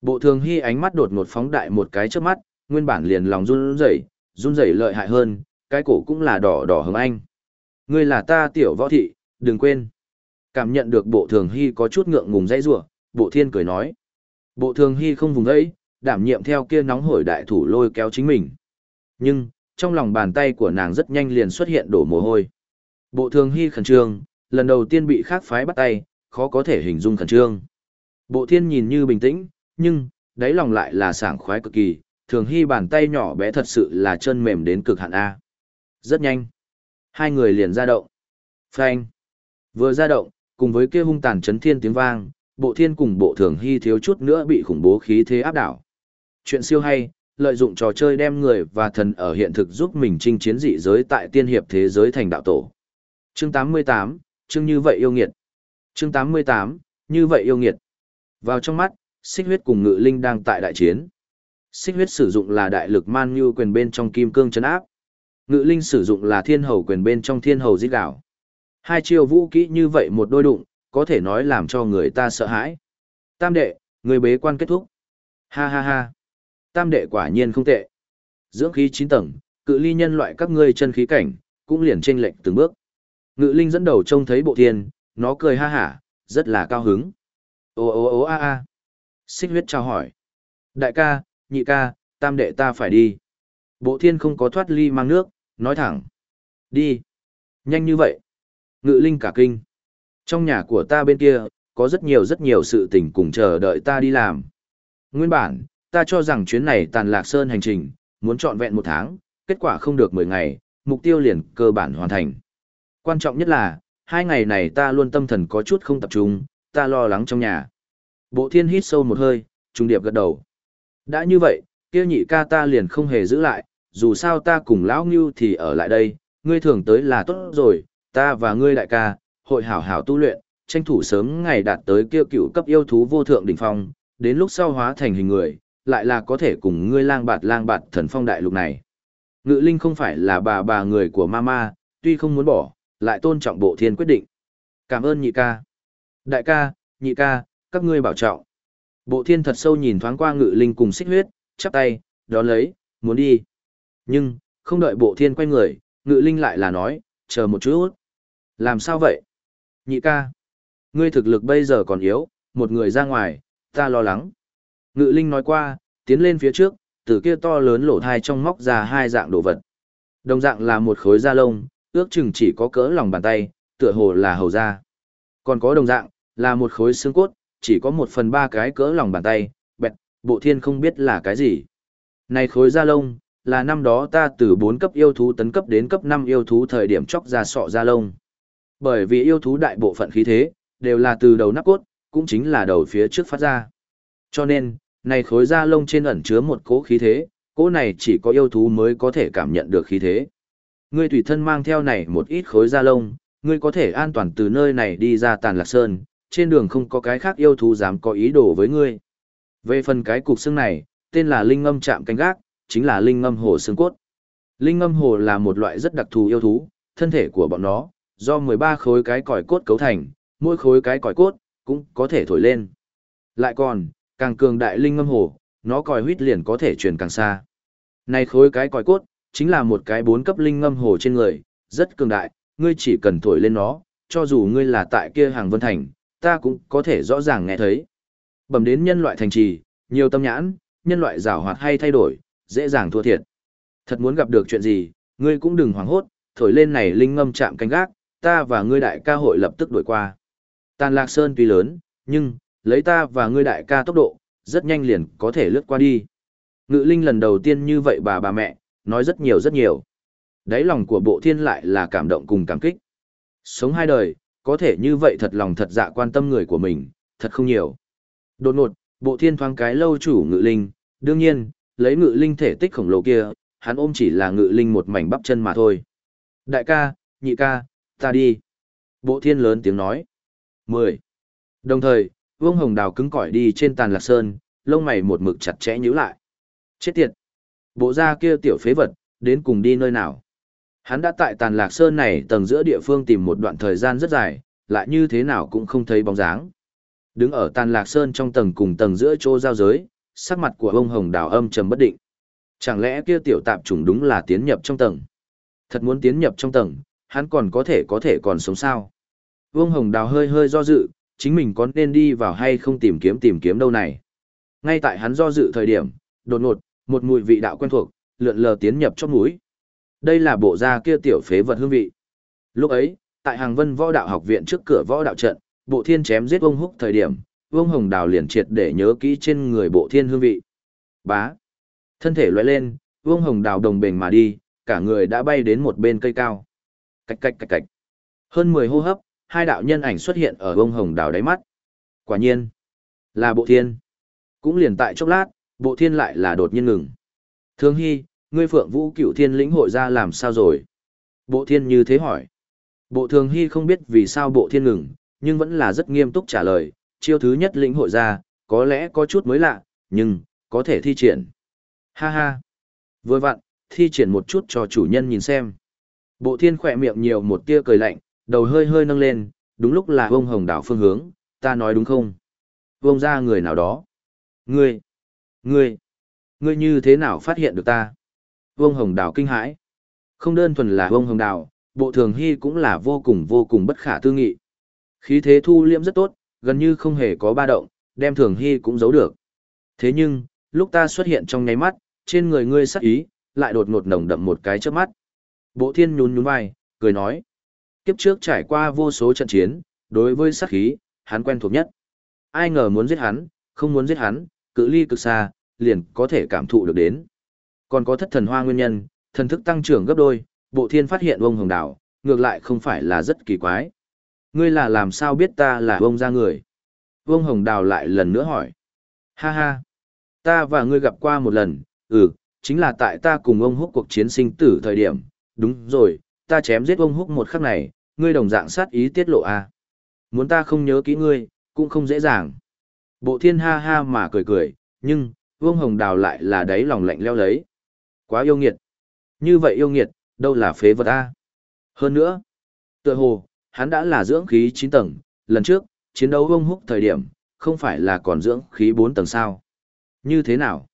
Bộ thường hy ánh mắt đột ngột phóng đại một cái trước mắt, nguyên bản liền lòng run rẩy, run rẩy lợi hại hơn, cái cổ cũng là đỏ đỏ hứng anh. Ngươi là ta tiểu võ thị, đừng quên. Cảm nhận được bộ thường hy có chút ngượng ngùng dãy rủa bộ thiên cười nói. Bộ thường hy không vùng dãy, đảm nhiệm theo kia nóng hổi đại thủ lôi kéo chính mình. Nhưng, trong lòng bàn tay của nàng rất nhanh liền xuất hiện đổ mồ hôi. Bộ thường hy khẩn trương, lần đầu tiên bị khác phái bắt tay, khó có thể hình dung khẩn trương. Bộ thiên nhìn như bình tĩnh, nhưng, đáy lòng lại là sảng khoái cực kỳ, thường hy bàn tay nhỏ bé thật sự là chân mềm đến cực hạn A. Rất nhanh. Hai người liền ra động. Phanh. Vừa ra động, cùng với kia hung tàn chấn thiên tiếng vang, bộ thiên cùng bộ thường hy thiếu chút nữa bị khủng bố khí thế áp đảo. Chuyện siêu hay, lợi dụng trò chơi đem người và thần ở hiện thực giúp mình chinh chiến dị giới tại tiên hiệp thế giới thành đạo tổ. Chương 88, chương như vậy yêu nghiệt. Chương 88, như vậy yêu nghiệt. Vào trong mắt, xích huyết cùng ngự linh đang tại đại chiến. Xích huyết sử dụng là đại lực man như quyền bên trong kim cương chấn áp. Ngự linh sử dụng là thiên hầu quyền bên trong thiên hầu giết đảo. Hai chiêu vũ kỹ như vậy một đôi đụng, có thể nói làm cho người ta sợ hãi. Tam đệ, người bế quan kết thúc. Ha ha ha. Tam đệ quả nhiên không tệ. Dưỡng khí 9 tầng, cự ly nhân loại các ngươi chân khí cảnh, cũng liền chênh lệch từng bước. Ngự linh dẫn đầu trông thấy bộ thiên, nó cười ha hả, rất là cao hứng. Ô ô ô a a. Xích huyết chào hỏi. Đại ca, nhị ca, tam đệ ta phải đi. Bộ thiên không có thoát ly mang nước, nói thẳng. Đi. Nhanh như vậy. Ngự linh cả kinh. Trong nhà của ta bên kia, có rất nhiều rất nhiều sự tình cùng chờ đợi ta đi làm. Nguyên bản, ta cho rằng chuyến này tàn lạc sơn hành trình, muốn trọn vẹn một tháng, kết quả không được 10 ngày, mục tiêu liền cơ bản hoàn thành. Quan trọng nhất là, hai ngày này ta luôn tâm thần có chút không tập trung, ta lo lắng trong nhà. Bộ thiên hít sâu một hơi, trung điệp gật đầu. Đã như vậy, kia nhị ca ta liền không hề giữ lại, dù sao ta cùng lão ngưu thì ở lại đây, ngươi thường tới là tốt rồi, ta và ngươi đại ca, hội hảo hảo tu luyện, tranh thủ sớm ngày đạt tới kia cựu cấp yêu thú vô thượng đỉnh phong, đến lúc sau hóa thành hình người, lại là có thể cùng ngươi lang bạt lang bạt thần phong đại lục này. Ngự linh không phải là bà bà người của mama, tuy không muốn bỏ, lại tôn trọng bộ thiên quyết định. Cảm ơn nhị ca. Đại ca, nhị ca, các ngươi bảo trọng. Bộ thiên thật sâu nhìn thoáng qua ngự linh cùng xích huyết, chắp tay, đón lấy, muốn đi. Nhưng, không đợi bộ thiên quay người, ngự linh lại là nói, chờ một chút. Làm sao vậy? Nhị ca. Ngươi thực lực bây giờ còn yếu, một người ra ngoài, ta lo lắng. Ngự linh nói qua, tiến lên phía trước, từ kia to lớn lỗ thai trong móc ra hai dạng đồ vật. Đồng dạng là một khối da lông, ước chừng chỉ có cỡ lòng bàn tay, tựa hồ là hầu da. Còn có đồng dạng, là một khối xương cốt, chỉ có một phần ba cái cỡ lòng bàn tay, bẹt, bộ thiên không biết là cái gì. Này khối da lông, là năm đó ta từ 4 cấp yêu thú tấn cấp đến cấp 5 yêu thú thời điểm chóc ra sọ da lông. Bởi vì yêu thú đại bộ phận khí thế, đều là từ đầu nắp cốt, cũng chính là đầu phía trước phát ra. Cho nên, này khối da lông trên ẩn chứa một cỗ khí thế, cỗ này chỉ có yêu thú mới có thể cảm nhận được khí thế. Ngươi tùy thân mang theo này một ít khối da lông, ngươi có thể an toàn từ nơi này đi ra tàn lạc sơn, trên đường không có cái khác yêu thú dám có ý đồ với ngươi. Về phần cái cục xương này, tên là linh ngâm chạm canh gác, chính là linh ngâm hồ xương cốt. Linh ngâm hồ là một loại rất đặc thù yêu thú, thân thể của bọn nó, do 13 khối cái còi cốt cấu thành, mỗi khối cái còi cốt, cũng có thể thổi lên. Lại còn, càng cường đại linh ngâm hồ, nó còi huyết liền có thể truyền càng xa. Này khối cái còi cốt, chính là một cái bốn cấp linh ngâm hồ trên người, rất cường đại, ngươi chỉ cần thổi lên nó, cho dù ngươi là tại kia hàng vân thành, ta cũng có thể rõ ràng nghe thấy. Bẩm đến nhân loại thành trì, nhiều tâm nhãn, nhân loại giảo hoạt hay thay đổi, dễ dàng thua thiệt. Thật muốn gặp được chuyện gì, ngươi cũng đừng hoảng hốt, thổi lên này linh ngâm chạm canh gác, ta và ngươi đại ca hội lập tức đuổi qua. Tàn Lạc Sơn tuy lớn, nhưng, lấy ta và ngươi đại ca tốc độ, rất nhanh liền có thể lướt qua đi. Ngự linh lần đầu tiên như vậy bà bà mẹ, nói rất nhiều rất nhiều. Đáy lòng của bộ thiên lại là cảm động cùng cảm kích. Sống hai đời, có thể như vậy thật lòng thật dạ quan tâm người của mình, thật không nhiều. Đột ngột, bộ thiên thoáng cái lâu chủ ngự linh, đương nhiên, lấy ngự linh thể tích khổng lồ kia, hắn ôm chỉ là ngự linh một mảnh bắp chân mà thôi. Đại ca, nhị ca, ta đi. Bộ thiên lớn tiếng nói. mười Đồng thời, Vương Hồng Đào cứng cỏi đi trên tàn lạc sơn, lông mày một mực chặt chẽ nhíu lại. Chết tiệt! Bộ da kia tiểu phế vật, đến cùng đi nơi nào? Hắn đã tại tàn lạc sơn này tầng giữa địa phương tìm một đoạn thời gian rất dài, lại như thế nào cũng không thấy bóng dáng. Đứng ở tàn lạc sơn trong tầng cùng tầng giữa chỗ giao giới, sắc mặt của ông Hồng Đào âm trầm bất định. Chẳng lẽ kia tiểu tạp trùng đúng là tiến nhập trong tầng? Thật muốn tiến nhập trong tầng, hắn còn có thể có thể còn sống sao? Vương Hồng Đào hơi hơi do dự, chính mình có nên đi vào hay không tìm kiếm tìm kiếm đâu này. Ngay tại hắn do dự thời điểm, đột ngột, một mùi vị đạo quen thuộc, lượn lờ tiến nhập trong mũi. Đây là bộ da kia tiểu phế vật hương vị. Lúc ấy, tại hàng vân võ đạo học viện trước cửa võ đạo trận, bộ thiên chém giết Vương húc thời điểm, vương hồng đào liền triệt để nhớ kỹ trên người bộ thiên hương vị. Bá. Thân thể lóe lên, vương hồng đào đồng bền mà đi, cả người đã bay đến một bên cây cao. Cạch cạch cạch cạch. Hơn 10 hô hấp, hai đạo nhân ảnh xuất hiện ở bông hồng đào đáy mắt. Quả nhiên, là bộ thiên. Cũng liền tại chốc lát, bộ thiên lại là đột nhiên ngừng. Thương hy, ngươi phượng vũ cựu thiên lĩnh hội ra làm sao rồi? Bộ thiên như thế hỏi. Bộ thường hy không biết vì sao bộ thiên ngừng, nhưng vẫn là rất nghiêm túc trả lời. Chiêu thứ nhất lĩnh hội ra, có lẽ có chút mới lạ, nhưng, có thể thi triển. Ha ha. Vừa vặn, thi triển một chút cho chủ nhân nhìn xem. Bộ thiên khỏe miệng nhiều một tia cười lạnh, đầu hơi hơi nâng lên, đúng lúc là vông hồng đảo phương hướng, ta nói đúng không? Vông ra người nào đó. Ngươi, ngươi, ngươi như thế nào phát hiện được ta? Vông hồng đảo kinh hãi. Không đơn thuần là vông hồng đảo, bộ thường hy cũng là vô cùng vô cùng bất khả tư nghị. Khí thế thu liễm rất tốt, gần như không hề có ba động, đem thường hy cũng giấu được. Thế nhưng, lúc ta xuất hiện trong nháy mắt, trên người ngươi sắc ý, lại đột ngột nồng đậm một cái trước mắt. Bộ thiên nhún nhún vai, cười nói. Kiếp trước trải qua vô số trận chiến, đối với sát khí, hắn quen thuộc nhất. Ai ngờ muốn giết hắn, không muốn giết hắn, cự ly cực xa, liền có thể cảm thụ được đến. Còn có thất thần hoa nguyên nhân, thần thức tăng trưởng gấp đôi, bộ thiên phát hiện ông hồng đảo, ngược lại không phải là rất kỳ quái. Ngươi là làm sao biết ta là ông ra người? Vương Hồng Đào lại lần nữa hỏi. Ha ha, ta và ngươi gặp qua một lần, ừ, chính là tại ta cùng ông húc cuộc chiến sinh tử thời điểm, đúng rồi, ta chém giết ông húc một khắc này, ngươi đồng dạng sát ý tiết lộ à. Muốn ta không nhớ kỹ ngươi, cũng không dễ dàng. Bộ thiên ha ha mà cười cười, nhưng, Vương Hồng Đào lại là đáy lòng lạnh leo lấy. Quá yêu nghiệt. Như vậy yêu nghiệt, đâu là phế vật a Hơn nữa, tựa hồ, hắn đã là dưỡng khí 9 tầng, lần trước, chiến đấu Vương Húc thời điểm, không phải là còn dưỡng khí 4 tầng sao. Như thế nào?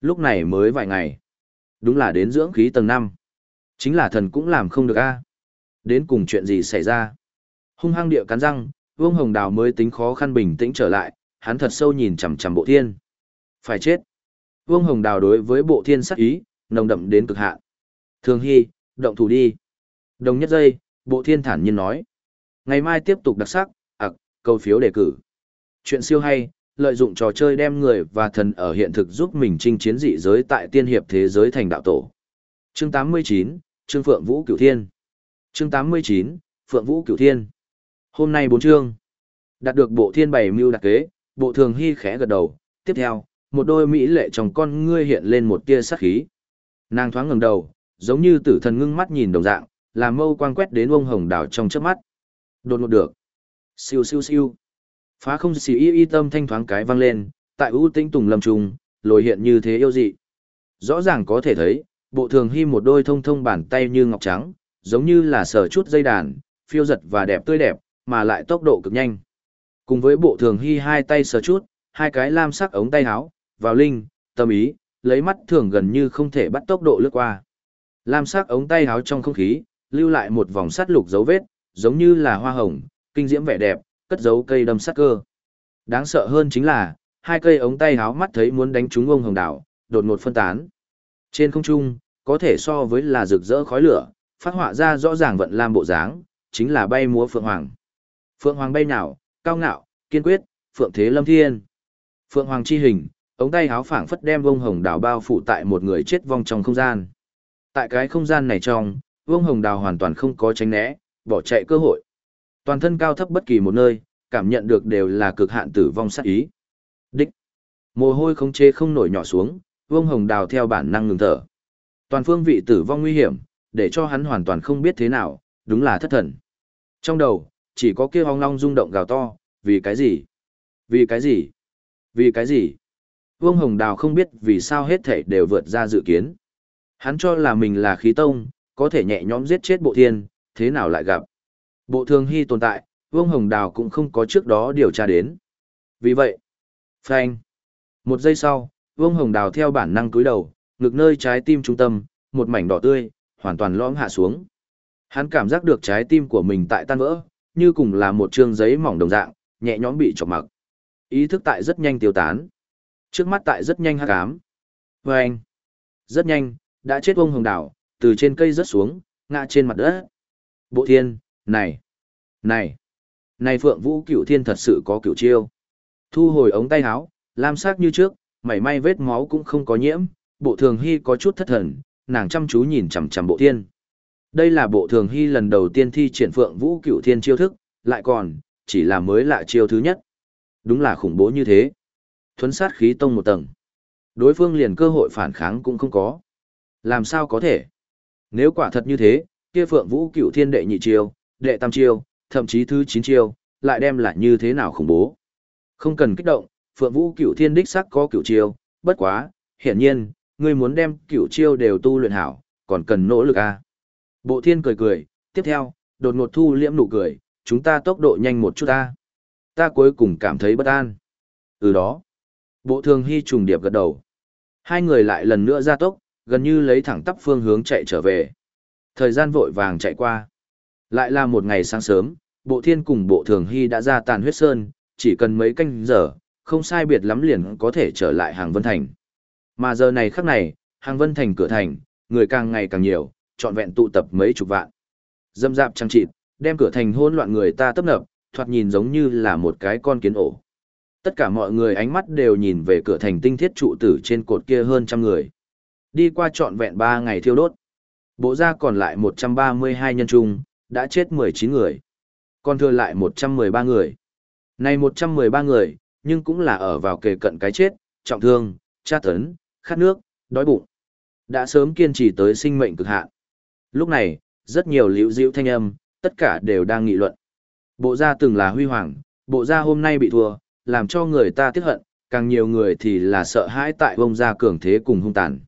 Lúc này mới vài ngày. Đúng là đến dưỡng khí tầng 5. Chính là thần cũng làm không được a Đến cùng chuyện gì xảy ra? Hung hăng địa cắn răng, Vương Hồng Đào mới tính khó khăn bình tĩnh trở lại, hắn thật sâu nhìn chằm chằm bộ thiên. Phải chết. Vương Hồng Đào đối với bộ thiên sắc ý, nồng đậm đến cực hạn. Thường Hy, động thủ đi. Đồng nhất giây, bộ thiên thản nhiên nói. Ngày mai tiếp tục đặc sắc, ặc, câu phiếu đề cử. Chuyện siêu hay, lợi dụng trò chơi đem người và thần ở hiện thực giúp mình chinh chiến dị giới tại tiên hiệp thế giới thành đạo tổ. Chương 89, Trương Phượng Vũ Cửu Thiên. Chương 89, Phượng Vũ Cửu Thiên. Hôm nay bốn chương. Đạt được bộ thiên bảy mưu đặc kế, bộ thường hy khẽ gật đầu. Tiếp theo, một đôi mỹ lệ trong con ngươi hiện lên một tia sắc khí. Nàng thoáng ngẩng đầu, giống như tử thần ngưng mắt nhìn đồng dạng, làm mâu quang quét đến ông hồng đảo trong chớp mắt. Đột ngột được. Siêu siêu siêu. Phá không xì y y tâm thanh thoáng cái vang lên, tại ưu tinh tùng lâm trùng, lồi hiện như thế yêu dị. Rõ ràng có thể thấy, bộ thường hy một đôi thông thông bàn tay như ngọc trắng, giống như là sờ chút dây đàn, phiêu giật và đẹp tươi đẹp, mà lại tốc độ cực nhanh. Cùng với bộ thường hy hai tay sờ chút, hai cái lam sắc ống tay áo, vào linh, tâm ý, lấy mắt thường gần như không thể bắt tốc độ lướt qua. Lam sắc ống tay áo trong không khí, lưu lại một vòng sắt lục dấu vết, giống như là hoa hồng, kinh diễm vẻ đẹp, cất dấu cây đâm sắt cơ. Đáng sợ hơn chính là, hai cây ống tay áo mắt thấy muốn đánh trúng ông hồng đảo, đột ngột phân tán. Trên không trung, có thể so với là rực rỡ khói lửa, phát họa ra rõ ràng vận lam bộ dáng, chính là bay múa phượng hoàng. Phượng hoàng bay nào, cao ngạo, kiên quyết, phượng thế lâm thiên. Phượng hoàng chi hình, ống tay áo phảng phất đem vông hồng đào bao phủ tại một người chết vong trong không gian. Tại cái không gian này trong, vông hồng đào hoàn toàn không có tránh né, bỏ chạy cơ hội. Toàn thân cao thấp bất kỳ một nơi, cảm nhận được đều là cực hạn tử vong sát ý. Đích. Mồ hôi không chế không nổi nhỏ xuống, vông hồng đào theo bản năng ngừng thở. Toàn phương vị tử vong nguy hiểm, để cho hắn hoàn toàn không biết thế nào, đúng là thất thần. Trong đầu, chỉ có kia hong long rung động gào to, vì cái gì? Vì cái gì? Vì cái gì? Vương Hồng Đào không biết vì sao hết thể đều vượt ra dự kiến. Hắn cho là mình là khí tông, có thể nhẹ nhõm giết chết bộ thiên, thế nào lại gặp. Bộ thường hy tồn tại, Vương Hồng Đào cũng không có trước đó điều tra đến. Vì vậy, phanh. Một giây sau, Vương Hồng Đào theo bản năng cúi đầu, ngực nơi trái tim trung tâm, một mảnh đỏ tươi, hoàn toàn lõm hạ xuống. Hắn cảm giác được trái tim của mình tại tan vỡ, như cùng là một trương giấy mỏng đồng dạng, nhẹ nhõm bị chọc mặc. Ý thức tại rất nhanh tiêu tán. Trước mắt tại rất nhanh hắc ám. Vâng! Rất nhanh, đã chết ông hồng đảo, từ trên cây rớt xuống, ngã trên mặt đất. Bộ thiên, này! Này! Này Phượng Vũ cửu thiên thật sự có cửu chiêu. Thu hồi ống tay áo, lam sắc như trước, mảy may vết máu cũng không có nhiễm, bộ thường hy có chút thất thần, nàng chăm chú nhìn chằm chằm bộ thiên. Đây là bộ thường hy lần đầu tiên thi triển Phượng Vũ cửu thiên chiêu thức, lại còn, chỉ là mới lạ chiêu thứ nhất. Đúng là khủng bố như thế. Thuấn sát khí tông một tầng. Đối phương liền cơ hội phản kháng cũng không có. Làm sao có thể? Nếu quả thật như thế, kia Phượng Vũ cựu thiên đệ nhị chiêu, đệ tam chiêu, thậm chí thứ chín chiêu, lại đem lại như thế nào khủng bố. Không cần kích động, Phượng Vũ cựu thiên đích sắc có cựu chiêu, bất quá, hiển nhiên, ngươi muốn đem cửu chiêu đều tu luyện hảo, còn cần nỗ lực à. Bộ thiên cười cười, tiếp theo, đột ngột thu liễm nụ cười, chúng ta tốc độ nhanh một chút ta. Ta cuối cùng cảm thấy bất an. Ừ đó. Bộ thường hy trùng điệp gật đầu. Hai người lại lần nữa ra tốc, gần như lấy thẳng tắp phương hướng chạy trở về. Thời gian vội vàng chạy qua. Lại là một ngày sáng sớm, bộ thiên cùng bộ thường hy đã ra tàn huyết sơn, chỉ cần mấy canh giờ, không sai biệt lắm liền có thể trở lại hàng Vân Thành. Mà giờ này khắc này, hàng Vân Thành cửa thành, người càng ngày càng nhiều, trọn vẹn tụ tập mấy chục vạn. Dâm dạp trăng trịt, đem cửa thành hỗn loạn người ta tấp nập, thoạt nhìn giống như là một cái con kiến ổ. Tất cả mọi người ánh mắt đều nhìn về cửa thành tinh thiết trụ tử trên cột kia hơn trăm người. Đi qua trọn vẹn 3 ngày thiêu đốt. Bộ ra còn lại 132 nhân trung, đã chết 19 người. Còn thừa lại 113 người. Này 113 người, nhưng cũng là ở vào kề cận cái chết, trọng thương, tra tấn, khát nước, đói bụng. Đã sớm kiên trì tới sinh mệnh cực hạn. Lúc này, rất nhiều liễu diễu thanh âm, tất cả đều đang nghị luận. Bộ gia từng là huy hoàng, bộ gia hôm nay bị thua, làm cho người ta tiếc hận, càng nhiều người thì là sợ hãi tại vông gia cường thế cùng hung tàn.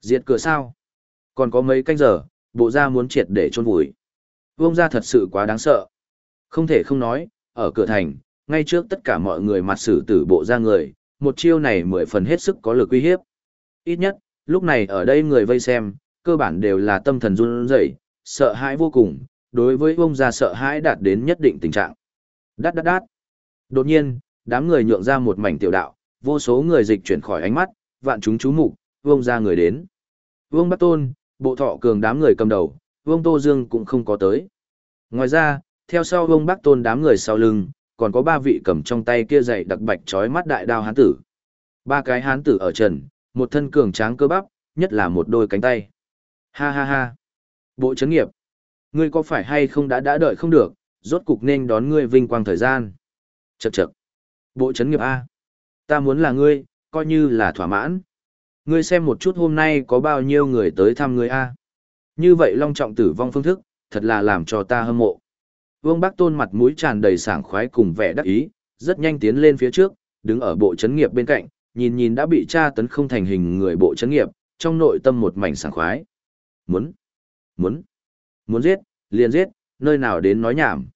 Diệt cửa sao? Còn có mấy canh giờ, bộ gia muốn triệt để chôn vùi. Vông gia thật sự quá đáng sợ. Không thể không nói, ở cửa thành, ngay trước tất cả mọi người mặt xử tử bộ gia người, một chiêu này mười phần hết sức có lực uy hiếp. Ít nhất, lúc này ở đây người vây xem, cơ bản đều là tâm thần run rẩy, sợ hãi vô cùng, đối với ông gia sợ hãi đạt đến nhất định tình trạng. Đát đát đát. Đột nhiên, đám người nhượng ra một mảnh tiểu đạo, vô số người dịch chuyển khỏi ánh mắt, vạn chúng chú mục, Vương ra người đến. Vương Bắc Tôn, bộ thọ cường đám người cầm đầu, Vương Tô Dương cũng không có tới. Ngoài ra, theo sau Vương Bắc Tôn đám người sau lưng, còn có ba vị cầm trong tay kia dày đặc bạch trói mắt đại đao hán tử. Ba cái hán tử ở trần, một thân cường tráng cơ bắp, nhất là một đôi cánh tay. Ha ha ha. Bộ chấn nghiệp. Ngươi có phải hay không đã đã đợi không được, rốt cục nên đón ngươi vinh quang thời gian. Chậc chậc. Bộ chấn nghiệp A. Ta muốn là ngươi, coi như là thỏa mãn. Ngươi xem một chút hôm nay có bao nhiêu người tới thăm ngươi A. Như vậy long trọng tử vong phương thức, thật là làm cho ta hâm mộ. Vương Bắc Tôn mặt mũi tràn đầy sảng khoái cùng vẻ đắc ý, rất nhanh tiến lên phía trước, đứng ở bộ chấn nghiệp bên cạnh, nhìn nhìn đã bị tra tấn không thành hình người bộ chấn nghiệp, trong nội tâm một mảnh sảng khoái. Muốn, muốn, muốn giết, liền giết, nơi nào đến nói nhảm.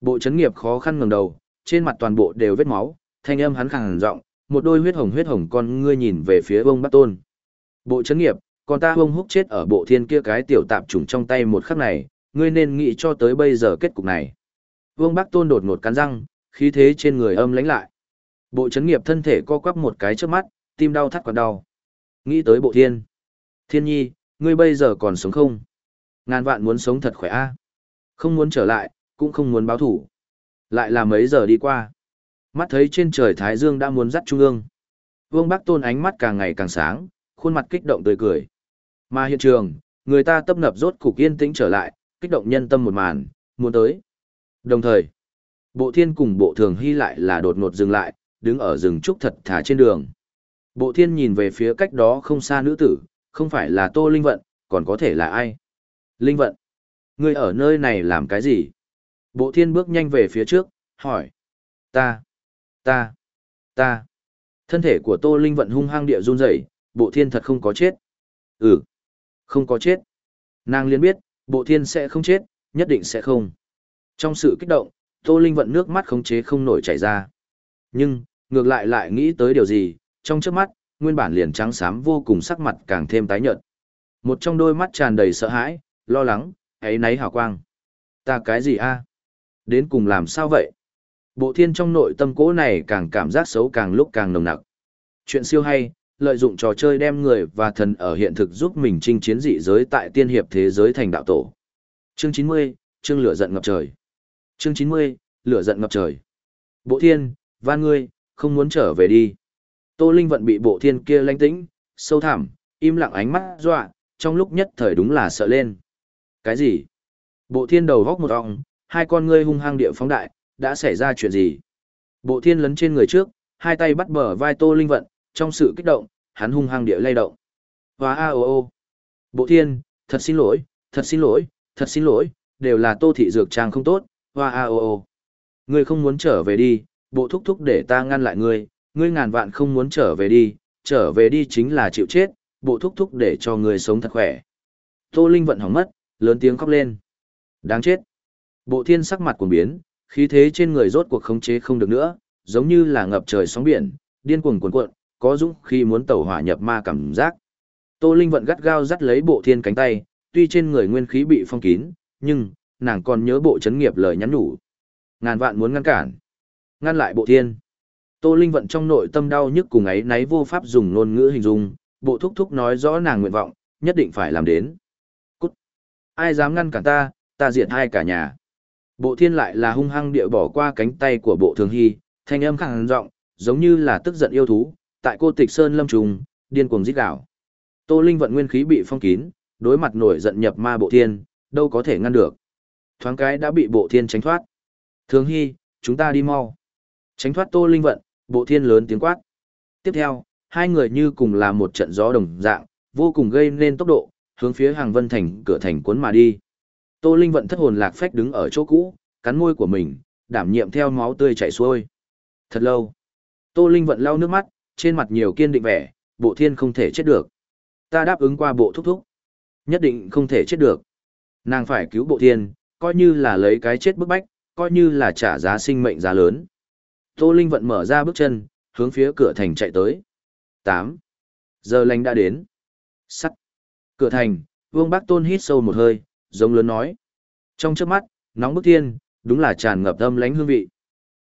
Bộ chấn nghiệp khó khăn ngẩng đầu, trên mặt toàn bộ đều vết máu, thanh âm hắn khàn giọng, một đôi huyết hồng huyết hồng con ngươi nhìn về phía ông Bắc Tôn. Bộ chấn nghiệp, còn ta ông húc chết ở bộ thiên kia cái tiểu tạp trùng trong tay một khắc này, ngươi nên nghĩ cho tới bây giờ kết cục này. Vương Bắc Tôn đột ngột cắn răng, khí thế trên người âm lãnh lại. Bộ chấn nghiệp thân thể co quắp một cái trước mắt, tim đau thắt còn đau. Nghĩ tới bộ thiên. Thiên nhi, ngươi bây giờ còn sống không? Ngàn vạn muốn sống thật khỏe a Không muốn trở lại, cũng không muốn báo thủ. Lại là mấy giờ đi qua. Mắt thấy trên trời Thái Dương đã muốn dắt trung ương. Vương Bắc Tôn ánh mắt càng ngày càng sáng, khuôn mặt kích động tươi cười. Mà hiện trường, người ta tấp nập rốt cục yên tĩnh trở lại, kích động nhân tâm một màn, muốn tới. Đồng thời, bộ thiên cùng bộ thường hy lại là đột ngột dừng lại, đứng ở rừng trúc thật thả trên đường. Bộ thiên nhìn về phía cách đó không xa nữ tử, không phải là Tô Linh Vận, còn có thể là ai? Linh Vận, ngươi ở nơi này làm cái gì? Bộ thiên bước nhanh về phía trước, hỏi. Ta, ta, ta. Thân thể của Tô Linh vận hung hăng địa run rẩy, bộ thiên thật không có chết. Ừ, không có chết. Nàng liên biết, bộ thiên sẽ không chết, nhất định sẽ không. Trong sự kích động, Tô Linh vận nước mắt khống chế không nổi chảy ra. Nhưng, ngược lại lại nghĩ tới điều gì, trong trước mắt, nguyên bản liền trắng xám vô cùng sắc mặt càng thêm tái nhợt. Một trong đôi mắt tràn đầy sợ hãi, lo lắng, ấy náy hào quang. Ta cái gì a? Đến cùng làm sao vậy? Bộ thiên trong nội tâm cố này càng cảm giác xấu càng lúc càng nồng nặc. Chuyện siêu hay, lợi dụng trò chơi đem người và thần ở hiện thực giúp mình chinh chiến dị giới tại tiên hiệp thế giới thành đạo tổ. Chương 90, chương lửa giận ngập trời. Chương 90, lửa giận ngập trời. Bộ thiên, van ngươi, không muốn trở về đi. Tô Linh vận bị bộ thiên kia lanh tĩnh, sâu thẳm, im lặng ánh mắt dọa, trong lúc nhất thời đúng là sợ lên. Cái gì? Bộ thiên đầu góc một ọng, hai con ngươi hung hăng địa phóng đại, đã xảy ra chuyện gì? Bộ thiên lấn trên người trước, hai tay bắt bờ vai Tô Linh Vận, trong sự kích động, hắn hung hăng địa lay động. Hóa a ô ô. Bộ thiên, thật xin lỗi, thật xin lỗi, thật xin lỗi, đều là Tô Thị Dược Trang không tốt, hoa a ô ô. Ngươi không muốn trở về đi, bộ thúc thúc để ta ngăn lại ngươi, ngươi ngàn vạn không muốn trở về đi, trở về đi chính là chịu chết, bộ thúc thúc để cho ngươi sống thật khỏe. Tô Linh vận hỏng mất, lớn tiếng khóc lên. Đáng chết. Bộ thiên sắc mặt cuồng biến, khí thế trên người rốt cuộc khống chế không được nữa, giống như là ngập trời sóng biển, điên cuồng cuồn cuộn, có dũng khi muốn tẩu hỏa nhập ma cảm giác. Tô Linh vận gắt gao dắt lấy bộ thiên cánh tay, tuy trên người nguyên khí bị phong kín, nhưng, nàng còn nhớ bộ chấn nghiệp lời nhắn nhủ. Ngàn vạn muốn ngăn cản. Ngăn lại bộ thiên. Tô Linh vận trong nội tâm đau nhức cùng ấy náy vô pháp dùng ngôn ngữ hình dung, bộ thúc thúc nói rõ nàng nguyện vọng, nhất định phải làm đến. Cút. Ai dám ngăn cản ta, ta diệt hai cả nhà. Bộ thiên lại là hung hăng địa bỏ qua cánh tay của bộ thường hy, thanh âm khẳng giọng giống như là tức giận yêu thú, tại cô tịch sơn lâm trùng, điên cuồng giết đảo. Tô Linh vận nguyên khí bị phong kín, đối mặt nổi giận nhập ma bộ thiên, đâu có thể ngăn được. Thoáng cái đã bị bộ thiên tránh thoát. Thường hy, chúng ta đi mau. Tránh thoát Tô Linh vận, bộ thiên lớn tiếng quát. Tiếp theo, hai người như cùng là một trận gió đồng dạng, vô cùng gây nên tốc độ, hướng phía hàng vân thành cửa thành cuốn mà đi. Tô Linh vận thất hồn lạc phách đứng ở chỗ cũ, cắn môi của mình, đảm nhiệm theo máu tươi chảy xuôi. Thật lâu. Tô Linh vận lau nước mắt, trên mặt nhiều kiên định vẻ, bộ thiên không thể chết được. Ta đáp ứng qua bộ thúc thúc. Nhất định không thể chết được. Nàng phải cứu bộ thiên, coi như là lấy cái chết bức bách, coi như là trả giá sinh mệnh giá lớn. Tô Linh vận mở ra bước chân, hướng phía cửa thành chạy tới. 8. Giờ lành đã đến. Sắt. Cửa thành, Vương Bác Tôn hít sâu một hơi, giống lớn nói. Trong trước mắt, nóng bức thiên, đúng là tràn ngập âm lánh hương vị.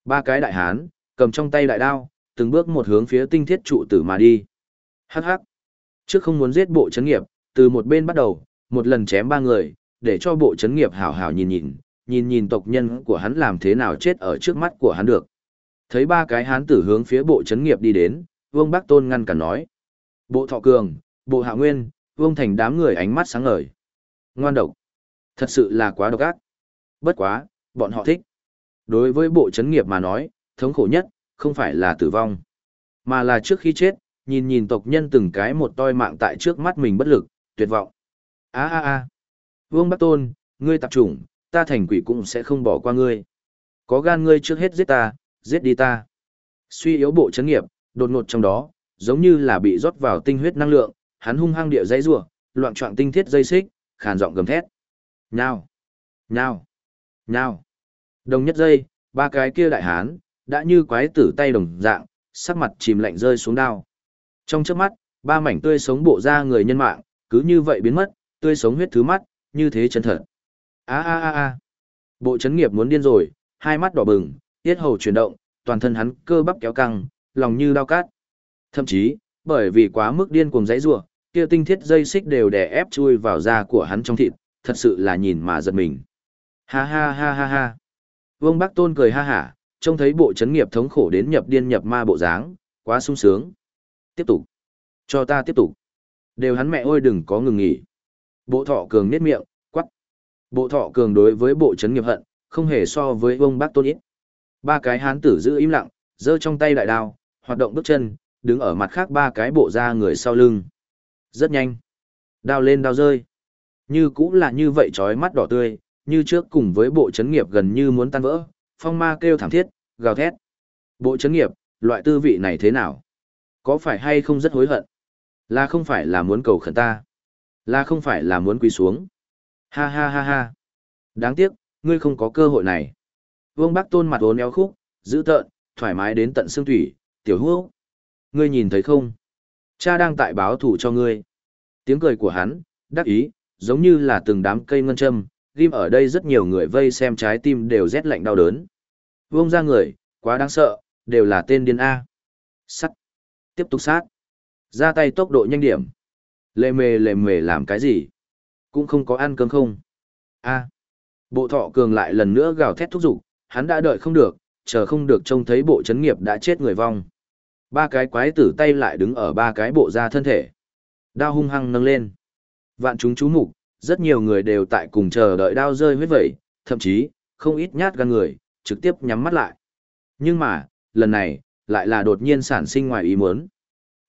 Ba cái đại hán, cầm trong tay đại đao, từng bước một hướng phía tinh thiết trụ tử mà đi. Hắc hắc. Trước không muốn giết bộ chấn nghiệp, từ một bên bắt đầu, một lần chém ba người, để cho bộ chấn nghiệp hảo hảo nhìn nhìn, nhìn nhìn tộc nhân của hắn làm thế nào chết ở trước mắt của hắn được. Thấy ba cái hán tử hướng phía bộ chấn nghiệp đi đến, Vương Bắc Tôn ngăn cản nói. Bộ Thọ Cường, Bộ Hạ Nguyên, Vương Thành đám người ánh mắt sáng ngời. Ngoan độc. Thật sự là quá độc ác. Bất quá, bọn họ thích. Đối với bộ chấn nghiệp mà nói, thống khổ nhất, không phải là tử vong, mà là trước khi chết, nhìn nhìn tộc nhân từng cái một toi mạng tại trước mắt mình bất lực, tuyệt vọng. a a a Vương Bắc Tôn, ngươi tập chủng, ta thành quỷ cũng sẽ không bỏ qua ngươi. Có gan ngươi trước hết giết ta, giết đi ta. Suy yếu bộ chấn nghiệp, đột ngột trong đó, giống như là bị rót vào tinh huyết năng lượng, hắn hung hăng địa dây rủa, loạn trọng tinh thiết dây xích, khàn giọng gầm thét. Nhao, nhao, nhao. Đồng nhất dây, ba cái kia đại hán, đã như quái tử tay đồng dạng, sắc mặt chìm lạnh rơi xuống đao. Trong chớp mắt, ba mảnh tươi sống bộ ra người nhân mạng, cứ như vậy biến mất, tươi sống huyết thứ mắt, như thế chân thật. A a a a. Bộ chấn nghiệp muốn điên rồi, hai mắt đỏ bừng, tiết hầu chuyển động, toàn thân hắn cơ bắp kéo căng, lòng như đao cát. Thậm chí, bởi vì quá mức điên cuồng dãy rủa, kia tinh thiết dây xích đều đè ép chui vào da của hắn trong thịt, thật sự là nhìn mà giật mình. Ha ha ha ha ha. Vương Bắc Tôn cười ha hả, trông thấy bộ chấn nghiệp thống khổ đến nhập điên nhập ma bộ dáng, quá sung sướng. Tiếp tục. Cho ta tiếp tục. Đều hắn mẹ ôi đừng có ngừng nghỉ. Bộ thọ cường niết miệng, quắc. Bộ thọ cường đối với bộ chấn nghiệp hận, không hề so với vương Bắc tôn ít. Ba cái hán tử giữ im lặng, giơ trong tay đại đao, hoạt động bước chân, đứng ở mặt khác ba cái bộ da người sau lưng. Rất nhanh. Đao lên đao rơi. Như cũng là như vậy trói mắt đỏ tươi, như trước cùng với bộ chấn nghiệp gần như muốn tan vỡ, phong ma kêu thảm thiết, gào thét. Bộ chấn nghiệp, loại tư vị này thế nào? Có phải hay không rất hối hận? Là không phải là muốn cầu khẩn ta? Là không phải là muốn quỳ xuống? Ha ha ha ha. Đáng tiếc, ngươi không có cơ hội này. Vương Bắc Tôn mặt uốn éo khúc, giữ tợn, thoải mái đến tận xương thủy, tiểu hữu. Ngươi nhìn thấy không? Cha đang tại báo thủ cho ngươi. Tiếng cười của hắn, đắc ý, giống như là từng đám cây ngân châm, ghim ở đây rất nhiều người vây xem trái tim đều rét lạnh đau đớn. Vương ra người, quá đáng sợ, đều là tên điên A. Sắt. Tiếp tục sát. Ra tay tốc độ nhanh điểm. Lệ mề lệ mề làm cái gì? Cũng không có ăn cơm không? A. Bộ thọ cường lại lần nữa gào thét thúc giục, hắn đã đợi không được, chờ không được trông thấy bộ chấn nghiệp đã chết người vong. Ba cái quái tử tay lại đứng ở ba cái bộ ra thân thể. Đao hung hăng nâng lên. Vạn chúng chú mục, rất nhiều người đều tại cùng chờ đợi đao rơi huyết vẩy, thậm chí, không ít nhát gan người, trực tiếp nhắm mắt lại. Nhưng mà, lần này, lại là đột nhiên sản sinh ngoài ý muốn.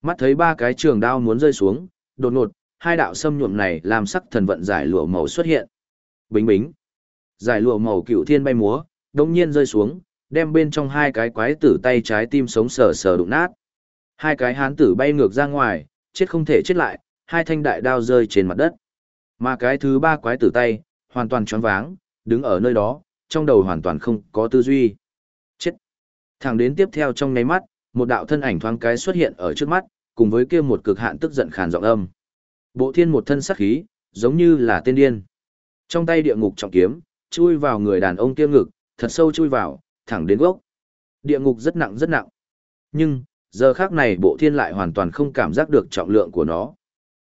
Mắt thấy ba cái trường đao muốn rơi xuống, đột ngột, hai đạo xâm nhuộm này làm sắc thần vận giải lụa màu xuất hiện. Bính bính. Giải lụa màu cựu thiên bay múa, đông nhiên rơi xuống, đem bên trong hai cái quái tử tay trái tim sống sờ sờ đụng nát. Hai cái hán tử bay ngược ra ngoài, chết không thể chết lại, hai thanh đại đao rơi trên mặt đất. Mà cái thứ ba quái tử tay, hoàn toàn choáng váng, đứng ở nơi đó, trong đầu hoàn toàn không có tư duy. Chết! Thẳng đến tiếp theo trong nháy mắt, một đạo thân ảnh thoáng cái xuất hiện ở trước mắt, cùng với kia một cực hạn tức giận khàn giọng âm. Bộ thiên một thân sắc khí, giống như là tên điên. Trong tay địa ngục trọng kiếm, chui vào người đàn ông kia ngực, thật sâu chui vào, thẳng đến gốc. Địa ngục rất nặng rất nặng. Nhưng, giờ khác này bộ thiên lại hoàn toàn không cảm giác được trọng lượng của nó.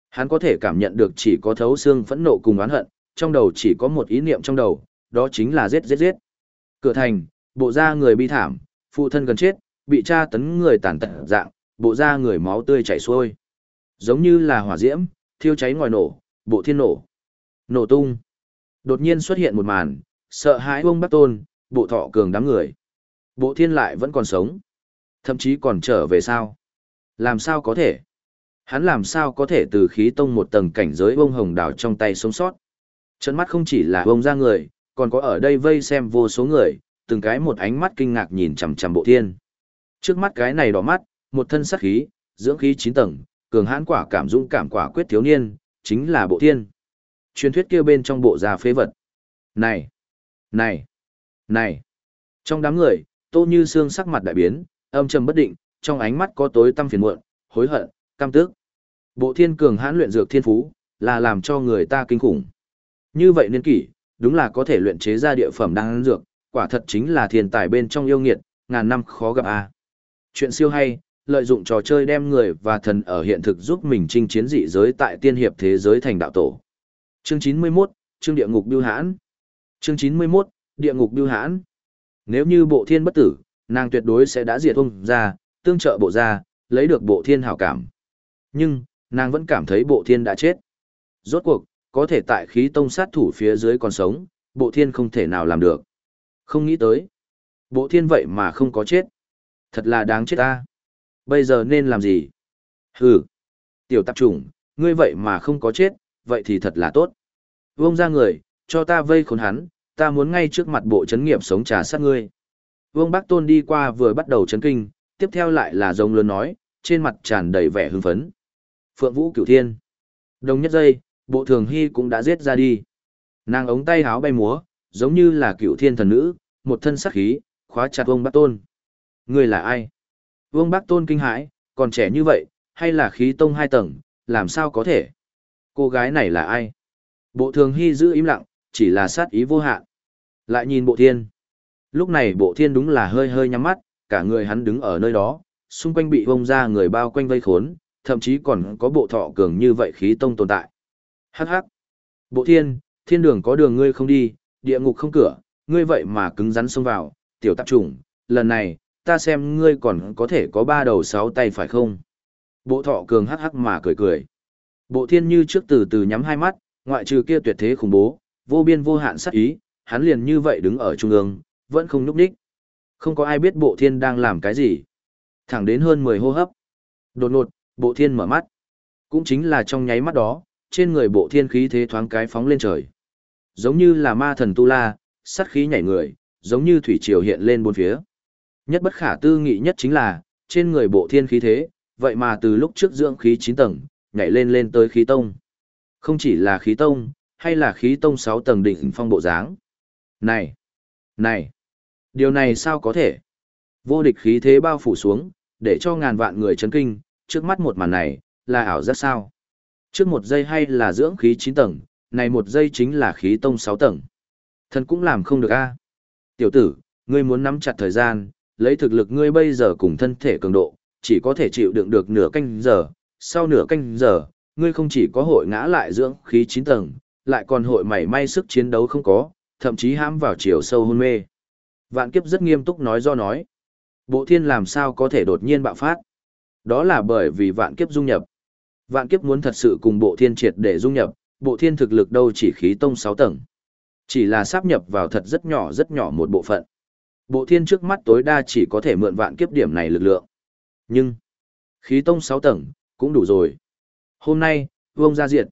Hắn có thể cảm nhận được chỉ có thấu xương phẫn nộ cùng oán hận, trong đầu chỉ có một ý niệm trong đầu, đó chính là giết giết giết. Cửa thành, bộ da người bi thảm, phụ thân gần chết, bị tra tấn người tàn tật dạng, bộ da người máu tươi chảy xuôi. Giống như là hỏa diễm, thiêu cháy ngòi nổ, bộ thiên nổ. Nổ tung. Đột nhiên xuất hiện một màn, sợ hãi ông bắc tôn, bộ thọ cường đám người. Bộ thiên lại vẫn còn sống. Thậm chí còn trở về sao. Làm sao có thể? Hắn làm sao có thể từ khí tông một tầng cảnh giới bông hồng đảo trong tay sống sót? Chân mắt không chỉ là bông ra người, còn có ở đây vây xem vô số người, từng cái một ánh mắt kinh ngạc nhìn chằm chằm bộ thiên. Trước mắt cái này đỏ mắt, một thân sắc khí, dưỡng khí chín tầng, cường hãn quả cảm dũng cảm quả quyết thiếu niên, chính là bộ thiên. Truyền thuyết kia bên trong bộ già phế vật. Này! Này! Này! Trong đám người, tô như xương sắc mặt đại biến, âm trầm bất định, trong ánh mắt có tối tăm phiền muộn, hối hận, cam tức. Bộ thiên cường hãn luyện dược thiên phú, là làm cho người ta kinh khủng. Như vậy niên kỷ, đúng là có thể luyện chế ra địa phẩm đan dược, quả thật chính là thiên tài bên trong yêu nghiệt, ngàn năm khó gặp a. Chuyện siêu hay, lợi dụng trò chơi đem người và thần ở hiện thực giúp mình chinh chiến dị giới tại tiên hiệp thế giới thành đạo tổ. Chương 91, chương địa ngục biêu hãn. Chương 91, địa ngục biêu hãn. Nếu như bộ thiên bất tử, nàng tuyệt đối sẽ đã diệt ông ra, tương trợ bộ ra, lấy được bộ thiên hảo cảm. Nhưng, nàng vẫn cảm thấy bộ thiên đã chết. Rốt cuộc, có thể tại khí tông sát thủ phía dưới còn sống, bộ thiên không thể nào làm được. Không nghĩ tới. Bộ thiên vậy mà không có chết. Thật là đáng chết ta. Bây giờ nên làm gì? Hừ. Tiểu tạp trùng, ngươi vậy mà không có chết, vậy thì thật là tốt. Vông ra người, cho ta vây khốn hắn, ta muốn ngay trước mặt bộ chấn nghiệp sống trà sát ngươi. Vương Bắc Tôn đi qua vừa bắt đầu chấn kinh, tiếp theo lại là rồng lớn nói, trên mặt tràn đầy vẻ hưng phấn. Phượng Vũ Cửu Thiên. Đồng nhất giây, bộ thường hy cũng đã giết ra đi. Nàng ống tay háo bay múa, giống như là cựu thiên thần nữ, một thân sắc khí, khóa chặt Vương Bắc Tôn. Ngươi là ai? Vương Bắc Tôn kinh hãi, còn trẻ như vậy, hay là khí tông hai tầng, làm sao có thể? Cô gái này là ai? Bộ thường hy giữ im lặng, chỉ là sát ý vô hạn. Lại nhìn bộ thiên. Lúc này bộ thiên đúng là hơi hơi nhắm mắt, cả người hắn đứng ở nơi đó, xung quanh bị vông ra người bao quanh vây khốn, thậm chí còn có bộ thọ cường như vậy khí tông tồn tại. Hắc hắc. Bộ thiên, thiên đường có đường ngươi không đi, địa ngục không cửa, ngươi vậy mà cứng rắn xông vào, tiểu tạp trùng, lần này, ta xem ngươi còn có thể có ba đầu sáu tay phải không? Bộ thọ cường hắc hắc mà cười cười. Bộ thiên như trước từ từ nhắm hai mắt, ngoại trừ kia tuyệt thế khủng bố, vô biên vô hạn sát ý, hắn liền như vậy đứng ở trung ương, vẫn không núp đích. Không có ai biết bộ thiên đang làm cái gì. Thẳng đến hơn 10 hô hấp. Đột ngột, bộ thiên mở mắt. Cũng chính là trong nháy mắt đó, trên người bộ thiên khí thế thoáng cái phóng lên trời. Giống như là ma thần tu la, sát khí nhảy người, giống như thủy triều hiện lên bốn phía. Nhất bất khả tư nghị nhất chính là, trên người bộ thiên khí thế, vậy mà từ lúc trước dưỡng khí 9 tầng, nhảy lên lên tới khí tông. Không chỉ là khí tông, hay là khí tông 6 tầng đỉnh phong bộ dáng. Này! Này! Điều này sao có thể? Vô địch khí thế bao phủ xuống, để cho ngàn vạn người chấn kinh, trước mắt một màn này, là ảo giác sao? Trước một giây hay là dưỡng khí 9 tầng, này một giây chính là khí tông 6 tầng. Thần cũng làm không được a. Tiểu tử, ngươi muốn nắm chặt thời gian, lấy thực lực ngươi bây giờ cùng thân thể cường độ, chỉ có thể chịu đựng được nửa canh giờ, sau nửa canh giờ, ngươi không chỉ có hội ngã lại dưỡng khí 9 tầng, lại còn hội mảy may sức chiến đấu không có, thậm chí hãm vào chiều sâu hôn mê. Vạn kiếp rất nghiêm túc nói do nói. Bộ thiên làm sao có thể đột nhiên bạo phát? Đó là bởi vì vạn kiếp dung nhập. Vạn kiếp muốn thật sự cùng bộ thiên triệt để dung nhập, bộ thiên thực lực đâu chỉ khí tông 6 tầng. Chỉ là sáp nhập vào thật rất nhỏ rất nhỏ một bộ phận. Bộ thiên trước mắt tối đa chỉ có thể mượn vạn kiếp điểm này lực lượng. Nhưng, khí tông 6 tầng, cũng đủ rồi. Hôm nay, vông ra diệt.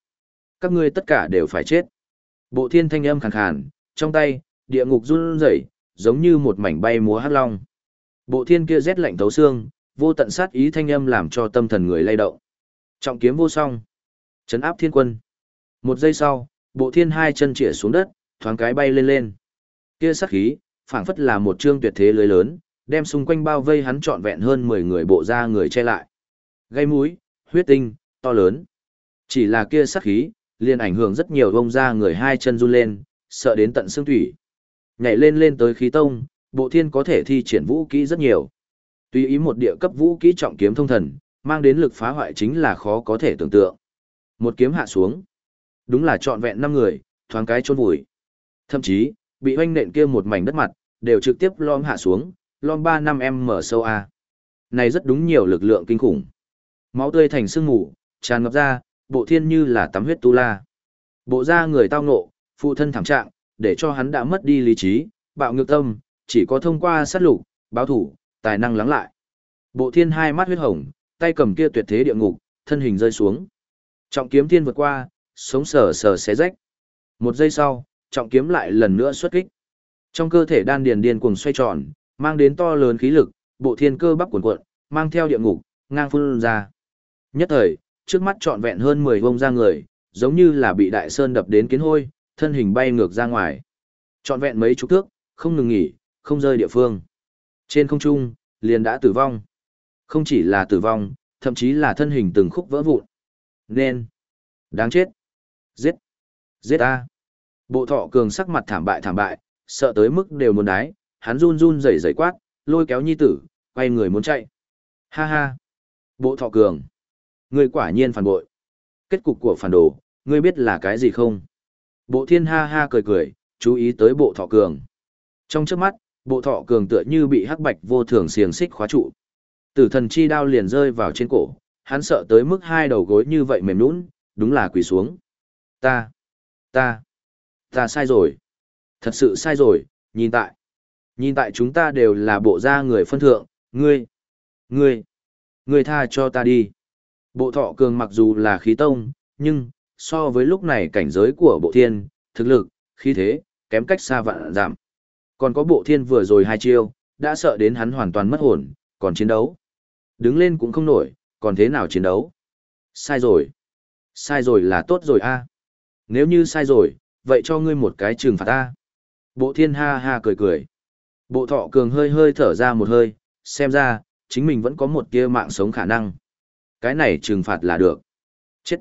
Các ngươi tất cả đều phải chết. Bộ thiên thanh âm khàn khàn, trong tay, địa ngục run rẩy, giống như một mảnh bay múa hắc long. Bộ thiên kia rét lạnh thấu xương, vô tận sát ý thanh âm làm cho tâm thần người lay động. Trọng kiếm vô song. Chấn áp thiên quân. Một giây sau, bộ thiên hai chân chĩa xuống đất, thoáng cái bay lên lên. Kia sát khí, phảng phất là một trương tuyệt thế lưới lớn, đem xung quanh bao vây hắn trọn vẹn hơn 10 người bộ ra người che lại. Gây mũi, huyết tinh, to lớn. Chỉ là kia sát khí, liền ảnh hưởng rất nhiều vông ra người hai chân run lên, sợ đến tận xương thủy. Nhảy lên lên tới khí tông, bộ thiên có thể thi triển vũ kỹ rất nhiều. Tuy ý một địa cấp vũ kỹ trọng kiếm thông thần, mang đến lực phá hoại chính là khó có thể tưởng tượng. Một kiếm hạ xuống. Đúng là trọn vẹn năm người, thoáng cái chôn vùi. Thậm chí, bị hoanh nện kia một mảnh đất mặt, đều trực tiếp lom hạ xuống, lom 3 năm em mở sâu A. Này rất đúng nhiều lực lượng kinh khủng. Máu tươi thành sương mù, tràn ngập ra, bộ thiên như là tắm huyết tu la. Bộ da người tao ngộ, phụ thân thảm trạng, để cho hắn đã mất đi lý trí, bạo ngược tâm, chỉ có thông qua sát lục, báo thủ, tài năng lắng lại. Bộ thiên hai mắt huyết hồng, tay cầm kia tuyệt thế địa ngục, thân hình rơi xuống. Trọng kiếm thiên vượt qua, sống sờ sờ xé rách. Một giây sau, trọng kiếm lại lần nữa xuất kích. Trong cơ thể đan điền điên cuồng xoay tròn, mang đến to lớn khí lực, bộ thiên cơ bắp cuộn cuộn, mang theo địa ngục, ngang phun ra. Nhất thời, trước mắt trọn vẹn hơn 10 vông ra người, giống như là bị đại sơn đập đến kiến hôi, thân hình bay ngược ra ngoài. Trọn vẹn mấy chục thước, không ngừng nghỉ, không rơi địa phương. Trên không trung, liền đã tử vong. Không chỉ là tử vong, thậm chí là thân hình từng khúc vỡ vụn. Nên, đáng chết. Giết, giết a. Bộ thọ cường sắc mặt thảm bại thảm bại, sợ tới mức đều muốn đái, hắn run run rẩy rẩy quát, lôi kéo nhi tử, quay người muốn chạy. Ha ha. Bộ thọ cường. Ngươi quả nhiên phản bội. Kết cục của phản đồ, ngươi biết là cái gì không? Bộ thiên ha ha cười cười, chú ý tới bộ thọ cường. Trong trước mắt, bộ thọ cường tựa như bị hắc bạch vô thường xiềng xích khóa trụ. Tử thần chi đao liền rơi vào trên cổ, hắn sợ tới mức hai đầu gối như vậy mềm nũng, đúng là quỳ xuống. Ta, ta, ta sai rồi. Thật sự sai rồi, nhìn tại. Nhìn tại chúng ta đều là bộ gia người phân thượng, ngươi, ngươi, ngươi tha cho ta đi. Bộ thọ cường mặc dù là khí tông, nhưng, so với lúc này cảnh giới của bộ thiên, thực lực, khí thế, kém cách xa vạn giảm. Còn có bộ thiên vừa rồi hai chiêu, đã sợ đến hắn hoàn toàn mất hồn, còn chiến đấu. Đứng lên cũng không nổi, còn thế nào chiến đấu? Sai rồi. Sai rồi là tốt rồi a. Nếu như sai rồi, vậy cho ngươi một cái trừng phạt ta. Bộ thiên ha ha cười cười. Bộ thọ cường hơi hơi thở ra một hơi, xem ra, chính mình vẫn có một kia mạng sống khả năng. Cái này trừng phạt là được. Chết.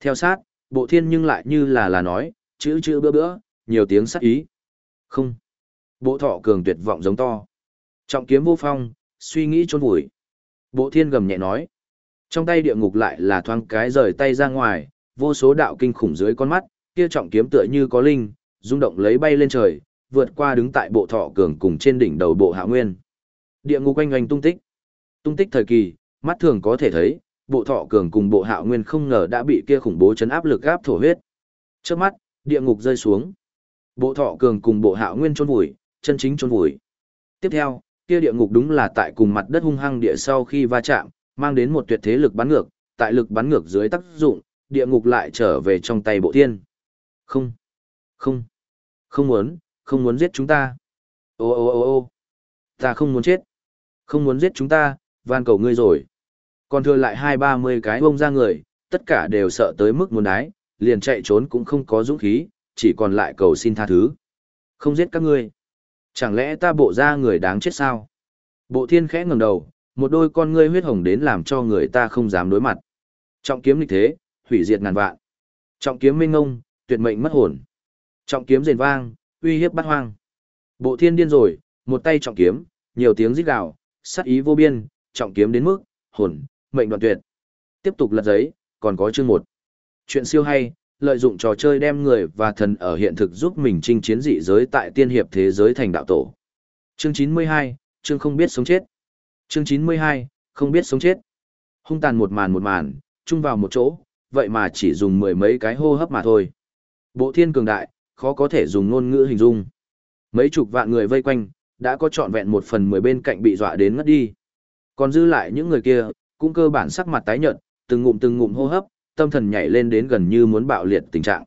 Theo sát, bộ thiên nhưng lại như là là nói, chữ chữ bữa bữa, nhiều tiếng sắc ý. Không. Bộ thọ cường tuyệt vọng giống to. Trọng kiếm vô phong, suy nghĩ trốn vùi. Bộ thiên gầm nhẹ nói. Trong tay địa ngục lại là thoáng cái rời tay ra ngoài, vô số đạo kinh khủng dưới con mắt, kia trọng kiếm tựa như có linh, rung động lấy bay lên trời, vượt qua đứng tại bộ thọ cường cùng trên đỉnh đầu bộ hạ nguyên. Địa ngục quanh oanh tung tích. Tung tích thời kỳ, mắt thường có thể thấy, bộ thọ cường cùng bộ Hạo nguyên không ngờ đã bị kia khủng bố chấn áp lực gáp thổ huyết. Trước mắt, địa ngục rơi xuống. Bộ thọ cường cùng bộ Hạo nguyên chôn vùi, chân chính chôn vùi. Tiếp theo, kia địa ngục đúng là tại cùng mặt đất hung hăng địa sau khi va chạm, mang đến một tuyệt thế lực bắn ngược, tại lực bắn ngược dưới tác dụng, địa ngục lại trở về trong tay bộ thiên. Không, không, không muốn, không muốn giết chúng ta. Ô ô ô ô ta không muốn chết. Không muốn giết chúng ta, van cầu ngươi rồi. Còn thừa lại hai ba mươi cái bông ra người, tất cả đều sợ tới mức muốn đái, liền chạy trốn cũng không có dũng khí, chỉ còn lại cầu xin tha thứ. Không giết các ngươi. Chẳng lẽ ta bộ ra người đáng chết sao? Bộ thiên khẽ ngẩng đầu, một đôi con ngươi huyết hồng đến làm cho người ta không dám đối mặt. Trọng kiếm lịch thế, hủy diệt ngàn vạn. Trọng kiếm minh ngông, tuyệt mệnh mất hồn. Trọng kiếm rền vang, uy hiếp bắt hoang. Bộ thiên điên rồi, một tay trọng kiếm, nhiều tiếng rít gào, sát ý vô biên, trọng kiếm đến mức, hồn, mệnh đoạn tuyệt. Tiếp tục lật giấy, còn có chương một. Chuyện siêu hay, lợi dụng trò chơi đem người và thần ở hiện thực giúp mình chinh chiến dị giới tại tiên hiệp thế giới thành đạo tổ. Chương 92, chương không biết sống chết. Chương 92, không biết sống chết. Hung tàn một màn một màn, chung vào một chỗ, vậy mà chỉ dùng mười mấy cái hô hấp mà thôi. Bộ thiên cường đại, khó có thể dùng ngôn ngữ hình dung. Mấy chục vạn người vây quanh, đã có trọn vẹn một phần mười bên cạnh bị dọa đến ngất đi. Còn dư lại những người kia, cũng cơ bản sắc mặt tái nhợt, từng ngụm từng ngụm hô hấp, tâm thần nhảy lên đến gần như muốn bạo liệt tình trạng.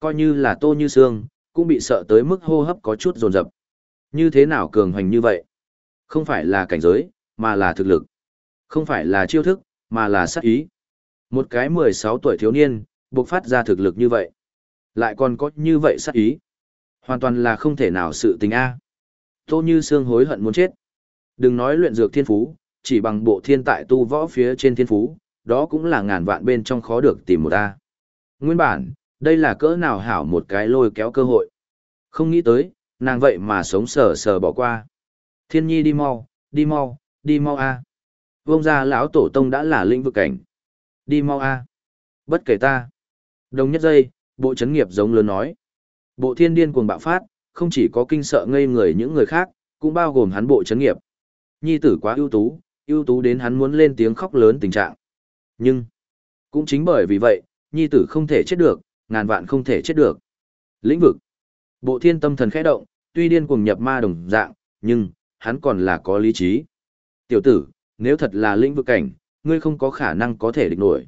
Coi như là Tô Như Sương, cũng bị sợ tới mức hô hấp có chút dồn dập. Như thế nào cường hoành như vậy? Không phải là cảnh giới, mà là thực lực. Không phải là chiêu thức, mà là sát ý. Một cái 16 tuổi thiếu niên, bộc phát ra thực lực như vậy. Lại còn có như vậy sát ý. Hoàn toàn là không thể nào sự tình A. Tô Như Sương hối hận muốn chết. Đừng nói luyện dược thiên phú, chỉ bằng bộ thiên tại tu võ phía trên thiên phú, đó cũng là ngàn vạn bên trong khó được tìm một ta Nguyên bản, đây là cỡ nào hảo một cái lôi kéo cơ hội. Không nghĩ tới, nàng vậy mà sống sờ sờ bỏ qua. Thiên nhi đi mau, đi mau, đi mau A. Vông ra lão tổ tông đã là lĩnh vực cảnh. Đi mau A. Bất kể ta. Đồng nhất giây, bộ chấn nghiệp giống lớn nói. Bộ thiên điên cuồng bạo phát, không chỉ có kinh sợ ngây người những người khác, cũng bao gồm hắn bộ chấn nghiệp. Nhi tử quá ưu tú, ưu tú đến hắn muốn lên tiếng khóc lớn tình trạng. Nhưng, cũng chính bởi vì vậy, nhi tử không thể chết được, ngàn vạn không thể chết được. Lĩnh vực. Bộ thiên tâm thần khẽ động, tuy điên cuồng nhập ma đồng dạng, nhưng, hắn còn là có lý trí. Tiểu tử, nếu thật là lĩnh vực cảnh, ngươi không có khả năng có thể địch nổi.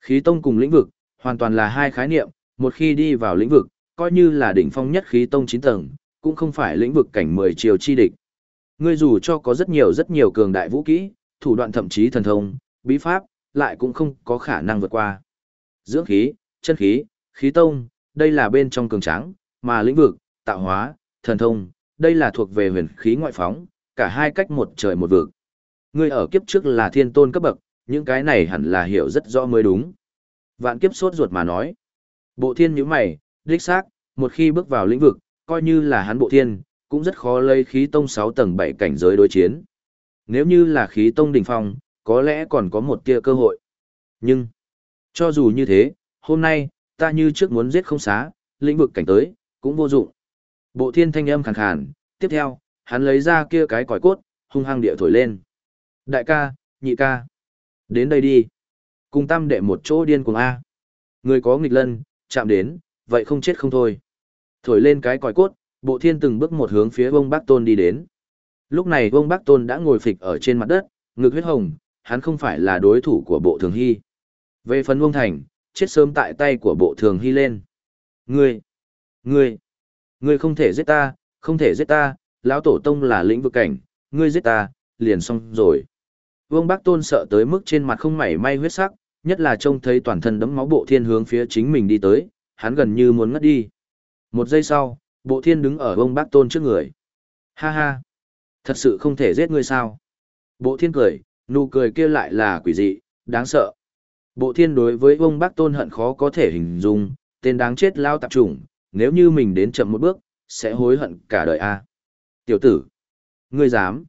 Khí tông cùng lĩnh vực, hoàn toàn là hai khái niệm, một khi đi vào lĩnh vực, coi như là đỉnh phong nhất khí tông 9 tầng, cũng không phải lĩnh vực cảnh 10 chiều chi địch. Ngươi dù cho có rất nhiều rất nhiều cường đại vũ kỹ, thủ đoạn thậm chí thần thông, bí pháp, lại cũng không có khả năng vượt qua. Dưỡng khí, chân khí, khí tông, đây là bên trong cường tráng, mà lĩnh vực, tạo hóa, thần thông, đây là thuộc về huyền khí ngoại phóng, cả hai cách một trời một vực. Ngươi ở kiếp trước là thiên tôn cấp bậc, những cái này hẳn là hiểu rất rõ mới đúng. Vạn kiếp sốt ruột mà nói. Bộ thiên nhíu mày, đích xác, một khi bước vào lĩnh vực, coi như là hắn bộ thiên, cũng rất khó lấy khí tông 6 tầng 7 cảnh giới đối chiến. Nếu như là khí tông đỉnh phong, có lẽ còn có một tia cơ hội. Nhưng, cho dù như thế, hôm nay, ta như trước muốn giết không xá, lĩnh vực cảnh tới, cũng vô dụng. Bộ thiên thanh âm khàn khàn, tiếp theo, hắn lấy ra kia cái còi cốt, hung hăng địa thổi lên. Đại ca, nhị ca, đến đây đi. Cùng tam đệ một chỗ điên cùng A. Người có nghịch lân, chạm đến, vậy không chết không thôi. Thổi lên cái còi cốt, bộ thiên từng bước một hướng phía bông bác tôn đi đến. Lúc này bông bác tôn đã ngồi phịch ở trên mặt đất, ngực huyết hồng, hắn không phải là đối thủ của bộ thường hy. Về phần bông thành, chết sớm tại tay của bộ thường hy lên. Ngươi, ngươi, ngươi không thể giết ta, không thể giết ta, lão tổ tông là lĩnh vực cảnh, ngươi giết ta, liền xong rồi. Vương Bắc Tôn sợ tới mức trên mặt không mảy may huyết sắc, nhất là trông thấy toàn thân đấm máu bộ thiên hướng phía chính mình đi tới, hắn gần như muốn ngất đi. Một giây sau, bộ thiên đứng ở ông Bác Tôn trước người. Ha ha! Thật sự không thể giết ngươi sao? Bộ thiên cười, nụ cười kia lại là quỷ dị, đáng sợ. Bộ thiên đối với ông Bác Tôn hận khó có thể hình dung, tên đáng chết lao tạp trùng, nếu như mình đến chậm một bước, sẽ hối hận cả đời a. Tiểu tử! Ngươi dám!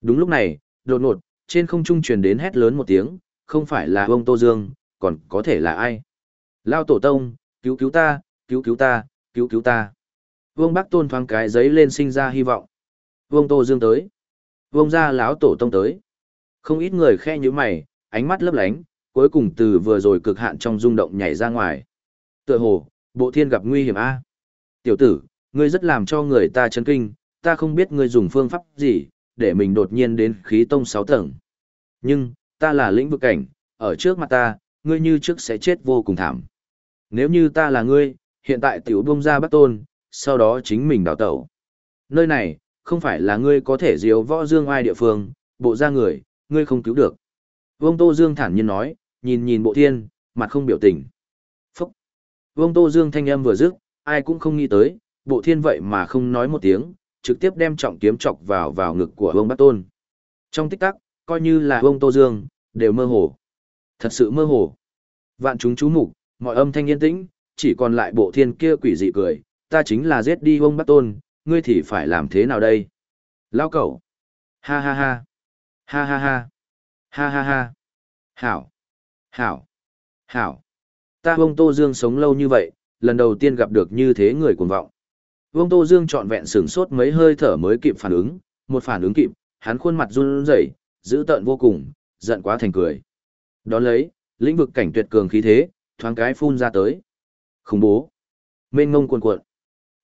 Đúng lúc này, đột ngột, trên không trung truyền đến hét lớn một tiếng, không phải là ông Tô Dương, còn có thể là ai? Lao tổ tông, cứu cứu ta, cứu cứu ta, cứu cứu ta. Vương Bắc Tôn thoáng cái giấy lên sinh ra hy vọng. Vương Tô Dương tới. Vương gia lão tổ tông tới. Không ít người khe như mày, ánh mắt lấp lánh, cuối cùng từ vừa rồi cực hạn trong rung động nhảy ra ngoài. Tựa hồ, bộ thiên gặp nguy hiểm a. Tiểu tử, ngươi rất làm cho người ta chấn kinh, ta không biết ngươi dùng phương pháp gì, để mình đột nhiên đến khí tông 6 tầng. Nhưng, ta là lĩnh vực cảnh, ở trước mặt ta, ngươi như trước sẽ chết vô cùng thảm. Nếu như ta là ngươi, hiện tại tiểu bông ra bắt tôn, sau đó chính mình đào tẩu. Nơi này, không phải là ngươi có thể diếu võ dương ai địa phương, bộ ra người, ngươi không cứu được. Vương Tô Dương thản nhiên nói, nhìn nhìn bộ thiên, mặt không biểu tình. Phúc! Vương Tô Dương thanh âm vừa dứt, ai cũng không nghĩ tới, bộ thiên vậy mà không nói một tiếng, trực tiếp đem trọng kiếm chọc vào vào ngực của Vương Bát Tôn. Trong tích tắc, coi như là Vương Tô Dương, đều mơ hồ. Thật sự mơ hồ. Vạn chúng chú mục, mọi âm thanh yên tĩnh, chỉ còn lại bộ thiên kia quỷ dị cười, ta chính là giết đi ông bắt Tôn, ngươi thì phải làm thế nào đây? Lao cẩu. Ha ha ha. Ha ha ha. Ha ha ha. Hảo. Hảo. Hảo. Ta ông Tô Dương sống lâu như vậy, lần đầu tiên gặp được như thế người cuồng vọng. Vương Tô Dương trọn vẹn sửng sốt mấy hơi thở mới kịp phản ứng, một phản ứng kịp, hắn khuôn mặt run rẩy, dữ tợn vô cùng, giận quá thành cười. Đón lấy, lĩnh vực cảnh tuyệt cường khí thế, thoáng cái phun ra tới. Khủng bố. Mênh ngông cuồn cuộn.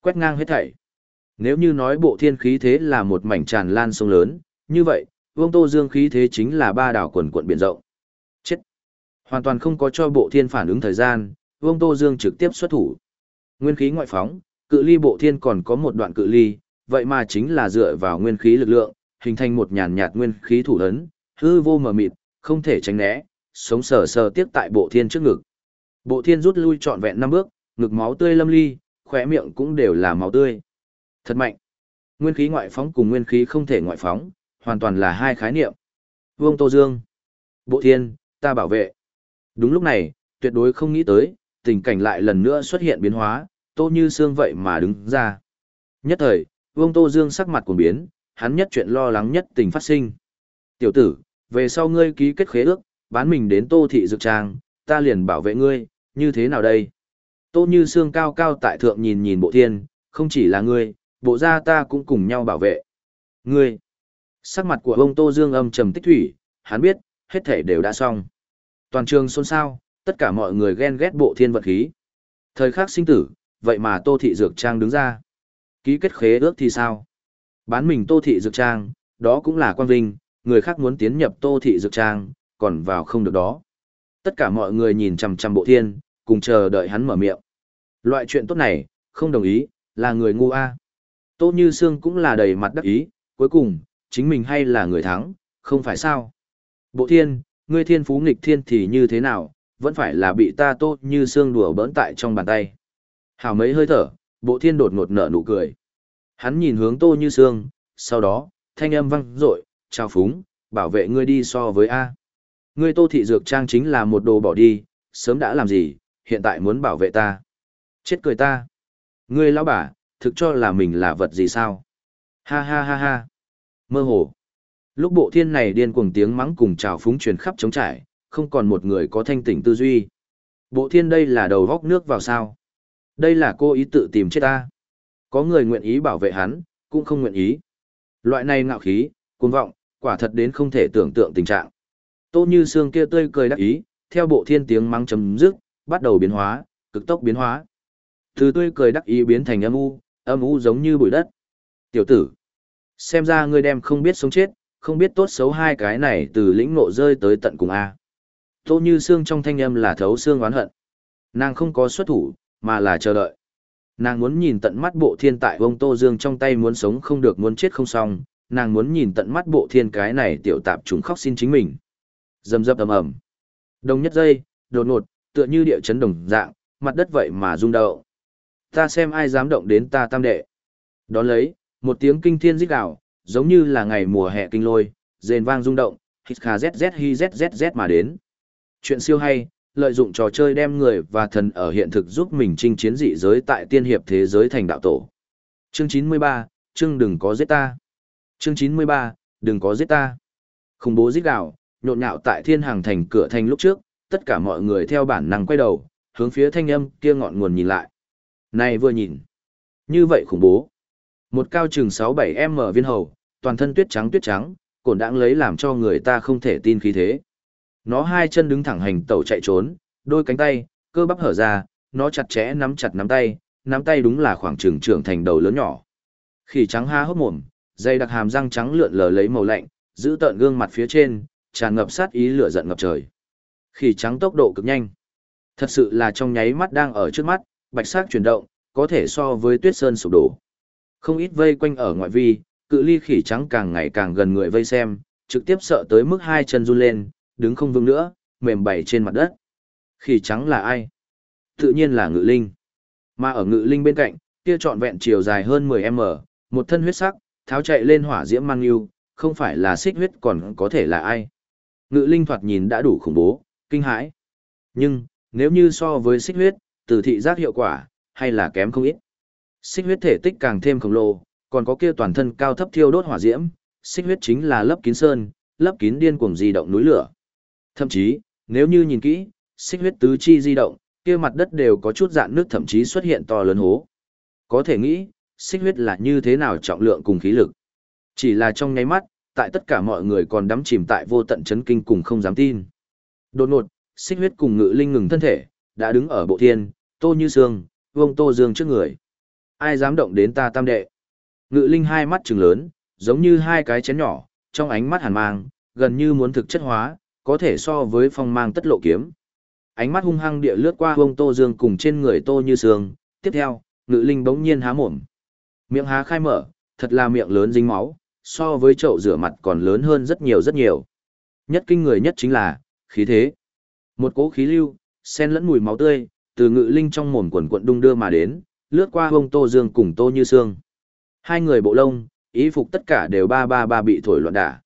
Quét ngang hết thảy. Nếu như nói bộ thiên khí thế là một mảnh tràn lan sông lớn, như vậy, Vương Tô Dương khí thế chính là ba đảo quần quận biển rộng. Chết. Hoàn toàn không có cho bộ thiên phản ứng thời gian, Vương Tô Dương trực tiếp xuất thủ. Nguyên khí ngoại phóng, cự ly bộ thiên còn có một đoạn cự ly, vậy mà chính là dựa vào nguyên khí lực lượng, hình thành một nhàn nhạt nguyên khí thủ ấn, hư vô mờ mịt, không thể tránh né, sống sờ sờ tiếp tại bộ thiên trước ngực. Bộ thiên rút lui trọn vẹn năm bước, ngực máu tươi lâm ly, khóe miệng cũng đều là máu tươi. Thật mạnh. Nguyên khí ngoại phóng cùng nguyên khí không thể ngoại phóng, hoàn toàn là hai khái niệm. Vương Tô Dương. Bộ thiên, ta bảo vệ. Đúng lúc này, tuyệt đối không nghĩ tới, tình cảnh lại lần nữa xuất hiện biến hóa, Tô Như Sương vậy mà đứng ra. Nhất thời, Vương Tô Dương sắc mặt cuồng biến, hắn nhất chuyện lo lắng nhất tình phát sinh. Tiểu tử, về sau ngươi ký kết khế ước, bán mình đến Tô Thị Dược Trang, ta liền bảo vệ ngươi, như thế nào đây? Tô Như Sương cao cao tại thượng nhìn nhìn bộ thiên, không chỉ là ngươi, bộ gia ta cũng cùng nhau bảo vệ. Ngươi! Sắc mặt của ông Tô Dương âm trầm tích thủy, hắn biết, hết thể đều đã xong. Toàn trường xôn xao, tất cả mọi người ghen ghét bộ thiên vật khí. Thời khắc sinh tử, vậy mà Tô Thị Dược Trang đứng ra. Ký kết khế ước thì sao? Bán mình Tô Thị Dược Trang, đó cũng là quan vinh, người khác muốn tiến nhập Tô Thị Dược Trang, còn vào không được đó. Tất cả mọi người nhìn chằm chằm bộ thiên, cùng chờ đợi hắn mở miệng. Loại chuyện tốt này, không đồng ý, là người ngu a. Tô Như Sương cũng là đầy mặt đắc ý, cuối cùng, chính mình hay là người thắng, không phải sao. Bộ thiên, ngươi thiên phú nghịch thiên thì như thế nào, vẫn phải là bị ta Tô Như Sương đùa bỡn tại trong bàn tay. Hào mấy hơi thở, bộ thiên đột ngột nở nụ cười. Hắn nhìn hướng Tô Như Sương, sau đó, thanh âm vang rội, chào phúng, bảo vệ ngươi đi so với A. Ngươi Tô Thị Dược Trang chính là một đồ bỏ đi, sớm đã làm gì, hiện tại muốn bảo vệ ta. Chết cười ta. Ngươi lão bà, thực cho là mình là vật gì sao? Ha ha ha ha. Mơ hồ. Lúc bộ thiên này điên cuồng tiếng mắng cùng trào phúng truyền khắp trống trải, không còn một người có thanh tỉnh tư duy. Bộ thiên đây là đầu góc nước vào sao? Đây là cô ý tự tìm chết ta. Có người nguyện ý bảo vệ hắn, cũng không nguyện ý. Loại này ngạo khí, cuồng vọng, quả thật đến không thể tưởng tượng tình trạng. Tô Như Sương kia tươi cười đắc ý, theo bộ thiên tiếng mắng chấm dứt, bắt đầu biến hóa, cực tốc biến hóa. Từ tươi cười đắc ý biến thành âm u, âm u giống như bụi đất. Tiểu tử, xem ra ngươi đem không biết sống chết, không biết tốt xấu hai cái này từ lĩnh ngộ rơi tới tận cùng A. Tô như xương trong thanh âm là thấu xương oán hận. Nàng không có xuất thủ, mà là chờ đợi. Nàng muốn nhìn tận mắt bộ thiên tại vông Tô Dương trong tay muốn sống không được muốn chết không xong, nàng muốn nhìn tận mắt bộ thiên cái này tiểu tạp chúng khóc xin chính mình. Dầm dập ầm ầm. Đồng nhất giây, đột ngột, tựa như địa chấn đồng dạng, mặt đất vậy mà rung động. Ta xem ai dám động đến ta tam đệ. Đón lấy, một tiếng kinh thiên rít gào, giống như là ngày mùa hè kinh lôi, rền vang rung động, hít khà zz hi zzz mà đến. Chuyện siêu hay, lợi dụng trò chơi đem người và thần ở hiện thực giúp mình chinh chiến dị giới tại tiên hiệp thế giới thành đạo tổ. Chương 93, chương đừng có giết ta. Chương 93, đừng có giết ta. Khủng bố giết gào, nhộn nhạo tại thiên hàng thành cửa thành lúc trước, tất cả mọi người theo bản năng quay đầu, hướng phía thanh âm kia ngọn nguồn nhìn lại. Này vừa nhìn, như vậy khủng bố. Một cao chừng 6-7m viên hầu, toàn thân tuyết trắng tuyết trắng, cổn đãng lấy làm cho người ta không thể tin khí thế. Nó hai chân đứng thẳng hành tẩu chạy trốn, đôi cánh tay, cơ bắp hở ra, nó chặt chẽ nắm chặt nắm tay, nắm tay đúng là khoảng trường trưởng thành đầu lớn nhỏ. Khỉ trắng ha hốc mồm, dây đặc hàm răng trắng lượn lờ lấy màu lạnh, giữ tợn gương mặt phía trên, tràn ngập sát ý lửa giận ngập trời. Khỉ trắng tốc độ cực nhanh. Thật sự là trong nháy mắt đang ở trước mắt, bạch sắc chuyển động, có thể so với tuyết sơn sụp đổ. Không ít vây quanh ở ngoại vi, cự ly khỉ trắng càng ngày càng gần người vây xem, trực tiếp sợ tới mức hai chân run lên, đứng không vững nữa, mềm bày trên mặt đất. Khỉ trắng là ai? Tự nhiên là ngự linh. Mà ở ngự linh bên cạnh, kia trọn vẹn chiều dài hơn 10m, một thân huyết sắc, tháo chạy lên hỏa diễm mang yêu, không phải là xích huyết còn có thể là ai. Ngự linh thoạt nhìn đã đủ khủng bố, kinh hãi. Nhưng, nếu như so với xích huyết, từ thị giác hiệu quả, hay là kém không ít. Xích huyết thể tích càng thêm khổng lồ, còn có kia toàn thân cao thấp thiêu đốt hỏa diễm, xích huyết chính là lấp kín sơn, lấp kín điên cuồng di động núi lửa. Thậm chí, nếu như nhìn kỹ, xích huyết tứ chi di động, kia mặt đất đều có chút dạn nước thậm chí xuất hiện to lớn hố. Có thể nghĩ, xích huyết là như thế nào trọng lượng cùng khí lực. Chỉ là trong nháy mắt, tại tất cả mọi người còn đắm chìm tại vô tận chấn kinh cùng không dám tin. Đột ngột, xích huyết cùng ngự linh ngừng thân thể, đã đứng ở bộ thiên, tô như sương, vông tô dương trước người. Ai dám động đến ta tam đệ? Ngự linh hai mắt trừng lớn, giống như hai cái chén nhỏ, trong ánh mắt hàn mang, gần như muốn thực chất hóa, có thể so với phong mang tất lộ kiếm. Ánh mắt hung hăng địa lướt qua vông tô dương cùng trên người tô như sương, tiếp theo, ngự linh bỗng nhiên há mồm. Miệng há khai mở, thật là miệng lớn dính máu, so với chậu rửa mặt còn lớn hơn rất nhiều rất nhiều. Nhất kinh người nhất chính là, khí thế. Một cỗ khí lưu, sen lẫn mùi máu tươi, từ ngự linh trong mồm quần quận đung đưa mà đến, lướt qua hông Tô Dương cùng Tô Như Sương. Hai người bộ lông, ý phục tất cả đều ba ba ba bị thổi loạn đả.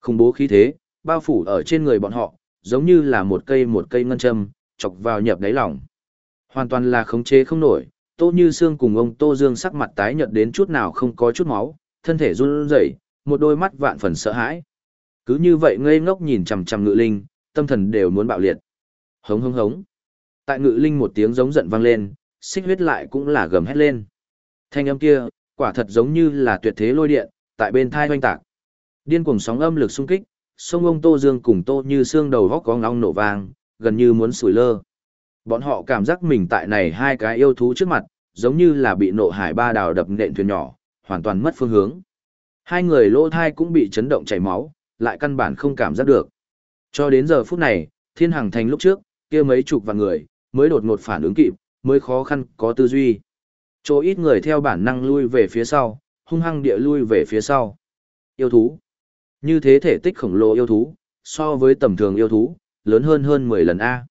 Khủng bố khí thế, bao phủ ở trên người bọn họ, giống như là một cây một cây ngân châm, chọc vào nhập đáy lòng. Hoàn toàn là khống chế không nổi, Tô Như Sương cùng ông Tô Dương sắc mặt tái nhợt đến chút nào không có chút máu, thân thể run rẩy, một đôi mắt vạn phần sợ hãi. Cứ như vậy ngây ngốc nhìn chằm chằm Ngự Linh, tâm thần đều muốn bạo liệt. Hống hống hống. Tại Ngự Linh một tiếng giống giận vang lên, xích huyết lại cũng là gầm hét lên. Thanh âm kia, quả thật giống như là tuyệt thế lôi điện, tại bên thai hoanh tạc. Điên cuồng sóng âm lực xung kích, sông ông Tô Dương cùng Tô Như xương đầu góc có ngóng nổ vang, gần như muốn sủi lơ. Bọn họ cảm giác mình tại này hai cái yêu thú trước mặt, giống như là bị nộ hải ba đào đập nện thuyền nhỏ, hoàn toàn mất phương hướng. Hai người lỗ thai cũng bị chấn động chảy máu, lại căn bản không cảm giác được. Cho đến giờ phút này, thiên hàng thành lúc trước, kia mấy chục vạn người, mới đột ngột phản ứng kịp, mới khó khăn có tư duy. Chỗ ít người theo bản năng lui về phía sau, hung hăng địa lui về phía sau. Yêu thú. Như thế thể tích khổng lồ yêu thú, so với tầm thường yêu thú, lớn hơn hơn 10 lần A.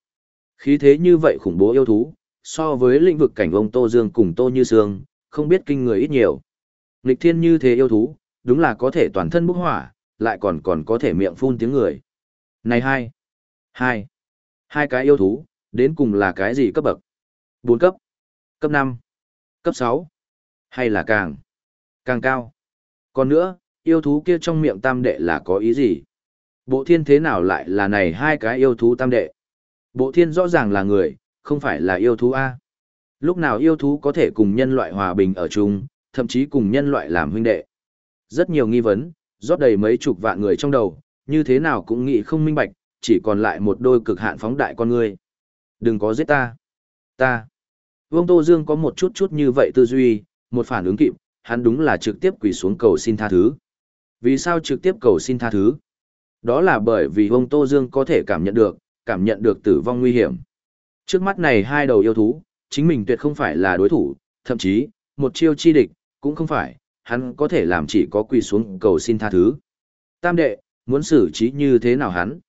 Khí thế như vậy khủng bố yêu thú, so với lĩnh vực cảnh ông Tô Dương cùng Tô Như Sương, không biết kinh người ít nhiều. Nghịch thiên như thế yêu thú, đúng là có thể toàn thân bốc hỏa, lại còn còn có thể miệng phun tiếng người. Này hai, hai, hai cái yêu thú, đến cùng là cái gì cấp bậc? bốn cấp, cấp năm, cấp sáu, hay là càng, càng cao? Còn nữa, yêu thú kia trong miệng tam đệ là có ý gì? Bộ thiên thế nào lại là này hai cái yêu thú tam đệ? Bộ thiên rõ ràng là người, không phải là yêu thú A. Lúc nào yêu thú có thể cùng nhân loại hòa bình ở chung, thậm chí cùng nhân loại làm huynh đệ. Rất nhiều nghi vấn, rót đầy mấy chục vạn người trong đầu, như thế nào cũng nghĩ không minh bạch, chỉ còn lại một đôi cực hạn phóng đại con người. Đừng có giết ta. Ta. Vương Tô Dương có một chút chút như vậy tư duy, một phản ứng kịp, hắn đúng là trực tiếp quỳ xuống cầu xin tha thứ. Vì sao trực tiếp cầu xin tha thứ? Đó là bởi vì Vương Tô Dương có thể cảm nhận được, cảm nhận được tử vong nguy hiểm. Trước mắt này hai đầu yêu thú, chính mình tuyệt không phải là đối thủ, thậm chí, một chiêu chi địch, cũng không phải, hắn có thể làm chỉ có quỳ xuống cầu xin tha thứ. Tam đệ, muốn xử trí như thế nào hắn?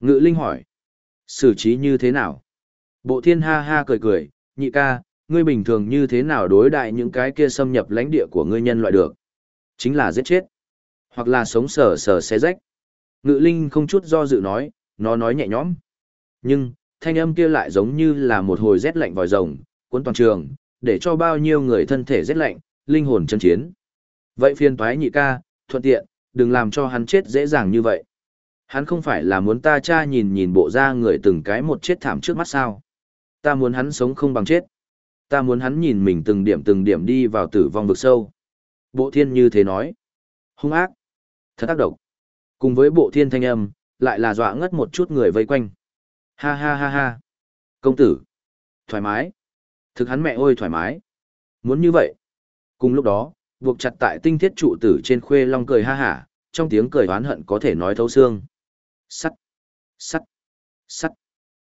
Ngự Linh hỏi. Xử trí như thế nào? Bộ thiên ha ha cười cười, nhị ca, ngươi bình thường như thế nào đối đại những cái kia xâm nhập lãnh địa của ngươi nhân loại được? Chính là giết chết. Hoặc là sống sờ sờ xé rách. Ngự Linh không chút do dự nói, nó nói nhẹ nhõm. Nhưng, thanh âm kia lại giống như là một hồi rét lạnh vòi rồng, cuốn toàn trường, để cho bao nhiêu người thân thể rét lạnh, linh hồn chân chiến. Vậy phiền toái nhị ca, thuận tiện, đừng làm cho hắn chết dễ dàng như vậy. Hắn không phải là muốn ta cha nhìn nhìn bộ da người từng cái một chết thảm trước mắt sao. Ta muốn hắn sống không bằng chết. Ta muốn hắn nhìn mình từng điểm từng điểm đi vào tử vong vực sâu. Bộ thiên như thế nói. Hung ác. Thật tác độc. Cùng với bộ thiên thanh âm, lại là dọa ngất một chút người vây quanh. Ha ha ha ha. Công tử. Thoải mái. Thực hắn mẹ ôi thoải mái. Muốn như vậy. Cùng lúc đó, buộc chặt tại tinh thiết trụ tử trên khuê long cười ha hả, trong tiếng cười oán hận có thể nói thấu xương. Sắt. Sắt. Sắt.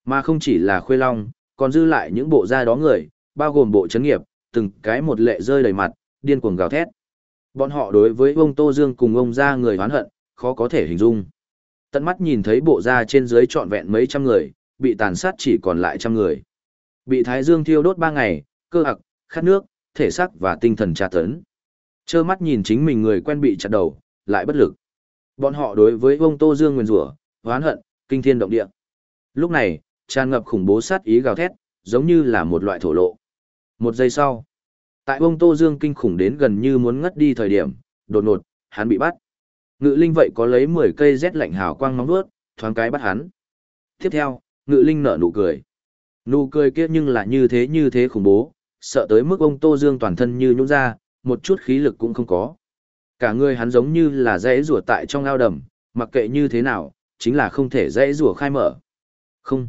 Mà không chỉ là khuê long, còn dư lại những bộ da đó người, bao gồm bộ chấn nghiệp, từng cái một lệ rơi đầy mặt, điên cuồng gào thét. Bọn họ đối với ông Tô Dương cùng ông ra người oán hận, khó có thể hình dung. Tận mắt nhìn thấy bộ da trên dưới trọn vẹn mấy trăm người, bị tàn sát chỉ còn lại trăm người. Bị Thái Dương thiêu đốt ba ngày, cơ hạc khát nước, thể xác và tinh thần tra tấn. Chơ mắt nhìn chính mình người quen bị chặt đầu, lại bất lực. Bọn họ đối với ông Tô Dương nguyền rủa, hoán hận, kinh thiên động địa. Lúc này, tràn ngập khủng bố sát ý gào thét, giống như là một loại thổ lộ. Một giây sau, tại ông Tô Dương kinh khủng đến gần như muốn ngất đi thời điểm, đột ngột, hắn bị bắt. Ngự linh vậy có lấy 10 cây rét lạnh hào quang nóng bước, thoáng cái bắt hắn. Tiếp theo, ngự linh nở nụ cười. Nụ cười kia nhưng là như thế như thế khủng bố, sợ tới mức ông Tô Dương toàn thân như nhũn ra, một chút khí lực cũng không có. Cả người hắn giống như là dãy rùa tại trong ao đầm, mặc kệ như thế nào, chính là không thể dãy rùa khai mở. Không,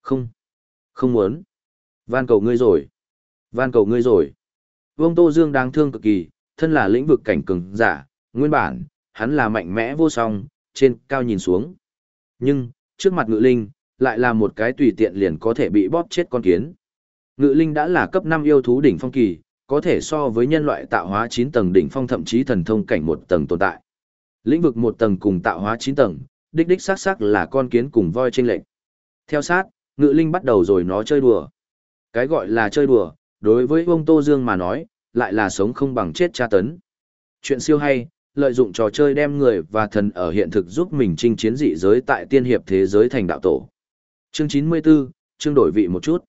không, không muốn. Van cầu ngươi rồi. Van cầu ngươi rồi. Vương Tô Dương đáng thương cực kỳ, thân là lĩnh vực cảnh cường giả, nguyên bản, hắn là mạnh mẽ vô song, trên cao nhìn xuống. Nhưng, trước mặt ngự linh, lại là một cái tùy tiện liền có thể bị bóp chết con kiến. Ngự linh đã là cấp 5 yêu thú đỉnh phong kỳ, có thể so với nhân loại tạo hóa 9 tầng đỉnh phong thậm chí thần thông cảnh một tầng tồn tại. Lĩnh vực một tầng cùng tạo hóa 9 tầng, đích đích xác xác là con kiến cùng voi chênh lệnh. Theo sát, ngự linh bắt đầu rồi nó chơi đùa. Cái gọi là chơi đùa, đối với ông Tô Dương mà nói, lại là sống không bằng chết tra tấn. Chuyện siêu hay, lợi dụng trò chơi đem người và thần ở hiện thực giúp mình chinh chiến dị giới tại tiên hiệp thế giới thành đạo tổ. Chương 94, chương đổi vị một chút.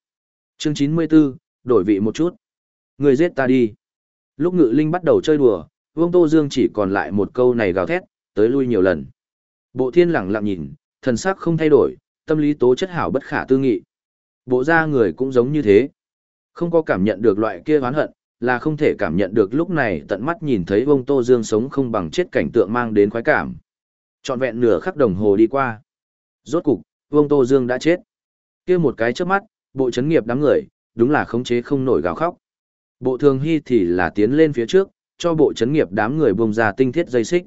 Chương 94, đổi vị một chút. Người giết ta đi. Lúc ngự linh bắt đầu chơi đùa, Vương Tô Dương chỉ còn lại một câu này gào thét, tới lui nhiều lần. Bộ thiên lẳng lặng nhìn, thần sắc không thay đổi, tâm lý tố chất hảo bất khả tư nghị. Bộ da người cũng giống như thế. Không có cảm nhận được loại kia oán hận, là không thể cảm nhận được lúc này tận mắt nhìn thấy Vương Tô Dương sống không bằng chết cảnh tượng mang đến khoái cảm. Trọn vẹn nửa khắc đồng hồ đi qua. Rốt cục, Vương Tô Dương đã chết. kia một cái chớp mắt, bộ chấn nghiệp đám người, đúng là khống chế không nổi gào khóc. Bộ thường hy thì là tiến lên phía trước, cho bộ chấn nghiệp đám người bông ra tinh thiết dây xích.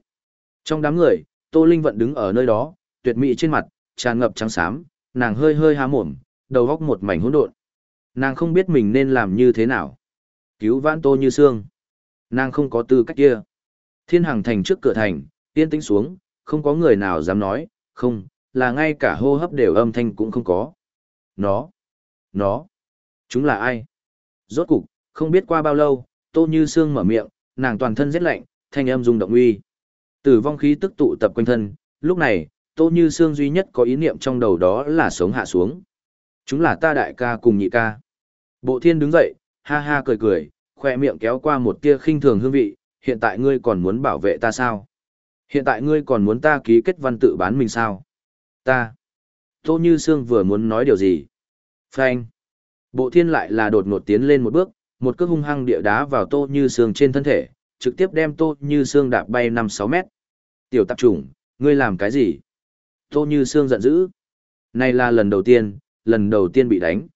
Trong đám người, Tô Linh vẫn đứng ở nơi đó, tuyệt mỹ trên mặt, tràn ngập trắng xám, nàng hơi hơi há mồm, đầu góc một mảnh hỗn độn. Nàng không biết mình nên làm như thế nào. Cứu vãn Tô Như Sương. Nàng không có tư cách kia. Thiên Hằng thành trước cửa thành, tiên tĩnh xuống, không có người nào dám nói, không, là ngay cả hô hấp đều âm thanh cũng không có. Nó, nó, chúng là ai? Rốt cục, không biết qua bao lâu, Tô Như Sương mở miệng, nàng toàn thân rét lạnh, thanh âm rung động uy. Tử vong khí tức tụ tập quanh thân, lúc này, Tô Như Sương duy nhất có ý niệm trong đầu đó là sống hạ xuống. Chúng là ta đại ca cùng nhị ca. Bộ thiên đứng dậy, ha ha cười cười, khoe miệng kéo qua một tia khinh thường hương vị, hiện tại ngươi còn muốn bảo vệ ta sao? Hiện tại ngươi còn muốn ta ký kết văn tự bán mình sao? Ta. Tô Như Sương vừa muốn nói điều gì? Phanh. Bộ thiên lại là đột ngột tiến lên một bước, một cước hung hăng địa đá vào Tô Như xương trên thân thể, trực tiếp đem Tô Như xương đạp bay 5-6 mét. Tiểu tạp chủng, ngươi làm cái gì? Tô Như xương giận dữ. Này là lần đầu tiên, lần đầu tiên bị đánh.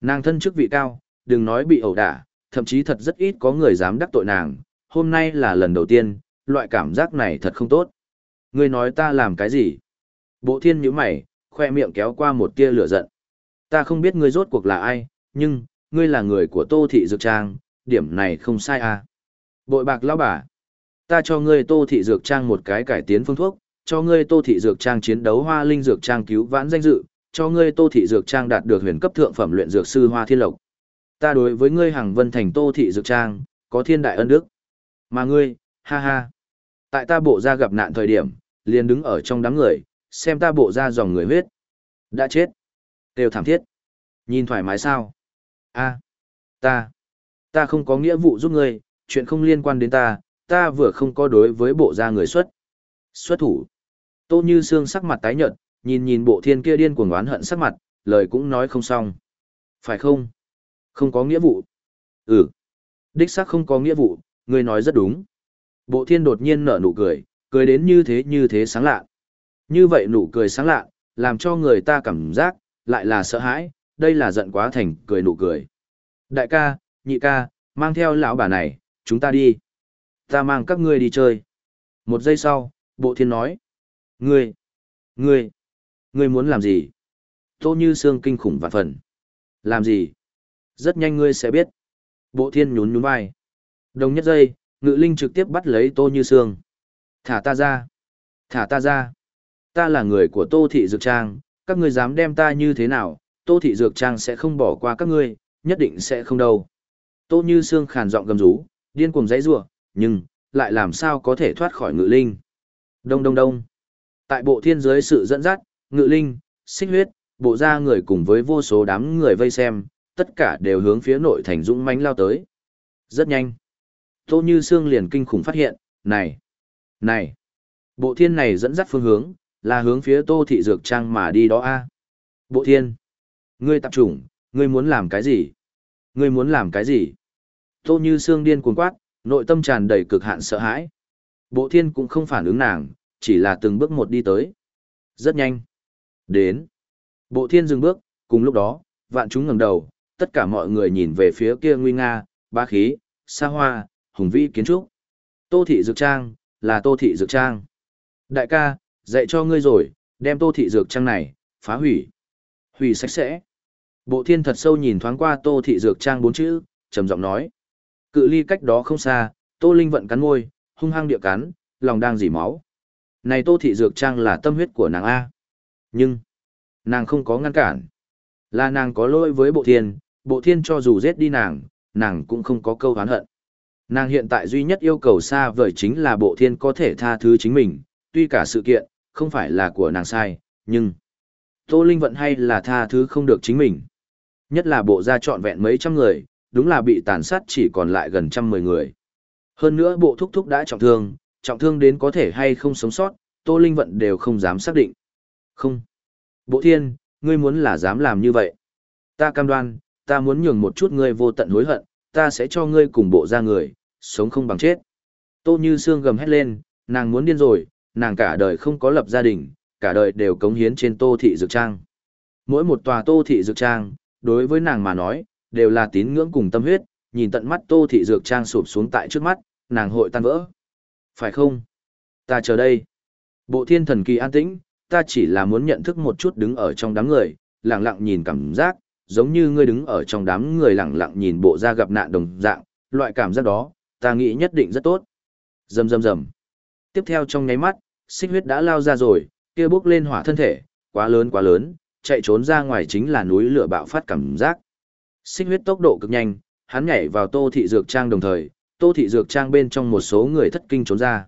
Nàng thân chức vị cao, đừng nói bị ẩu đả, thậm chí thật rất ít có người dám đắc tội nàng. Hôm nay là lần đầu tiên, loại cảm giác này thật không tốt. Ngươi nói ta làm cái gì? Bộ thiên nhíu mày, khoe miệng kéo qua một tia lửa giận. Ta không biết ngươi rốt cuộc là ai, nhưng, ngươi là người của Tô Thị Dược Trang, điểm này không sai à. Bội bạc lão bà, ta cho ngươi Tô Thị Dược Trang một cái cải tiến phương thuốc, cho ngươi Tô Thị Dược Trang chiến đấu hoa linh dược trang cứu vãn danh dự, cho ngươi Tô Thị Dược Trang đạt được huyền cấp thượng phẩm luyện dược sư Hoa Thiên Lộc. Ta đối với ngươi Hằng Vân Thành Tô Thị Dược Trang, có thiên đại ân đức. Mà ngươi, ha ha. Tại ta bộ ra gặp nạn thời điểm, liền đứng ở trong đám người, xem ta bộ ra dòng người huyết. Đã chết. Đều thảm thiết. Nhìn thoải mái sao? A ta, ta không có nghĩa vụ giúp ngươi, chuyện không liên quan đến ta, ta vừa không có đối với bộ gia người xuất. Xuất thủ. Tô Như Sương sắc mặt tái nhợt, nhìn nhìn bộ thiên kia điên cuồng oán hận sắc mặt, lời cũng nói không xong. Phải không? Không có nghĩa vụ. Ừ. Đích xác không có nghĩa vụ, ngươi nói rất đúng. Bộ thiên đột nhiên nở nụ cười, cười đến như thế như thế sáng lạ. Như vậy nụ cười sáng lạ, làm cho người ta cảm giác, lại là sợ hãi, đây là giận quá thành cười nụ cười. Đại ca, nhị ca, mang theo lão bà này, chúng ta đi. Ta mang các ngươi đi chơi. Một giây sau, bộ thiên nói. Ngươi, ngươi, ngươi muốn làm gì? Tô như xương kinh khủng vạn phần. Làm gì? Rất nhanh ngươi sẽ biết. Bộ thiên nhún nhún vai. Đồng nhất giây, ngự linh trực tiếp bắt lấy tô như xương. Thả ta ra. Thả ta ra. Ta là người của tô thị dược trang, các ngươi dám đem ta như thế nào, tô thị dược trang sẽ không bỏ qua các ngươi, nhất định sẽ không đâu. Tô như xương khàn giọng gầm rú, điên cuồng dãy rủa, nhưng lại làm sao có thể thoát khỏi ngự linh. Đông đông đông. Tại bộ thiên giới sự dẫn dắt, ngự linh, xích huyết, bộ ra người cùng với vô số đám người vây xem, tất cả đều hướng phía nội thành dũng mãnh lao tới. Rất nhanh. Tô Như Sương liền kinh khủng phát hiện, này, này, bộ thiên này dẫn dắt phương hướng, là hướng phía Tô Thị Dược Trang mà đi đó a. Bộ thiên, ngươi tập trung, ngươi muốn làm cái gì? Ngươi muốn làm cái gì? Tô Như Sương điên cuồng quát, nội tâm tràn đầy cực hạn sợ hãi. Bộ thiên cũng không phản ứng nàng, chỉ là từng bước một đi tới. Rất nhanh. Đến. Bộ thiên dừng bước, cùng lúc đó, vạn chúng ngẩng đầu, tất cả mọi người nhìn về phía kia nguy nga, ba khí, xa hoa, hùng vĩ kiến trúc. Tô thị dược trang, là tô thị dược trang. Đại ca, dạy cho ngươi rồi, đem tô thị dược trang này, phá hủy. Hủy sạch sẽ. Bộ thiên thật sâu nhìn thoáng qua tô thị dược trang bốn chữ, trầm giọng nói. Cự ly cách đó không xa, tô linh vận cắn môi, hung hăng địa cắn, lòng đang dỉ máu. Này tô thị dược trang là tâm huyết của nàng A. Nhưng, Nàng không có ngăn cản. Là nàng có lỗi với bộ thiên, bộ thiên cho dù giết đi nàng, nàng cũng không có câu hán hận. Nàng hiện tại duy nhất yêu cầu xa vời chính là bộ thiên có thể tha thứ chính mình, tuy cả sự kiện, không phải là của nàng sai, nhưng... Tô Linh Vận hay là tha thứ không được chính mình. Nhất là bộ gia trọn vẹn mấy trăm người, đúng là bị tàn sát chỉ còn lại gần trăm mười người. Hơn nữa bộ thúc thúc đã trọng thương, trọng thương đến có thể hay không sống sót, Tô Linh Vận đều không dám xác định. Không. Bộ thiên, ngươi muốn là dám làm như vậy. Ta cam đoan, ta muốn nhường một chút ngươi vô tận hối hận, ta sẽ cho ngươi cùng bộ ra người, sống không bằng chết. Tô Như Sương gầm hét lên, nàng muốn điên rồi, nàng cả đời không có lập gia đình, cả đời đều cống hiến trên Tô Thị Dược Trang. Mỗi một tòa Tô Thị Dược Trang, đối với nàng mà nói, đều là tín ngưỡng cùng tâm huyết, nhìn tận mắt Tô Thị Dược Trang sụp xuống tại trước mắt, nàng hội tan vỡ. Phải không? Ta chờ đây. Bộ thiên thần kỳ an tĩnh, ta chỉ là muốn nhận thức một chút đứng ở trong đám người, lặng lặng nhìn cảm giác, giống như ngươi đứng ở trong đám người lặng lặng nhìn bộ ra gặp nạn đồng dạng, loại cảm giác đó, ta nghĩ nhất định rất tốt. Rầm rầm rầm. Tiếp theo trong nháy mắt, xích huyết đã lao ra rồi, kia bốc lên hỏa thân thể, quá lớn quá lớn, chạy trốn ra ngoài chính là núi lửa bạo phát cảm giác. Xích huyết tốc độ cực nhanh, hắn nhảy vào tô thị dược trang đồng thời, tô thị dược trang bên trong một số người thất kinh trốn ra.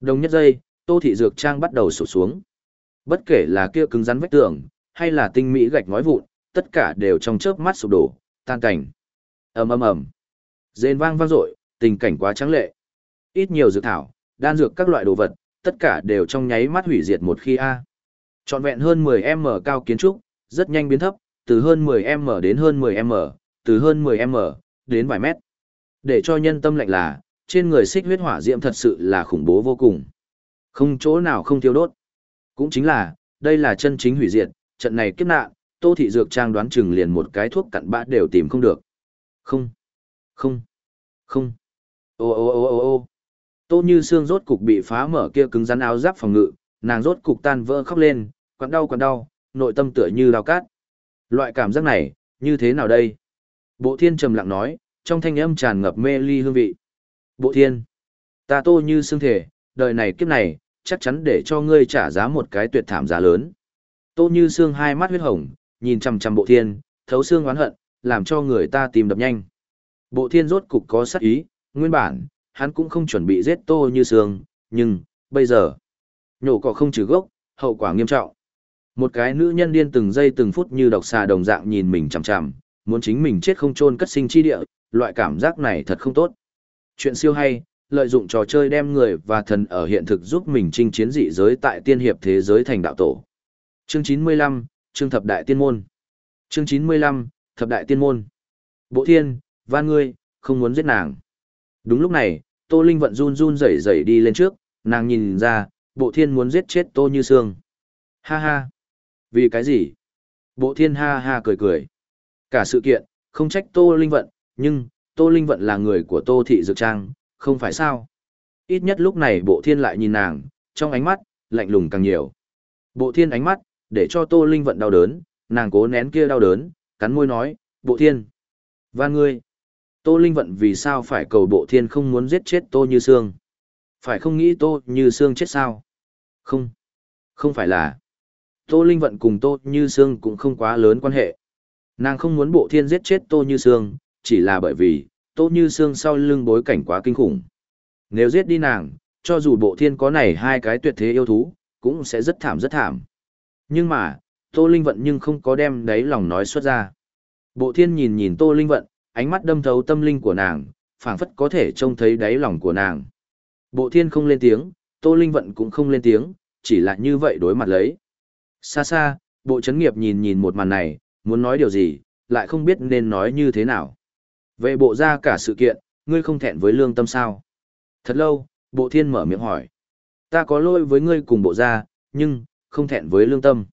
Đồng nhất giây, tô thị dược trang bắt đầu sụp xuống. Bất kể là kia cứng rắn vách tường, hay là tinh mỹ gạch ngói vụn, tất cả đều trong chớp mắt sụp đổ, tan cảnh. ầm ầm ầm, Rền vang vang dội, tình cảnh quá trắng lệ. Ít nhiều dược thảo, đan dược các loại đồ vật, tất cả đều trong nháy mắt hủy diệt một khi a. Trọn vẹn hơn 10m cao kiến trúc, rất nhanh biến thấp, từ hơn 10m đến hơn 10m, từ hơn 10m đến vài mét. Để cho nhân tâm lạnh là, trên người xích huyết hỏa diễm thật sự là khủng bố vô cùng. Không chỗ nào không thiêu đốt. Cũng chính là, đây là chân chính hủy diệt, trận này kiếp nạn, Tô Thị Dược Trang đoán chừng liền một cái thuốc cặn bã đều tìm không được. Không, không, không. Ô ô ô ô ô Tô Như Sương rốt cục bị phá mở kia cứng rắn áo giáp phòng ngự, nàng rốt cục tan vỡ khóc lên, quặn đau quặn đau, nội tâm tựa như lao cát. Loại cảm giác này, như thế nào đây? Bộ Thiên trầm lặng nói, trong thanh âm tràn ngập mê ly hương vị. Bộ Thiên, ta Tô Như xương thể, đời này kiếp này, chắc chắn để cho ngươi trả giá một cái tuyệt thảm giá lớn. Tô Như xương hai mắt huyết hồng, nhìn chằm chằm Bộ Thiên, thấu xương oán hận, làm cho người ta tìm đập nhanh. Bộ Thiên rốt cục có sát ý, nguyên bản, hắn cũng không chuẩn bị giết Tô Như xương nhưng, bây giờ, nhổ cỏ không trừ gốc, hậu quả nghiêm trọng. Một cái nữ nhân điên từng giây từng phút như độc xà đồng dạng nhìn mình chằm chằm, muốn chính mình chết không chôn cất sinh chi địa, loại cảm giác này thật không tốt. Chuyện siêu hay, lợi dụng trò chơi đem người và thần ở hiện thực giúp mình chinh chiến dị giới tại tiên hiệp thế giới thành đạo tổ. Chương 95, Chương Thập Đại Tiên Môn. Chương 95, Thập Đại Tiên Môn. Bộ thiên, van ngươi, không muốn giết nàng. Đúng lúc này, Tô Linh vận run run rẩy rẩy đi lên trước, nàng nhìn ra, bộ thiên muốn giết chết Tô Như Sương. Ha ha. Vì cái gì? Bộ thiên ha ha cười cười. Cả sự kiện, không trách Tô Linh vận, nhưng, Tô Linh vận là người của Tô Thị Dược Trang, không phải sao? Ít nhất lúc này bộ thiên lại nhìn nàng, trong ánh mắt, lạnh lùng càng nhiều. Bộ thiên ánh mắt, để cho Tô Linh vận đau đớn, nàng cố nén kia đau đớn, cắn môi nói, bộ thiên. Và ngươi, Tô Linh vận vì sao phải cầu bộ thiên không muốn giết chết Tô Như Sương? Phải không nghĩ Tô Như Sương chết sao? Không, không phải là. Tô Linh vận cùng Tô Như Sương cũng không quá lớn quan hệ. Nàng không muốn bộ thiên giết chết Tô Như Sương, chỉ là bởi vì, Tô Như Sương sau lưng bối cảnh quá kinh khủng. Nếu giết đi nàng, cho dù bộ thiên có này hai cái tuyệt thế yêu thú, cũng sẽ rất thảm rất thảm. Nhưng mà, Tô Linh Vận nhưng không có đem đấy lòng nói xuất ra. Bộ thiên nhìn nhìn Tô Linh Vận, ánh mắt đâm thấu tâm linh của nàng, phảng phất có thể trông thấy đáy lòng của nàng. Bộ thiên không lên tiếng, Tô Linh Vận cũng không lên tiếng, chỉ là như vậy đối mặt lấy. Xa xa, bộ chấn nghiệp nhìn nhìn một màn này, muốn nói điều gì, lại không biết nên nói như thế nào. Về bộ ra cả sự kiện, ngươi không thẹn với lương tâm sao? Thật lâu, bộ thiên mở miệng hỏi. Ta có lỗi với ngươi cùng bộ ra, nhưng, không thẹn với lương tâm.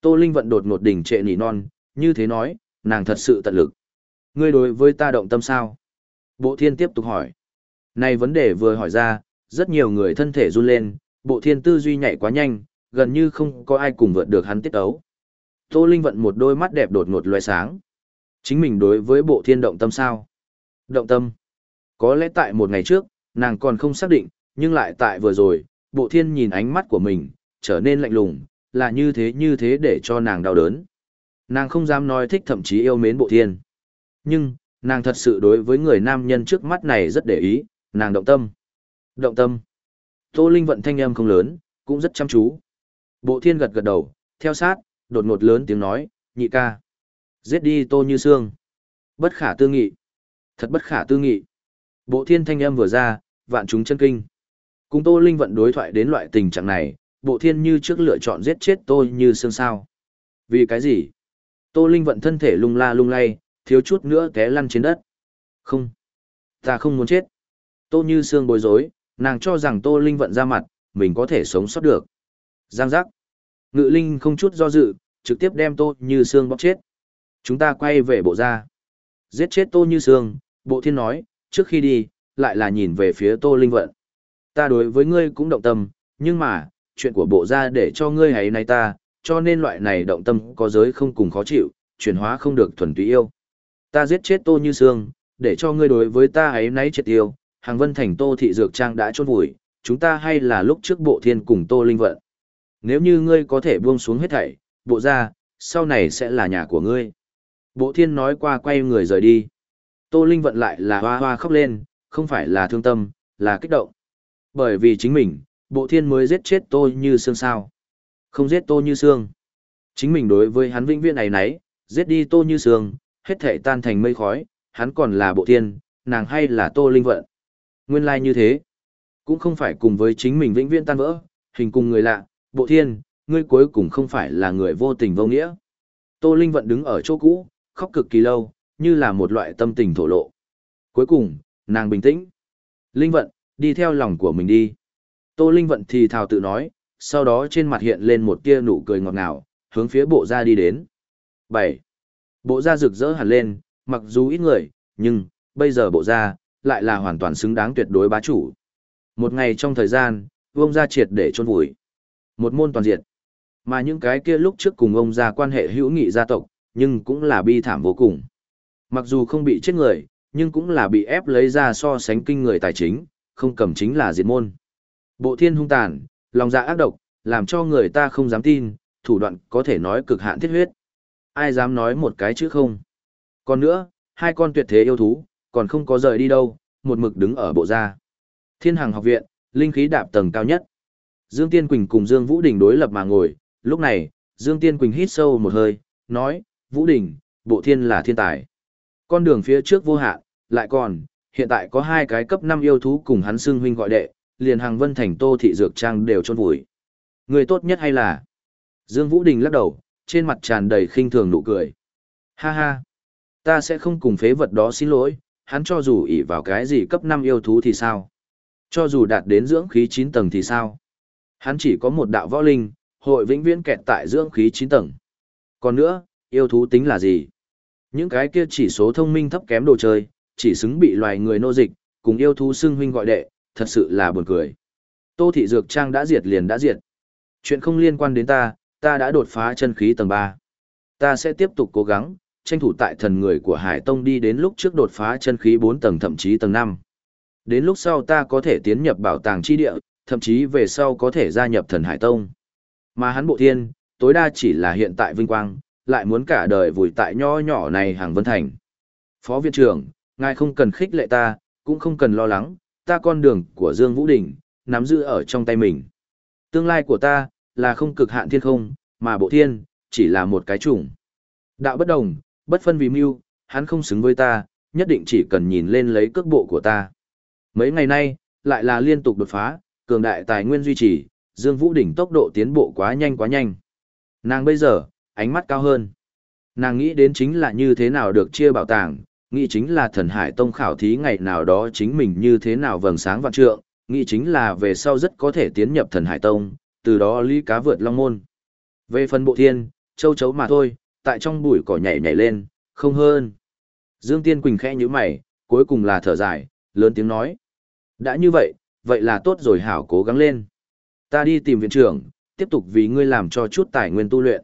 Tô Linh vận đột ngột đỉnh trệ nỉ non, như thế nói, nàng thật sự tận lực. Ngươi đối với ta động tâm sao? Bộ thiên tiếp tục hỏi. Này vấn đề vừa hỏi ra, rất nhiều người thân thể run lên, bộ thiên tư duy nhạy quá nhanh, gần như không có ai cùng vượt được hắn tiết ấu. Tô Linh vận một đôi mắt đẹp đột ngột loe sáng. Chính mình đối với bộ thiên động tâm sao? Động tâm. Có lẽ tại một ngày trước, nàng còn không xác định, nhưng lại tại vừa rồi, bộ thiên nhìn ánh mắt của mình, trở nên lạnh lùng, là như thế như thế để cho nàng đau đớn. Nàng không dám nói thích thậm chí yêu mến bộ thiên. Nhưng, nàng thật sự đối với người nam nhân trước mắt này rất để ý, nàng động tâm. Động tâm. Tô Linh vận thanh âm không lớn, cũng rất chăm chú. Bộ thiên gật gật đầu, theo sát, đột ngột lớn tiếng nói, nhị ca. Giết đi Tô Như xương, Bất khả tư nghị. Thật bất khả tư nghị. Bộ thiên thanh âm vừa ra, vạn chúng chân kinh. Cùng Tô Linh vận đối thoại đến loại tình trạng này, bộ thiên như trước lựa chọn giết chết Tô Như xương sao. Vì cái gì? Tô Linh vận thân thể lung la lung lay, thiếu chút nữa té lăn trên đất. Không. Ta không muốn chết. Tô Như xương bối rối, nàng cho rằng Tô Linh vận ra mặt, mình có thể sống sót được. Giang giác. Ngự Linh không chút do dự, trực tiếp đem Tô Như xương bóc chết. Chúng ta quay về bộ ra. Giết chết Tô Như xương. bộ thiên nói, trước khi đi, lại là nhìn về phía Tô Linh vận. Ta đối với ngươi cũng động tâm, nhưng mà, chuyện của bộ ra để cho ngươi hãy nay ta, cho nên loại này động tâm có giới không cùng khó chịu, chuyển hóa không được thuần túy yêu. Ta giết chết Tô Như xương, để cho ngươi đối với ta ấy nấy chết yêu, hàng vân thành Tô Thị Dược Trang đã chôn vùi, chúng ta hay là lúc trước bộ thiên cùng Tô Linh Vận. Nếu như ngươi có thể buông xuống hết thảy, bộ ra, sau này sẽ là nhà của ngươi. Bộ thiên nói qua quay người rời đi. Tô Linh Vận lại là hoa hoa khóc lên, không phải là thương tâm, là kích động. Bởi vì chính mình, bộ thiên mới giết chết tôi Như xương sao. Không giết tôi Như xương. Chính mình đối với hắn vĩnh viễn này nấy, giết đi Tô Như xương, hết thể tan thành mây khói, hắn còn là bộ thiên, nàng hay là Tô Linh Vận. Nguyên lai like như thế. Cũng không phải cùng với chính mình vĩnh viễn tan vỡ, hình cùng người lạ, bộ thiên, ngươi cuối cùng không phải là người vô tình vô nghĩa. Tô Linh Vận đứng ở chỗ cũ, khóc cực kỳ lâu, như là một loại tâm tình thổ lộ. Cuối cùng, nàng bình tĩnh. Linh Vận, đi theo lòng của mình đi. Tô Linh Vận thì thào tự nói, sau đó trên mặt hiện lên một tia nụ cười ngọt ngào, hướng phía bộ ra đi đến. 7. Bộ ra rực rỡ hẳn lên, mặc dù ít người, nhưng, bây giờ bộ ra, lại là hoàn toàn xứng đáng tuyệt đối bá chủ. Một ngày trong thời gian, vông ra triệt để chôn vùi. Một môn toàn diện, Mà những cái kia lúc trước cùng ông ra quan hệ hữu nghị gia tộc, nhưng cũng là bi thảm vô cùng. Mặc dù không bị chết người, nhưng cũng là bị ép lấy ra so sánh kinh người tài chính, không cầm chính là diệt môn. Bộ thiên hung tàn, lòng dạ ác độc, làm cho người ta không dám tin, thủ đoạn có thể nói cực hạn thiết huyết. Ai dám nói một cái chứ không? Còn nữa, hai con tuyệt thế yêu thú, còn không có rời đi đâu, một mực đứng ở bộ gia. Thiên hàng học viện, linh khí đạp tầng cao nhất. Dương Tiên Quỳnh cùng Dương Vũ Đình đối lập mà ngồi, lúc này, Dương Tiên Quỳnh hít sâu một hơi, nói, Vũ Đình, bộ thiên là thiên tài. Con đường phía trước vô hạn, lại còn, hiện tại có hai cái cấp 5 yêu thú cùng hắn xưng huynh gọi đệ, liền hàng vân thành tô thị dược trang đều trôn vùi. Người tốt nhất hay là? Dương Vũ Đình lắc đầu, trên mặt tràn đầy khinh thường nụ cười. Ha ha, ta sẽ không cùng phế vật đó xin lỗi, hắn cho dù ỷ vào cái gì cấp 5 yêu thú thì sao? Cho dù đạt đến dưỡng khí 9 tầng thì sao? Hắn chỉ có một đạo võ linh, hội vĩnh viễn kẹt tại dưỡng khí 9 tầng. Còn nữa, yêu thú tính là gì? Những cái kia chỉ số thông minh thấp kém đồ chơi, chỉ xứng bị loài người nô dịch, cùng yêu thú xưng huynh gọi đệ, thật sự là buồn cười. Tô thị dược trang đã diệt liền đã diệt. Chuyện không liên quan đến ta, ta đã đột phá chân khí tầng 3. Ta sẽ tiếp tục cố gắng, tranh thủ tại thần người của Hải Tông đi đến lúc trước đột phá chân khí 4 tầng thậm chí tầng 5. Đến lúc sau ta có thể tiến nhập bảo tàng chi địa, thậm chí về sau có thể gia nhập thần Hải Tông. Mà hắn bộ thiên, tối đa chỉ là hiện tại vinh quang, lại muốn cả đời vùi tại nho nhỏ này hàng vân thành. Phó viện trưởng, ngài không cần khích lệ ta, cũng không cần lo lắng, ta con đường của Dương Vũ Đình, nắm giữ ở trong tay mình. Tương lai của ta, là không cực hạn thiên không, mà bộ thiên, chỉ là một cái chủng. Đạo bất đồng, bất phân vì mưu, hắn không xứng với ta, nhất định chỉ cần nhìn lên lấy cước bộ của ta. Mấy ngày nay, lại là liên tục đột phá, cường đại tài nguyên duy trì, Dương Vũ Đỉnh tốc độ tiến bộ quá nhanh quá nhanh. Nàng bây giờ, ánh mắt cao hơn. Nàng nghĩ đến chính là như thế nào được chia bảo tàng, nghĩ chính là thần hải tông khảo thí ngày nào đó chính mình như thế nào vầng sáng vạn trượng, nghĩ chính là về sau rất có thể tiến nhập thần hải tông, từ đó ly cá vượt long môn. Về phần bộ thiên, châu chấu mà thôi, tại trong bụi cỏ nhảy nhảy lên, không hơn. Dương Tiên Quỳnh khẽ như mày, cuối cùng là thở dài, lớn tiếng nói. Đã như vậy, vậy là tốt rồi hảo cố gắng lên. Ta đi tìm viện trưởng, tiếp tục vì ngươi làm cho chút tài nguyên tu luyện.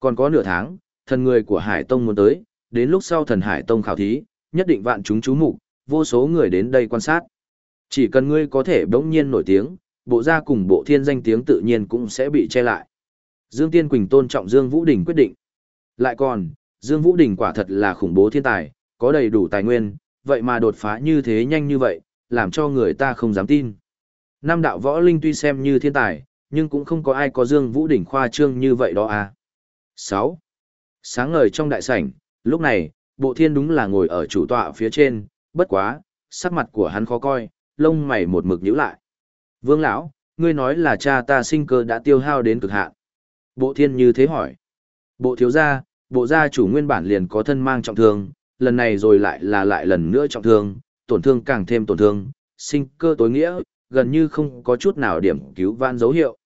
Còn có nửa tháng, thần người của Hải Tông muốn tới, đến lúc sau thần Hải Tông khảo thí, nhất định vạn chúng chú mục, vô số người đến đây quan sát. Chỉ cần ngươi có thể bỗng nhiên nổi tiếng, bộ gia cùng bộ thiên danh tiếng tự nhiên cũng sẽ bị che lại. Dương Tiên Quỳnh tôn trọng Dương Vũ Đình quyết định. Lại còn, Dương Vũ Đình quả thật là khủng bố thiên tài, có đầy đủ tài nguyên, vậy mà đột phá như thế nhanh như vậy, làm cho người ta không dám tin. Nam đạo võ linh tuy xem như thiên tài, nhưng cũng không có ai có Dương Vũ đỉnh khoa trương như vậy đó à. 6. Sáng ngời trong đại sảnh, lúc này, bộ thiên đúng là ngồi ở chủ tọa phía trên, bất quá, sắc mặt của hắn khó coi, lông mày một mực nhíu lại. Vương lão, ngươi nói là cha ta sinh cơ đã tiêu hao đến cực hạn. Bộ thiên như thế hỏi. Bộ thiếu gia, bộ gia chủ nguyên bản liền có thân mang trọng thương, lần này rồi lại là lại lần nữa trọng thương, tổn thương càng thêm tổn thương, sinh cơ tối nghĩa, gần như không có chút nào điểm cứu van dấu hiệu.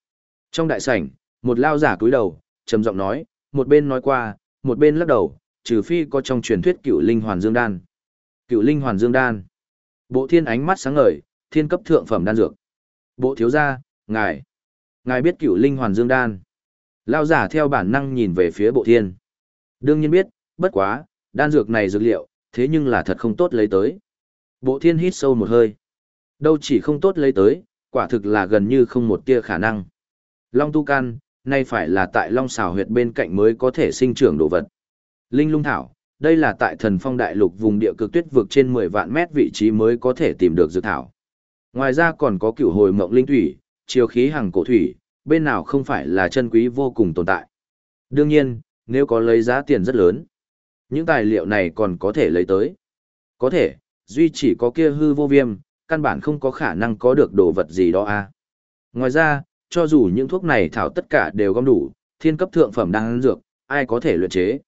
Trong đại sảnh, một lao giả cúi đầu, trầm giọng nói, một bên nói qua, một bên lắc đầu, trừ phi có trong truyền thuyết cựu linh hoàn dương đan. Cựu linh hoàn dương đan. Bộ thiên ánh mắt sáng ngời, thiên cấp thượng phẩm đan dược. Bộ thiếu gia, ngài, ngài biết cựu linh hoàn dương đan. Lao giả theo bản năng nhìn về phía bộ thiên. Đương nhiên biết, bất quá, đan dược này dược liệu, thế nhưng là thật không tốt lấy tới. Bộ thiên hít sâu một hơi. Đâu chỉ không tốt lấy tới, quả thực là gần như không một tia khả năng. Long tu can, nay phải là tại long xào huyệt bên cạnh mới có thể sinh trưởng đồ vật. Linh lung thảo, đây là tại thần phong đại lục vùng địa cực tuyết vực trên 10 vạn mét vị trí mới có thể tìm được dược thảo. Ngoài ra còn có cửu hồi mộng linh thủy, chiều khí hàng cổ thủy, bên nào không phải là chân quý vô cùng tồn tại. Đương nhiên, nếu có lấy giá tiền rất lớn, những tài liệu này còn có thể lấy tới. Có thể, duy chỉ có kia hư vô viêm, căn bản không có khả năng có được đồ vật gì đó a. À. Ngoài ra, cho dù những thuốc này thảo tất cả đều gom đủ, thiên cấp thượng phẩm đang ăn dược, ai có thể luyện chế.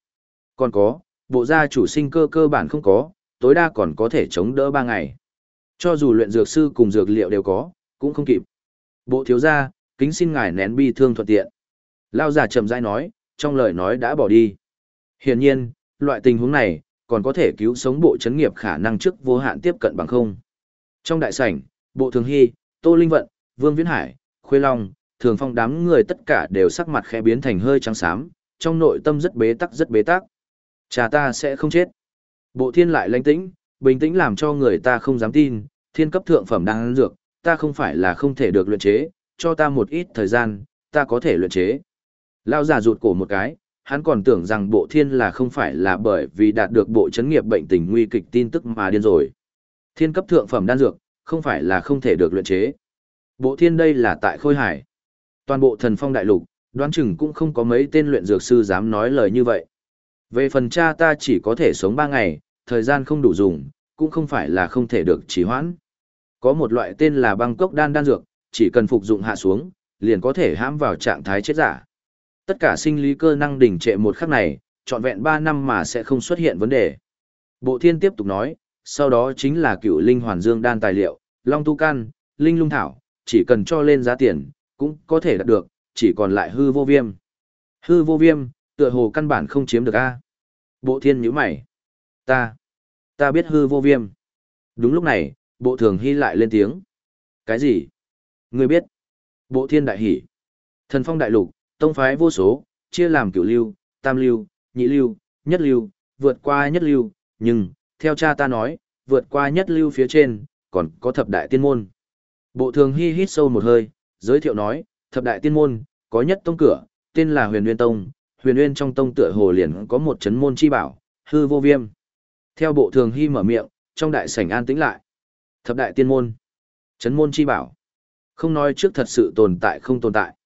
Còn có, bộ gia chủ sinh cơ cơ bản không có, tối đa còn có thể chống đỡ 3 ngày. Cho dù luyện dược sư cùng dược liệu đều có, cũng không kịp. Bộ thiếu gia, kính xin ngài nén bi thương thuận tiện. Lao giả chậm rãi nói, trong lời nói đã bỏ đi. Hiển nhiên, loại tình huống này, còn có thể cứu sống bộ chấn nghiệp khả năng trước vô hạn tiếp cận bằng không. Trong đại sảnh, bộ thường hy, Tô Linh Vận, Vương Viễn Hải, Khuê Long, Thường Phong đám người tất cả đều sắc mặt khẽ biến thành hơi trắng xám, trong nội tâm rất bế tắc rất bế tắc. Cha ta sẽ không chết. Bộ thiên lại lãnh tĩnh, bình tĩnh làm cho người ta không dám tin, thiên cấp thượng phẩm đang ăn dược, ta không phải là không thể được luyện chế, cho ta một ít thời gian, ta có thể luyện chế. Lao giả rụt cổ một cái, hắn còn tưởng rằng bộ thiên là không phải là bởi vì đạt được bộ chấn nghiệp bệnh tình nguy kịch tin tức mà điên rồi. Thiên cấp thượng phẩm đan dược, không phải là không thể được luyện chế. Bộ thiên đây là tại khôi hải. Toàn bộ thần phong đại lục, đoán chừng cũng không có mấy tên luyện dược sư dám nói lời như vậy. Về phần cha ta chỉ có thể sống 3 ngày, thời gian không đủ dùng, cũng không phải là không thể được trì hoãn. Có một loại tên là băng cốc đan đan dược, chỉ cần phục dụng hạ xuống, liền có thể hãm vào trạng thái chết giả. Tất cả sinh lý cơ năng đỉnh trệ một khắc này, trọn vẹn 3 năm mà sẽ không xuất hiện vấn đề. Bộ thiên tiếp tục nói, sau đó chính là cựu linh hoàn dương đan tài liệu, long tu can, linh lung thảo, chỉ cần cho lên giá tiền, cũng có thể đạt được, chỉ còn lại hư vô viêm. Hư vô viêm, tựa hồ căn bản không chiếm được a. Bộ thiên nhíu mày. Ta, ta biết hư vô viêm. Đúng lúc này, bộ thường hy lại lên tiếng. Cái gì? Ngươi biết. Bộ thiên đại hỉ. Thần phong đại lục, tông phái vô số, chia làm cửu lưu, tam lưu, nhị lưu, nhất lưu, vượt qua nhất lưu, nhưng, theo cha ta nói, vượt qua nhất lưu phía trên, còn có thập đại tiên môn. Bộ thường hy hít sâu một hơi, giới thiệu nói, thập đại tiên môn, có nhất tông cửa, tên là huyền nguyên tông, huyền nguyên trong tông tựa hồ liền có một chấn môn chi bảo, hư vô viêm. Theo bộ thường hy mở miệng, trong đại sảnh an tĩnh lại. Thập đại tiên môn, chấn môn chi bảo. Không nói trước thật sự tồn tại không tồn tại.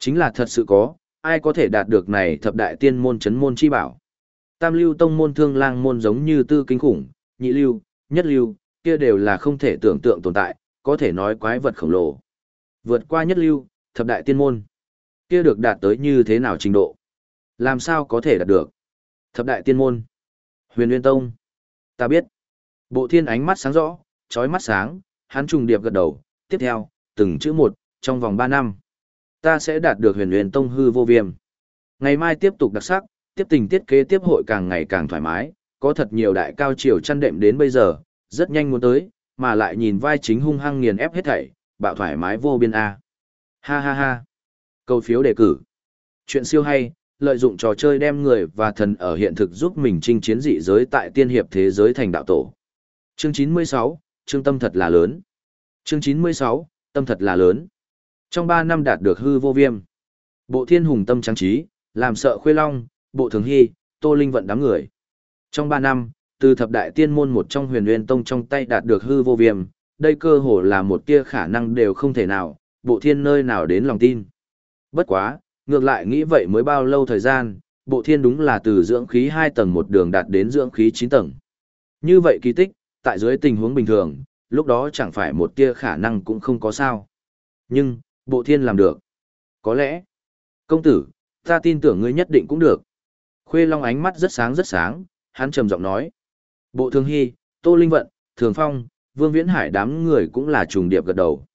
Chính là thật sự có, ai có thể đạt được này thập đại tiên môn chấn môn chi bảo. Tam lưu tông môn thương lang môn giống như tư kinh khủng, nhị lưu, nhất lưu, kia đều là không thể tưởng tượng tồn tại, có thể nói quái vật khổng lồ. Vượt qua nhất lưu, thập đại tiên môn. Kia được đạt tới như thế nào trình độ? Làm sao có thể đạt được? Thập đại tiên môn. Huyền Nguyên Tông. Ta biết. Bộ thiên ánh mắt sáng rõ, trói mắt sáng, hắn trùng điệp gật đầu. Tiếp theo, từng chữ một, trong vòng 3 năm. Ta sẽ đạt được huyền huyền Tông hư vô viêm. Ngày mai tiếp tục đặc sắc, tiếp tình tiết kế tiếp hội càng ngày càng thoải mái, có thật nhiều đại cao triều chăn đệm đến bây giờ, rất nhanh muốn tới, mà lại nhìn vai chính hung hăng nghiền ép hết thảy, bạo thoải mái vô biên A. Ha ha ha. Câu phiếu đề cử. Chuyện siêu hay, lợi dụng trò chơi đem người và thần ở hiện thực giúp mình chinh chiến dị giới tại tiên hiệp thế giới thành đạo tổ. Chương 96, chương tâm thật là lớn. Chương 96, tâm thật là lớn. Trong 3 năm đạt được hư vô viêm. Bộ thiên hùng tâm trang trí, làm sợ khuê long, bộ thường hy, tô linh vận đám người. Trong 3 năm, từ thập đại tiên môn một trong huyền nguyên tông trong tay đạt được hư vô viêm, đây cơ hồ là một tia khả năng đều không thể nào, bộ thiên nơi nào đến lòng tin. Bất quá, ngược lại nghĩ vậy mới bao lâu thời gian, bộ thiên đúng là từ dưỡng khí 2 tầng một đường đạt đến dưỡng khí 9 tầng. Như vậy kỳ tích, tại dưới tình huống bình thường, lúc đó chẳng phải một tia khả năng cũng không có sao. Nhưng, bộ thiên làm được. Có lẽ, công tử, ta tin tưởng ngươi nhất định cũng được. Khuê Long ánh mắt rất sáng rất sáng, hắn trầm giọng nói. Bộ Thương Hy, Tô Linh Vận, Thường Phong, Vương Viễn Hải đám người cũng là trùng điệp gật đầu.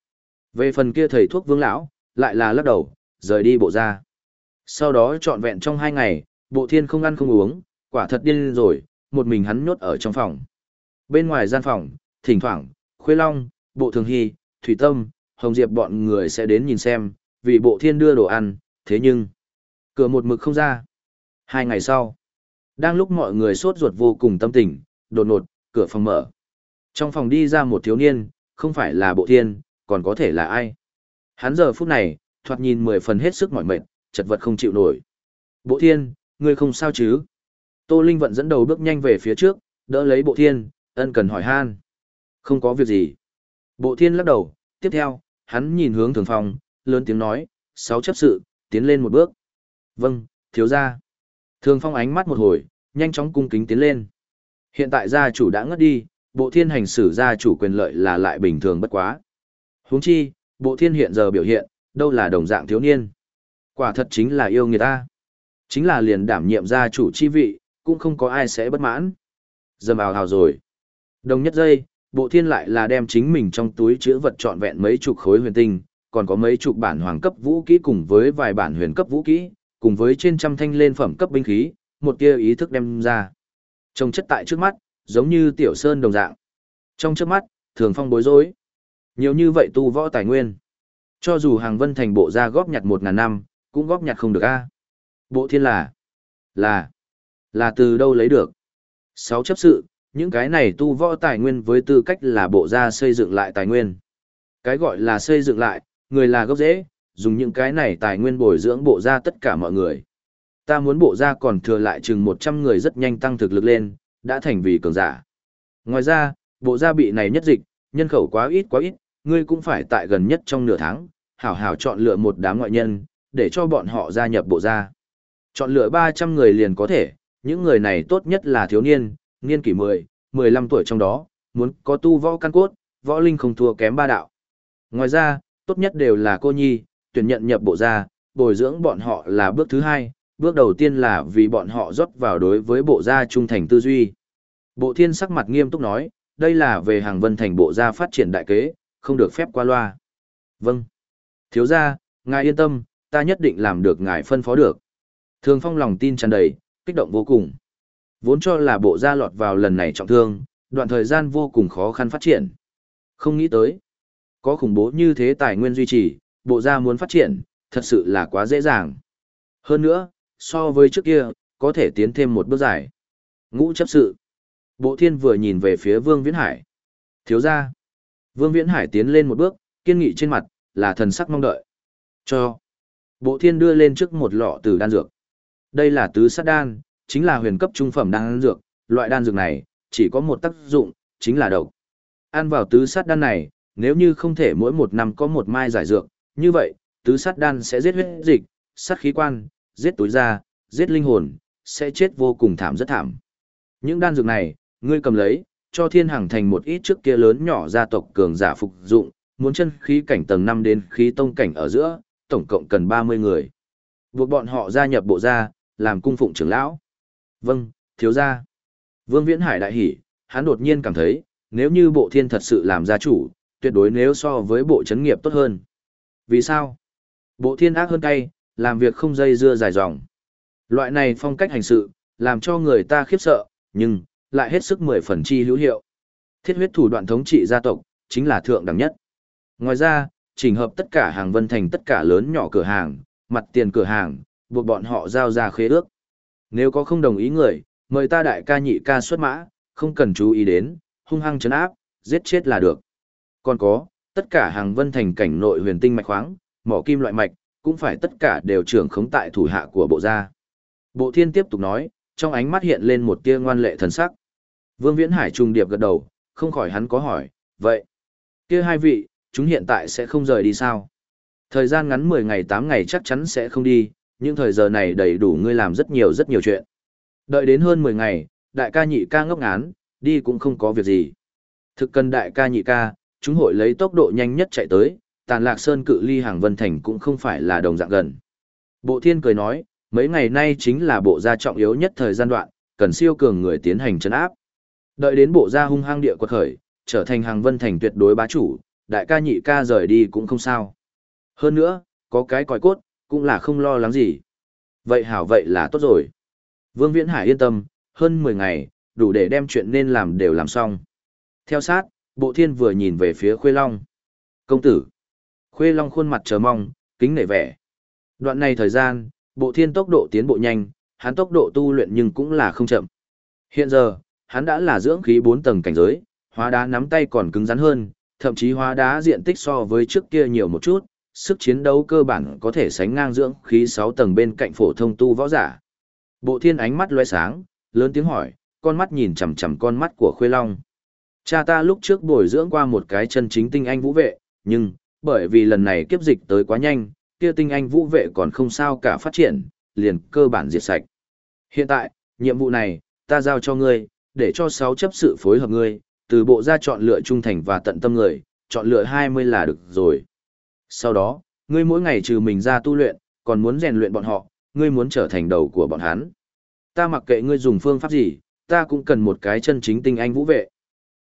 Về phần kia thầy thuốc Vương Lão, lại là lắc đầu, rời đi bộ ra. Sau đó trọn vẹn trong hai ngày, bộ thiên không ăn không uống, quả thật điên rồi, một mình hắn nhốt ở trong phòng. Bên ngoài gian phòng, thỉnh thoảng, Khuê Long, Bộ Thường Hy, Thủy Tâm, Hồng Diệp bọn người sẽ đến nhìn xem, vì bộ thiên đưa đồ ăn, thế nhưng, cửa một mực không ra. Hai ngày sau, đang lúc mọi người sốt ruột vô cùng tâm tình, đột ngột, cửa phòng mở. Trong phòng đi ra một thiếu niên, không phải là bộ thiên, còn có thể là ai. Hắn giờ phút này, thoạt nhìn mười phần hết sức mỏi mệt, chật vật không chịu nổi. Bộ thiên, ngươi không sao chứ? Tô Linh vận dẫn đầu bước nhanh về phía trước, đỡ lấy bộ thiên, ân cần hỏi han. Không có việc gì. Bộ thiên lắc đầu, tiếp theo, hắn nhìn hướng thường phong, lớn tiếng nói, sáu chấp sự, tiến lên một bước. Vâng, thiếu gia. Thường phong ánh mắt một hồi, nhanh chóng cung kính tiến lên. Hiện tại gia chủ đã ngất đi, bộ thiên hành xử gia chủ quyền lợi là lại bình thường bất quá. Huống chi, bộ thiên hiện giờ biểu hiện, đâu là đồng dạng thiếu niên. Quả thật chính là yêu người ta. Chính là liền đảm nhiệm gia chủ chi vị, cũng không có ai sẽ bất mãn. Dầm ào hào rồi. Đồng nhất giây, bộ thiên lại là đem chính mình trong túi chứa vật trọn vẹn mấy chục khối huyền tinh, còn có mấy chục bản hoàng cấp vũ kỹ cùng với vài bản huyền cấp vũ kỹ, cùng với trên trăm thanh lên phẩm cấp binh khí, một tia ý thức đem ra. Trông chất tại trước mắt, giống như tiểu sơn đồng dạng. Trong trước mắt, thường phong bối rối. Nhiều như vậy tu võ tài nguyên. Cho dù hàng vân thành bộ ra góp nhặt một ngàn năm, cũng góp nhặt không được a Bộ thiên là, là, là từ đâu lấy được? Sáu chấp sự, những cái này tu võ tài nguyên với tư cách là bộ gia xây dựng lại tài nguyên. Cái gọi là xây dựng lại, người là gốc rễ, dùng những cái này tài nguyên bồi dưỡng bộ gia tất cả mọi người. Ta muốn bộ gia còn thừa lại chừng 100 người rất nhanh tăng thực lực lên, đã thành vì cường giả. Ngoài ra, bộ gia bị này nhất dịch, nhân khẩu quá ít quá ít, ngươi cũng phải tại gần nhất trong nửa tháng, hảo hảo chọn lựa một đám ngoại nhân, để cho bọn họ gia nhập bộ gia. Chọn lựa 300 người liền có thể, những người này tốt nhất là thiếu niên, niên kỷ 10, 15 tuổi trong đó, muốn có tu võ căn cốt, võ linh không thua kém ba đạo. Ngoài ra, tốt nhất đều là cô nhi, tuyển nhận nhập bộ gia, bồi dưỡng bọn họ là bước thứ hai, bước đầu tiên là vì bọn họ rót vào đối với bộ gia trung thành tư duy. Bộ thiên sắc mặt nghiêm túc nói, đây là về hàng vân thành bộ gia phát triển đại kế, không được phép qua loa. Vâng. Thiếu gia, ngài yên tâm, ta nhất định làm được ngài phân phó được. Thường phong lòng tin tràn đầy, kích động vô cùng. Vốn cho là bộ gia lọt vào lần này trọng thương, đoạn thời gian vô cùng khó khăn phát triển. Không nghĩ tới. Có khủng bố như thế tài nguyên duy trì, bộ gia muốn phát triển, thật sự là quá dễ dàng. Hơn nữa, so với trước kia, có thể tiến thêm một bước dài. Ngũ chấp sự. Bộ thiên vừa nhìn về phía Vương Viễn Hải. Thiếu ra. Vương Viễn Hải tiến lên một bước, kiên nghị trên mặt, là thần sắc mong đợi. Cho. Bộ thiên đưa lên trước một lọ từ đan dược. Đây là tứ sát đan, chính là huyền cấp trung phẩm đan dược. Loại đan dược này, chỉ có một tác dụng, chính là độc. Ăn vào tứ sát đan này, nếu như không thể mỗi một năm có một mai giải dược, như vậy, tứ sát đan sẽ giết huyết dịch, sát khí quan, giết túi da, giết linh hồn, sẽ chết vô cùng thảm rất thảm. Những đan dược này, ngươi cầm lấy, cho thiên hàng thành một ít trước kia lớn nhỏ gia tộc cường giả phục dụng, muốn chân khí cảnh tầng 5 đến khí tông cảnh ở giữa, tổng cộng cần 30 người. Buộc bọn họ gia nhập bộ gia, làm cung phụng trưởng lão. Vâng, thiếu gia. Vương Viễn Hải đại hỉ, hắn đột nhiên cảm thấy, nếu như bộ thiên thật sự làm gia chủ, tuyệt đối nếu so với bộ chấn nghiệp tốt hơn. Vì sao? Bộ thiên ác hơn cay, làm việc không dây dưa dài dòng. Loại này phong cách hành sự, làm cho người ta khiếp sợ, nhưng, lại hết sức mười phần chi hữu hiệu. Thiết huyết thủ đoạn thống trị gia tộc, chính là thượng đẳng nhất. Ngoài ra, chỉnh hợp tất cả hàng vân thành tất cả lớn nhỏ cửa hàng, mặt tiền cửa hàng, buộc bọn họ giao ra khế ước. Nếu có không đồng ý người, mời ta đại ca nhị ca xuất mã, không cần chú ý đến, hung hăng chấn áp, giết chết là được. Còn có, tất cả hàng vân thành cảnh nội huyền tinh mạch khoáng, mỏ kim loại mạch, cũng phải tất cả đều trưởng khống tại thủ hạ của bộ gia. Bộ thiên tiếp tục nói, trong ánh mắt hiện lên một tia ngoan lệ thần sắc. Vương Viễn Hải trùng điệp gật đầu, không khỏi hắn có hỏi, vậy, kia hai vị, chúng hiện tại sẽ không rời đi sao? Thời gian ngắn 10 ngày 8 ngày chắc chắn sẽ không đi, những thời giờ này đầy đủ ngươi làm rất nhiều rất nhiều chuyện. Đợi đến hơn 10 ngày, đại ca nhị ca ngốc ngán, đi cũng không có việc gì. Thực cần đại ca nhị ca, chúng hội lấy tốc độ nhanh nhất chạy tới, tàn lạc sơn cự ly hàng vân thành cũng không phải là đồng dạng gần. Bộ thiên cười nói, mấy ngày nay chính là bộ gia trọng yếu nhất thời gian đoạn, cần siêu cường người tiến hành chấn áp. Đợi đến bộ gia hung hăng địa quật khởi, trở thành hàng vân thành tuyệt đối bá chủ, đại ca nhị ca rời đi cũng không sao. Hơn nữa, có cái còi cốt, cũng là không lo lắng gì. Vậy hảo vậy là tốt rồi. Vương Viễn Hải yên tâm, hơn 10 ngày, đủ để đem chuyện nên làm đều làm xong. Theo sát, bộ thiên vừa nhìn về phía Khuê Long. Công tử. Khuê Long khuôn mặt chờ mong, kính nể vẻ. Đoạn này thời gian, bộ thiên tốc độ tiến bộ nhanh, hắn tốc độ tu luyện nhưng cũng là không chậm. Hiện giờ, hắn đã là dưỡng khí 4 tầng cảnh giới, hóa đá nắm tay còn cứng rắn hơn, thậm chí hóa đá diện tích so với trước kia nhiều một chút, sức chiến đấu cơ bản có thể sánh ngang dưỡng khí 6 tầng bên cạnh phổ thông tu võ giả. Bộ thiên ánh mắt lóe sáng, lớn tiếng hỏi, con mắt nhìn chằm chằm con mắt của Khuê Long. Cha ta lúc trước bồi dưỡng qua một cái chân chính tinh anh vũ vệ, nhưng, bởi vì lần này kiếp dịch tới quá nhanh, kia tinh anh vũ vệ còn không sao cả phát triển, liền cơ bản diệt sạch. Hiện tại, nhiệm vụ này, ta giao cho ngươi, để cho sáu chấp sự phối hợp ngươi, từ bộ ra chọn lựa trung thành và tận tâm người, chọn lựa 20 là được rồi. Sau đó, ngươi mỗi ngày trừ mình ra tu luyện, còn muốn rèn luyện bọn họ, ngươi muốn trở thành đầu của bọn hắn. Ta mặc kệ ngươi dùng phương pháp gì, ta cũng cần một cái chân chính tinh anh vũ vệ.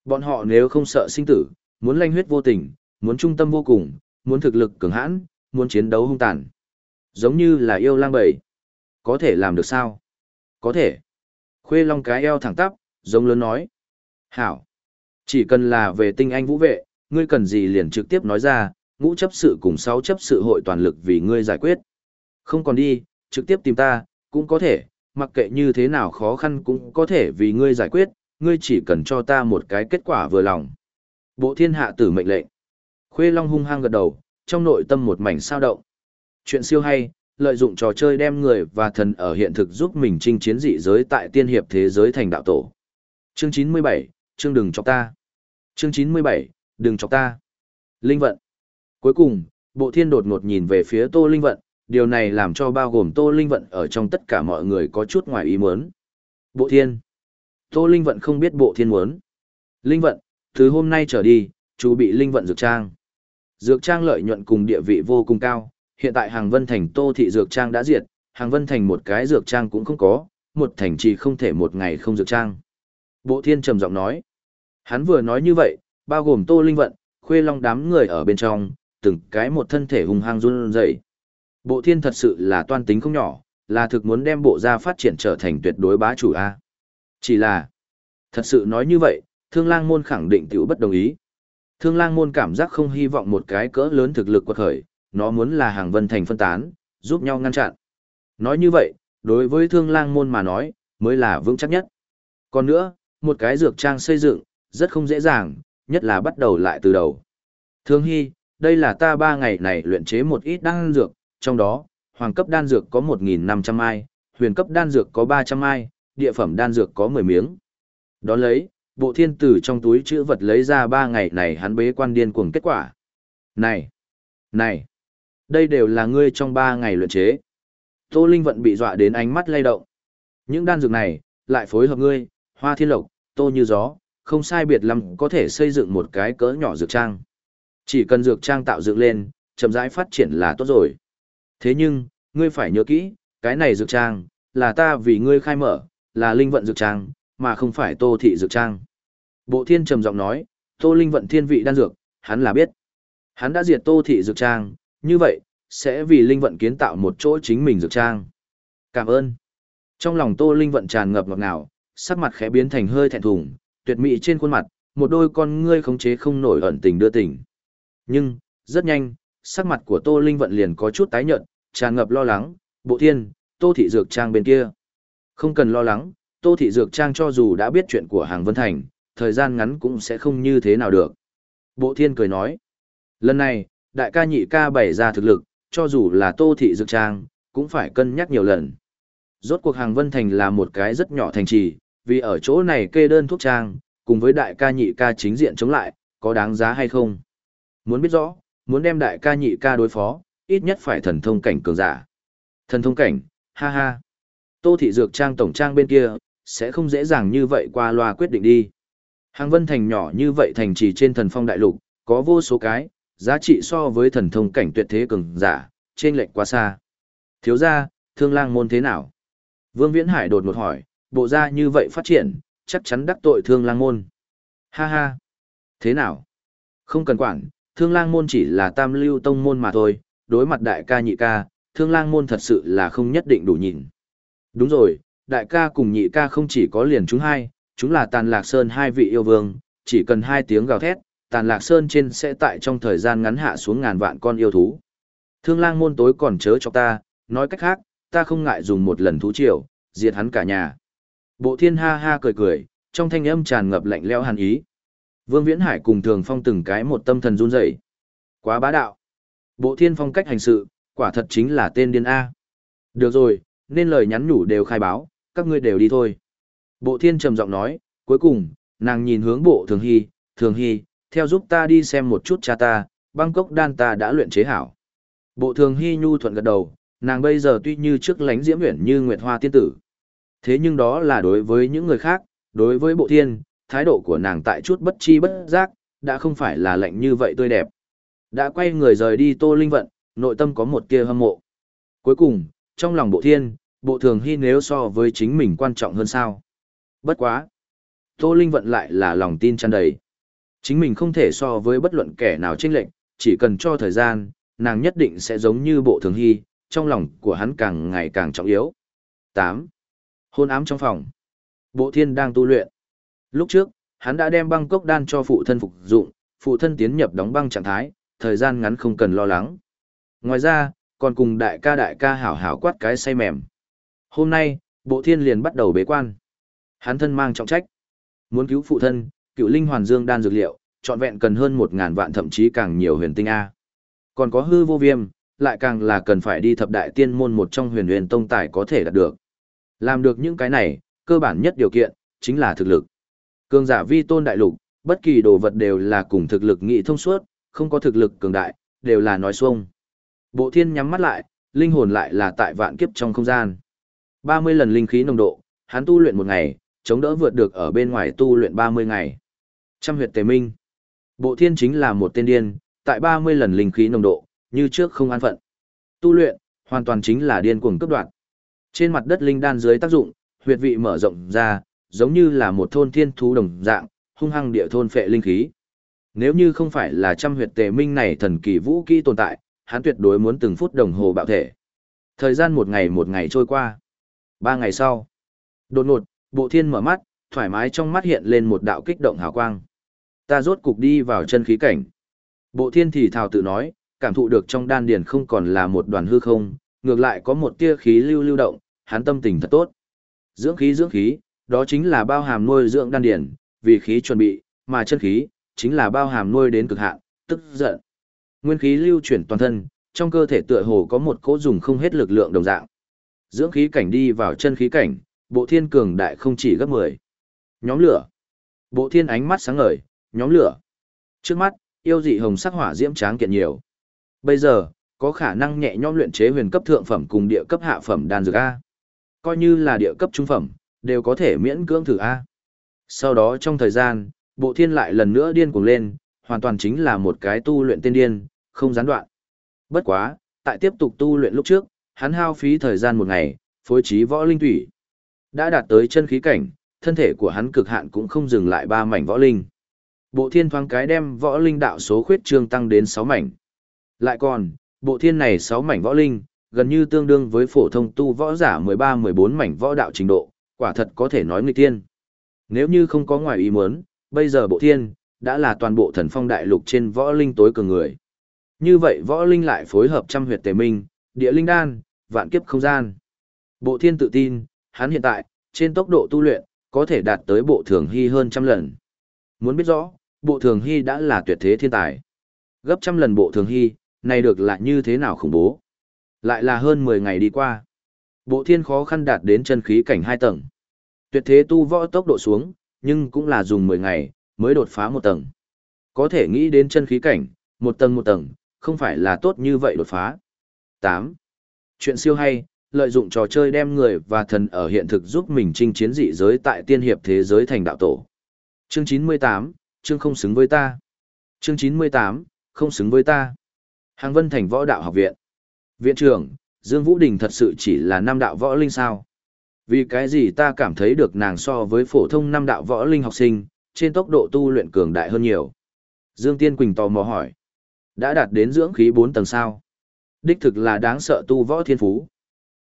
Bọn họ nếu không sợ sinh tử, muốn lanh huyết vô tình, muốn trung tâm vô cùng, muốn thực lực cường hãn, muốn chiến đấu hung tàn. Giống như là yêu lang bầy. Có thể làm được sao? Có thể. Khuê Long cái eo thẳng tắp, giống lớn nói. Hảo. Chỉ cần là về tinh anh vũ vệ, ngươi cần gì liền trực tiếp nói ra, ngũ chấp sự cùng sáu chấp sự hội toàn lực vì ngươi giải quyết. Không còn đi, trực tiếp tìm ta, cũng có thể, mặc kệ như thế nào khó khăn cũng có thể vì ngươi giải quyết, ngươi chỉ cần cho ta một cái kết quả vừa lòng. Bộ thiên hạ tử mệnh lệnh. Khuê Long hung hăng gật đầu, trong nội tâm một mảnh sao động. Chuyện siêu hay, lợi dụng trò chơi đem người và thần ở hiện thực giúp mình chinh chiến dị giới tại tiên hiệp thế giới thành đạo tổ. Chương 97, chương đừng chọc ta. Chương 97, đừng chọc ta. Linh vận. Cuối cùng, bộ thiên đột ngột nhìn về phía Tô Linh vận, điều này làm cho bao gồm Tô Linh vận ở trong tất cả mọi người có chút ngoài ý muốn. Bộ thiên. Tô Linh vận không biết bộ thiên muốn. Linh vận, từ hôm nay trở đi, chú bị Linh vận dược trang. Dược trang lợi nhuận cùng địa vị vô cùng cao, hiện tại hàng vân thành Tô thị dược trang đã diệt, hàng vân thành một cái dược trang cũng không có, một thành trì không thể một ngày không dược trang. Bộ thiên trầm giọng nói. Hắn vừa nói như vậy, bao gồm Tô Linh vận, khuê long đám người ở bên trong, từng cái một thân thể hùng hăng run rẩy. Bộ thiên thật sự là toan tính không nhỏ, là thực muốn đem bộ ra phát triển trở thành tuyệt đối bá chủ A. Chỉ là, thật sự nói như vậy, thương lang môn khẳng định tiểu bất đồng ý. Thương lang môn cảm giác không hy vọng một cái cỡ lớn thực lực quật khởi, nó muốn là hàng vân thành phân tán, giúp nhau ngăn chặn. Nói như vậy, đối với thương lang môn mà nói, mới là vững chắc nhất. Còn nữa, một cái dược trang xây dựng, rất không dễ dàng, nhất là bắt đầu lại từ đầu. Thương Hy, đây là ta ba ngày này luyện chế một ít đan dược, trong đó, hoàng cấp đan dược có 1.500 mai, huyền cấp đan dược có 300 mai, địa phẩm đan dược có 10 miếng. Đó lấy, bộ thiên tử trong túi chữ vật lấy ra ba ngày này hắn bế quan điên cuồng kết quả. Này! Này! Đây đều là ngươi trong ba ngày luyện chế. Tô Linh Vận bị dọa đến ánh mắt lay động. Những đan dược này, lại phối hợp ngươi, hoa thiên lộc, tô như gió, không sai biệt lắm có thể xây dựng một cái cỡ nhỏ dược trang. Chỉ cần dược trang tạo dựng lên, chậm rãi phát triển là tốt rồi. Thế nhưng, ngươi phải nhớ kỹ, cái này dược trang, là ta vì ngươi khai mở, là linh vận dược trang, mà không phải tô thị dược trang. Bộ thiên trầm giọng nói, tô linh vận thiên vị đan dược, hắn là biết. Hắn đã diệt tô thị dược trang, như vậy, sẽ vì linh vận kiến tạo một chỗ chính mình dược trang. Cảm ơn. Trong lòng tô linh vận tràn ngập ngọt ngào, sắc mặt khẽ biến thành hơi thẹn thùng, tuyệt mỹ trên khuôn mặt, một đôi con ngươi khống chế không nổi ẩn tình đưa tình. Nhưng, rất nhanh, sắc mặt của Tô Linh Vận liền có chút tái nhợt, tràn ngập lo lắng, bộ thiên, Tô Thị Dược Trang bên kia. Không cần lo lắng, Tô Thị Dược Trang cho dù đã biết chuyện của hàng Vân Thành, thời gian ngắn cũng sẽ không như thế nào được. Bộ thiên cười nói, lần này, đại ca nhị ca bày ra thực lực, cho dù là Tô Thị Dược Trang, cũng phải cân nhắc nhiều lần. Rốt cuộc Hàng Vân Thành là một cái rất nhỏ thành trì, vì ở chỗ này kê đơn thuốc trang, cùng với đại ca nhị ca chính diện chống lại, có đáng giá hay không? Muốn biết rõ, muốn đem đại ca nhị ca đối phó, ít nhất phải thần thông cảnh cường giả. Thần thông cảnh, ha ha. Tô thị dược trang tổng trang bên kia, sẽ không dễ dàng như vậy qua loa quyết định đi. Hàng vân thành nhỏ như vậy thành trì trên thần phong đại lục, có vô số cái, giá trị so với thần thông cảnh tuyệt thế cường giả, trên lệnh quá xa. Thiếu ra, thương lang môn thế nào? Vương Viễn Hải đột ngột hỏi, bộ ra như vậy phát triển, chắc chắn đắc tội thương lang môn. Ha ha! Thế nào? Không cần quản, thương lang môn chỉ là tam lưu tông môn mà thôi, đối mặt đại ca nhị ca, thương lang môn thật sự là không nhất định đủ nhìn. Đúng rồi, đại ca cùng nhị ca không chỉ có liền chúng hai, chúng là tàn lạc sơn hai vị yêu vương, chỉ cần hai tiếng gào thét, tàn lạc sơn trên sẽ tại trong thời gian ngắn hạ xuống ngàn vạn con yêu thú. Thương lang môn tối còn chớ cho ta, nói cách khác, ta không ngại dùng một lần thú triều, diệt hắn cả nhà. Bộ thiên ha ha cười cười, trong thanh âm tràn ngập lạnh lẽo hàn ý. Vương Viễn Hải cùng Thường Phong từng cái một tâm thần run rẩy. Quá bá đạo. Bộ thiên phong cách hành sự, quả thật chính là tên điên A. Được rồi, nên lời nhắn nhủ đều khai báo, các ngươi đều đi thôi. Bộ thiên trầm giọng nói, cuối cùng, nàng nhìn hướng bộ thường hy, thường hy, theo giúp ta đi xem một chút cha ta, Bangkok đan ta đã luyện chế hảo. Bộ thường hy nhu thuận gật đầu, nàng bây giờ tuy như trước lánh diễm uyển như Nguyệt Hoa tiên tử. Thế nhưng đó là đối với những người khác, đối với bộ thiên, thái độ của nàng tại chút bất chi bất giác, đã không phải là lạnh như vậy tươi đẹp. Đã quay người rời đi Tô Linh Vận, nội tâm có một tia hâm mộ. Cuối cùng, trong lòng bộ thiên, bộ thường hy nếu so với chính mình quan trọng hơn sao. Bất quá. Tô Linh Vận lại là lòng tin tràn đầy. Chính mình không thể so với bất luận kẻ nào chênh lệnh, chỉ cần cho thời gian, nàng nhất định sẽ giống như bộ thường hy, trong lòng của hắn càng ngày càng trọng yếu. 8. Hôn ám trong phòng. Bộ thiên đang tu luyện. Lúc trước, hắn đã đem băng cốc đan cho phụ thân phục dụng, phụ thân tiến nhập đóng băng trạng thái, thời gian ngắn không cần lo lắng. Ngoài ra, còn cùng đại ca đại ca hảo hảo quát cái say mềm. Hôm nay, bộ thiên liền bắt đầu bế quan. Hắn thân mang trọng trách. Muốn cứu phụ thân, cựu linh hoàn dương đan dược liệu, trọn vẹn cần hơn một ngàn vạn thậm chí càng nhiều huyền tinh A. Còn có hư vô viêm, lại càng là cần phải đi thập đại tiên môn một trong huyền huyền tông tài có thể đạt được. Làm được những cái này, cơ bản nhất điều kiện, chính là thực lực. Cường giả vi tôn đại lục, bất kỳ đồ vật đều là cùng thực lực nghị thông suốt, không có thực lực cường đại, đều là nói xuông. Bộ thiên nhắm mắt lại, linh hồn lại là tại vạn kiếp trong không gian. 30 lần linh khí nồng độ, hắn tu luyện một ngày, chống đỡ vượt được ở bên ngoài tu luyện 30 ngày. Trăm huyệt tề minh. Bộ thiên chính là một tên điên, tại 30 lần linh khí nồng độ, như trước không an phận. Tu luyện, hoàn toàn chính là điên cuồng cấp đoạn. Trên mặt đất linh đan dưới tác dụng, huyệt vị mở rộng ra, giống như là một thôn thiên thú đồng dạng, hung hăng địa thôn phệ linh khí. Nếu như không phải là trăm huyệt tề minh này thần kỳ vũ kỹ tồn tại, hắn tuyệt đối muốn từng phút đồng hồ bạo thể. Thời gian một ngày một ngày trôi qua. Ba ngày sau, đột ngột, bộ thiên mở mắt, thoải mái trong mắt hiện lên một đạo kích động hào quang. Ta rốt cục đi vào chân khí cảnh. Bộ thiên thì thào tự nói, cảm thụ được trong đan điền không còn là một đoàn hư không, ngược lại có một tia khí lưu lưu động, hắn tâm tình thật tốt. Dưỡng khí dưỡng khí, đó chính là bao hàm nuôi dưỡng đan điển vì khí chuẩn bị, mà chân khí chính là bao hàm nuôi đến cực hạn, tức giận. Nguyên khí lưu chuyển toàn thân, trong cơ thể tựa hồ có một cỗ dùng không hết lực lượng đồng dạng. Dưỡng khí cảnh đi vào chân khí cảnh, bộ thiên cường đại không chỉ gấp 10. Nhóm lửa. Bộ thiên ánh mắt sáng ngời, nhóm lửa. Trước mắt, yêu dị hồng sắc hỏa diễm tráng kiện nhiều. Bây giờ, có khả năng nhẹ nhõm luyện chế huyền cấp thượng phẩm cùng địa cấp hạ phẩm đan dược A. Coi như là địa cấp trung phẩm, đều có thể miễn cưỡng thử A. Sau đó trong thời gian, bộ thiên lại lần nữa điên cuồng lên, hoàn toàn chính là một cái tu luyện tiên điên, không gián đoạn. Bất quá, tại tiếp tục tu luyện lúc trước, hắn hao phí thời gian một ngày, phối trí võ linh thủy. Đã đạt tới chân khí cảnh, thân thể của hắn cực hạn cũng không dừng lại ba mảnh võ linh. Bộ thiên thoáng cái đem võ linh đạo số khuyết trương tăng đến 6 mảnh. Lại còn, bộ thiên này 6 mảnh võ linh, gần như tương đương với phổ thông tu võ giả 13-14 mảnh võ đạo trình độ, quả thật có thể nói nghịch tiên. Nếu như không có ngoài ý muốn, bây giờ bộ thiên, đã là toàn bộ thần phong đại lục trên võ linh tối cường người. Như vậy võ linh lại phối hợp trăm huyệt tề minh, địa linh đan, vạn kiếp không gian. Bộ thiên tự tin, hắn hiện tại, trên tốc độ tu luyện, có thể đạt tới bộ thường hy hơn trăm lần. Muốn biết rõ, bộ thường hy đã là tuyệt thế thiên tài. Gấp trăm lần bộ thường hy, này được là như thế nào khủng bố. Lại là hơn 10 ngày đi qua. Bộ thiên khó khăn đạt đến chân khí cảnh 2 tầng. Tuyệt thế tu võ tốc độ xuống, nhưng cũng là dùng 10 ngày, mới đột phá một tầng. Có thể nghĩ đến chân khí cảnh, một tầng một tầng, không phải là tốt như vậy đột phá. 8. Chuyện siêu hay, lợi dụng trò chơi đem người và thần ở hiện thực giúp mình chinh chiến dị giới tại tiên hiệp thế giới thành đạo tổ. Chương 98, chương không xứng với ta. Chương 98, không xứng với ta. Hàng Vân Thành Võ Đạo Học Viện. Viện trưởng, Dương Vũ Đình thật sự chỉ là năm đạo võ linh sao? Vì cái gì ta cảm thấy được nàng so với phổ thông năm đạo võ linh học sinh, trên tốc độ tu luyện cường đại hơn nhiều. Dương Tiên Quỳnh tò mò hỏi. Đã đạt đến dưỡng khí 4 tầng sao? Đích thực là đáng sợ tu võ thiên phú.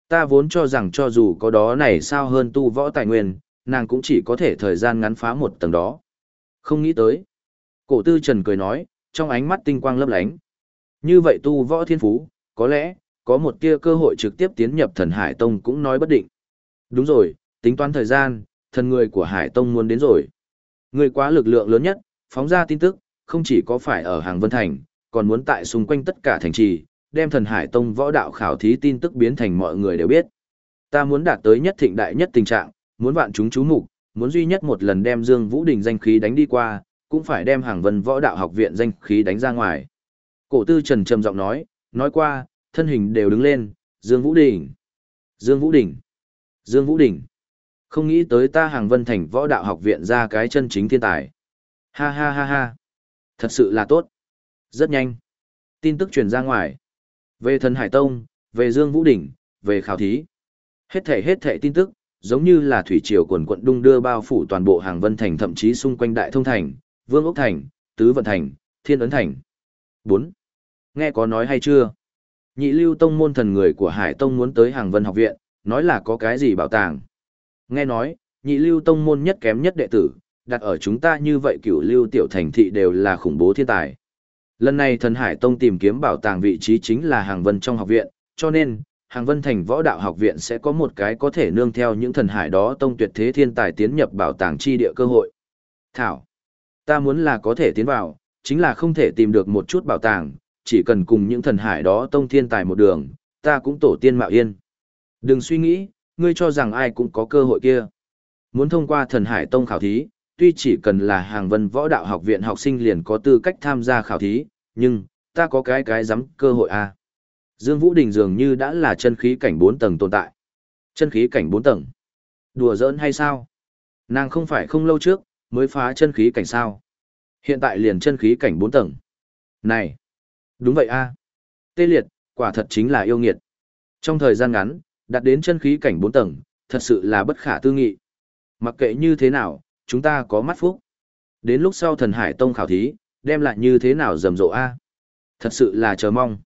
Ta vốn cho rằng cho dù có đó này sao hơn tu võ tài nguyên, nàng cũng chỉ có thể thời gian ngắn phá một tầng đó. Không nghĩ tới. Cổ tư trần cười nói, trong ánh mắt tinh quang lấp lánh. Như vậy tu võ thiên phú, có lẽ, có một tia cơ hội trực tiếp tiến nhập thần Hải Tông cũng nói bất định. Đúng rồi, tính toán thời gian, thần người của Hải Tông muốn đến rồi. Người quá lực lượng lớn nhất, phóng ra tin tức, không chỉ có phải ở Hàng Vân Thành, còn muốn tại xung quanh tất cả thành trì, đem thần Hải Tông võ đạo khảo thí tin tức biến thành mọi người đều biết. Ta muốn đạt tới nhất thịnh đại nhất tình trạng, muốn vạn chúng chú mục, muốn duy nhất một lần đem Dương Vũ Đình danh khí đánh đi qua, cũng phải đem Hàng Vân Võ Đạo Học viện danh khí đánh ra ngoài. Cổ Tư Trần trầm giọng nói, nói qua, thân hình đều đứng lên, Dương Vũ Đình. Dương Vũ Đình. Dương Vũ Đình. Không nghĩ tới ta Hàng Vân Thành Võ Đạo Học viện ra cái chân chính thiên tài. Ha ha ha ha. Thật sự là tốt. Rất nhanh. Tin tức truyền ra ngoài. Về thần Hải Tông, về Dương Vũ Đình, về khảo thí. Hết thể hết thể tin tức, giống như là thủy triều quần quận đung đưa bao phủ toàn bộ hàng vân thành thậm chí xung quanh đại thông thành, vương ốc thành, tứ vận thành, thiên ấn thành. 4. Nghe có nói hay chưa? Nhị lưu tông môn thần người của Hải Tông muốn tới hàng vân học viện, nói là có cái gì bảo tàng. Nghe nói, nhị lưu tông môn nhất kém nhất đệ tử, đặt ở chúng ta như vậy cửu lưu tiểu thành thị đều là khủng bố thiên tài. Lần này thần Hải Tông tìm kiếm bảo tàng vị trí chính là hàng vân trong học viện, cho nên, hàng vân thành võ đạo học viện sẽ có một cái có thể nương theo những thần hải đó tông tuyệt thế thiên tài tiến nhập bảo tàng chi địa cơ hội. Thảo, ta muốn là có thể tiến vào, chính là không thể tìm được một chút bảo tàng, chỉ cần cùng những thần hải đó tông thiên tài một đường, ta cũng tổ tiên mạo yên. Đừng suy nghĩ, ngươi cho rằng ai cũng có cơ hội kia. Muốn thông qua thần hải tông khảo thí, tuy chỉ cần là hàng vân võ đạo học viện học sinh liền có tư cách tham gia khảo thí, nhưng, ta có cái cái dám cơ hội à. Dương Vũ Đình dường như đã là chân khí cảnh 4 tầng tồn tại. Chân khí cảnh 4 tầng. Đùa giỡn hay sao? Nàng không phải không lâu trước, mới phá chân khí cảnh sao. Hiện tại liền chân khí cảnh 4 tầng. Này! Đúng vậy a à. Tê liệt, quả thật chính là yêu nghiệt. Trong thời gian ngắn, đạt đến chân khí cảnh 4 tầng, thật sự là bất khả tư nghị. Mặc kệ như thế nào, chúng ta có mắt phúc. Đến lúc sau thần hải tông khảo thí, đem lại như thế nào rầm rộ a à? Thật sự là chờ mong.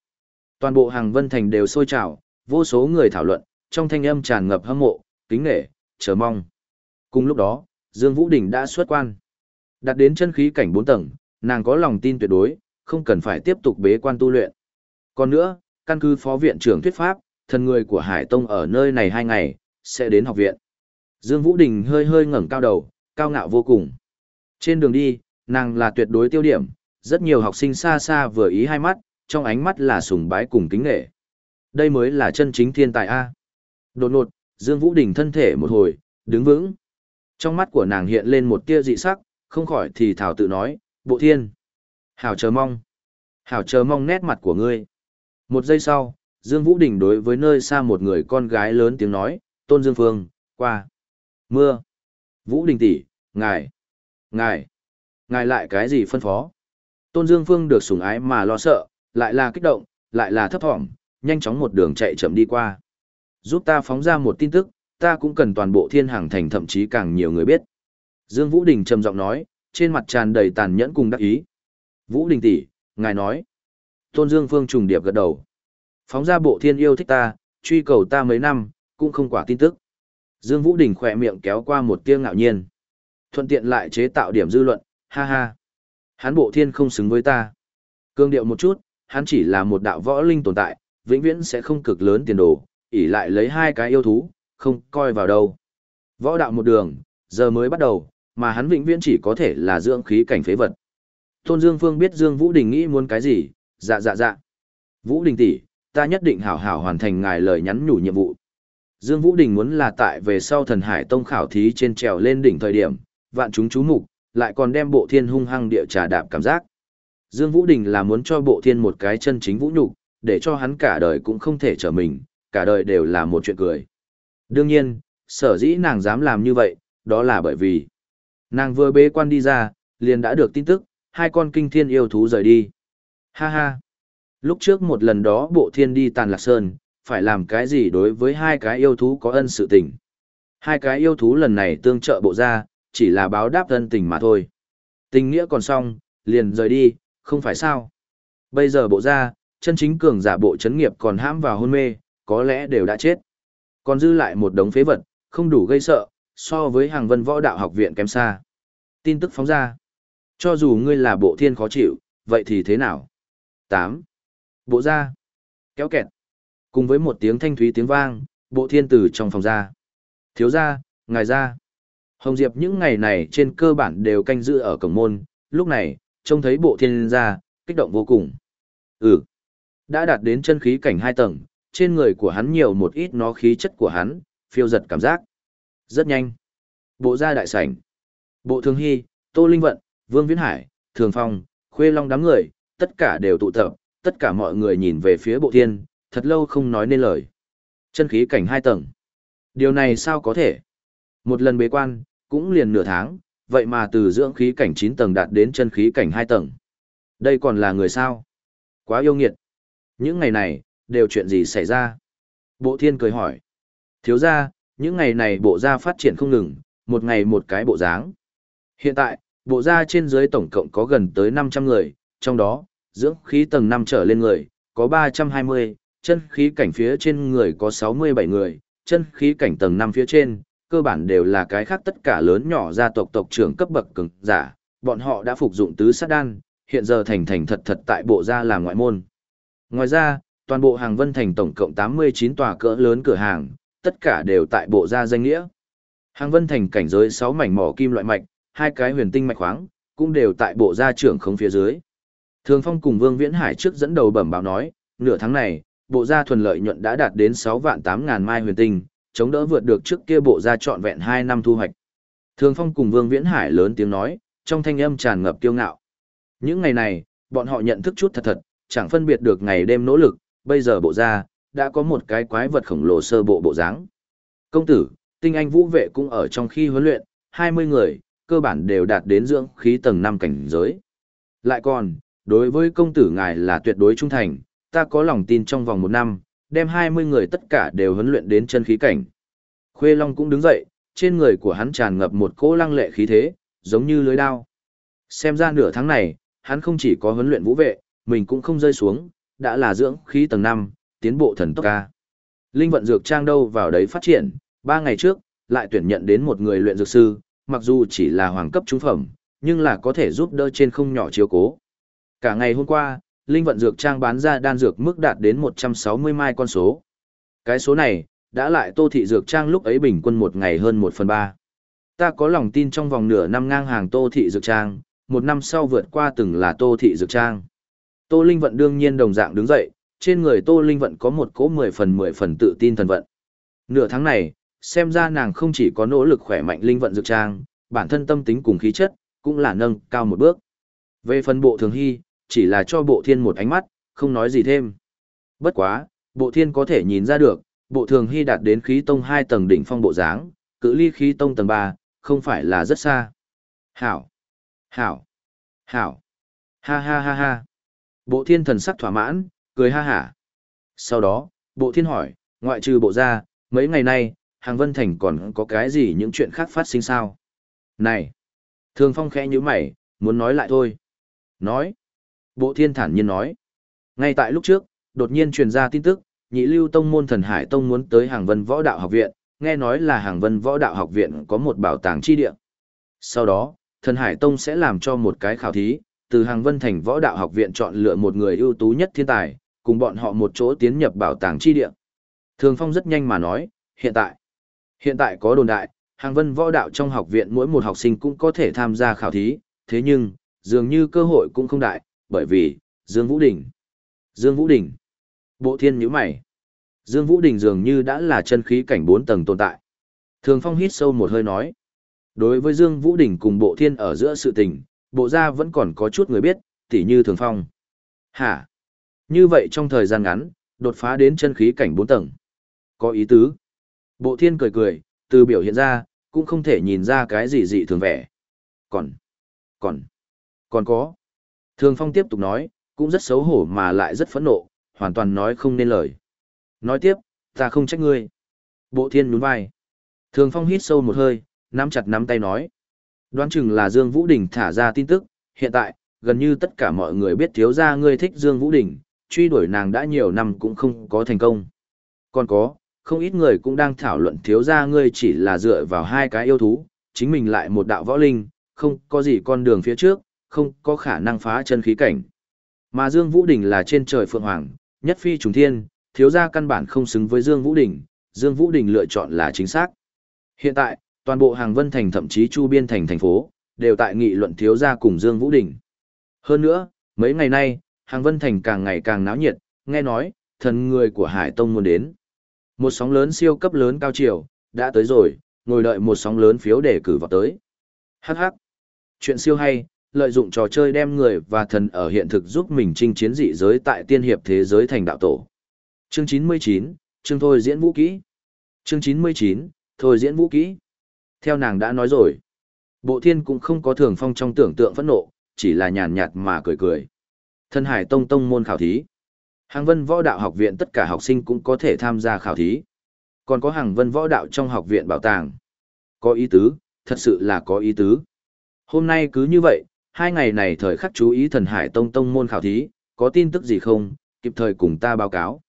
Toàn bộ hàng vân thành đều sôi trào, vô số người thảo luận, trong thanh âm tràn ngập hâm mộ, kính nghệ, chờ mong. Cùng lúc đó, Dương Vũ Đình đã xuất quan. Đạt đến chân khí cảnh 4 tầng, nàng có lòng tin tuyệt đối, không cần phải tiếp tục bế quan tu luyện. Còn nữa, căn cứ phó viện trưởng thuyết pháp, thần người của Hải Tông ở nơi này hai ngày, sẽ đến học viện. Dương Vũ Đình hơi hơi ngẩng cao đầu, cao ngạo vô cùng. Trên đường đi, nàng là tuyệt đối tiêu điểm, rất nhiều học sinh xa xa vừa ý hai mắt, trong ánh mắt là sùng bái cùng kính nghệ. Đây mới là chân chính thiên tài A. Đột ngột, Dương Vũ Đình thân thể một hồi, đứng vững. Trong mắt của nàng hiện lên một tia dị sắc, không khỏi thì thảo tự nói, bộ thiên. Hảo chờ mong. Hảo chờ mong nét mặt của ngươi. Một giây sau, Dương Vũ Đình đối với nơi xa một người con gái lớn tiếng nói, Tôn Dương Phương, qua. Mưa. Vũ Đình tỷ, ngài. Ngài. Ngài lại cái gì phân phó? Tôn Dương Phương được sủng ái mà lo sợ, lại là kích động, lại là thấp thỏm, nhanh chóng một đường chạy chậm đi qua. Giúp ta phóng ra một tin tức, ta cũng cần toàn bộ thiên hàng thành thậm chí càng nhiều người biết. Dương Vũ Đình trầm giọng nói, trên mặt tràn đầy tàn nhẫn cùng đắc ý. Vũ Đình tỷ, ngài nói. Tôn Dương Phương trùng điệp gật đầu. Phóng ra bộ thiên yêu thích ta, truy cầu ta mấy năm, cũng không quả tin tức. Dương Vũ Đình khỏe miệng kéo qua một tia ngạo nhiên. Thuận tiện lại chế tạo điểm dư luận, ha ha. Hắn bộ thiên không xứng với ta. Cương điệu một chút, hắn chỉ là một đạo võ linh tồn tại, vĩnh viễn sẽ không cực lớn tiền đồ, ỉ lại lấy hai cái yêu thú, không coi vào đâu. Võ đạo một đường, giờ mới bắt đầu, mà hắn vĩnh viễn chỉ có thể là dưỡng khí cảnh phế vật. Tôn Dương Phương biết Dương Vũ Đình nghĩ muốn cái gì, dạ dạ dạ. Vũ Đình tỷ, ta nhất định hảo hảo hoàn thành ngài lời nhắn nhủ nhiệm vụ. Dương Vũ Đình muốn là tại về sau thần hải tông khảo thí trên trèo lên đỉnh thời điểm, vạn chúng chú mục, lại còn đem bộ thiên hung hăng địa trà đạp cảm giác. Dương Vũ Đình là muốn cho bộ thiên một cái chân chính vũ nhục, để cho hắn cả đời cũng không thể trở mình, cả đời đều là một chuyện cười. Đương nhiên, sở dĩ nàng dám làm như vậy, đó là bởi vì nàng vừa bế quan đi ra, liền đã được tin tức, hai con kinh thiên yêu thú rời đi. Ha ha! Lúc trước một lần đó bộ thiên đi tàn lạc sơn, phải làm cái gì đối với hai cái yêu thú có ân sự tình. Hai cái yêu thú lần này tương trợ bộ ra, chỉ là báo đáp ân tình mà thôi. Tình nghĩa còn xong, liền rời đi, không phải sao. Bây giờ bộ ra, chân chính cường giả bộ chấn nghiệp còn hãm vào hôn mê, có lẽ đều đã chết. Còn dư lại một đống phế vật, không đủ gây sợ, so với hàng vân võ đạo học viện kém xa. Tin tức phóng ra. Cho dù ngươi là bộ thiên khó chịu, vậy thì thế nào? 8. Bộ ra. Kéo kẹt. Cùng với một tiếng thanh thúy tiếng vang, bộ thiên tử trong phòng ra. Thiếu ra, ngài ra. Hồng Diệp những ngày này trên cơ bản đều canh giữ ở cổng môn, lúc này, trông thấy bộ thiên ra, kích động vô cùng. Ừ. Đã đạt đến chân khí cảnh hai tầng, trên người của hắn nhiều một ít nó khí chất của hắn, phiêu giật cảm giác. Rất nhanh. Bộ ra đại sảnh. Bộ Thường Hy, Tô Linh Vận, Vương Viễn Hải, Thường Phong, Khuê Long đám người, tất cả đều tụ tập, tất cả mọi người nhìn về phía bộ thiên, thật lâu không nói nên lời. Chân khí cảnh hai tầng. Điều này sao có thể? Một lần bế quan, cũng liền nửa tháng, vậy mà từ dưỡng khí cảnh 9 tầng đạt đến chân khí cảnh 2 tầng. Đây còn là người sao? Quá yêu nghiệt. Những ngày này, đều chuyện gì xảy ra? Bộ thiên cười hỏi. Thiếu ra, những ngày này bộ gia phát triển không ngừng, một ngày một cái bộ dáng. Hiện tại, bộ gia trên dưới tổng cộng có gần tới 500 người, trong đó, dưỡng khí tầng 5 trở lên người, có 320, chân khí cảnh phía trên người có 67 người, chân khí cảnh tầng 5 phía trên, cơ bản đều là cái khác tất cả lớn nhỏ gia tộc tộc trưởng cấp bậc cường giả, bọn họ đã phục dụng tứ sát đan, hiện giờ thành thành thật thật tại bộ gia làm ngoại môn. Ngoài ra, toàn bộ hàng vân thành tổng cộng 89 tòa cỡ lớn cửa hàng, tất cả đều tại bộ gia danh nghĩa. Hàng vân thành cảnh giới 6 mảnh mỏ kim loại mạch, hai cái huyền tinh mạch khoáng, cũng đều tại bộ gia trưởng không phía dưới. Thường Phong cùng Vương Viễn Hải trước dẫn đầu bẩm báo nói, nửa tháng này, bộ gia thuần lợi nhuận đã đạt đến 6 vạn 8 ngàn mai huyền tinh, chống đỡ vượt được trước kia bộ gia trọn vẹn 2 năm thu hoạch. Thường Phong cùng Vương Viễn Hải lớn tiếng nói, trong thanh âm tràn ngập kiêu ngạo. Những ngày này, bọn họ nhận thức chút thật thật, chẳng phân biệt được ngày đêm nỗ lực, bây giờ bộ gia đã có một cái quái vật khổng lồ sơ bộ bộ dáng. Công tử, tinh anh vũ vệ cũng ở trong khi huấn luyện, 20 người, cơ bản đều đạt đến dưỡng khí tầng 5 cảnh giới. Lại còn, đối với công tử ngài là tuyệt đối trung thành, ta có lòng tin trong vòng một năm, đem 20 người tất cả đều huấn luyện đến chân khí cảnh. Khuê Long cũng đứng dậy, trên người của hắn tràn ngập một cỗ lăng lệ khí thế, giống như lưới đao. Xem ra nửa tháng này, hắn không chỉ có huấn luyện vũ vệ, mình cũng không rơi xuống, đã là dưỡng khí tầng 5, tiến bộ thần tốc ca. Linh vận dược trang đâu vào đấy phát triển, 3 ngày trước, lại tuyển nhận đến một người luyện dược sư, mặc dù chỉ là hoàng cấp trung phẩm, nhưng là có thể giúp đỡ trên không nhỏ chiếu cố. Cả ngày hôm qua, Linh vận dược trang bán ra đan dược mức đạt đến 160 mai con số. Cái số này, đã lại tô thị dược trang lúc ấy bình quân một ngày hơn 1 phần 3. Ta có lòng tin trong vòng nửa năm ngang hàng tô thị dược trang, một năm sau vượt qua từng là tô thị dược trang. Tô Linh vận đương nhiên đồng dạng đứng dậy, trên người Tô Linh vận có một cỗ 10 phần 10 phần tự tin thần vận. Nửa tháng này, xem ra nàng không chỉ có nỗ lực khỏe mạnh linh vận dược trang, bản thân tâm tính cùng khí chất, cũng là nâng cao một bước. Về phần bộ thường hy, chỉ là cho bộ thiên một ánh mắt, không nói gì thêm. Bất quá, bộ thiên có thể nhìn ra được, bộ thường hy đạt đến khí tông 2 tầng đỉnh phong bộ dáng, cự ly khí tông tầng 3, không phải là rất xa. Hảo! Hảo! Hảo! Ha ha ha ha! Bộ thiên thần sắc thỏa mãn, cười ha hả. Sau đó, bộ thiên hỏi, ngoại trừ bộ ra, mấy ngày nay, hàng vân thành còn có cái gì những chuyện khác phát sinh sao? Này! Thường phong khẽ như mày, muốn nói lại thôi. Nói! Bộ thiên thản nhiên nói. Ngay tại lúc trước, đột nhiên truyền ra tin tức, nhị lưu tông môn thần hải tông muốn tới hàng vân võ đạo học viện, nghe nói là hàng vân võ đạo học viện có một bảo tàng chi địa. Sau đó, thần hải tông sẽ làm cho một cái khảo thí, từ hàng vân thành võ đạo học viện chọn lựa một người ưu tú nhất thiên tài, cùng bọn họ một chỗ tiến nhập bảo tàng chi địa. Thường Phong rất nhanh mà nói, hiện tại, hiện tại có đồn đại, hàng vân võ đạo trong học viện mỗi một học sinh cũng có thể tham gia khảo thí, thế nhưng, dường như cơ hội cũng không đại, bởi vì, Dương Vũ Đình. Dương Vũ Đình. Bộ thiên nhíu mày. Dương Vũ Đình dường như đã là chân khí cảnh 4 tầng tồn tại. Thường Phong hít sâu một hơi nói. Đối với Dương Vũ Đình cùng bộ thiên ở giữa sự tình, bộ gia vẫn còn có chút người biết, tỉ như Thường Phong. Hả? Như vậy trong thời gian ngắn, đột phá đến chân khí cảnh 4 tầng. Có ý tứ. Bộ thiên cười cười, từ biểu hiện ra, cũng không thể nhìn ra cái gì dị thường vẻ. Còn, còn, còn có. Thường Phong tiếp tục nói, cũng rất xấu hổ mà lại rất phẫn nộ, hoàn toàn nói không nên lời. Nói tiếp, ta không trách ngươi. Bộ thiên nhún vai. Thường Phong hít sâu một hơi, nắm chặt nắm tay nói. Đoán chừng là Dương Vũ Đình thả ra tin tức, hiện tại, gần như tất cả mọi người biết thiếu gia ngươi thích Dương Vũ Đình, truy đuổi nàng đã nhiều năm cũng không có thành công. Còn có, không ít người cũng đang thảo luận thiếu gia ngươi chỉ là dựa vào hai cái yêu thú, chính mình lại một đạo võ linh, không có gì con đường phía trước, không có khả năng phá chân khí cảnh. Mà Dương Vũ Đình là trên trời phượng hoàng, nhất phi trùng thiên, thiếu gia căn bản không xứng với Dương Vũ Đình, Dương Vũ Đình lựa chọn là chính xác. Hiện tại, toàn bộ hàng vân thành thậm chí chu biên thành thành phố, đều tại nghị luận thiếu gia cùng Dương Vũ Đình. Hơn nữa, mấy ngày nay, hàng vân thành càng ngày càng náo nhiệt, nghe nói, thần người của Hải Tông muốn đến. Một sóng lớn siêu cấp lớn cao chiều, đã tới rồi, ngồi đợi một sóng lớn phiếu để cử vào tới. Hắc hắc. Chuyện siêu hay, lợi dụng trò chơi đem người và thần ở hiện thực giúp mình chinh chiến dị giới tại tiên hiệp thế giới thành đạo tổ. Chương 99, chương thôi diễn vũ kỹ. Chương 99, thôi diễn vũ kỹ. Theo nàng đã nói rồi, bộ thiên cũng không có thường phong trong tưởng tượng phẫn nộ, chỉ là nhàn nhạt mà cười cười. Thân hải tông tông môn khảo thí. Hàng vân võ đạo học viện tất cả học sinh cũng có thể tham gia khảo thí. Còn có hàng vân võ đạo trong học viện bảo tàng. Có ý tứ, thật sự là có ý tứ. Hôm nay cứ như vậy, hai ngày này thời khắc chú ý thần hải tông tông môn khảo thí, có tin tức gì không, kịp thời cùng ta báo cáo.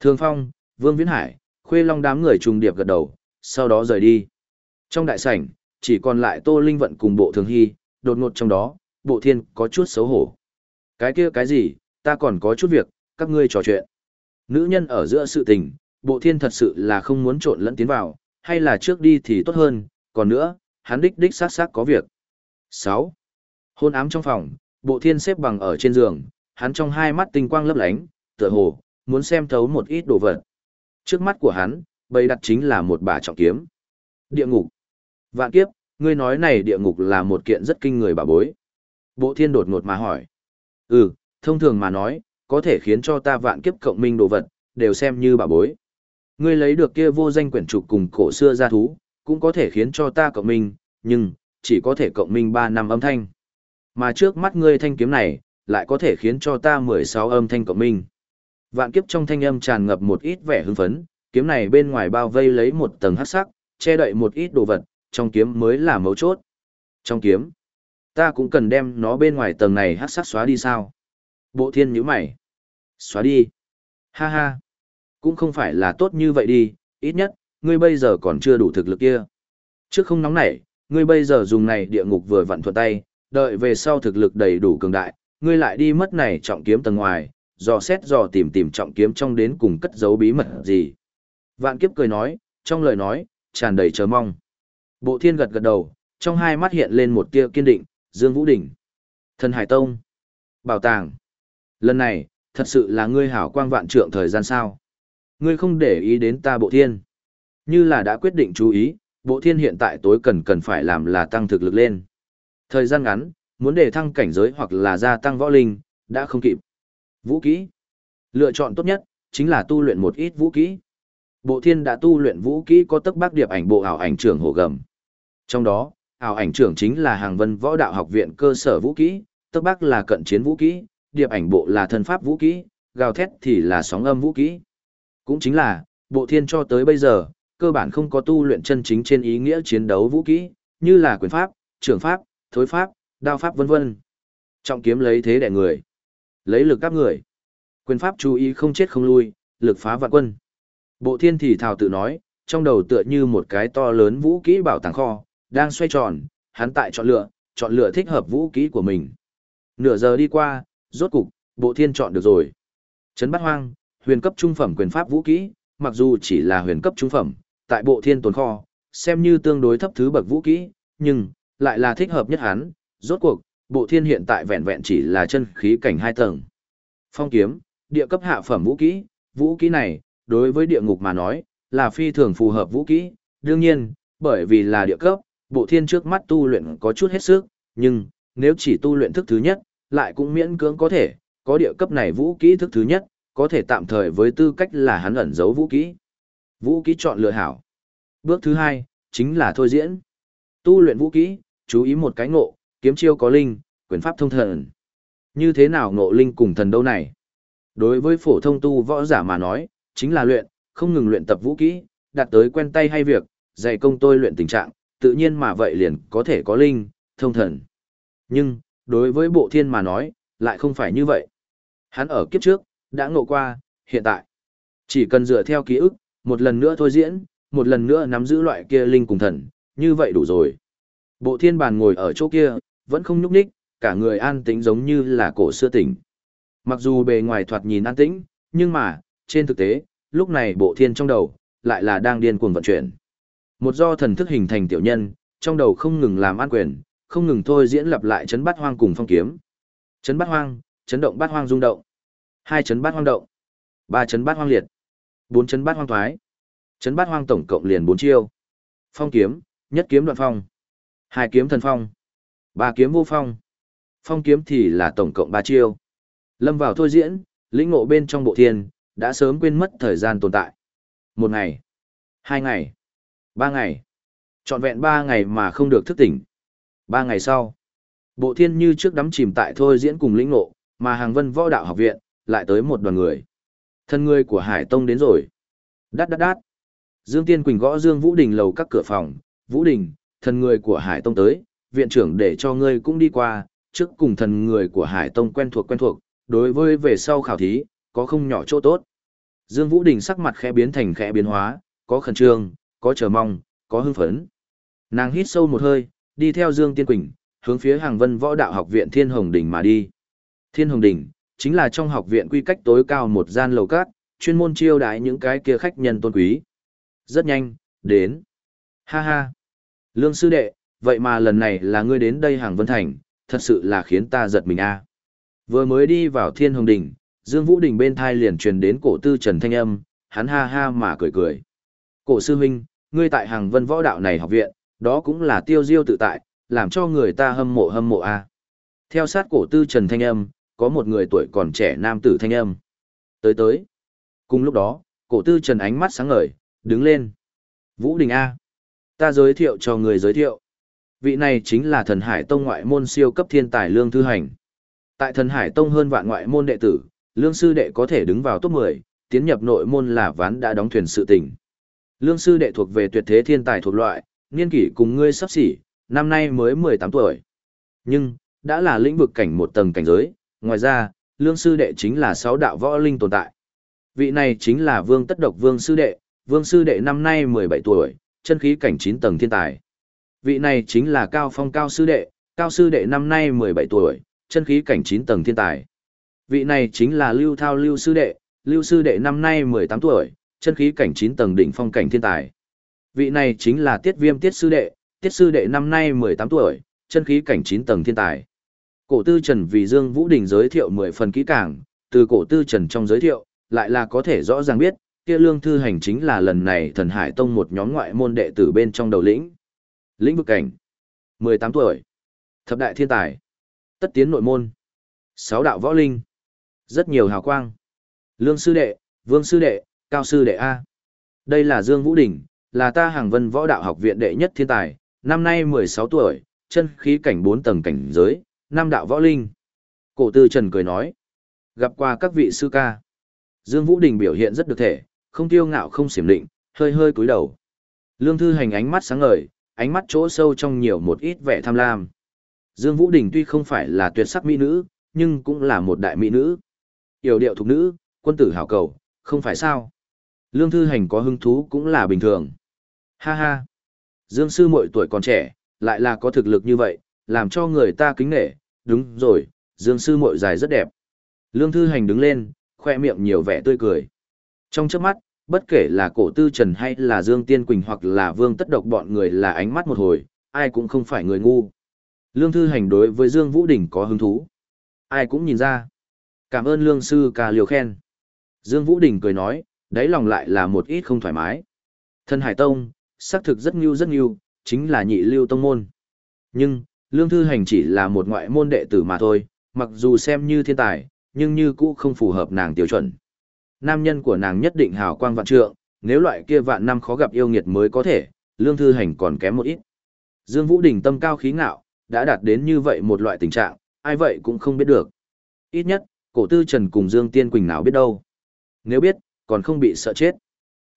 Thường Phong, Vương Viễn Hải, Khuê Long đám người trùng điệp gật đầu, sau đó rời đi. Trong đại sảnh, chỉ còn lại Tô Linh Vận cùng bộ thường hy, đột ngột trong đó, bộ thiên có chút xấu hổ. Cái kia cái gì, ta còn có chút việc, các ngươi trò chuyện. Nữ nhân ở giữa sự tình, bộ thiên thật sự là không muốn trộn lẫn tiến vào, hay là trước đi thì tốt hơn, còn nữa, hắn đích đích sát sát có việc. 6. Hôn ám trong phòng, bộ thiên xếp bằng ở trên giường, hắn trong hai mắt tinh quang lấp lánh, tựa hồ, muốn xem thấu một ít đồ vật. Trước mắt của hắn, bày đặt chính là một bà trọng kiếm. Địa ngục. Vạn kiếp, ngươi nói này địa ngục là một kiện rất kinh người bà bối. Bộ thiên đột ngột mà hỏi. Ừ, thông thường mà nói, có thể khiến cho ta vạn kiếp cộng minh đồ vật, đều xem như bà bối. Ngươi lấy được kia vô danh quyển trục cùng cổ xưa gia thú, cũng có thể khiến cho ta cộng minh, nhưng, chỉ có thể cộng minh 3 năm âm thanh. Mà trước mắt ngươi thanh kiếm này, lại có thể khiến cho ta 16 âm thanh cộng minh. Vạn kiếp trong thanh âm tràn ngập một ít vẻ hưng phấn, kiếm này bên ngoài bao vây lấy một tầng hắc sắc, che đậy một ít đồ vật, trong kiếm mới là mấu chốt. Trong kiếm, ta cũng cần đem nó bên ngoài tầng này hắc sắc xóa đi sao? Bộ thiên nhíu mày. Xóa đi. Ha ha. Cũng không phải là tốt như vậy đi, ít nhất, ngươi bây giờ còn chưa đủ thực lực kia. Trước không nóng nảy, ngươi bây giờ dùng này địa ngục vừa vặn thuận tay, đợi về sau thực lực đầy đủ cường đại, ngươi lại đi mất này trọng kiếm tầng ngoài, dò xét dò tìm tìm trọng kiếm trong đến cùng cất giấu bí mật gì. Vạn kiếp cười nói, trong lời nói, tràn đầy chờ mong. Bộ thiên gật gật đầu, trong hai mắt hiện lên một tia kiên định, Dương Vũ Đỉnh. Thần Hải Tông. Bảo tàng. Lần này, thật sự là ngươi hảo quang vạn trượng thời gian sao. Ngươi không để ý đến ta bộ thiên. Như là đã quyết định chú ý, bộ thiên hiện tại tối cần cần phải làm là tăng thực lực lên. Thời gian ngắn, muốn để thăng cảnh giới hoặc là gia tăng võ linh, đã không kịp. Vũ kỹ. Lựa chọn tốt nhất, chính là tu luyện một ít vũ kỹ. Bộ thiên đã tu luyện vũ kỹ có tức bác điệp ảnh bộ ảo ảnh trưởng hồ gầm. Trong đó, ảo ảnh trưởng chính là hàng vân võ đạo học viện cơ sở vũ kỹ, tức bác là cận chiến vũ kỹ, điệp ảnh bộ là thân pháp vũ kỹ, gào thét thì là sóng âm vũ kỹ. Cũng chính là, bộ thiên cho tới bây giờ, cơ bản không có tu luyện chân chính trên ý nghĩa chiến đấu vũ kỹ, như là quyền pháp, trưởng pháp, thối pháp, đao pháp vân vân. Trọng kiếm lấy thế đẻ người, lấy lực các người. Quyền pháp chú ý không chết không lui, lực phá vạn quân. Bộ thiên thì thào tự nói, trong đầu tựa như một cái to lớn vũ kỹ bảo tàng kho, đang xoay tròn, hắn tại chọn lựa, chọn lựa thích hợp vũ kỹ của mình. Nửa giờ đi qua, rốt cục, bộ thiên chọn được rồi. Trấn bắt hoang, huyền cấp trung phẩm quyền pháp vũ kỹ, mặc dù chỉ là huyền cấp trung phẩm, tại bộ thiên tồn kho, xem như tương đối thấp thứ bậc vũ kỹ, nhưng, lại là thích hợp nhất hắn, rốt cuộc, bộ thiên hiện tại vẹn vẹn chỉ là chân khí cảnh hai tầng. Phong kiếm, địa cấp hạ phẩm vũ kỹ, vũ kỹ này, đối với địa ngục mà nói, là phi thường phù hợp vũ kỹ, đương nhiên, bởi vì là địa cấp, bộ thiên trước mắt tu luyện có chút hết sức, nhưng, nếu chỉ tu luyện thức thứ nhất, lại cũng miễn cưỡng có thể, có địa cấp này vũ kỹ thức thứ nhất, có thể tạm thời với tư cách là hắn ẩn giấu vũ kỹ. Vũ kỹ chọn lựa hảo. Bước thứ hai, chính là thôi diễn. Tu luyện vũ kỹ, chú ý một cái ngộ, kiếm chiêu có linh, quyền pháp thông thần. Như thế nào ngộ linh cùng thần đâu này? Đối với phổ thông tu võ giả mà nói, chính là luyện, không ngừng luyện tập vũ kỹ, đạt tới quen tay hay việc, dạy công tôi luyện tình trạng, tự nhiên mà vậy liền có thể có linh, thông thần. Nhưng, đối với bộ thiên mà nói, lại không phải như vậy. Hắn ở kiếp trước, đã ngộ qua, hiện tại. Chỉ cần dựa theo ký ức, một lần nữa thôi diễn, một lần nữa nắm giữ loại kia linh cùng thần, như vậy đủ rồi. Bộ thiên bàn ngồi ở chỗ kia, vẫn không nhúc nhích, cả người an tĩnh giống như là cổ xưa tỉnh. Mặc dù bề ngoài thoạt nhìn an tĩnh, nhưng mà, trên thực tế, lúc này bộ thiên trong đầu, lại là đang điên cuồng vận chuyển. Một do thần thức hình thành tiểu nhân, trong đầu không ngừng làm an quyền, không ngừng thôi diễn lặp lại chấn bát hoang cùng phong kiếm. Chấn bát hoang, chấn động bát hoang rung động. Hai chấn bát hoang động. Ba chấn bát hoang liệt. Bốn chấn bát hoang thoái. Chấn bát hoang tổng cộng liền bốn chiêu. Phong kiếm, nhất kiếm đoạn phong. Hai kiếm thần phong. Ba kiếm vô phong. Phong kiếm thì là tổng cộng ba chiêu. Lâm vào thôi diễn, lĩnh ngộ bên trong bộ thiên, đã sớm quên mất thời gian tồn tại. Một ngày, hai ngày, ba ngày. Trọn vẹn ba ngày mà không được thức tỉnh. Ba ngày sau, bộ thiên như trước đắm chìm tại thôi diễn cùng lĩnh ngộ, mà hàng vân võ đạo học viện, lại tới một đoàn người. Thân người của Hải Tông đến rồi. Đát đát đát. Dương Tiên Quỳnh gõ Dương Vũ Đình lầu các cửa phòng. Vũ Đình, thần người của Hải Tông tới, viện trưởng để cho ngươi cũng đi qua, trước cùng thần người của Hải Tông quen thuộc quen thuộc, đối với về sau khảo thí, có không nhỏ chỗ tốt. Dương Vũ Đình sắc mặt khẽ biến thành khẽ biến hóa, có khẩn trương, có chờ mong, có hưng phấn. Nàng hít sâu một hơi, đi theo Dương Tiên Quỳnh, hướng phía Hàng Vân Võ Đạo Học viện Thiên Hồng Đỉnh mà đi. Thiên Hồng Đỉnh chính là trong học viện quy cách tối cao một gian lầu cát, chuyên môn chiêu đãi những cái kia khách nhân tôn quý. Rất nhanh, đến. Ha ha. Lương sư đệ, vậy mà lần này là ngươi đến đây Hàng Vân Thành, thật sự là khiến ta giật mình a. Vừa mới đi vào Thiên Hồng Đỉnh, Dương Vũ Đình bên thai liền truyền đến cổ tư Trần Thanh Âm, hắn ha ha mà cười cười. Cổ sư huynh, ngươi tại hàng vân võ đạo này học viện, đó cũng là tiêu diêu tự tại, làm cho người ta hâm mộ hâm mộ a. Theo sát cổ tư Trần Thanh Âm, có một người tuổi còn trẻ nam tử Thanh Âm. Tới tới. Cùng lúc đó, cổ tư Trần ánh mắt sáng ngời, đứng lên. Vũ Đình A. Ta giới thiệu cho người giới thiệu. Vị này chính là thần hải tông ngoại môn siêu cấp thiên tài lương thư hành. Tại thần hải tông hơn vạn ngoại môn đệ tử, lương sư đệ có thể đứng vào top 10, tiến nhập nội môn là ván đã đóng thuyền sự tình. Lương sư đệ thuộc về tuyệt thế thiên tài thuộc loại, niên kỷ cùng ngươi sắp xỉ, năm nay mới 18 tuổi. Nhưng, đã là lĩnh vực cảnh một tầng cảnh giới, ngoài ra, lương sư đệ chính là sáu đạo võ linh tồn tại. Vị này chính là vương tất độc vương sư đệ, vương sư đệ năm nay 17 tuổi, chân khí cảnh 9 tầng thiên tài. Vị này chính là cao phong cao sư đệ, cao sư đệ năm nay 17 tuổi, chân khí cảnh 9 tầng thiên tài. Vị này chính là Lưu Thao Lưu Sư Đệ, Lưu Sư Đệ năm nay 18 tuổi, chân khí cảnh 9 tầng đỉnh phong cảnh thiên tài. Vị này chính là Tiết Viêm Tiết Sư Đệ, Tiết Sư Đệ năm nay 18 tuổi, chân khí cảnh 9 tầng thiên tài. Cổ tư Trần vì Dương Vũ Đình giới thiệu 10 phần kỹ càng, từ cổ tư Trần trong giới thiệu, lại là có thể rõ ràng biết, kia lương thư hành chính là lần này thần hải tông một nhóm ngoại môn đệ tử bên trong đầu lĩnh. Lĩnh vực cảnh. 18 tuổi. Thập đại thiên tài. Tất tiến nội môn. Sáu đạo võ linh. Rất nhiều hào quang. Lương sư đệ, vương sư đệ, cao sư đệ A. Đây là Dương Vũ Đình, là ta hàng vân võ đạo học viện đệ nhất thiên tài, năm nay 16 tuổi, chân khí cảnh 4 tầng cảnh giới, năm đạo võ linh. Cổ tư Trần cười nói. Gặp qua các vị sư ca. Dương Vũ Đình biểu hiện rất được thể, không tiêu ngạo không xiểm định, hơi hơi cúi đầu. Lương Thư Hành ánh mắt sáng ngời, ánh mắt chỗ sâu trong nhiều một ít vẻ tham lam. Dương Vũ Đình tuy không phải là tuyệt sắc mỹ nữ, nhưng cũng là một đại mỹ nữ. Yểu điệu thục nữ, quân tử hảo cầu, không phải sao. Lương Thư Hành có hứng thú cũng là bình thường. Ha ha. Dương Sư muội tuổi còn trẻ, lại là có thực lực như vậy, làm cho người ta kính nể. Đúng rồi, Dương Sư muội dài rất đẹp. Lương Thư Hành đứng lên, khoe miệng nhiều vẻ tươi cười. Trong chớp mắt, bất kể là cổ tư trần hay là Dương Tiên Quỳnh hoặc là Vương Tất Độc bọn người là ánh mắt một hồi, ai cũng không phải người ngu. Lương Thư Hành đối với Dương Vũ Đình có hứng thú. Ai cũng nhìn ra. Cảm ơn Lương Sư ca liều khen. Dương Vũ Đình cười nói, đáy lòng lại là một ít không thoải mái. Thân Hải Tông, xác thực rất nghiêu rất nghiêu, chính là nhị lưu tông môn. Nhưng, Lương Thư Hành chỉ là một ngoại môn đệ tử mà thôi, mặc dù xem như thiên tài, nhưng như cũ không phù hợp nàng tiêu chuẩn. Nam nhân của nàng nhất định hào quang vạn trượng, nếu loại kia vạn năm khó gặp yêu nghiệt mới có thể, Lương Thư Hành còn kém một ít. Dương Vũ Đình tâm cao khí ngạo, đã đạt đến như vậy một loại tình trạng, ai vậy cũng không biết được. Ít nhất, cổ tư Trần cùng Dương Tiên Quỳnh nào biết đâu. Nếu biết, còn không bị sợ chết.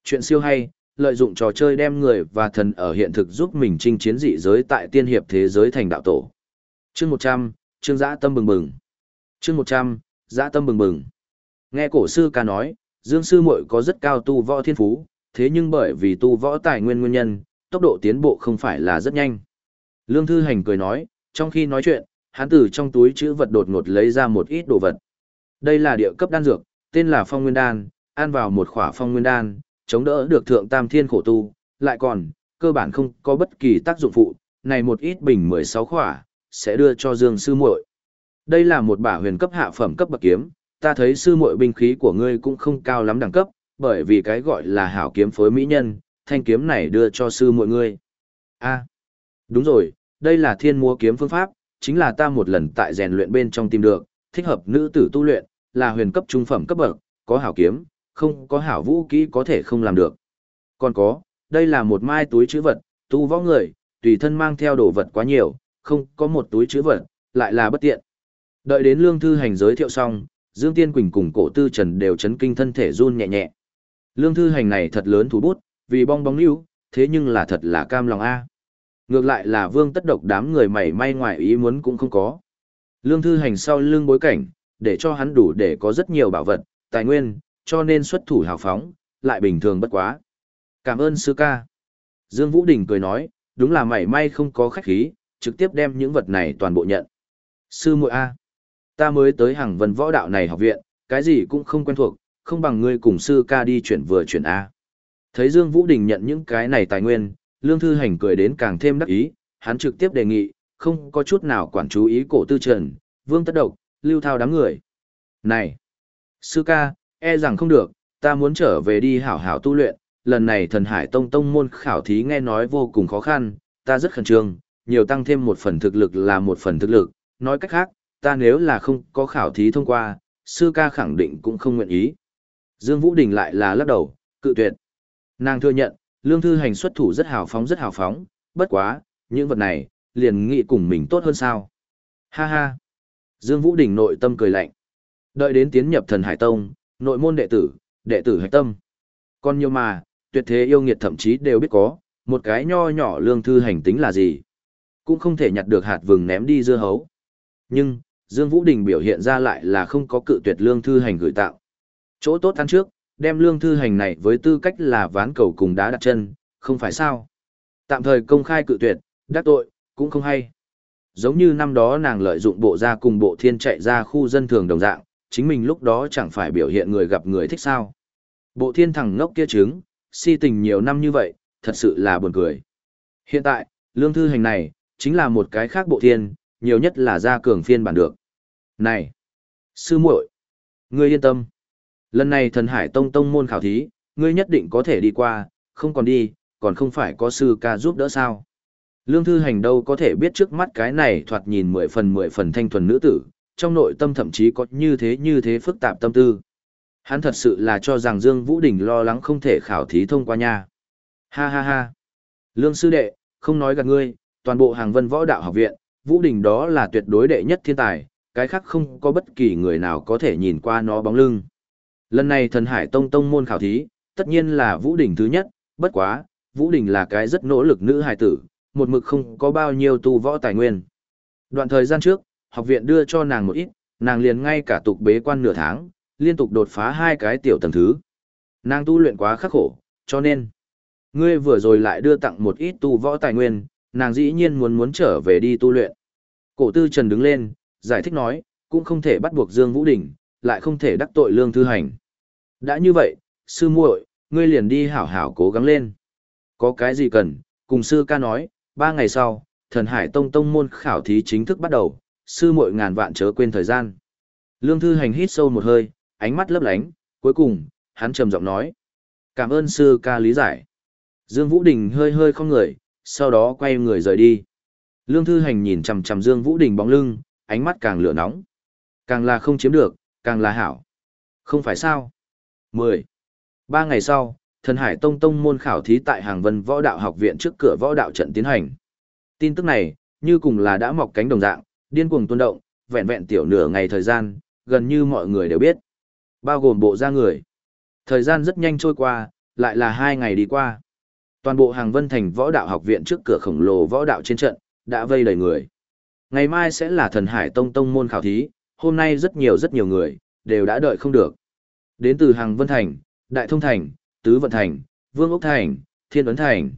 Chuyện siêu hay, lợi dụng trò chơi đem người và thần ở hiện thực giúp mình chinh chiến dị giới tại tiên hiệp thế giới thành đạo tổ. Chương 100, chương dã tâm bừng bừng. Chương 100, dã tâm bừng bừng. Nghe cổ sư ca nói, Dương sư muội có rất cao tu võ thiên phú, thế nhưng bởi vì tu võ tài nguyên nguyên nhân, tốc độ tiến bộ không phải là rất nhanh. Lương Thư Hành cười nói, trong khi nói chuyện, hắn từ trong túi chữ vật đột ngột lấy ra một ít đồ vật. Đây là địa cấp đan dược, tên là Phong Nguyên Đan, ăn vào một khỏa Phong Nguyên Đan, chống đỡ được thượng tam thiên khổ tu, lại còn, cơ bản không có bất kỳ tác dụng phụ, này một ít bình 16 khỏa, sẽ đưa cho Dương sư muội. Đây là một bả huyền cấp hạ phẩm cấp bậc kiếm, ta thấy sư muội binh khí của ngươi cũng không cao lắm đẳng cấp, bởi vì cái gọi là hảo kiếm phối mỹ nhân, thanh kiếm này đưa cho sư muội ngươi. A, đúng rồi, đây là thiên múa kiếm phương pháp, chính là ta một lần tại rèn luyện bên trong tìm được, thích hợp nữ tử tu luyện, là huyền cấp trung phẩm cấp bậc, có hảo kiếm, không có hảo vũ kỹ có thể không làm được. Còn có, đây là một mai túi chữ vật, tu võ người, tùy thân mang theo đồ vật quá nhiều, không có một túi chữ vật, lại là bất tiện. Đợi đến lương thư hành giới thiệu xong, Dương Tiên Quỳnh cùng cổ tư trần đều chấn kinh thân thể run nhẹ nhẹ. Lương thư hành này thật lớn thủ bút, vì bong bóng níu, thế nhưng là thật là cam lòng a. Ngược lại là vương tất độc đám người mảy may ngoài ý muốn cũng không có. Lương thư hành sau lưng bối cảnh, để cho hắn đủ để có rất nhiều bảo vật, tài nguyên, cho nên xuất thủ hào phóng, lại bình thường bất quá. Cảm ơn sư ca. Dương Vũ Đình cười nói, đúng là mảy may không có khách khí, trực tiếp đem những vật này toàn bộ nhận. Sư muội A. Ta mới tới hàng vân võ đạo này học viện, cái gì cũng không quen thuộc, không bằng ngươi cùng sư ca đi chuyển vừa chuyển A. Thấy Dương Vũ Đình nhận những cái này tài nguyên, Lương Thư Hành cười đến càng thêm đắc ý, hắn trực tiếp đề nghị, không có chút nào quản chú ý cổ tư trần, vương tất độc, lưu thao đám người. Này! Sư ca, e rằng không được, ta muốn trở về đi hảo hảo tu luyện, lần này thần hải tông tông môn khảo thí nghe nói vô cùng khó khăn, ta rất khẩn trương, nhiều tăng thêm một phần thực lực là một phần thực lực, nói cách khác, ta nếu là không có khảo thí thông qua, sư ca khẳng định cũng không nguyện ý. Dương Vũ Đình lại là lắc đầu, cự tuyệt. Nàng thừa nhận, lương thư hành xuất thủ rất hào phóng rất hào phóng, bất quá, những vật này, liền nghĩ cùng mình tốt hơn sao. Ha ha. Dương Vũ Đình nội tâm cười lạnh. Đợi đến tiến nhập thần Hải Tông, nội môn đệ tử, đệ tử hạch tâm. Còn nhiều mà, tuyệt thế yêu nghiệt thậm chí đều biết có, một cái nho nhỏ lương thư hành tính là gì. Cũng không thể nhặt được hạt vừng ném đi dưa hấu. Nhưng, Dương Vũ Đình biểu hiện ra lại là không có cự tuyệt lương thư hành gửi tạo. Chỗ tốt ăn trước, đem lương thư hành này với tư cách là ván cầu cùng đá đặt chân, không phải sao. Tạm thời công khai cự tuyệt, đắc tội, cũng không hay. Giống như năm đó nàng lợi dụng bộ ra cùng bộ thiên chạy ra khu dân thường đồng dạng, chính mình lúc đó chẳng phải biểu hiện người gặp người thích sao. Bộ thiên thằng ngốc kia chứng si tình nhiều năm như vậy, thật sự là buồn cười. Hiện tại, lương thư hành này, chính là một cái khác bộ thiên, nhiều nhất là ra cường phiên bản được. Này! Sư muội, Ngươi yên tâm. Lần này thần hải tông tông môn khảo thí, ngươi nhất định có thể đi qua, không còn đi, còn không phải có sư ca giúp đỡ sao. Lương Thư Hành đâu có thể biết trước mắt cái này thoạt nhìn mười phần mười phần thanh thuần nữ tử, trong nội tâm thậm chí có như thế như thế phức tạp tâm tư. Hắn thật sự là cho rằng Dương Vũ Đình lo lắng không thể khảo thí thông qua nha. Ha ha ha. Lương sư đệ, không nói gạt ngươi, toàn bộ hàng vân võ đạo học viện, Vũ Đình đó là tuyệt đối đệ nhất thiên tài, cái khác không có bất kỳ người nào có thể nhìn qua nó bóng lưng. Lần này thần hải tông tông môn khảo thí, tất nhiên là Vũ Đình thứ nhất, bất quá, Vũ Đình là cái rất nỗ lực nữ hài tử, một mực không có bao nhiêu tu võ tài nguyên. Đoạn thời gian trước, học viện đưa cho nàng một ít, nàng liền ngay cả tục bế quan nửa tháng, liên tục đột phá hai cái tiểu tầng thứ. Nàng tu luyện quá khắc khổ, cho nên, ngươi vừa rồi lại đưa tặng một ít tu võ tài nguyên, nàng dĩ nhiên muốn muốn trở về đi tu luyện. Cổ tư trần đứng lên, giải thích nói, cũng không thể bắt buộc Dương Vũ Đình, lại không thể đắc tội lương thư hành. Đã như vậy, sư muội, ngươi liền đi hảo hảo cố gắng lên. Có cái gì cần, cùng sư ca nói, ba ngày sau, thần hải tông tông môn khảo thí chính thức bắt đầu, sư muội ngàn vạn chớ quên thời gian. Lương thư hành hít sâu một hơi, ánh mắt lấp lánh, Cuối cùng, hắn trầm giọng nói. Cảm ơn sư ca lý giải. Dương Vũ Đình hơi hơi không người, sau đó quay người rời đi. Lương Thư Hành nhìn chằm chằm Dương Vũ Đình bóng lưng, ánh mắt càng lửa nóng. Càng là không chiếm được, càng là hảo. Không phải sao? 10. Ba ngày sau, Thần Hải Tông Tông môn khảo thí tại Hàng Vân Võ Đạo Học viện trước cửa võ đạo trận tiến hành. Tin tức này, như cùng là đã mọc cánh đồng dạng, điên cuồng tuôn động, vẹn vẹn tiểu nửa ngày thời gian, gần như mọi người đều biết. Bao gồm bộ ra người. Thời gian rất nhanh trôi qua, lại là hai ngày đi qua. Toàn bộ Hàng Vân Thành Võ Đạo Học viện trước cửa khổng lồ võ đạo trên trận, đã vây đầy người. Ngày mai sẽ là Thần Hải Tông Tông môn khảo thí, hôm nay rất nhiều rất nhiều người, đều đã đợi không được. Đến từ Hàng Vân Thành, Đại Thông Thành, Tứ Vận Thành, Vương Ốc Thành, Thiên Ấn Thành.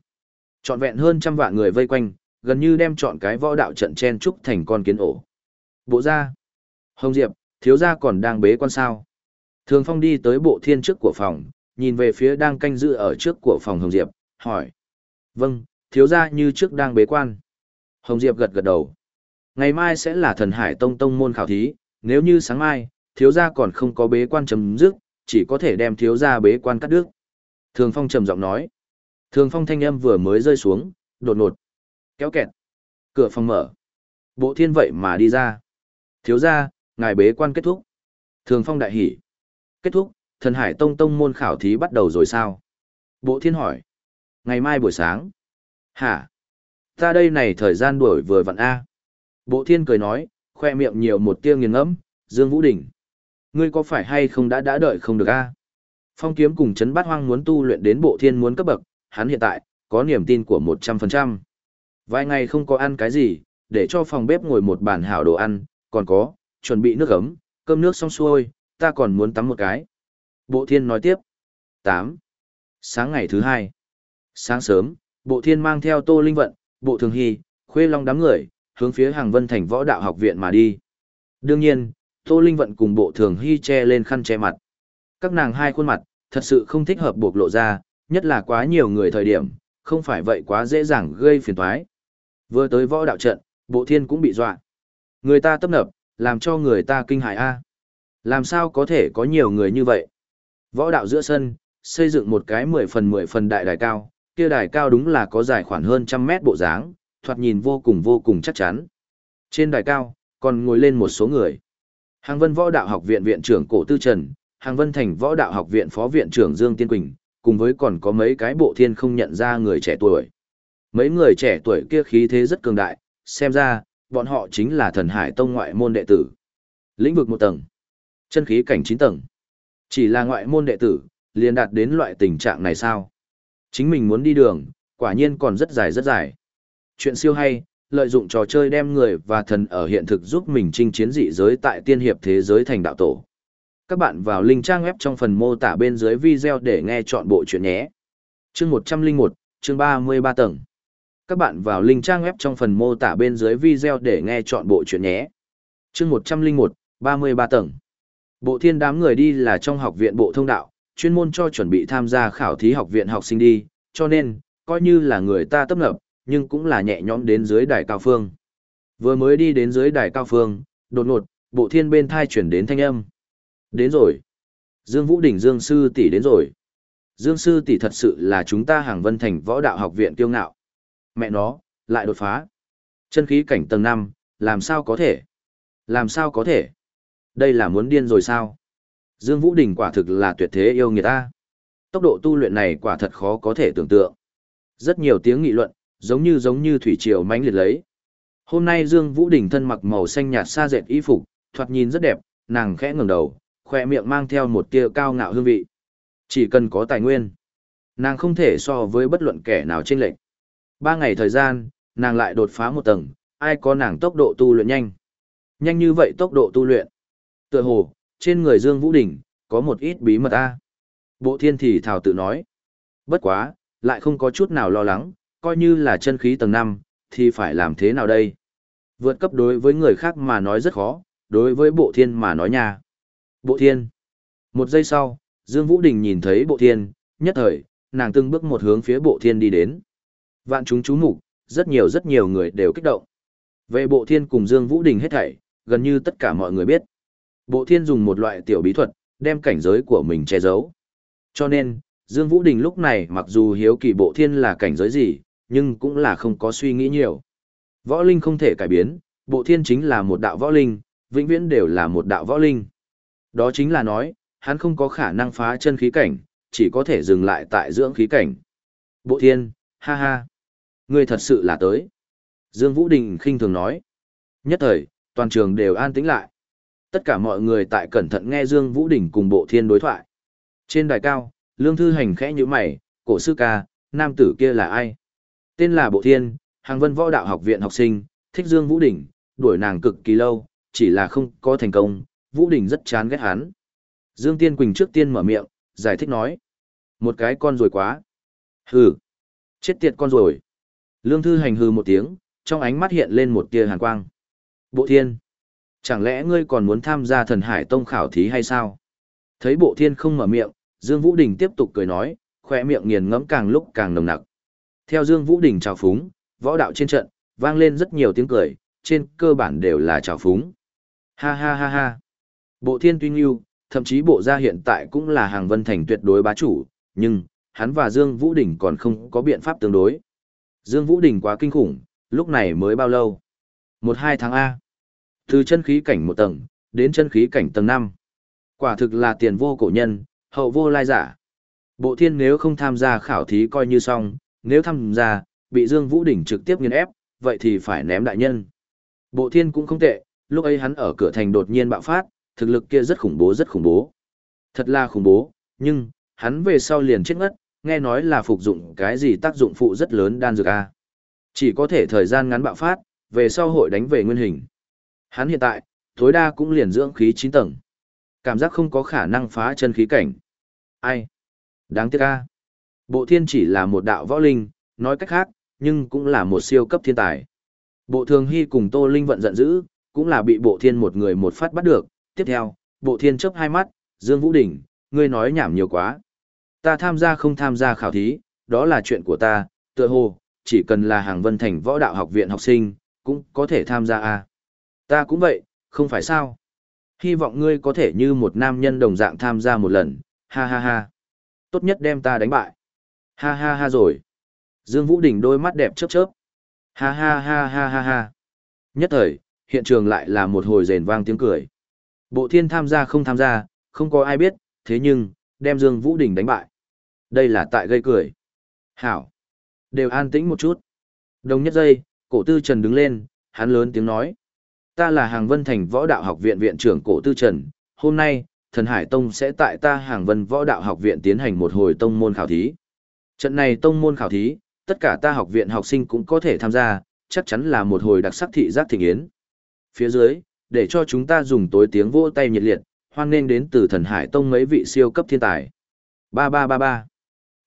Trọn vẹn hơn trăm vạn người vây quanh, gần như đem chọn cái võ đạo trận chen trúc thành con kiến ổ. Bộ ra. Hồng Diệp, thiếu gia còn đang bế quan sao. Thường Phong đi tới bộ thiên trước của phòng, nhìn về phía đang canh giữ ở trước của phòng Hồng Diệp, hỏi. Vâng, thiếu gia như trước đang bế quan. Hồng Diệp gật gật đầu. Ngày mai sẽ là thần hải tông tông môn khảo thí, nếu như sáng mai, thiếu gia còn không có bế quan chấm dứt, chỉ có thể đem thiếu gia bế quan cắt đứt. Thường Phong trầm giọng nói. Thường Phong thanh âm vừa mới rơi xuống, đột ngột. Kéo kẹt. Cửa phòng mở. Bộ thiên vậy mà đi ra. Thiếu gia, ngài bế quan kết thúc. Thường Phong đại hỉ. Kết thúc, thần hải tông tông môn khảo thí bắt đầu rồi sao? Bộ thiên hỏi. Ngày mai buổi sáng. Hả? Ta đây này thời gian đuổi vừa vặn A. Bộ thiên cười nói, khoe miệng nhiều một tia nghiền ngẫm, Dương Vũ Đình. Ngươi có phải hay không đã đã đợi không được A? Phong kiếm cùng chấn bát hoang muốn tu luyện đến bộ thiên muốn cấp bậc, hắn hiện tại, có niềm tin của 100%. Vài ngày không có ăn cái gì, để cho phòng bếp ngồi một bàn hảo đồ ăn, còn có, chuẩn bị nước ấm, cơm nước xong xuôi, ta còn muốn tắm một cái. Bộ thiên nói tiếp. 8. Sáng ngày thứ hai. Sáng sớm, bộ thiên mang theo tô linh vận, bộ thường hy, khuê long đám người, hướng phía hàng vân thành võ đạo học viện mà đi. Đương nhiên, tô linh vận cùng bộ thường hy che lên khăn che mặt. Các nàng hai khuôn mặt, thật sự không thích hợp bộc lộ ra, nhất là quá nhiều người thời điểm, không phải vậy quá dễ dàng gây phiền toái. Vừa tới võ đạo trận, bộ thiên cũng bị dọa. Người ta tấp nập, làm cho người ta kinh hại a. Làm sao có thể có nhiều người như vậy? Võ đạo giữa sân, xây dựng một cái mười phần mười phần đại đài cao, kia đài cao đúng là có dài khoảng hơn trăm mét bộ dáng, thoạt nhìn vô cùng vô cùng chắc chắn. Trên đài cao, còn ngồi lên một số người. Hàng Vân Võ Đạo Học Viện Viện trưởng Cổ Tư Trần, Hàng Vân Thành Võ Đạo Học Viện Phó Viện trưởng Dương Tiên Quỳnh, cùng với còn có mấy cái bộ thiên không nhận ra người trẻ tuổi. Mấy người trẻ tuổi kia khí thế rất cường đại, xem ra, bọn họ chính là thần hải tông ngoại môn đệ tử. Lĩnh vực một tầng, chân khí cảnh 9 tầng. Chỉ là ngoại môn đệ tử, liền đạt đến loại tình trạng này sao? Chính mình muốn đi đường, quả nhiên còn rất dài rất dài. Chuyện siêu hay, lợi dụng trò chơi đem người và thần ở hiện thực giúp mình chinh chiến dị giới tại tiên hiệp thế giới thành đạo tổ. Các bạn vào link trang web trong phần mô tả bên dưới video để nghe chọn bộ chuyện nhé. Chương 101, chương 33 tầng. Các bạn vào link trang web trong phần mô tả bên dưới video để nghe chọn bộ chuyện nhé. Chương 101, 33 tầng. Bộ thiên đám người đi là trong học viện bộ thông đạo, chuyên môn cho chuẩn bị tham gia khảo thí học viện học sinh đi, cho nên, coi như là người ta tấp nập, nhưng cũng là nhẹ nhõm đến dưới đài cao phương. Vừa mới đi đến dưới đài cao phương, đột ngột, bộ thiên bên thai chuyển đến thanh âm. Đến rồi. Dương Vũ Đỉnh Dương Sư tỷ đến rồi. Dương Sư tỷ thật sự là chúng ta hàng vân thành võ đạo học viện kiêu ngạo. Mẹ nó, lại đột phá. Chân khí cảnh tầng 5, làm sao có thể? Làm sao có thể? Đây là muốn điên rồi sao? Dương Vũ Đình quả thực là tuyệt thế yêu người ta. Tốc độ tu luyện này quả thật khó có thể tưởng tượng. Rất nhiều tiếng nghị luận, giống như giống như thủy triều mãnh liệt lấy. Hôm nay Dương Vũ Đình thân mặc màu xanh nhạt xa dệt y phục, thoạt nhìn rất đẹp, nàng khẽ ngẩng đầu, khoe miệng mang theo một tia cao ngạo hương vị. Chỉ cần có tài nguyên, nàng không thể so với bất luận kẻ nào trên lệnh. Ba ngày thời gian, nàng lại đột phá một tầng, ai có nàng tốc độ tu luyện nhanh. Nhanh như vậy tốc độ tu luyện. Tựa hồ, trên người Dương Vũ Đình, có một ít bí mật a. Bộ thiên thì thảo tự nói. Bất quá, lại không có chút nào lo lắng, coi như là chân khí tầng 5, thì phải làm thế nào đây? Vượt cấp đối với người khác mà nói rất khó, đối với bộ thiên mà nói nha. Bộ thiên. Một giây sau, Dương Vũ Đình nhìn thấy bộ thiên, nhất thời, nàng từng bước một hướng phía bộ thiên đi đến. Vạn chúng chú mục, rất nhiều rất nhiều người đều kích động. Về bộ thiên cùng Dương Vũ Đình hết thảy, gần như tất cả mọi người biết. Bộ thiên dùng một loại tiểu bí thuật, đem cảnh giới của mình che giấu. Cho nên, Dương Vũ Đình lúc này mặc dù hiếu kỳ bộ thiên là cảnh giới gì, nhưng cũng là không có suy nghĩ nhiều. Võ linh không thể cải biến, bộ thiên chính là một đạo võ linh, vĩnh viễn đều là một đạo võ linh. Đó chính là nói, hắn không có khả năng phá chân khí cảnh, chỉ có thể dừng lại tại dưỡng khí cảnh. Bộ thiên, ha ha, ngươi thật sự là tới. Dương Vũ Đình khinh thường nói. Nhất thời, toàn trường đều an tĩnh lại. Tất cả mọi người tại cẩn thận nghe Dương Vũ Đình cùng bộ thiên đối thoại. Trên đài cao, Lương Thư Hành khẽ như mày, cổ sư ca, nam tử kia là ai? Tên là Bộ Thiên, hàng vân võ đạo học viện học sinh, thích Dương Vũ Đình, đuổi nàng cực kỳ lâu, chỉ là không có thành công, Vũ Đình rất chán ghét hắn. Dương Tiên Quỳnh trước tiên mở miệng, giải thích nói. Một cái con rồi quá. Hừ. Chết tiệt con rồi. Lương Thư Hành hừ một tiếng, trong ánh mắt hiện lên một tia hàn quang. Bộ Thiên. Chẳng lẽ ngươi còn muốn tham gia thần hải tông khảo thí hay sao? Thấy Bộ Thiên không mở miệng, Dương Vũ Đình tiếp tục cười nói, khỏe miệng nghiền ngẫm càng lúc càng nồng nặc. Theo Dương Vũ Đình chào phúng, võ đạo trên trận, vang lên rất nhiều tiếng cười, trên cơ bản đều là chào phúng. Ha ha ha ha. Bộ thiên tuy nghiêu, thậm chí bộ gia hiện tại cũng là hàng vân thành tuyệt đối bá chủ, nhưng, hắn và Dương Vũ Đình còn không có biện pháp tương đối. Dương Vũ Đình quá kinh khủng, lúc này mới bao lâu? Một hai tháng A. Từ chân khí cảnh một tầng, đến chân khí cảnh tầng 5. Quả thực là tiền vô cổ nhân, hậu vô lai giả. Bộ thiên nếu không tham gia khảo thí coi như xong, nếu tham gia, bị Dương Vũ Đình trực tiếp nghiền ép, vậy thì phải ném đại nhân. Bộ thiên cũng không tệ, lúc ấy hắn ở cửa thành đột nhiên bạo phát, thực lực kia rất khủng bố rất khủng bố. Thật là khủng bố, nhưng, hắn về sau liền chết ngất, nghe nói là phục dụng cái gì tác dụng phụ rất lớn đan dược A. Chỉ có thể thời gian ngắn bạo phát, về sau hội đánh về nguyên hình. Hắn hiện tại, tối đa cũng liền dưỡng khí 9 tầng. Cảm giác không có khả năng phá chân khí cảnh. Ai? Đáng tiếc A. Bộ thiên chỉ là một đạo võ linh, nói cách khác, nhưng cũng là một siêu cấp thiên tài. Bộ thường hy cùng Tô Linh vận giận dữ, cũng là bị bộ thiên một người một phát bắt được. Tiếp theo, bộ thiên chớp hai mắt, Dương Vũ Đình, ngươi nói nhảm nhiều quá. Ta tham gia không tham gia khảo thí, đó là chuyện của ta, tựa hồ, chỉ cần là hàng vân thành võ đạo học viện học sinh, cũng có thể tham gia à. Ta cũng vậy, không phải sao. Hy vọng ngươi có thể như một nam nhân đồng dạng tham gia một lần, ha ha ha. Tốt nhất đem ta đánh bại. Ha ha ha rồi. Dương Vũ Đình đôi mắt đẹp chớp chớp. Ha ha ha ha ha ha. Nhất thời, hiện trường lại là một hồi rền vang tiếng cười. Bộ thiên tham gia không tham gia, không có ai biết, thế nhưng, đem Dương Vũ Đình đánh bại. Đây là tại gây cười. Hảo. Đều an tĩnh một chút. Đồng nhất giây, cổ tư trần đứng lên, hắn lớn tiếng nói. Ta là hàng vân thành võ đạo học viện viện trưởng cổ tư trần. Hôm nay, thần Hải Tông sẽ tại ta hàng vân võ đạo học viện tiến hành một hồi tông môn khảo thí. Trận này tông môn khảo thí, tất cả ta học viện học sinh cũng có thể tham gia, chắc chắn là một hồi đặc sắc thị giác thịnh yến. Phía dưới, để cho chúng ta dùng tối tiếng vỗ tay nhiệt liệt, hoan nghênh đến từ thần Hải Tông mấy vị siêu cấp thiên tài. Ba ba ba ba.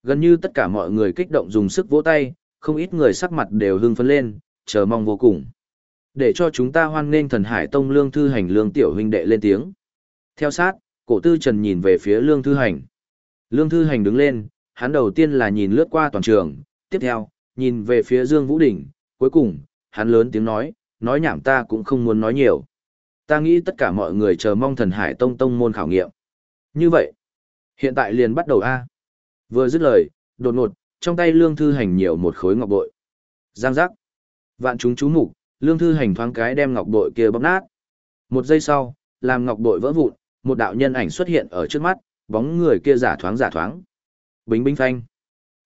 Gần như tất cả mọi người kích động dùng sức vỗ tay, không ít người sắc mặt đều hưng phấn lên, chờ mong vô cùng. Để cho chúng ta hoan nghênh thần Hải Tông lương thư hành lương tiểu huynh đệ lên tiếng. Theo sát, cổ tư trần nhìn về phía lương thư hành. Lương thư hành đứng lên, hắn đầu tiên là nhìn lướt qua toàn trường, tiếp theo, nhìn về phía Dương Vũ Đình, cuối cùng, hắn lớn tiếng nói, nói nhảm ta cũng không muốn nói nhiều. Ta nghĩ tất cả mọi người chờ mong thần hải tông tông môn khảo nghiệm. Như vậy, hiện tại liền bắt đầu A. Vừa dứt lời, đột ngột, trong tay lương thư hành nhiều một khối ngọc bội. Giang giác. Vạn chúng chú mục lương thư hành thoáng cái đem ngọc bội kia bóp nát. Một giây sau, làm ngọc bội vỡ vụn, một đạo nhân ảnh xuất hiện ở trước mắt, bóng người kia giả thoáng giả thoáng. Bính bính phanh.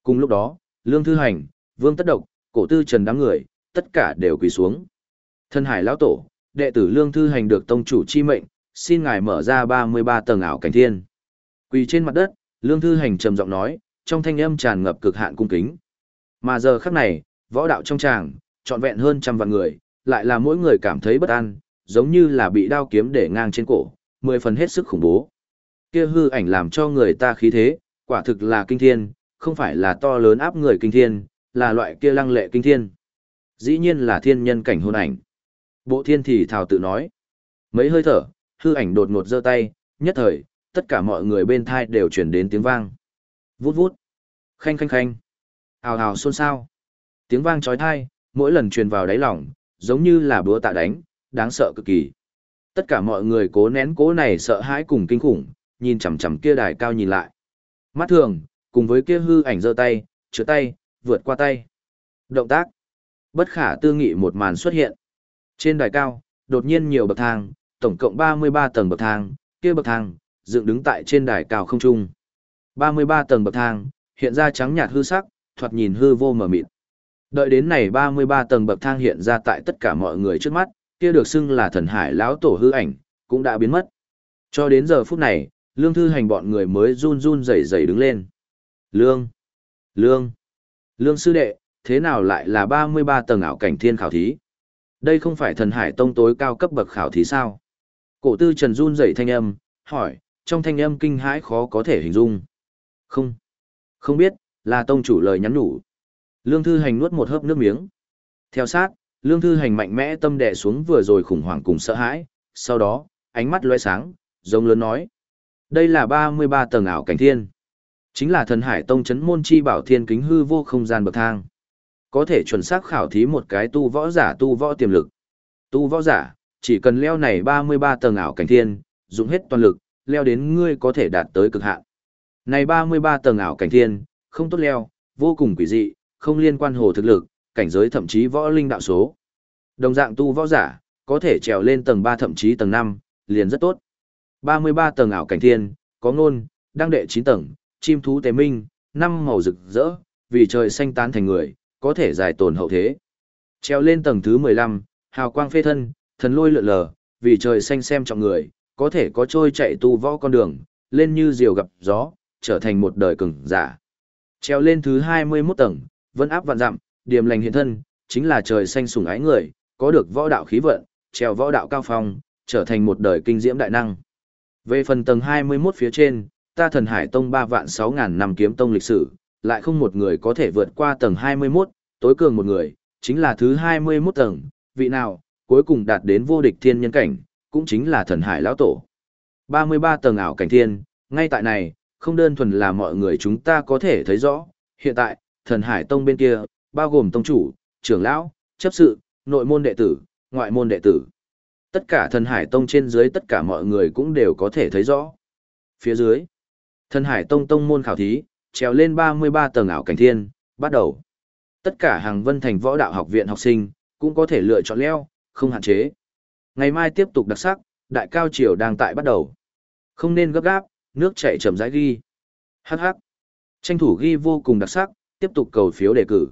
Cùng lúc đó, Lương Thư Hành, Vương Tất Độc, cổ tư trần đám người, tất cả đều quỳ xuống. Thân hải lão tổ, đệ tử Lương Thư Hành được tông chủ chi mệnh, xin ngài mở ra 33 tầng ảo cảnh thiên. Quỳ trên mặt đất, Lương Thư Hành trầm giọng nói, trong thanh âm tràn ngập cực hạn cung kính. Mà giờ khắc này, võ đạo trong tràng, trọn vẹn hơn trăm vạn người, lại là mỗi người cảm thấy bất an, giống như là bị đao kiếm để ngang trên cổ, mười phần hết sức khủng bố. Kia hư ảnh làm cho người ta khí thế, quả thực là kinh thiên, không phải là to lớn áp người kinh thiên, là loại kia lăng lệ kinh thiên. Dĩ nhiên là thiên nhân cảnh hôn ảnh. Bộ thiên thì thảo tự nói. Mấy hơi thở, hư ảnh đột ngột giơ tay, nhất thời, tất cả mọi người bên thai đều chuyển đến tiếng vang. Vút vút. Khanh khanh khanh. Hào hào xôn xao. Tiếng vang trói thai, mỗi lần truyền vào đáy lòng, giống như là búa tạ đánh, đáng sợ cực kỳ. Tất cả mọi người cố nén cố này sợ hãi cùng kinh khủng, nhìn chằm chằm kia đài cao nhìn lại. Mắt thường, cùng với kia hư ảnh giơ tay, chữa tay, vượt qua tay. Động tác. Bất khả tư nghị một màn xuất hiện. Trên đài cao, đột nhiên nhiều bậc thang, tổng cộng 33 tầng bậc thang, kia bậc thang, dựng đứng tại trên đài cao không trung. 33 tầng bậc thang, hiện ra trắng nhạt hư sắc, thoạt nhìn hư vô mờ mịt. Đợi đến này 33 tầng bậc thang hiện ra tại tất cả mọi người trước mắt, kia được xưng là thần hải lão tổ hư ảnh, cũng đã biến mất. Cho đến giờ phút này, lương thư hành bọn người mới run run rẩy rẩy đứng lên. Lương! Lương! Lương sư đệ, thế nào lại là 33 tầng ảo cảnh thiên khảo thí? Đây không phải thần hải tông tối cao cấp bậc khảo thí sao? Cổ tư trần run rẩy thanh âm, hỏi, trong thanh âm kinh hãi khó có thể hình dung. Không, không biết, là tông chủ lời nhắn nhủ. Lương Thư Hành nuốt một hớp nước miếng. Theo sát, Lương Thư Hành mạnh mẽ tâm đè xuống vừa rồi khủng hoảng cùng sợ hãi, sau đó, ánh mắt lóe sáng, giống lớn nói. Đây là 33 tầng ảo cảnh thiên. Chính là thần hải tông chấn môn chi bảo thiên kính hư vô không gian bậc thang. Có thể chuẩn xác khảo thí một cái tu võ giả tu võ tiềm lực. Tu võ giả, chỉ cần leo này 33 tầng ảo cảnh thiên, dùng hết toàn lực, leo đến ngươi có thể đạt tới cực hạn. Này 33 tầng ảo cảnh thiên, không tốt leo, vô cùng quỷ dị, không liên quan hồ thực lực, cảnh giới thậm chí võ linh đạo số. Đồng dạng tu võ giả, có thể trèo lên tầng 3 thậm chí tầng 5, liền rất tốt. 33 tầng ảo cảnh thiên, có ngôn, đăng đệ 9 tầng, chim thú tế minh, năm màu rực rỡ, vì trời xanh tán thành người, có thể giải tồn hậu thế. Treo lên tầng thứ 15, hào quang phê thân, thần lôi lượn lờ, vì trời xanh xem trọng người, có thể có trôi chạy tu võ con đường, lên như diều gặp gió, trở thành một đời cường giả. Treo lên thứ 21 tầng, vân áp vạn dặm, điềm lành hiện thân, chính là trời xanh sủng ái người, có được võ đạo khí vận, treo võ đạo cao phong, trở thành một đời kinh diễm đại năng. Về phần tầng 21 phía trên, ta thần hải tông 3 vạn 6 ngàn năm kiếm tông lịch sử, lại không một người có thể vượt qua tầng 21, tối cường một người, chính là thứ 21 tầng, vị nào, cuối cùng đạt đến vô địch thiên nhân cảnh, cũng chính là thần hải lão tổ. 33 tầng ảo cảnh thiên, ngay tại này, không đơn thuần là mọi người chúng ta có thể thấy rõ, hiện tại, thần hải tông bên kia, bao gồm tông chủ, trưởng lão, chấp sự, nội môn đệ tử, ngoại môn đệ tử. Tất cả thần hải tông trên dưới tất cả mọi người cũng đều có thể thấy rõ. Phía dưới, thần hải tông tông môn khảo thí, trèo lên 33 tầng ảo cảnh thiên, bắt đầu. Tất cả hàng vân thành võ đạo học viện học sinh, cũng có thể lựa chọn leo, không hạn chế. Ngày mai tiếp tục đặc sắc, đại cao triều đang tại bắt đầu. Không nên gấp gáp, nước chảy chậm rãi ghi. Hắc hắc. Tranh thủ ghi vô cùng đặc sắc, tiếp tục cầu phiếu đề cử.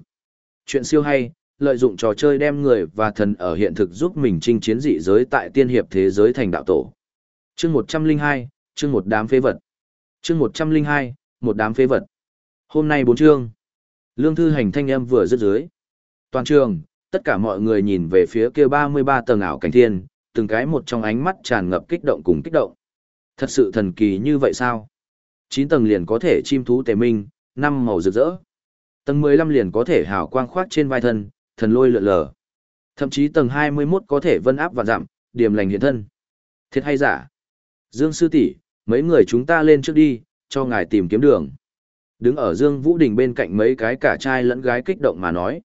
Chuyện siêu hay, lợi dụng trò chơi đem người và thần ở hiện thực giúp mình chinh chiến dị giới tại tiên hiệp thế giới thành đạo tổ. Chương 102, chương một đám phế vật. Chương 102, một đám phế vật. Hôm nay bốn chương. Lương thư hành thanh em vừa dứt dưới. Toàn trường, tất cả mọi người nhìn về phía kia 33 tầng ảo cảnh thiên, từng cái một trong ánh mắt tràn ngập kích động cùng kích động. Thật sự thần kỳ như vậy sao? 9 tầng liền có thể chim thú tề minh, năm màu rực rỡ. Tầng 15 liền có thể hào quang khoác trên vai thân, thần lôi lượn lờ. Thậm chí tầng 21 có thể vân áp và giảm, điểm lành hiện thân. Thiệt hay giả? Dương sư tỷ, mấy người chúng ta lên trước đi, cho ngài tìm kiếm đường. Đứng ở Dương Vũ Đình bên cạnh mấy cái cả trai lẫn gái kích động mà nói.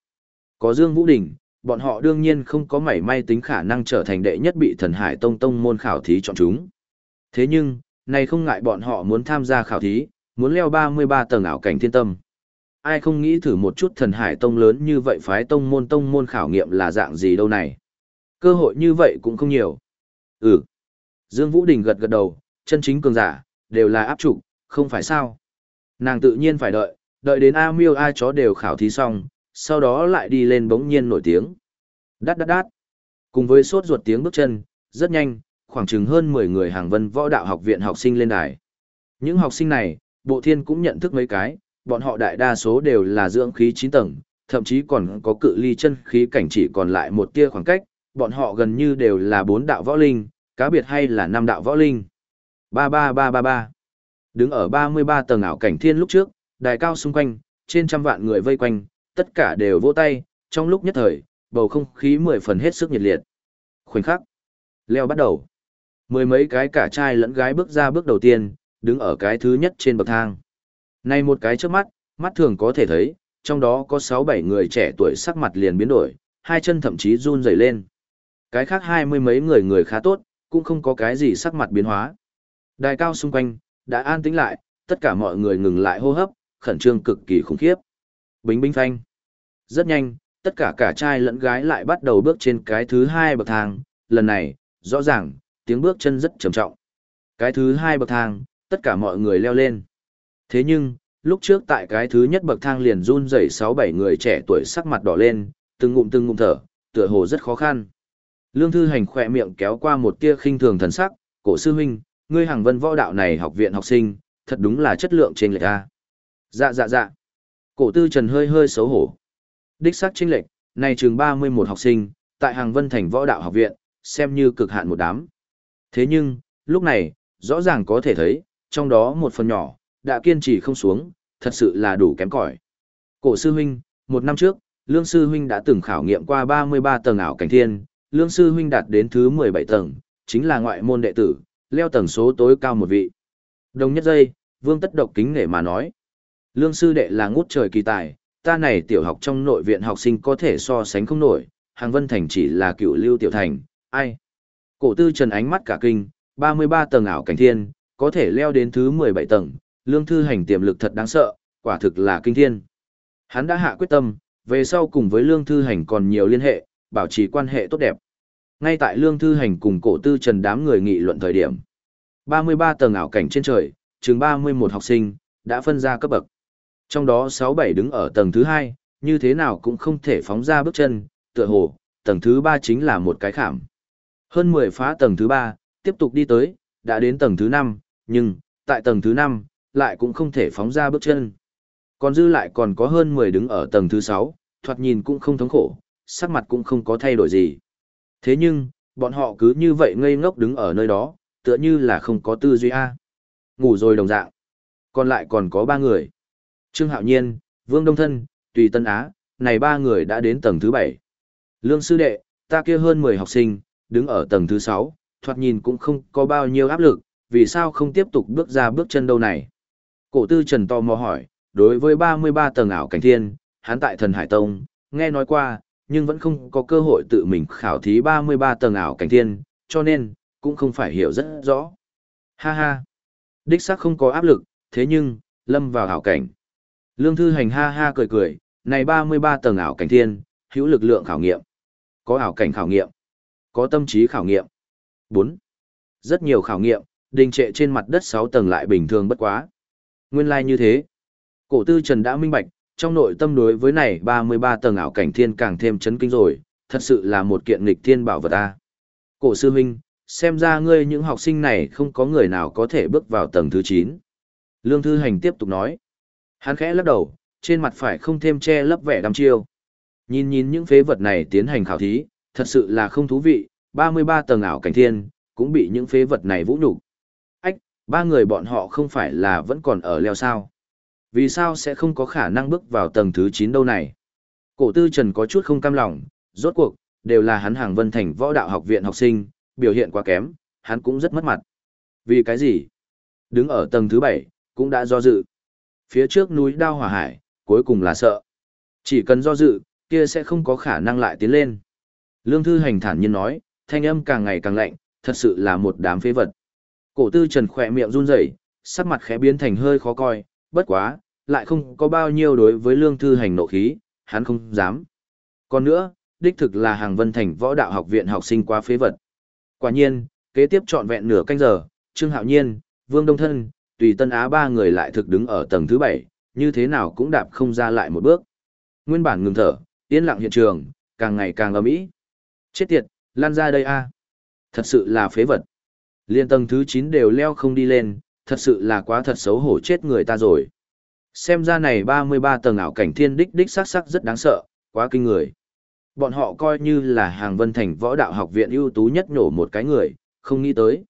Có Dương Vũ Đình, bọn họ đương nhiên không có mảy may tính khả năng trở thành đệ nhất bị thần hải tông tông môn khảo thí chọn chúng. Thế nhưng, này không ngại bọn họ muốn tham gia khảo thí, muốn leo 33 tầng ảo cảnh thiên tâm. Ai không nghĩ thử một chút thần hải tông lớn như vậy phái tông môn tông môn khảo nghiệm là dạng gì đâu này. Cơ hội như vậy cũng không nhiều. Ừ. Dương Vũ Đình gật gật đầu, chân chính cường giả, đều là áp trục, không phải sao. Nàng tự nhiên phải đợi, đợi đến A miêu A chó đều khảo thí xong, sau đó lại đi lên bỗng nhiên nổi tiếng. Đát đát đát. Cùng với sốt ruột tiếng bước chân, rất nhanh, khoảng chừng hơn 10 người hàng vân võ đạo học viện học sinh lên đài. Những học sinh này, bộ thiên cũng nhận thức mấy cái, bọn họ đại đa số đều là dưỡng khí 9 tầng, thậm chí còn có cự ly chân khí cảnh chỉ còn lại một tia khoảng cách, bọn họ gần như đều là bốn đạo võ linh, cá biệt hay là năm đạo võ linh. 33333 Đứng ở 33 tầng ảo cảnh thiên lúc trước, đài cao xung quanh, trên trăm vạn người vây quanh, tất cả đều vỗ tay, trong lúc nhất thời, bầu không khí mười phần hết sức nhiệt liệt. Khoảnh khắc, leo bắt đầu. Mười mấy cái cả trai lẫn gái bước ra bước đầu tiên, đứng ở cái thứ nhất trên bậc thang. Này một cái trước mắt, mắt thường có thể thấy, trong đó có 6-7 người trẻ tuổi sắc mặt liền biến đổi, hai chân thậm chí run rẩy lên. Cái khác hai mươi mấy người người khá tốt, cũng không có cái gì sắc mặt biến hóa. Đài cao xung quanh, đã an tĩnh lại, tất cả mọi người ngừng lại hô hấp, khẩn trương cực kỳ khủng khiếp. Bính bính phanh. Rất nhanh, tất cả cả trai lẫn gái lại bắt đầu bước trên cái thứ hai bậc thang, lần này, rõ ràng, tiếng bước chân rất trầm trọng. Cái thứ hai bậc thang, tất cả mọi người leo lên. Thế nhưng, lúc trước tại cái thứ nhất bậc thang liền run rẩy sáu bảy người trẻ tuổi sắc mặt đỏ lên, từng ngụm từng ngụm thở, tựa hồ rất khó khăn. Lương Thư Hành khỏe miệng kéo qua một tia khinh thường thần sắc, cổ sư huynh, ngươi hàng vân võ đạo này học viện học sinh, thật đúng là chất lượng trên lệch a. Dạ dạ dạ. Cổ tư trần hơi hơi xấu hổ. Đích xác chênh lệch, này trường 31 học sinh, tại hàng vân thành võ đạo học viện, xem như cực hạn một đám. Thế nhưng, lúc này, rõ ràng có thể thấy, trong đó một phần nhỏ, đã kiên trì không xuống, thật sự là đủ kém cỏi. Cổ sư huynh, một năm trước, Lương sư huynh đã từng khảo nghiệm qua 33 tầng ảo cảnh thiên, Lương sư huynh đạt đến thứ 17 tầng, chính là ngoại môn đệ tử, leo tầng số tối cao một vị. Đồng nhất giây, Vương Tất Độc kính nể mà nói. Lương sư đệ là ngút trời kỳ tài, ta này tiểu học trong nội viện học sinh có thể so sánh không nổi, Hàng Vân Thành chỉ là cựu lưu tiểu thành, ai? Cổ tư trần ánh mắt cả kinh, 33 tầng ảo cảnh thiên, có thể leo đến thứ 17 tầng, lương thư hành tiềm lực thật đáng sợ, quả thực là kinh thiên. Hắn đã hạ quyết tâm, về sau cùng với lương thư hành còn nhiều liên hệ, bảo trì quan hệ tốt đẹp. Ngay tại lương thư hành cùng cổ tư trần đám người nghị luận thời điểm. 33 tầng ảo cảnh trên trời, chừng 31 học sinh, đã phân ra cấp bậc. Trong đó 6-7 đứng ở tầng thứ 2, như thế nào cũng không thể phóng ra bước chân, tựa hồ, tầng thứ 3 chính là một cái khảm. Hơn 10 phá tầng thứ 3, tiếp tục đi tới, đã đến tầng thứ 5, nhưng, tại tầng thứ 5, lại cũng không thể phóng ra bước chân. Còn dư lại còn có hơn 10 đứng ở tầng thứ 6, thoạt nhìn cũng không thống khổ, sắc mặt cũng không có thay đổi gì. Thế nhưng, bọn họ cứ như vậy ngây ngốc đứng ở nơi đó, tựa như là không có tư duy A. Ngủ rồi đồng dạng. Còn lại còn có ba người. Trương Hạo Nhiên, Vương Đông Thân, Tùy Tân Á, này ba người đã đến tầng thứ 7. Lương sư đệ, ta kia hơn 10 học sinh, đứng ở tầng thứ 6, thoạt nhìn cũng không có bao nhiêu áp lực, vì sao không tiếp tục bước ra bước chân đâu này. Cổ tư Trần to mò hỏi, đối với 33 tầng ảo cảnh thiên, hắn tại thần Hải Tông, nghe nói qua, nhưng vẫn không có cơ hội tự mình khảo thí 33 tầng ảo cảnh thiên, cho nên, cũng không phải hiểu rất rõ. Ha ha, đích xác không có áp lực, thế nhưng, lâm vào ảo cảnh. Lương Thư Hành ha ha cười cười, này 33 tầng ảo cảnh thiên, hữu lực lượng khảo nghiệm. Có ảo cảnh khảo nghiệm, có tâm trí khảo nghiệm. 4. Rất nhiều khảo nghiệm, đình trệ trên mặt đất 6 tầng lại bình thường bất quá. Nguyên lai like như thế. Cổ tư Trần đã minh bạch, trong nội tâm đối với này 33 tầng ảo cảnh thiên càng thêm chấn kinh rồi, thật sự là một kiện nghịch thiên bảo vật ta. Cổ sư huynh, xem ra ngươi những học sinh này không có người nào có thể bước vào tầng thứ 9. Lương Thư Hành tiếp tục nói. Hắn khẽ lắc đầu, trên mặt phải không thêm che lấp vẻ đăm chiêu. Nhìn nhìn những phế vật này tiến hành khảo thí, thật sự là không thú vị, 33 tầng ảo cảnh thiên, cũng bị những phế vật này vũ nhục. Ách, ba người bọn họ không phải là vẫn còn ở leo sao. Vì sao sẽ không có khả năng bước vào tầng thứ 9 đâu này? Cổ tư trần có chút không cam lòng, rốt cuộc, đều là hắn hàng vân thành võ đạo học viện học sinh, biểu hiện quá kém, hắn cũng rất mất mặt. Vì cái gì? Đứng ở tầng thứ 7, cũng đã do dự. Phía trước núi đao hỏa hải, cuối cùng là sợ. Chỉ cần do dự, kia sẽ không có khả năng lại tiến lên. Lương Thư Hành thản nhiên nói, thanh âm càng ngày càng lạnh, thật sự là một đám phế vật. Cổ tư trần khỏe miệng run rẩy, sắc mặt khẽ biến thành hơi khó coi, bất quá, lại không có bao nhiêu đối với Lương Thư Hành nộ khí, hắn không dám. Còn nữa, đích thực là hàng vân thành võ đạo học viện học sinh quá phế vật. Quả nhiên, kế tiếp trọn vẹn nửa canh giờ, Trương Hạo Nhiên, Vương Đông Thân, Tùy Tân Á ba người lại thực đứng ở tầng thứ bảy, như thế nào cũng đạp không ra lại một bước. Nguyên bản ngừng thở, yên lặng hiện trường, càng ngày càng ầm ĩ. Chết tiệt, lan ra đây a. Thật sự là phế vật. Liên tầng thứ chín đều leo không đi lên, thật sự là quá thật xấu hổ chết người ta rồi. Xem ra này 33 tầng ảo cảnh thiên đích đích sắc sắc rất đáng sợ, quá kinh người. Bọn họ coi như là hàng vân thành võ đạo học viện ưu tú nhất nhổ một cái người, không nghĩ tới.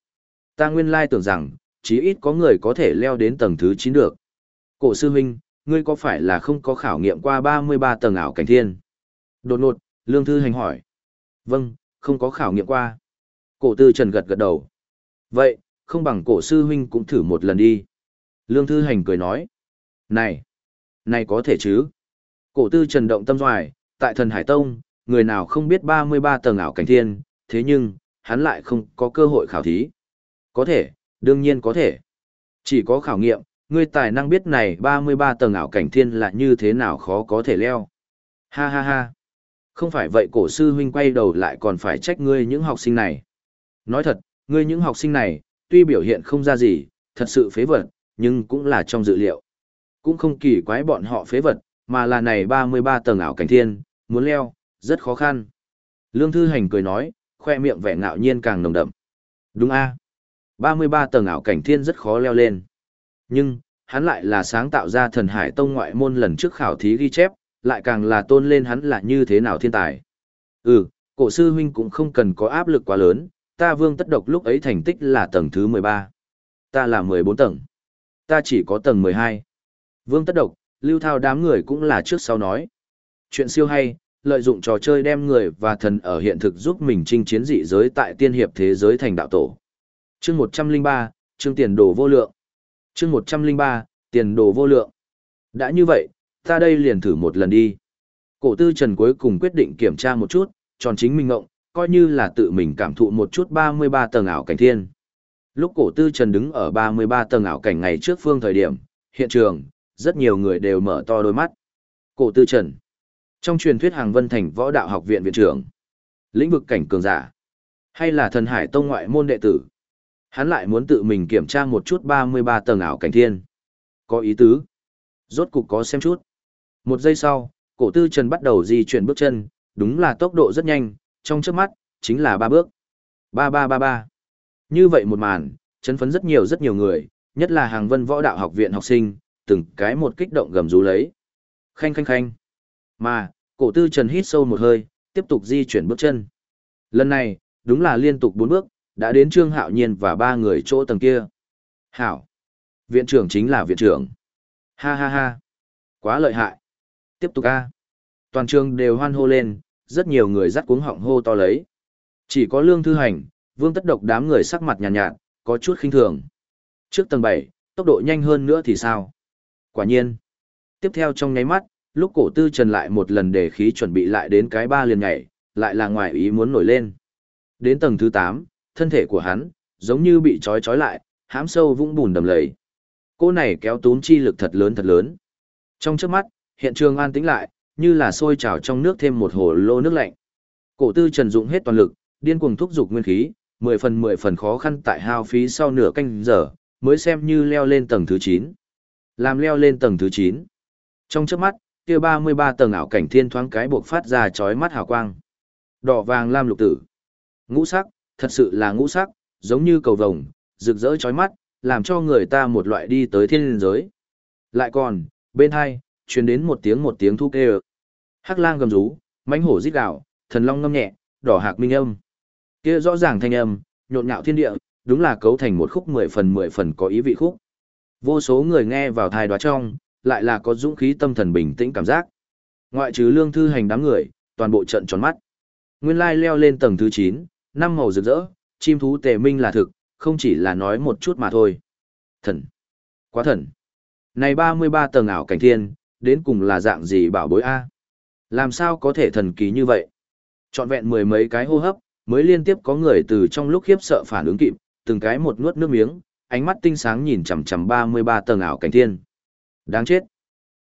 Ta nguyên lai tưởng rằng, chí ít có người có thể leo đến tầng thứ 9 được. Cổ sư huynh, ngươi có phải là không có khảo nghiệm qua 33 tầng ảo cảnh thiên? Đột ngột, Lương Thư Hành hỏi. Vâng, không có khảo nghiệm qua. Cổ tư trần gật gật đầu. Vậy, không bằng cổ sư huynh cũng thử một lần đi. Lương Thư Hành cười nói. Này, này có thể chứ? Cổ tư trần động tâm doài, tại thần Hải Tông, người nào không biết 33 tầng ảo cảnh thiên, thế nhưng, hắn lại không có cơ hội khảo thí. Có thể, đương nhiên có thể. Chỉ có khảo nghiệm, ngươi tài năng biết này 33 tầng ảo cảnh thiên là như thế nào khó có thể leo. Ha ha ha. Không phải vậy cổ sư huynh quay đầu lại còn phải trách ngươi những học sinh này. Nói thật, ngươi những học sinh này, tuy biểu hiện không ra gì, thật sự phế vật, nhưng cũng là trong dự liệu. Cũng không kỳ quái bọn họ phế vật, mà là này 33 tầng ảo cảnh thiên, muốn leo, rất khó khăn. Lương Thư Hành cười nói, khoe miệng vẻ ngạo nhiên càng nồng đậm. Đúng a 33 tầng ảo cảnh thiên rất khó leo lên. Nhưng, hắn lại là sáng tạo ra thần hải tông ngoại môn lần trước khảo thí ghi chép, lại càng là tôn lên hắn là như thế nào thiên tài. Ừ, cổ sư huynh cũng không cần có áp lực quá lớn, ta vương tất độc lúc ấy thành tích là tầng thứ 13. Ta là 14 tầng. Ta chỉ có tầng 12. Vương tất độc, lưu thao đám người cũng là trước sau nói. Chuyện siêu hay, lợi dụng trò chơi đem người và thần ở hiện thực giúp mình chinh chiến dị giới tại tiên hiệp thế giới thành đạo tổ. Chương 103, chương tiền đồ vô lượng. Chương 103, tiền đồ vô lượng. Đã như vậy, ta đây liền thử một lần đi. Cổ tư trần cuối cùng quyết định kiểm tra một chút, tròn chính mình ngộng, coi như là tự mình cảm thụ một chút 33 tầng ảo cảnh thiên. Lúc cổ tư trần đứng ở 33 tầng ảo cảnh ngày trước phương thời điểm, hiện trường, rất nhiều người đều mở to đôi mắt. Cổ tư trần. Trong truyền thuyết hàng vân thành võ đạo học viện viện trưởng, lĩnh vực cảnh cường giả, hay là thần hải tông ngoại môn đệ tử. Hắn lại muốn tự mình kiểm tra một chút 33 tầng ảo cảnh thiên. Có ý tứ. Rốt cục có xem chút. Một giây sau, cổ tư trần bắt đầu di chuyển bước chân, đúng là tốc độ rất nhanh, trong trước mắt, chính là ba bước. Ba ba ba ba. Như vậy một màn, chấn phấn rất nhiều rất nhiều người, nhất là hàng vân võ đạo học viện học sinh, từng cái một kích động gầm rú lấy. Khanh khanh khanh. Mà, cổ tư trần hít sâu một hơi, tiếp tục di chuyển bước chân. Lần này, đúng là liên tục bốn bước, đã đến Trương Hạo Nhiên và ba người chỗ tầng kia. Hảo. Viện trưởng chính là viện trưởng. Ha ha ha. Quá lợi hại. Tiếp tục a. Toàn trường đều hoan hô lên, rất nhiều người dắt cuống họng hô to lấy. Chỉ có Lương Thư Hành, Vương Tất Độc đám người sắc mặt nhàn nhạt, nhạt, có chút khinh thường. Trước tầng 7, tốc độ nhanh hơn nữa thì sao? Quả nhiên. Tiếp theo trong nháy mắt, lúc cổ tư trần lại một lần để khí chuẩn bị lại đến cái ba liền nhảy, lại là ngoài ý muốn nổi lên. Đến tầng thứ 8, thân thể của hắn, giống như bị trói trói lại, hãm sâu vũng bùn đầm lầy. Cô này kéo tún chi lực thật lớn thật lớn. Trong trước mắt, hiện trường an tĩnh lại, như là sôi trào trong nước thêm một hồ lô nước lạnh. Cổ tư trần dụng hết toàn lực, điên cuồng thúc giục nguyên khí, mười phần mười phần khó khăn tại hao phí sau nửa canh giờ, mới xem như leo lên tầng thứ 9. Làm leo lên tầng thứ 9. Trong trước mắt, kia 33 tầng ảo cảnh thiên thoáng cái buộc phát ra chói mắt hào quang. Đỏ vàng lam lục tử. Ngũ sắc, thật sự là ngũ sắc, giống như cầu vồng, rực rỡ chói mắt, làm cho người ta một loại đi tới thiên linh giới. Lại còn, bên hai, truyền đến một tiếng một tiếng thu kêu. Hắc lang gầm rú, mãnh hổ rít gào, thần long ngâm nhẹ, đỏ hạc minh âm. Kia rõ ràng thanh âm, nhộn nhạo thiên địa, đúng là cấu thành một khúc mười phần mười phần có ý vị khúc. Vô số người nghe vào thai đoá trong, lại là có dũng khí tâm thần bình tĩnh cảm giác. Ngoại trừ lương thư hành đám người, toàn bộ trận tròn mắt. Nguyên lai leo lên tầng thứ 9, năm màu rực rỡ, chim thú tề minh là thực, không chỉ là nói một chút mà thôi. Thần! Quá thần! Này 33 tầng ảo cảnh thiên, đến cùng là dạng gì bảo bối A? Làm sao có thể thần kỳ như vậy? Chọn vẹn mười mấy cái hô hấp, mới liên tiếp có người từ trong lúc khiếp sợ phản ứng kịp, từng cái một nuốt nước miếng, ánh mắt tinh sáng nhìn chằm chằm 33 tầng ảo cảnh thiên. Đáng chết.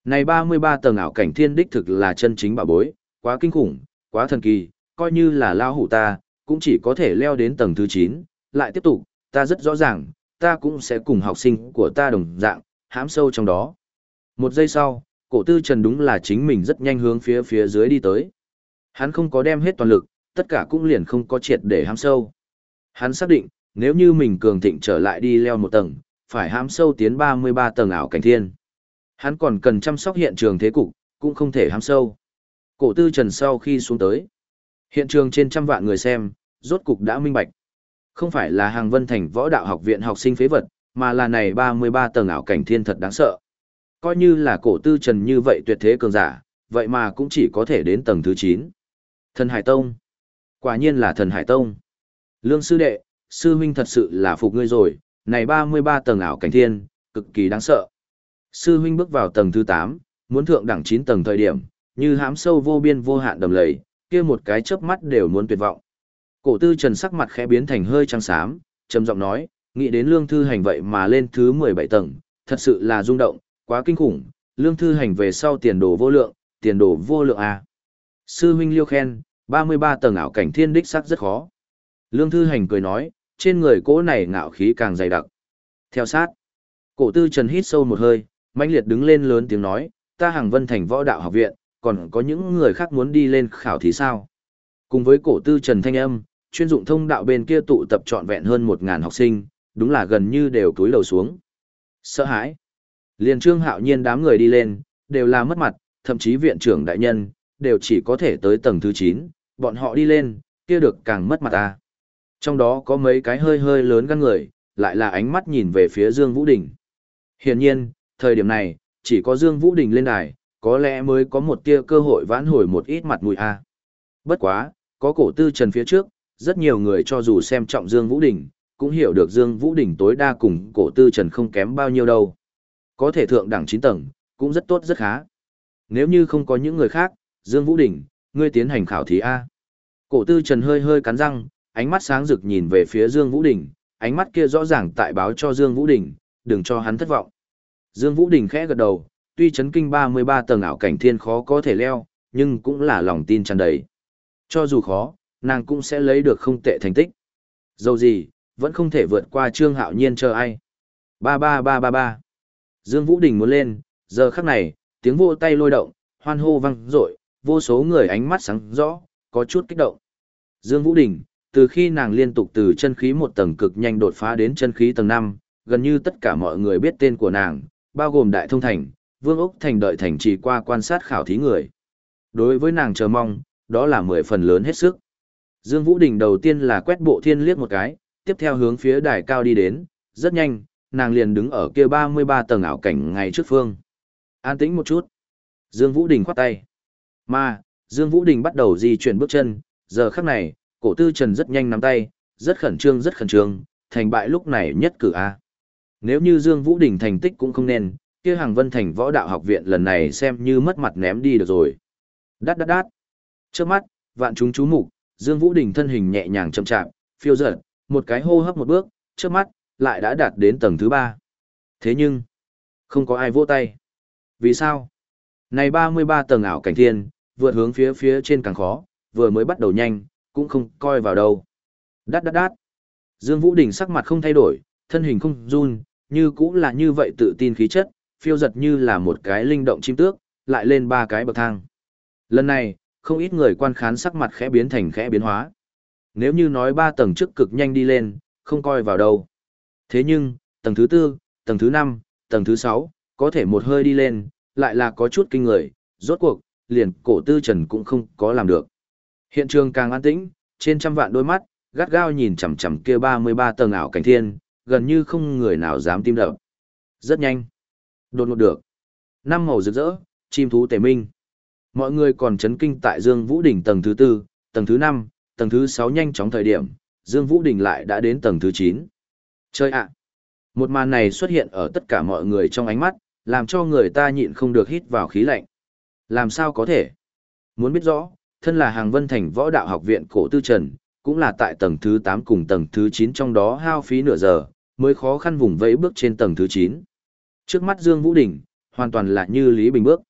Này 33 tầng ảo cảnh thiên đích thực là chân chính bảo bối, quá kinh khủng, quá thần kỳ, coi như là lao hủ ta, cũng chỉ có thể leo đến tầng thứ 9, lại tiếp tục, ta rất rõ ràng, ta cũng sẽ cùng học sinh của ta đồng dạng, hãm sâu trong đó. Một giây sau, cổ tư trần đúng là chính mình rất nhanh hướng phía phía dưới đi tới. Hắn không có đem hết toàn lực, tất cả cũng liền không có triệt để hãm sâu. Hắn xác định, nếu như mình cường thịnh trở lại đi leo một tầng, phải hãm sâu tiến 33 tầng ảo cảnh thiên. Hắn còn cần chăm sóc hiện trường thế cục, cũng không thể hãm sâu. Cổ tư trần sau khi xuống tới. Hiện trường trên trăm vạn người xem, rốt cục đã minh bạch. Không phải là hàng vân thành võ đạo học viện học sinh phế vật, mà là này 33 tầng ảo cảnh thiên thật đáng sợ. Coi như là cổ tư trần như vậy tuyệt thế cường giả, vậy mà cũng chỉ có thể đến tầng thứ 9. Thần Hải Tông. Quả nhiên là thần Hải Tông. Lương sư đệ, sư huynh thật sự là phục ngươi rồi, này 33 tầng ảo cảnh thiên, cực kỳ đáng sợ. Sư huynh bước vào tầng thứ 8, muốn thượng đẳng 9 tầng thời điểm, như hám sâu vô biên vô hạn đầm lầy, kia một cái chớp mắt đều muốn tuyệt vọng. Cổ tư trần sắc mặt khẽ biến thành hơi trắng xám, trầm giọng nói, nghĩ đến lương thư hành vậy mà lên thứ 17 tầng, thật sự là rung động, quá kinh khủng, lương thư hành về sau tiền đồ vô lượng, tiền đồ vô lượng à. Sư huynh liêu khen, 33 tầng ảo cảnh thiên đích sắc rất khó. Lương thư hành cười nói, trên người cỗ này ngạo khí càng dày đặc. Theo sát, cổ tư trần hít sâu một hơi, mãnh liệt đứng lên lớn tiếng nói, ta hàng vân thành võ đạo học viện, còn có những người khác muốn đi lên khảo thí sao. Cùng với cổ tư trần thanh âm, chuyên dụng thông đạo bên kia tụ tập trọn vẹn hơn một ngàn học sinh, đúng là gần như đều túi lầu xuống. Sợ hãi. Liền trương hạo nhiên đám người đi lên, đều là mất mặt, thậm chí viện trưởng đại nhân, đều chỉ có thể tới tầng thứ 9, bọn họ đi lên, kia được càng mất mặt ta. Trong đó có mấy cái hơi hơi lớn gan người, lại là ánh mắt nhìn về phía Dương Vũ Đình. Hiển nhiên, thời điểm này, chỉ có Dương Vũ Đình lên đài, có lẽ mới có một tia cơ hội vãn hồi một ít mặt mũi a. Bất quá, có cổ tư trần phía trước, rất nhiều người cho dù xem trọng Dương Vũ Đình, cũng hiểu được Dương Vũ Đình tối đa cùng cổ tư trần không kém bao nhiêu đâu. Có thể thượng đẳng 9 tầng, cũng rất tốt rất khá. Nếu như không có những người khác, Dương Vũ Đình, ngươi tiến hành khảo thí A. Cổ tư trần hơi hơi cắn răng, ánh mắt sáng rực nhìn về phía Dương Vũ Đình, ánh mắt kia rõ ràng tại báo cho Dương Vũ Đình, đừng cho hắn thất vọng. Dương Vũ Đình khẽ gật đầu, tuy chấn kinh 33 tầng ảo cảnh thiên khó có thể leo, nhưng cũng là lòng tin tràn đầy. Cho dù khó, nàng cũng sẽ lấy được không tệ thành tích. Dầu gì, vẫn không thể vượt qua Trương Hạo Nhiên chờ ai. Ba ba ba ba ba. Dương Vũ Đình muốn lên, giờ khắc này, tiếng vô tay lôi động, hoan hô vang dội, vô số người ánh mắt sáng rõ, có chút kích động. Dương Vũ Đình, từ khi nàng liên tục từ chân khí một tầng cực nhanh đột phá đến chân khí tầng 5, gần như tất cả mọi người biết tên của nàng, bao gồm Đại Thông Thành, Vương Úc Thành đợi thành trì qua quan sát khảo thí người. Đối với nàng chờ mong, đó là mười phần lớn hết sức. Dương Vũ Đình đầu tiên là quét bộ thiên liếc một cái, tiếp theo hướng phía đài cao đi đến, rất nhanh, nàng liền đứng ở kia 33 tầng ảo cảnh ngay trước phương. An tĩnh một chút. Dương Vũ Đình khoát tay. Mà, Dương Vũ Đình bắt đầu di chuyển bước chân, giờ khắc này, cổ tư trần rất nhanh nắm tay, rất khẩn trương rất khẩn trương, thành bại lúc này nhất cử A. Nếu như Dương Vũ Đình thành tích cũng không nên, kia hàng vân thành võ đạo học viện lần này xem như mất mặt ném đi được rồi. Đát đát đát. Trước mắt, vạn chúng chú mục Dương Vũ Đình thân hình nhẹ nhàng chậm chạp, phiêu dật, một cái hô hấp một bước, trước mắt, lại đã đạt đến tầng thứ ba. Thế nhưng, không có ai vỗ tay. Vì sao? Này 33 tầng ảo cảnh thiên, vượt hướng phía phía trên càng khó, vừa mới bắt đầu nhanh, cũng không coi vào đâu. Đát đát đát. Dương Vũ Đình sắc mặt không thay đổi, thân hình không run, như cũng là như vậy tự tin khí chất, phiêu giật như là một cái linh động chim tước, lại lên ba cái bậc thang. Lần này, không ít người quan khán sắc mặt khẽ biến thành khẽ biến hóa. Nếu như nói ba tầng trước cực nhanh đi lên, không coi vào đâu. Thế nhưng, tầng thứ tư, tầng thứ năm, tầng thứ sáu, có thể một hơi đi lên, lại là có chút kinh người, rốt cuộc, liền cổ tư trần cũng không có làm được. Hiện trường càng an tĩnh, trên trăm vạn đôi mắt, gắt gao nhìn chằm chằm kia 33 tầng ảo cảnh thiên, gần như không người nào dám tim đập. Rất nhanh. Đột ngột được. Năm màu rực rỡ, chim thú tề minh. Mọi người còn chấn kinh tại Dương Vũ Đỉnh tầng thứ tư, tầng thứ năm, tầng thứ sáu nhanh chóng thời điểm, Dương Vũ Đỉnh lại đã đến tầng thứ chín. Chơi ạ! Một màn này xuất hiện ở tất cả mọi người trong ánh mắt, làm cho người ta nhịn không được hít vào khí lạnh. Làm sao có thể? Muốn biết rõ, thân là hàng vân thành võ đạo học viện cổ tư trần, cũng là tại tầng thứ 8 cùng tầng thứ 9 trong đó hao phí nửa giờ, mới khó khăn vùng vẫy bước trên tầng thứ 9. Trước mắt Dương Vũ Đình, hoàn toàn là như Lý Bình bước.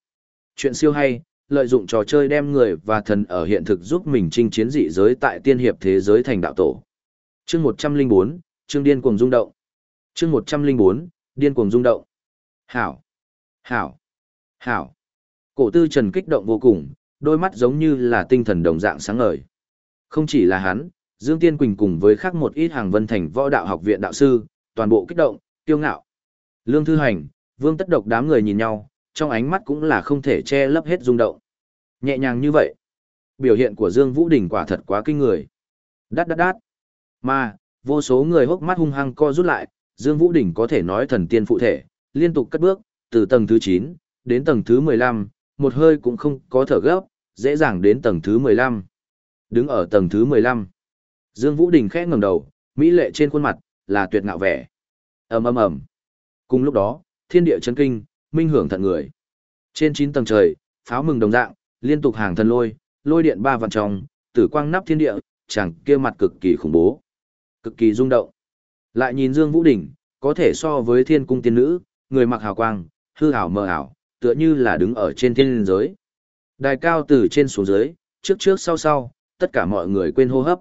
Chuyện siêu hay, lợi dụng trò chơi đem người và thần ở hiện thực giúp mình chinh chiến dị giới tại tiên hiệp thế giới thành đạo tổ. Chương 104, chương điên cuồng rung động. Chương 104, điên cuồng rung động. Hảo, hảo, hảo. Cổ tư trần kích động vô cùng, đôi mắt giống như là tinh thần đồng dạng sáng ngời. Không chỉ là hắn, Dương Tiên Quỳnh cùng với khác một ít hàng vân thành võ đạo học viện đạo sư, toàn bộ kích động, kiêu ngạo. Lương Thư Hành, Vương Tất Độc đám người nhìn nhau, trong ánh mắt cũng là không thể che lấp hết rung động. Nhẹ nhàng như vậy. Biểu hiện của Dương Vũ Đình quả thật quá kinh người. Đát đát đát. Mà, vô số người hốc mắt hung hăng co rút lại, Dương Vũ Đình có thể nói thần tiên phụ thể, liên tục cất bước, từ tầng thứ 9, đến tầng thứ 15, một hơi cũng không có thở gấp, dễ dàng đến tầng thứ 15. Đứng ở tầng thứ 15. Dương Vũ Đình khẽ ngẩng đầu, mỹ lệ trên khuôn mặt là tuyệt ngạo vẻ. Ầm ầm ầm. Cùng lúc đó, thiên địa chấn kinh, minh hưởng thận người. Trên 9 tầng trời, pháo mừng đồng dạng, liên tục hàng thần lôi, lôi điện ba vạn trong, tử quang nắp thiên địa, chẳng kia mặt cực kỳ khủng bố, cực kỳ rung động. Lại nhìn Dương Vũ đỉnh có thể so với thiên cung tiên nữ, người mặc hào quang, hư ảo mờ ảo, tựa như là đứng ở trên thiên giới. Đài cao từ trên xuống dưới, trước trước sau sau, tất cả mọi người quên hô hấp.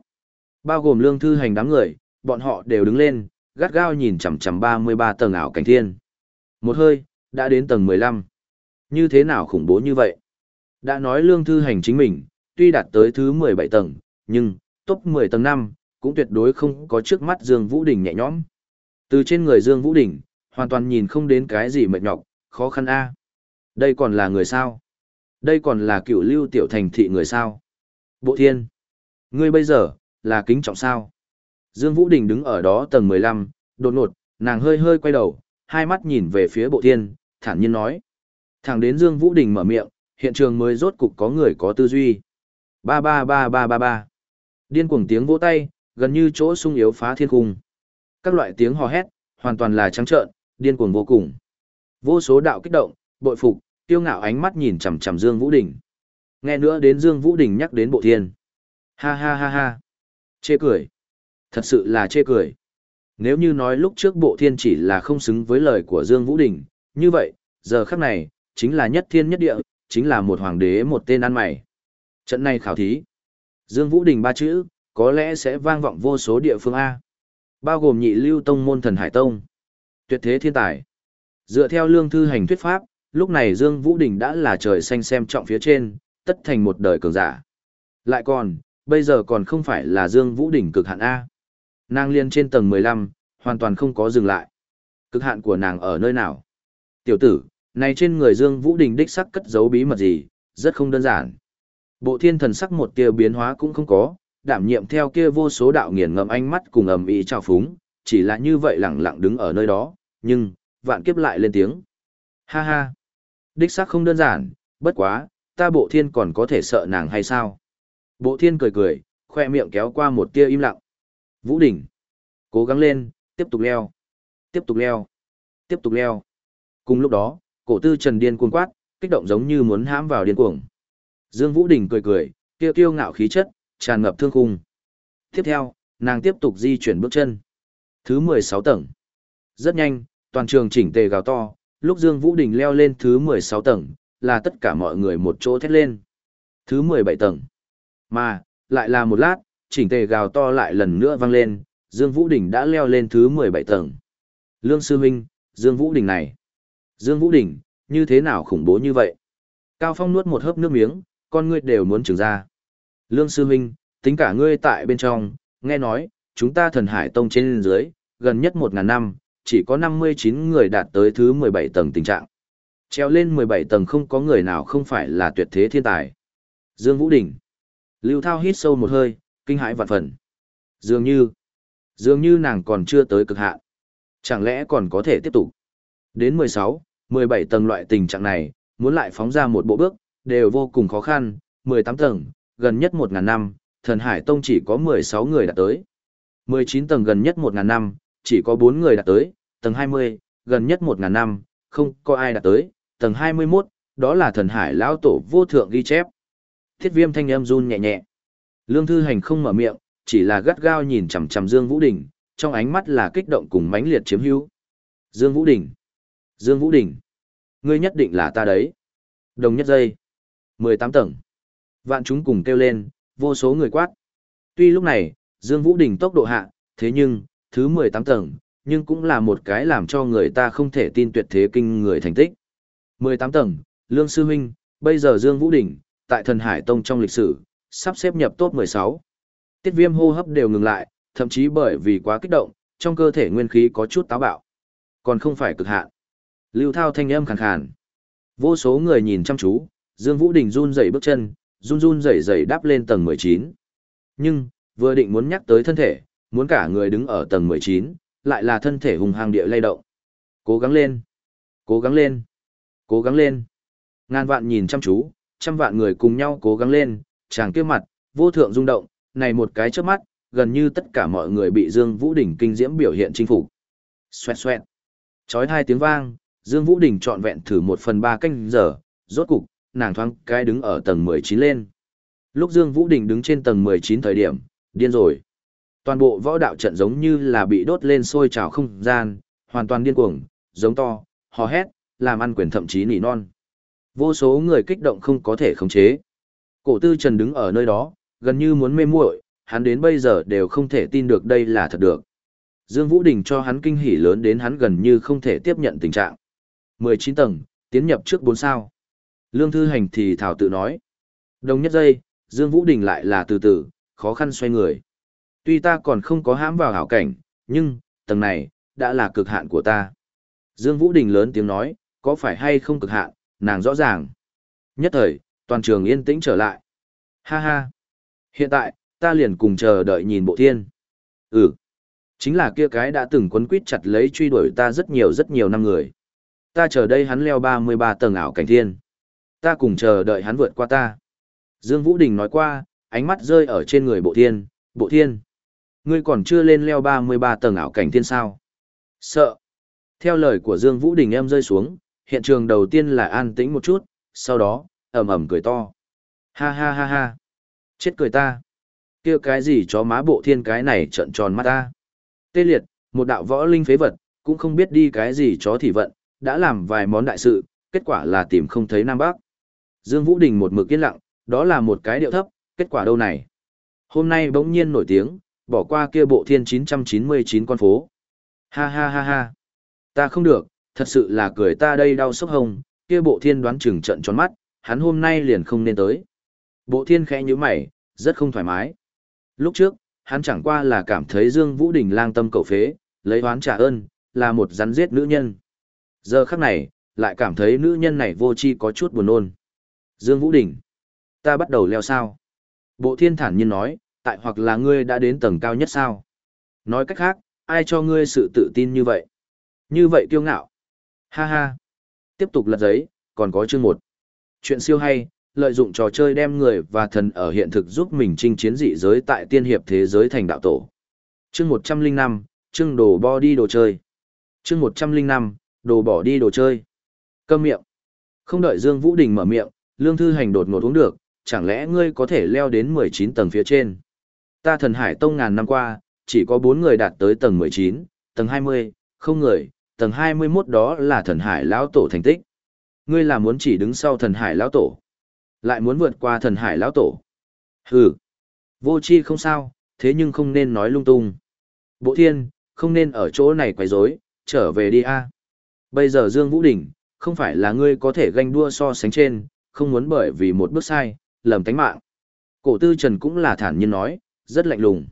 Bao gồm lương thư hành đám người, bọn họ đều đứng lên, gắt gao nhìn chằm chằm 33 tầng ảo cảnh thiên. Một hơi, đã đến tầng 15. Như thế nào khủng bố như vậy? Đã nói lương thư hành chính mình, tuy đạt tới thứ 17 tầng, nhưng, top 10 tầng 5, cũng tuyệt đối không có trước mắt Dương Vũ Đình nhẹ nhõm. Từ trên người Dương Vũ Đình, hoàn toàn nhìn không đến cái gì mệt nhọc, khó khăn a. Đây còn là người sao? Đây còn là cựu lưu tiểu thành thị người sao? Bộ thiên. Ngươi bây giờ, là kính trọng sao? Dương Vũ Đình đứng ở đó tầng 15, đột ngột, nàng hơi hơi quay đầu, hai mắt nhìn về phía bộ thiên, thản nhiên nói. Thẳng đến Dương Vũ Đình mở miệng, hiện trường mới rốt cục có người có tư duy. Ba ba ba ba ba ba. Điên cuồng tiếng vỗ tay, gần như chỗ sung yếu phá thiên cung. Các loại tiếng hò hét, hoàn toàn là trắng trợn, điên cuồng vô cùng. Vô số đạo kích động, bội phục, tiêu ngạo ánh mắt nhìn chằm chằm Dương Vũ Đình. Nghe nữa đến Dương Vũ Đình nhắc đến bộ thiên. Ha ha ha ha. Chê cười. Thật sự là chê cười. Nếu như nói lúc trước bộ thiên chỉ là không xứng với lời của Dương Vũ Đình, như vậy, giờ khắc này, chính là nhất thiên nhất địa, chính là một hoàng đế một tên ăn mày. Trận này khảo thí. Dương Vũ Đình ba chữ, có lẽ sẽ vang vọng vô số địa phương A. Bao gồm nhị lưu tông môn thần Hải Tông. Tuyệt thế thiên tài. Dựa theo lương thư hành thuyết pháp, lúc này Dương Vũ Đình đã là trời xanh xem trọng phía trên, tất thành một đời cường giả. Lại còn, bây giờ còn không phải là Dương Vũ Đình cực hạn A. Nàng liên trên tầng 15, hoàn toàn không có dừng lại. Cực hạn của nàng ở nơi nào? Tiểu tử, này trên người Dương Vũ Đình đích sắc cất giấu bí mật gì, rất không đơn giản. Bộ thiên thần sắc một tia biến hóa cũng không có, đảm nhiệm theo kia vô số đạo nghiền ngầm ánh mắt cùng ầm ĩ trào phúng, chỉ là như vậy lẳng lặng đứng ở nơi đó, nhưng, vạn kiếp lại lên tiếng. Ha ha, đích xác không đơn giản, bất quá, ta bộ thiên còn có thể sợ nàng hay sao? Bộ thiên cười cười, khoe miệng kéo qua một tia im lặng. Vũ đỉnh, cố gắng lên, tiếp tục leo, tiếp tục leo, tiếp tục leo. Cùng lúc đó, cổ tư trần điên cuồng quát, kích động giống như muốn hãm vào điên cuồng. Dương Vũ Đình cười cười, kia kiêu ngạo khí chất, tràn ngập thương khung. Tiếp theo, nàng tiếp tục di chuyển bước chân. Thứ 16 tầng. Rất nhanh, toàn trường chỉnh tề gào to, lúc Dương Vũ Đình leo lên thứ 16 tầng, là tất cả mọi người một chỗ thét lên. Thứ 17 tầng. Mà, lại là một lát, chỉnh tề gào to lại lần nữa vang lên, Dương Vũ Đình đã leo lên thứ 17 tầng. Lương Sư Minh, Dương Vũ Đình này. Dương Vũ Đình, như thế nào khủng bố như vậy? Cao Phong nuốt một hớp nước miếng, con ngươi đều muốn trừng ra. Lương Sư Minh, tính cả ngươi tại bên trong, nghe nói, chúng ta thần hải tông trên dưới, gần nhất 1.000 năm, chỉ có 59 người đạt tới thứ 17 tầng tình trạng. Treo lên 17 tầng không có người nào không phải là tuyệt thế thiên tài. Dương Vũ Đình. Lưu Thao hít sâu một hơi, kinh hãi vạn phần. Dường như, dường như nàng còn chưa tới cực hạn. Chẳng lẽ còn có thể tiếp tục? Đến 16, 17 tầng loại tình trạng này, muốn lại phóng ra một bộ bước, đều vô cùng khó khăn, 18 tầng, gần nhất 1.000 năm, thần Hải Tông chỉ có 16 người đạt tới. 19 tầng gần nhất 1.000 năm, chỉ có 4 người đạt tới, tầng 20, gần nhất 1.000 năm, không có ai đạt tới, tầng 21, đó là thần Hải lão tổ vô thượng ghi chép. Thiết viêm thanh âm run nhẹ nhẹ. Lương Thư Hành không mở miệng, chỉ là gắt gao nhìn chằm chằm Dương Vũ Đình, trong ánh mắt là kích động cùng mãnh liệt chiếm hữu. Dương Vũ Đình. Dương Vũ Đình. Ngươi nhất định là ta đấy. Đồng nhất giây. 18 tầng. Vạn chúng cùng kêu lên, vô số người quát. Tuy lúc này, Dương Vũ Đình tốc độ hạ, thế nhưng, thứ 18 tầng, nhưng cũng là một cái làm cho người ta không thể tin tuyệt thế kinh người thành tích. 18 tầng, Lương Sư Huynh, bây giờ Dương Vũ Đình, tại thần Hải Tông trong lịch sử, sắp xếp nhập top 16. Tiết viêm hô hấp đều ngừng lại, thậm chí bởi vì quá kích động, trong cơ thể nguyên khí có chút táo bạo. Còn không phải cực hạn. Lưu Thao thanh âm khàn khàn. Vô số người nhìn chăm chú, Dương Vũ Đình run rẩy bước chân, run run rẩy rẩy đáp lên tầng 19. Nhưng, vừa định muốn nhắc tới thân thể, muốn cả người đứng ở tầng 19, lại là thân thể hùng hăng địa lay động. Cố gắng lên, cố gắng lên, cố gắng lên. Ngàn vạn nhìn chăm chú, trăm vạn người cùng nhau cố gắng lên, chàng kia mặt, vô thượng rung động, này một cái chớp mắt, gần như tất cả mọi người bị Dương Vũ Đình kinh diễm biểu hiện chinh phục. Xoẹt xoẹt. Chói hai tiếng vang, Dương Vũ Đình trọn vẹn thử một phần ba canh giờ, rốt cục, nàng thoáng cái đứng ở tầng 19 lên. Lúc Dương Vũ Đình đứng trên tầng 19 thời điểm, điên rồi. Toàn bộ võ đạo trận giống như là bị đốt lên sôi trào không gian, hoàn toàn điên cuồng, giống to, hò hét, làm ăn quyền thậm chí nỉ non. Vô số người kích động không có thể khống chế. Cổ tư trần đứng ở nơi đó, gần như muốn mê muội, hắn đến bây giờ đều không thể tin được đây là thật được. Dương Vũ Đình cho hắn kinh hỉ lớn đến hắn gần như không thể tiếp nhận tình trạng. 19 tầng, tiến nhập trước 4 sao. Lương Thư Hành thì thảo tự nói. Đồng nhất giây, Dương Vũ Đình lại là từ từ, khó khăn xoay người. Tuy ta còn không có hãm vào hảo cảnh, nhưng, tầng này, đã là cực hạn của ta. Dương Vũ Đình lớn tiếng nói, có phải hay không cực hạn, nàng rõ ràng. Nhất thời, toàn trường yên tĩnh trở lại. Ha ha. Hiện tại, ta liền cùng chờ đợi nhìn bộ thiên. Ừ. Chính là kia cái đã từng quấn quýt chặt lấy truy đuổi ta rất nhiều rất nhiều năm người. Ta chờ đây hắn leo 33 tầng ảo cảnh thiên. Ta cùng chờ đợi hắn vượt qua ta. Dương Vũ Đình nói qua, ánh mắt rơi ở trên người bộ thiên, bộ thiên. Ngươi còn chưa lên leo 33 tầng ảo cảnh thiên sao? Sợ. Theo lời của Dương Vũ Đình em rơi xuống, hiện trường đầu tiên là an tĩnh một chút, sau đó, ầm ầm cười to. Ha ha ha ha. Chết cười ta. kia cái gì chó má bộ thiên cái này trận tròn mắt ta. Tê liệt, một đạo võ linh phế vật, cũng không biết đi cái gì chó thì vận, đã làm vài món đại sự, kết quả là tìm không thấy Nam Bắc. Dương Vũ Đình một mực yên lặng, đó là một cái điệu thấp, kết quả đâu này. Hôm nay bỗng nhiên nổi tiếng, bỏ qua kia bộ thiên 999 con phố. Ha ha ha ha. Ta không được, thật sự là cười ta đây đau sốc hồng, kia bộ thiên đoán chừng trận tròn mắt, hắn hôm nay liền không nên tới. Bộ thiên khẽ như mày, rất không thoải mái. Lúc trước, hắn chẳng qua là cảm thấy Dương Vũ Đình lang tâm cầu phế, lấy oán trả ơn, là một rắn giết nữ nhân. Giờ khắc này, lại cảm thấy nữ nhân này vô chi có chút buồn nôn. Dương Vũ Đình, ta bắt đầu leo sao? Bộ thiên thản nhiên nói, tại hoặc là ngươi đã đến tầng cao nhất sao? Nói cách khác, ai cho ngươi sự tự tin như vậy? Như vậy kiêu ngạo. Ha ha. Tiếp tục lật giấy, còn có chương một. Chuyện siêu hay, lợi dụng trò chơi đem người và thần ở hiện thực giúp mình chinh chiến dị giới tại tiên hiệp thế giới thành đạo tổ. Chương 105, chương đồ bo đi đồ chơi. Chương 105, đồ bỏ đi đồ chơi. Câm miệng. Không đợi Dương Vũ Đình mở miệng, Lương Thư Hành đột ngột uống được, chẳng lẽ ngươi có thể leo đến 19 tầng phía trên. Ta thần hải tông ngàn năm qua, chỉ có 4 người đạt tới tầng 19, tầng 20, không người, tầng 21 đó là thần hải lão tổ thành tích. Ngươi là muốn chỉ đứng sau thần hải lão tổ. Lại muốn vượt qua thần hải lão tổ. Hừ. Vô chi không sao, thế nhưng không nên nói lung tung. Bộ thiên, không nên ở chỗ này quấy rối, trở về đi a. Bây giờ Dương Vũ Đình, không phải là ngươi có thể ganh đua so sánh trên, không muốn bởi vì một bước sai, lầm tánh mạng. Cổ tư trần cũng là thản nhiên nói, rất lạnh lùng.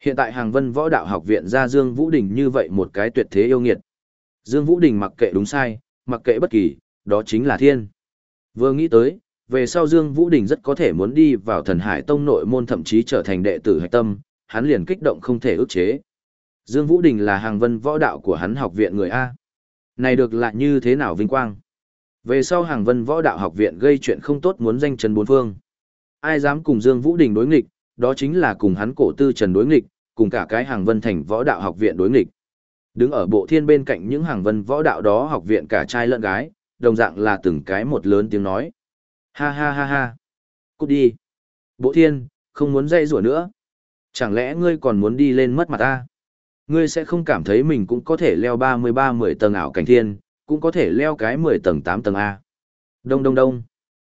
Hiện tại hàng vân võ đạo học viện ra Dương Vũ Đình như vậy một cái tuyệt thế yêu nghiệt. Dương Vũ Đình mặc kệ đúng sai, mặc kệ bất kỳ, đó chính là thiên. Vừa nghĩ tới, về sau Dương Vũ Đình rất có thể muốn đi vào thần hải tông nội môn thậm chí trở thành đệ tử hạch tâm, hắn liền kích động không thể ức chế. Dương Vũ Đình là hàng vân võ đạo của hắn học viện người A. Này được lại như thế nào vinh quang? Về sau hàng vân võ đạo học viện gây chuyện không tốt muốn danh trần bốn phương. Ai dám cùng Dương Vũ Đình đối nghịch, đó chính là cùng hắn cổ tư trần đối nghịch, cùng cả cái hàng vân thành võ đạo học viện đối nghịch. Đứng ở bộ thiên bên cạnh những hàng vân võ đạo đó học viện cả trai lẫn gái, đồng dạng là từng cái một lớn tiếng nói. Ha ha ha ha. Cút đi. Bộ thiên, không muốn dây rủa nữa. Chẳng lẽ ngươi còn muốn đi lên mất mặt ta? Ngươi sẽ không cảm thấy mình cũng có thể leo 33-10 tầng ảo cảnh thiên, cũng có thể leo cái 10 tầng 8 tầng A. Đông đông đông.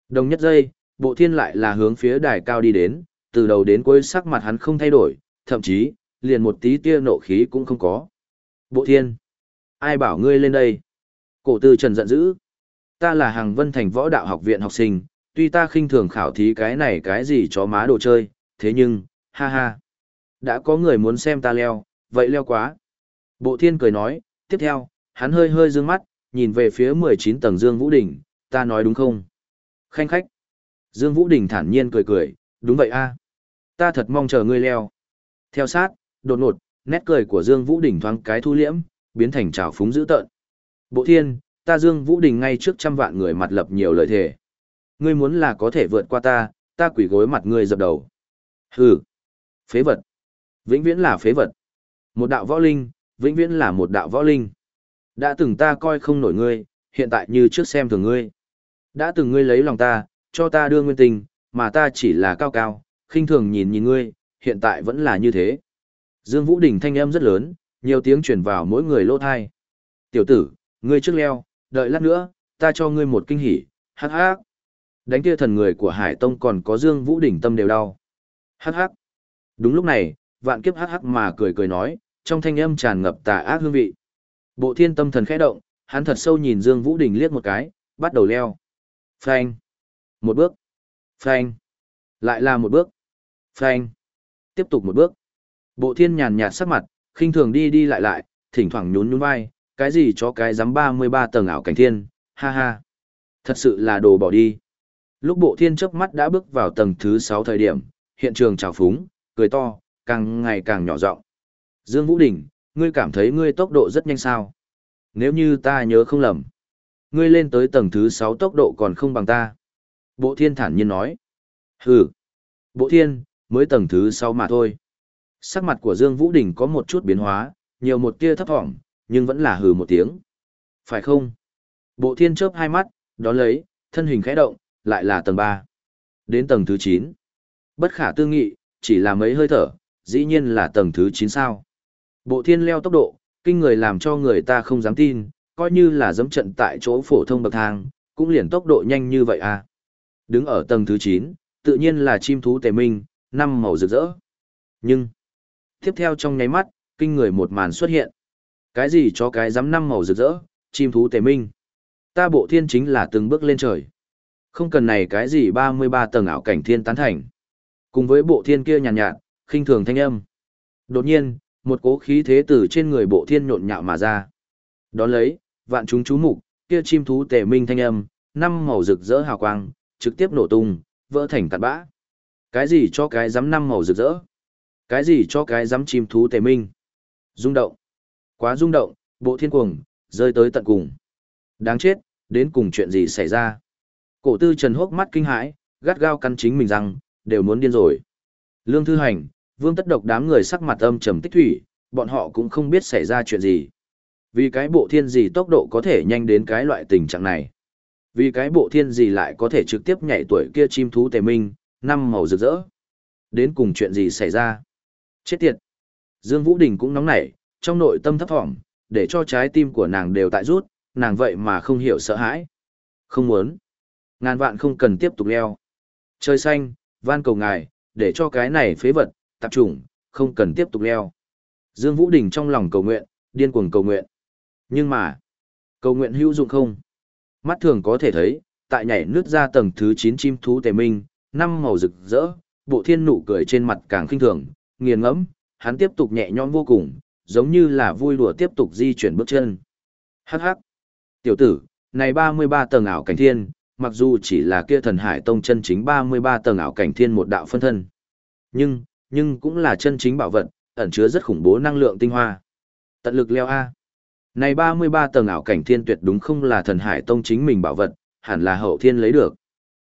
Đông nhất giây, bộ thiên lại là hướng phía đài cao đi đến, từ đầu đến cuối sắc mặt hắn không thay đổi, thậm chí, liền một tí tia nộ khí cũng không có. Bộ thiên. Ai bảo ngươi lên đây? Cổ tư trần giận dữ. Ta là hàng vân thành võ đạo học viện học sinh, tuy ta khinh thường khảo thí cái này cái gì chó má đồ chơi, thế nhưng, ha ha. Đã có người muốn xem ta leo, vậy leo quá. Bộ thiên cười nói, tiếp theo, hắn hơi hơi dương mắt, nhìn về phía 19 tầng Dương Vũ Đình, ta nói đúng không? Khanh khách. Dương Vũ Đình thản nhiên cười cười, đúng vậy a Ta thật mong chờ ngươi leo. Theo sát, đột ngột, nét cười của Dương Vũ Đình thoáng cái thu liễm, biến thành trào phúng dữ tợn. Bộ thiên, ta Dương Vũ Đình ngay trước trăm vạn người mặt lập nhiều lời thề. Ngươi muốn là có thể vượt qua ta, ta quỷ gối mặt ngươi dập đầu. Hừ. Phế vật. Vĩnh viễn là phế vật. Một đạo võ linh, vĩnh viễn là một đạo võ linh. Đã từng ta coi không nổi ngươi, hiện tại như trước xem thường ngươi. Đã từng ngươi lấy lòng ta, cho ta đưa nguyên tình, mà ta chỉ là cao cao, khinh thường nhìn nhìn ngươi, hiện tại vẫn là như thế. Dương Vũ Đình thanh âm rất lớn, nhiều tiếng truyền vào mỗi người lỗ thai. Tiểu tử, ngươi trước leo, đợi lát nữa, ta cho ngươi một kinh hỉ, hắc hắc. Đánh kia thần người của Hải Tông còn có Dương Vũ Đình tâm đều đau. Hắc hắc. Đúng lúc này, vạn kiếp hắc hắc mà cười cười nói, trong thanh âm tràn ngập tà ác hương vị. Bộ thiên tâm thần khẽ động, hắn thật sâu nhìn Dương Vũ Đình liếc một cái, bắt đầu leo. Phanh. Một bước. Phanh. Lại là một bước. Phanh. Tiếp tục một bước. Bộ thiên nhàn nhạt sắc mặt, khinh thường đi đi lại lại, thỉnh thoảng nhún nhún vai, cái gì cho cái dám 33 tầng ảo cảnh thiên, ha ha. Thật sự là đồ bỏ đi. Lúc bộ thiên chớp mắt đã bước vào tầng thứ 6 thời điểm, hiện trường trào phúng, cười to, càng ngày càng nhỏ giọng. Dương Vũ Đình, ngươi cảm thấy ngươi tốc độ rất nhanh sao? Nếu như ta nhớ không lầm, ngươi lên tới tầng thứ 6 tốc độ còn không bằng ta. Bộ thiên thản nhiên nói. Hừ. Bộ thiên, mới tầng thứ 6 mà thôi. Sắc mặt của Dương Vũ Đình có một chút biến hóa, nhiều một tia thấp thỏm, nhưng vẫn là hừ một tiếng. Phải không? Bộ thiên chớp hai mắt, đón lấy, thân hình khẽ động, lại là tầng 3. Đến tầng thứ 9. Bất khả tư nghị, chỉ là mấy hơi thở, dĩ nhiên là tầng thứ 9 sao. Bộ thiên leo tốc độ, kinh người làm cho người ta không dám tin, coi như là dẫm trận tại chỗ phổ thông bậc thang, cũng liền tốc độ nhanh như vậy à. Đứng ở tầng thứ 9, tự nhiên là chim thú tề minh, năm màu rực rỡ. Nhưng, tiếp theo trong nháy mắt, kinh người một màn xuất hiện. Cái gì cho cái dám năm màu rực rỡ, chim thú tề minh. Ta bộ thiên chính là từng bước lên trời. Không cần này cái gì 33 tầng ảo cảnh thiên tán thành. Cùng với bộ thiên kia nhàn nhạt, nhạt, khinh thường thanh âm. Đột nhiên, một cố khí thế từ trên người bộ thiên nhộn nhạo mà ra. Đón lấy, vạn chúng chú mục, kia chim thú tề minh thanh âm, năm màu rực rỡ hào quang, trực tiếp nổ tung, vỡ thành cát bã. Cái gì cho cái dám năm màu rực rỡ? Cái gì cho cái dám chim thú tề minh? Rung động. Quá rung động, bộ thiên cuồng, rơi tới tận cùng. Đáng chết, đến cùng chuyện gì xảy ra? Cổ tư trần hốc mắt kinh hãi, gắt gao căn chính mình rằng, đều muốn điên rồi. Lương Thư Hành, Vương Tất Độc đám người sắc mặt âm trầm tích thủy, bọn họ cũng không biết xảy ra chuyện gì. Vì cái bộ thiên gì tốc độ có thể nhanh đến cái loại tình trạng này. Vì cái bộ thiên gì lại có thể trực tiếp nhảy tuổi kia chim thú tề minh, năm màu rực rỡ. Đến cùng chuyện gì xảy ra? Chết tiệt! Dương Vũ Đình cũng nóng nảy, trong nội tâm thấp thỏm, để cho trái tim của nàng đều tại rút, nàng vậy mà không hiểu sợ hãi. Không muốn. Ngàn vạn không cần tiếp tục leo. Trời xanh, van cầu ngài, để cho cái này phế vật, tạp chủng, không cần tiếp tục leo. Dương Vũ Đình trong lòng cầu nguyện, điên cuồng cầu nguyện. Nhưng mà, cầu nguyện hữu dụng không? Mắt thường có thể thấy, tại nhảy nước ra tầng thứ 9 chim thú tề minh, năm màu rực rỡ, bộ thiên nụ cười trên mặt càng khinh thường, nghiền ngẫm, hắn tiếp tục nhẹ nhõm vô cùng, giống như là vui đùa tiếp tục di chuyển bước chân. Hắc hắc. Tiểu tử, này 33 tầng ảo cảnh thiên, mặc dù chỉ là kia thần hải tông chân chính 33 tầng ảo cảnh thiên một đạo phân thân. Nhưng, nhưng cũng là chân chính bảo vật, ẩn chứa rất khủng bố năng lượng tinh hoa. Tận lực leo A. Này 33 tầng ảo cảnh thiên tuyệt đúng không là thần hải tông chính mình bảo vật, hẳn là hậu thiên lấy được.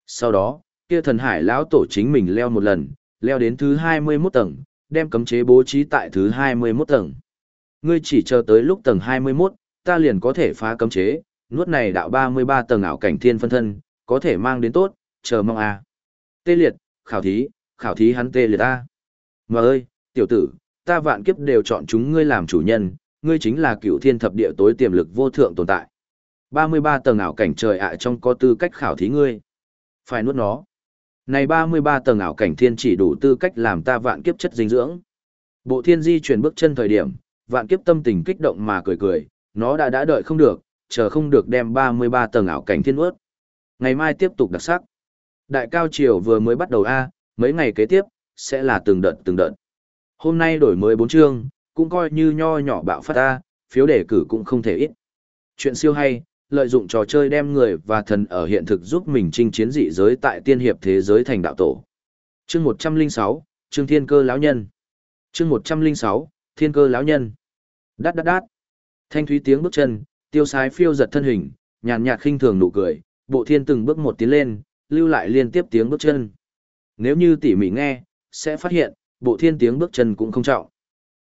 Sau đó, kia thần hải lão tổ chính mình leo một lần, leo đến thứ 21 tầng, đem cấm chế bố trí tại thứ 21 tầng. Ngươi chỉ chờ tới lúc tầng 21, ta liền có thể phá cấm chế, nuốt này đạo 33 tầng ảo cảnh thiên phân thân, có thể mang đến tốt, chờ mong a. Tê liệt, khảo thí, khảo thí hắn tê liệt a. Mà ơi, tiểu tử, ta vạn kiếp đều chọn chúng ngươi làm chủ nhân, ngươi chính là cựu thiên thập địa tối tiềm lực vô thượng tồn tại. 33 tầng ảo cảnh trời ạ trong có tư cách khảo thí ngươi. Phải nuốt nó. Này 33 tầng ảo cảnh thiên chỉ đủ tư cách làm ta vạn kiếp chất dinh dưỡng. Bộ thiên di chuyển bước chân thời điểm, vạn kiếp tâm tình kích động mà cười cười, nó đã đã đợi không được, chờ không được đem 33 tầng ảo cảnh thiên ướt. Ngày mai tiếp tục đặc sắc. Đại cao triều vừa mới bắt đầu A, mấy ngày kế tiếp, sẽ là từng đợt từng đợt. Hôm nay đổi mới 4 chương, cũng coi như nho nhỏ bạo phát ta, phiếu đề cử cũng không thể ít. Chuyện siêu hay, lợi dụng trò chơi đem người và thần ở hiện thực giúp mình chinh chiến dị giới tại tiên hiệp thế giới thành đạo tổ. Chương 106, Trương Thiên Cơ lão nhân. Chương 106, Thiên Cơ lão nhân. Đát đát đát. Thanh thúy tiếng bước chân, tiêu sái phiêu giật thân hình, nhàn nhạt khinh thường nụ cười, bộ thiên từng bước một tiến lên, lưu lại liên tiếp tiếng bước chân. Nếu như tỉ mỉ nghe, sẽ phát hiện, bộ thiên tiếng bước chân cũng không trọng.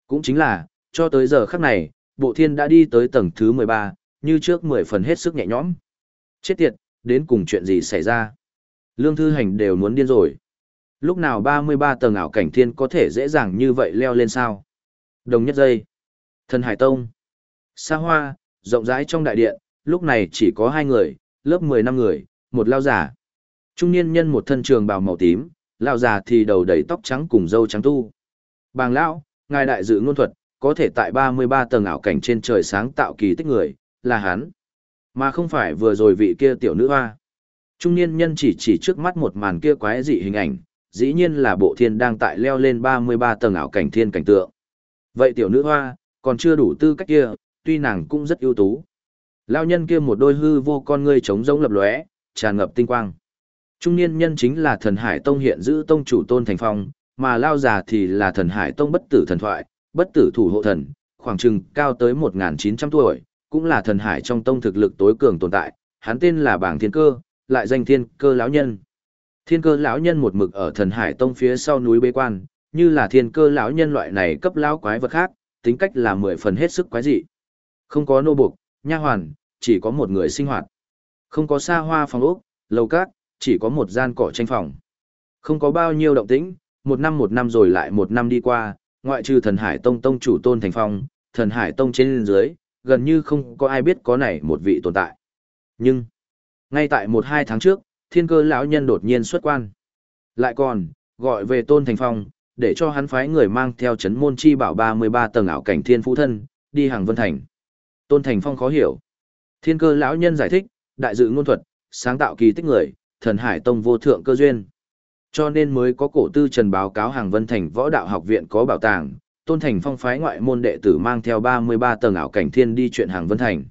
Cũng chính là, cho tới giờ khắc này, bộ thiên đã đi tới tầng thứ 13, như trước 10 phần hết sức nhẹ nhõm. Chết tiệt, đến cùng chuyện gì xảy ra? Lương thư hành đều muốn điên rồi. Lúc nào 33 tầng ảo cảnh thiên có thể dễ dàng như vậy leo lên sao? Đồng nhất dây. Thần Hải Tông. Sa hoa, rộng rãi trong đại điện, lúc này chỉ có hai người, lớp 10 năm người, một lao giả. Trung niên nhân một thân trường bào màu tím, lão già thì đầu đầy tóc trắng cùng râu trắng tu. Bàng lão, ngài đại dự ngôn thuật, có thể tại 33 tầng ảo cảnh trên trời sáng tạo kỳ tích người, là hắn. Mà không phải vừa rồi vị kia tiểu nữ hoa. Trung niên nhân chỉ chỉ trước mắt một màn kia quái dị hình ảnh, dĩ nhiên là bộ thiên đang tại leo lên 33 tầng ảo cảnh thiên cảnh tượng. Vậy tiểu nữ hoa, còn chưa đủ tư cách kia, tuy nàng cũng rất ưu tú. Lao nhân kia một đôi hư vô con ngươi trống rỗng lập lóe, tràn ngập tinh quang. Trung niên nhân chính là thần Hải Tông hiện giữ tông chủ Tôn Thành Phong, mà Lao già thì là thần Hải Tông bất tử thần thoại, bất tử thủ hộ thần, khoảng chừng cao tới 1.900 tuổi, cũng là thần Hải trong tông thực lực tối cường tồn tại, hắn tên là Bảng Thiên Cơ, lại danh Thiên Cơ lão nhân. Thiên Cơ lão nhân một mực ở thần Hải Tông phía sau núi bế quan, như là Thiên Cơ lão nhân loại này cấp lão quái vật khác, tính cách là mười phần hết sức quái dị. Không có nô buộc, nha hoàn, chỉ có một người sinh hoạt. Không có xa hoa phòng ốc, lầu cát, chỉ có một gian cỏ tranh phòng. Không có bao nhiêu động tĩnh, một năm một năm rồi lại một năm đi qua, ngoại trừ thần Hải Tông Tông chủ Tôn Thành Phong, thần Hải Tông trên dưới, gần như không có ai biết có này một vị tồn tại. Nhưng, ngay tại một hai tháng trước, thiên cơ lão nhân đột nhiên xuất quan. Lại còn, gọi về Tôn Thành Phong, để cho hắn phái người mang theo chấn môn chi bảo 33 tầng ảo cảnh thiên phú thân, đi hàng vân thành. Tôn Thành Phong khó hiểu. Thiên cơ lão nhân giải thích, đại dự ngôn thuật, sáng tạo kỳ tích người, thần hải tông vô thượng cơ duyên. Cho nên mới có cổ tư trần báo cáo hàng vân thành võ đạo học viện có bảo tàng, Tôn Thành Phong phái ngoại môn đệ tử mang theo 33 tầng ảo cảnh thiên đi chuyện hàng vân thành.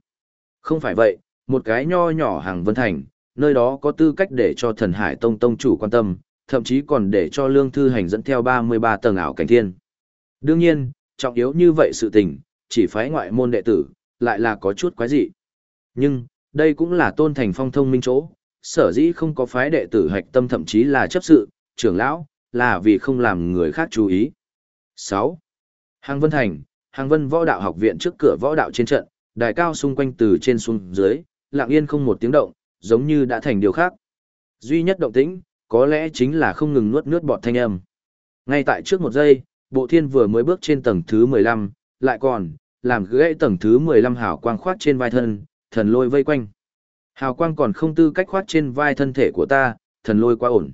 Không phải vậy, một cái nho nhỏ hàng vân thành, nơi đó có tư cách để cho thần hải tông tông chủ quan tâm, thậm chí còn để cho lương thư hành dẫn theo 33 tầng ảo cảnh thiên. Đương nhiên, trọng yếu như vậy sự tình, chỉ phái ngoại môn đệ tử, lại là có chút quái dị. Nhưng, đây cũng là tôn thành phong thông minh chỗ, sở dĩ không có phái đệ tử hạch tâm thậm chí là chấp sự, trưởng lão, là vì không làm người khác chú ý. 6. Hàng Vân Thành, Hàng Vân Võ Đạo Học Viện trước cửa võ đạo trên trận, đài cao xung quanh từ trên xuống dưới, lặng yên không một tiếng động, giống như đã thành điều khác. Duy nhất động tĩnh, có lẽ chính là không ngừng nuốt nước bọt thanh âm. Ngay tại trước một giây, bộ thiên vừa mới bước trên tầng thứ 15, lại còn, làm gãy tầng thứ 15 hào quang khoát trên vai thân, thần lôi vây quanh. Hào quang còn không tư cách khoát trên vai thân thể của ta, thần lôi quá ổn.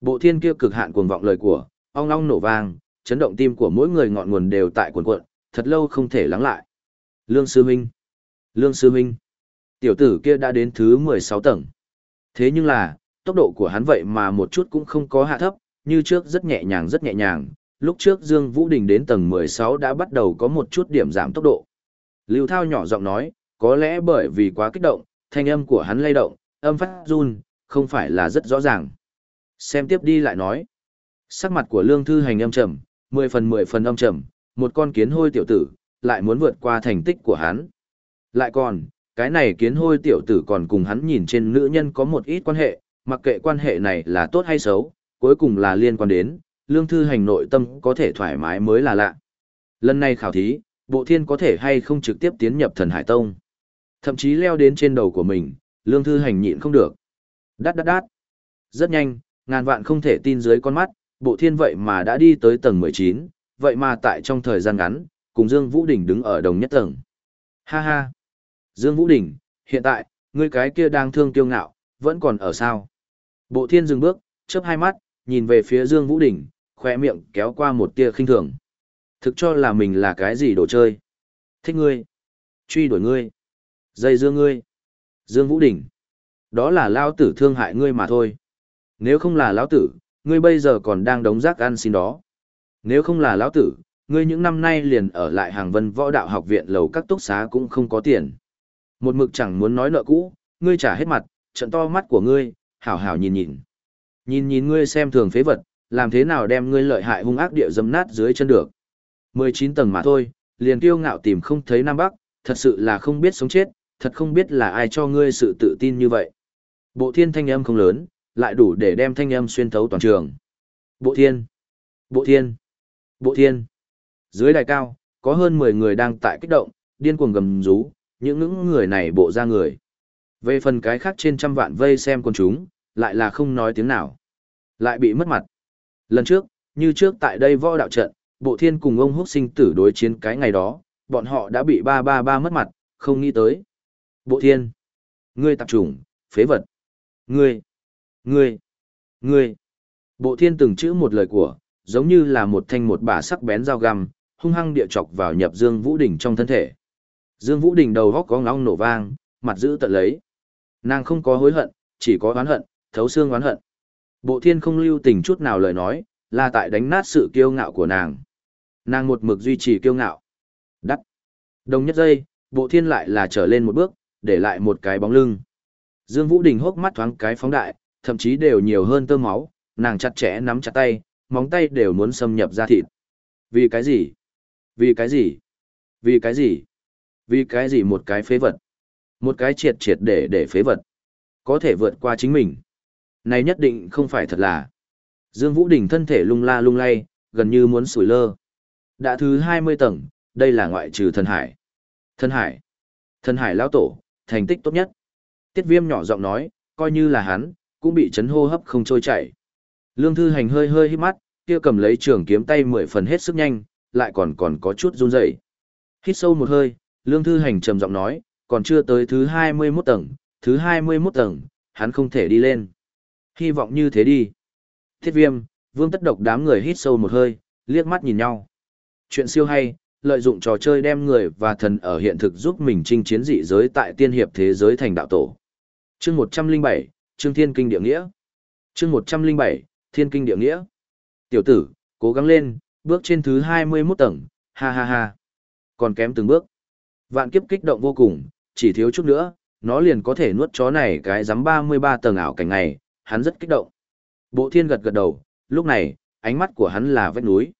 Bộ thiên kia cực hạn cuồng vọng lời của, ong ong nổ vang, chấn động tim của mỗi người ngọn nguồn đều tại cuộn cuộn, thật lâu không thể lắng lại. Lương Sư Minh. Lương Sư Minh. Tiểu tử kia đã đến thứ 16 tầng. Thế nhưng là, tốc độ của hắn vậy mà một chút cũng không có hạ thấp, như trước rất nhẹ nhàng rất nhẹ nhàng. Lúc trước Dương Vũ Đình đến tầng 16 đã bắt đầu có một chút điểm giảm tốc độ. Lưu Thao nhỏ giọng nói, có lẽ bởi vì quá kích động, thanh âm của hắn lay động, âm phát run, không phải là rất rõ ràng. Xem tiếp đi lại nói. Sắc mặt của Lương Thư Hành âm trầm, 10 phần 10 phần âm trầm, một con kiến hôi tiểu tử, lại muốn vượt qua thành tích của hắn. Lại còn, cái này kiến hôi tiểu tử còn cùng hắn nhìn trên nữ nhân có một ít quan hệ, mặc kệ quan hệ này là tốt hay xấu, cuối cùng là liên quan đến, lương thư hành nội tâm có thể thoải mái mới là lạ. Lần này khảo thí, bộ thiên có thể hay không trực tiếp tiến nhập thần hải tông. Thậm chí leo đến trên đầu của mình, lương thư hành nhịn không được. Đát đát đát. Rất nhanh, ngàn vạn không thể tin dưới con mắt, bộ thiên vậy mà đã đi tới tầng 19, vậy mà tại trong thời gian ngắn, cùng Dương Vũ Đình đứng ở đồng nhất tầng. Ha ha! Dương Vũ Đình, hiện tại, ngươi cái kia đang thương kiêu ngạo, vẫn còn ở sao? Bộ thiên dừng bước, chớp hai mắt, nhìn về phía Dương Vũ Đình, khoe miệng kéo qua một tia khinh thường. Thực cho là mình là cái gì đồ chơi? Thích ngươi, truy đuổi ngươi, dây dưa ngươi. Dương Vũ Đình, đó là lao tử thương hại ngươi mà thôi. Nếu không là lão tử, ngươi bây giờ còn đang đống rác ăn xin đó. Nếu không là lão tử, ngươi những năm nay liền ở lại hàng vân võ đạo học viện lầu các túc xá cũng không có tiền. Một mực chẳng muốn nói nợ cũ, ngươi trả hết mặt, trận to mắt của ngươi, hảo hảo nhìn nhìn. Nhìn nhìn ngươi xem thường phế vật, làm thế nào đem ngươi lợi hại hung ác địa dấm nát dưới chân được. 19 tầng mà thôi, liền kiêu ngạo tìm không thấy Nam Bắc, thật sự là không biết sống chết, thật không biết là ai cho ngươi sự tự tin như vậy. Bộ thiên thanh âm không lớn, lại đủ để đem thanh âm xuyên thấu toàn trường. Bộ thiên, bộ thiên, bộ thiên. Dưới đài cao, có hơn 10 người đang tại kích động, điên cuồng gầm rú, những những người này bộ ra người. Về phần cái khác trên trăm vạn vây xem con chúng, lại là không nói tiếng nào. Lại bị mất mặt. Lần trước, như trước tại đây võ đạo trận, bộ thiên cùng ông húc sinh tử đối chiến cái ngày đó, bọn họ đã bị ba ba ba mất mặt, không nghĩ tới. Bộ thiên, ngươi tạp trùng, phế vật, ngươi, ngươi, ngươi. Bộ thiên từng chữ một lời của, giống như là một thanh một bả sắc bén dao găm, hung hăng địa chọc vào nhập Dương Vũ Đình trong thân thể. Dương Vũ Đình đầu góc có ngóng nổ vang, mặt giữ tận lấy. Nàng không có hối hận, chỉ có oán hận, thấu xương oán hận. Bộ thiên không lưu tình chút nào lời nói, là tại đánh nát sự kiêu ngạo của nàng. Nàng một mực duy trì kiêu ngạo. Đắt. Đồng nhất giây, bộ thiên lại là trở lên một bước, để lại một cái bóng lưng. Dương Vũ Đình hốc mắt thoáng cái phóng đại, thậm chí đều nhiều hơn tơ máu, nàng chặt chẽ nắm chặt tay, móng tay đều muốn xâm nhập ra thịt. Vì cái gì? Vì cái gì? Vì cái gì? Vì cái gì một cái phế vật? Một cái triệt triệt để để phế vật. Có thể vượt qua chính mình. Này nhất định không phải thật là. Dương Vũ Đình thân thể lung la lung lay, gần như muốn sủi lơ. Đã thứ 20 tầng, đây là ngoại trừ thần hải. Thần hải. Thần hải lão tổ, thành tích tốt nhất. Tiết viêm nhỏ giọng nói, coi như là hắn, cũng bị chấn hô hấp không trôi chảy. Lương Thư Hành hơi hơi hít mắt, kia cầm lấy trường kiếm tay mười phần hết sức nhanh, lại còn còn có chút run rẩy. Hít sâu một hơi, Lương Thư Hành trầm giọng nói, còn chưa tới thứ 21 tầng, thứ 21 tầng, hắn không thể đi lên. Hy vọng như thế đi. Thiết viêm, vương tất độc đám người hít sâu một hơi, liếc mắt nhìn nhau. Chuyện siêu hay, lợi dụng trò chơi đem người và thần ở hiện thực giúp mình chinh chiến dị giới tại tiên hiệp thế giới thành đạo tổ. Chương 107, Chương Thiên Kinh Địa Nghĩa. Chương 107, Thiên Kinh Địa Nghĩa. Tiểu tử, cố gắng lên, bước trên thứ 21 tầng, ha ha ha. Còn kém từng bước. Vạn kiếp kích động vô cùng, chỉ thiếu chút nữa, nó liền có thể nuốt chó này cái giám 33 tầng ảo cảnh này, hắn rất kích động. Bộ thiên gật gật đầu, lúc này, ánh mắt của hắn là vách núi.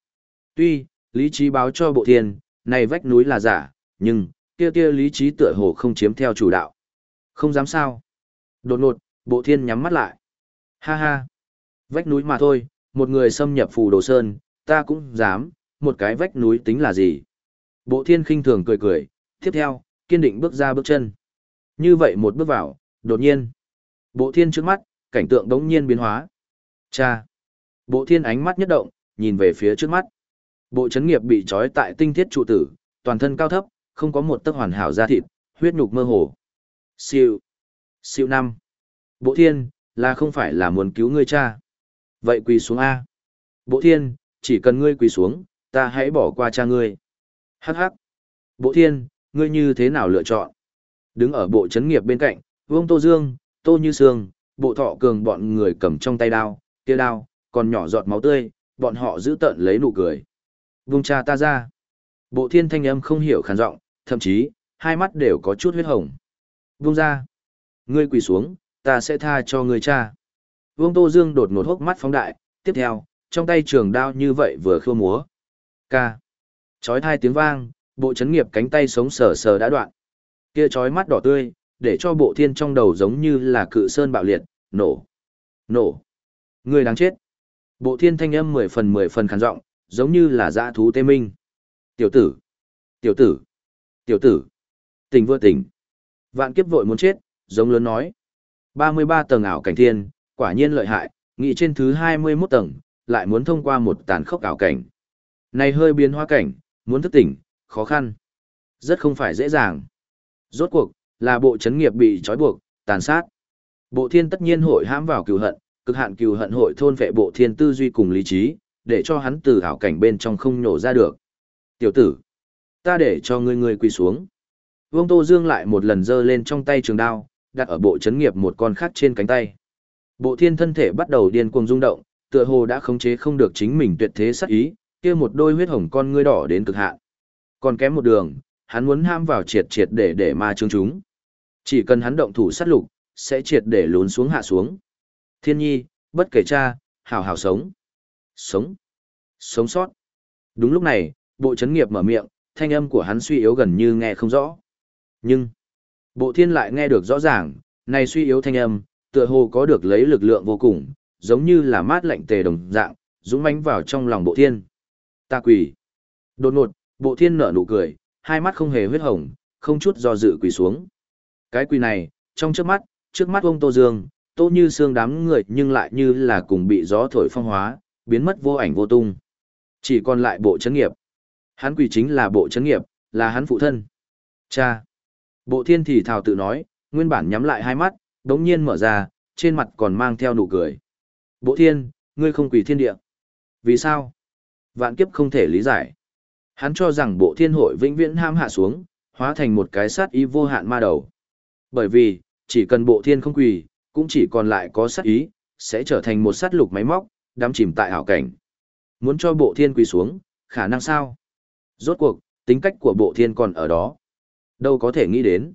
Tuy, lý trí báo cho bộ thiên, này vách núi là giả, nhưng, kia kia lý trí tựa hồ không chiếm theo chủ đạo. Không dám sao. Đột ngột, bộ thiên nhắm mắt lại. Ha ha. Vách núi mà thôi, một người xâm nhập phù đồ sơn, ta cũng dám, một cái vách núi tính là gì. Bộ thiên khinh thường cười cười, tiếp theo, kiên định bước ra bước chân. Như vậy một bước vào, đột nhiên. Bộ thiên trước mắt, cảnh tượng đống nhiên biến hóa. Cha! Bộ thiên ánh mắt nhất động, nhìn về phía trước mắt. Bộ chấn nghiệp bị trói tại tinh thiết trụ tử, toàn thân cao thấp, không có một tấc hoàn hảo da thịt, huyết nhục mơ hồ. Siêu! Siêu năm! Bộ thiên, là không phải là muốn cứu ngươi cha. Vậy quỳ xuống A. Bộ thiên, chỉ cần ngươi quỳ xuống, ta hãy bỏ qua cha ngươi. Hắc hắc. Bộ thiên, ngươi như thế nào lựa chọn? Đứng ở bộ chấn nghiệp bên cạnh, Vương Tô Dương, Tô Như Sương, bộ thọ cường bọn người cầm trong tay đao, kia đao, còn nhỏ giọt máu tươi, bọn họ giữ tận lấy nụ cười. Vung cha ta ra. Bộ thiên thanh âm không hiểu khàn giọng, thậm chí, hai mắt đều có chút huyết hồng. Vung ra. Ngươi quỳ xuống, ta sẽ tha cho ngươi cha. Vương Tô Dương đột ngột hốc mắt phóng đại, tiếp theo, trong tay trường đao như vậy vừa khua múa. Ca. Chói thai tiếng vang, bộ chấn nghiệp cánh tay sống sờ sờ đã đoạn. Kia chói mắt đỏ tươi, để cho bộ thiên trong đầu giống như là cự sơn bạo liệt, nổ. Nổ. Người đáng chết. Bộ thiên thanh âm mười phần mười phần khàn giọng, giống như là dã thú tê minh. Tiểu tử. Tiểu tử. Tiểu tử. Tình vừa tỉnh. Vạn kiếp vội muốn chết, giống lớn nói. 33 tầng ảo cảnh thiên, quả nhiên lợi hại, nghị trên thứ 21 tầng, lại muốn thông qua một tàn khốc ảo cảnh. Này hơi biến hóa cảnh, muốn thức tỉnh, khó khăn. Rất không phải dễ dàng. Rốt cuộc, là bộ chấn nghiệp bị trói buộc, tàn sát. Bộ thiên tất nhiên hội hãm vào cừu hận, cực hạn cừu hận hội thôn vệ bộ thiên tư duy cùng lý trí, để cho hắn từ hảo cảnh bên trong không nhổ ra được. Tiểu tử, ta để cho ngươi ngươi quỳ xuống. Vương Tô Dương lại một lần giơ lên trong tay trường đao, đặt ở bộ chấn nghiệp một con khác trên cánh tay. Bộ thiên thân thể bắt đầu điên cuồng rung động, tựa hồ đã khống chế không được chính mình tuyệt thế sát ý, kia một đôi huyết hồng con ngươi đỏ đến cực hạn. Còn kém một đường, hắn muốn ham vào triệt triệt để để ma trương chúng. Chỉ cần hắn động thủ sát lục, sẽ triệt để lún xuống hạ xuống. Thiên nhi, bất kể cha, hào hào sống. Sống. Sống sót. Đúng lúc này, bộ chấn nghiệp mở miệng, thanh âm của hắn suy yếu gần như nghe không rõ. Nhưng, bộ thiên lại nghe được rõ ràng, này suy yếu thanh âm, tựa hồ có được lấy lực lượng vô cùng, giống như là mát lạnh tề đồng dạng, dũng mãnh vào trong lòng bộ thiên. Ta quỳ. Đột ngột, bộ thiên nở nụ cười, hai mắt không hề huyết hồng, không chút do dự quỳ xuống. Cái quỳ này, trong trước mắt, trước mắt ông Tô Dương, Tô Như xương đám người nhưng lại như là cùng bị gió thổi phong hóa, biến mất vô ảnh vô tung. Chỉ còn lại bộ chấn nghiệp. Hắn quỷ chính là bộ chấn nghiệp, là hắn phụ thân. Cha. Bộ thiên thì thào tự nói, nguyên bản nhắm lại hai mắt, đống nhiên mở ra, trên mặt còn mang theo nụ cười. Bộ thiên, ngươi không quỷ thiên địa. Vì sao? Vạn kiếp không thể lý giải. Hắn cho rằng bộ thiên hội vĩnh viễn ham hạ xuống, hóa thành một cái sát ý vô hạn ma đầu. Bởi vì, chỉ cần bộ thiên không quỳ, cũng chỉ còn lại có sát ý, sẽ trở thành một sát lục máy móc, đắm chìm tại hảo cảnh. Muốn cho bộ thiên quỳ xuống, khả năng sao? Rốt cuộc, tính cách của bộ thiên còn ở đó. Đâu có thể nghĩ đến.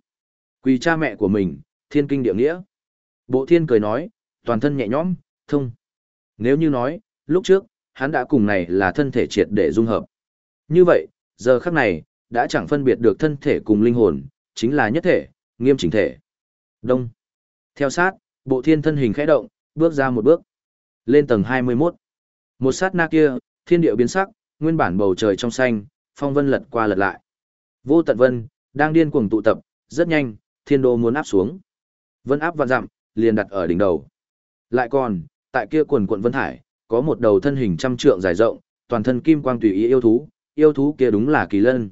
Quỳ cha mẹ của mình, thiên kinh địa nghĩa. Bộ thiên cười nói, toàn thân nhẹ nhõm, thông. Nếu như nói, lúc trước, hắn đã cùng này là thân thể triệt để dung hợp. Như vậy, giờ khắc này, đã chẳng phân biệt được thân thể cùng linh hồn, chính là nhất thể, nghiêm chỉnh thể. Đông. Theo sát, bộ thiên thân hình khẽ động, bước ra một bước. Lên tầng 21. Một sát na kia, thiên địa biến sắc, nguyên bản bầu trời trong xanh, phong vân lật qua lật lại. Vô tận vân, đang điên cuồng tụ tập, rất nhanh, thiên đô muốn áp xuống. Vân áp vạn dặm, liền đặt ở đỉnh đầu. Lại còn, tại kia quần quận vân hải, có một đầu thân hình trăm trượng dài rộng, toàn thân kim quang tùy ý yêu thú, yêu thú kia đúng là kỳ lân.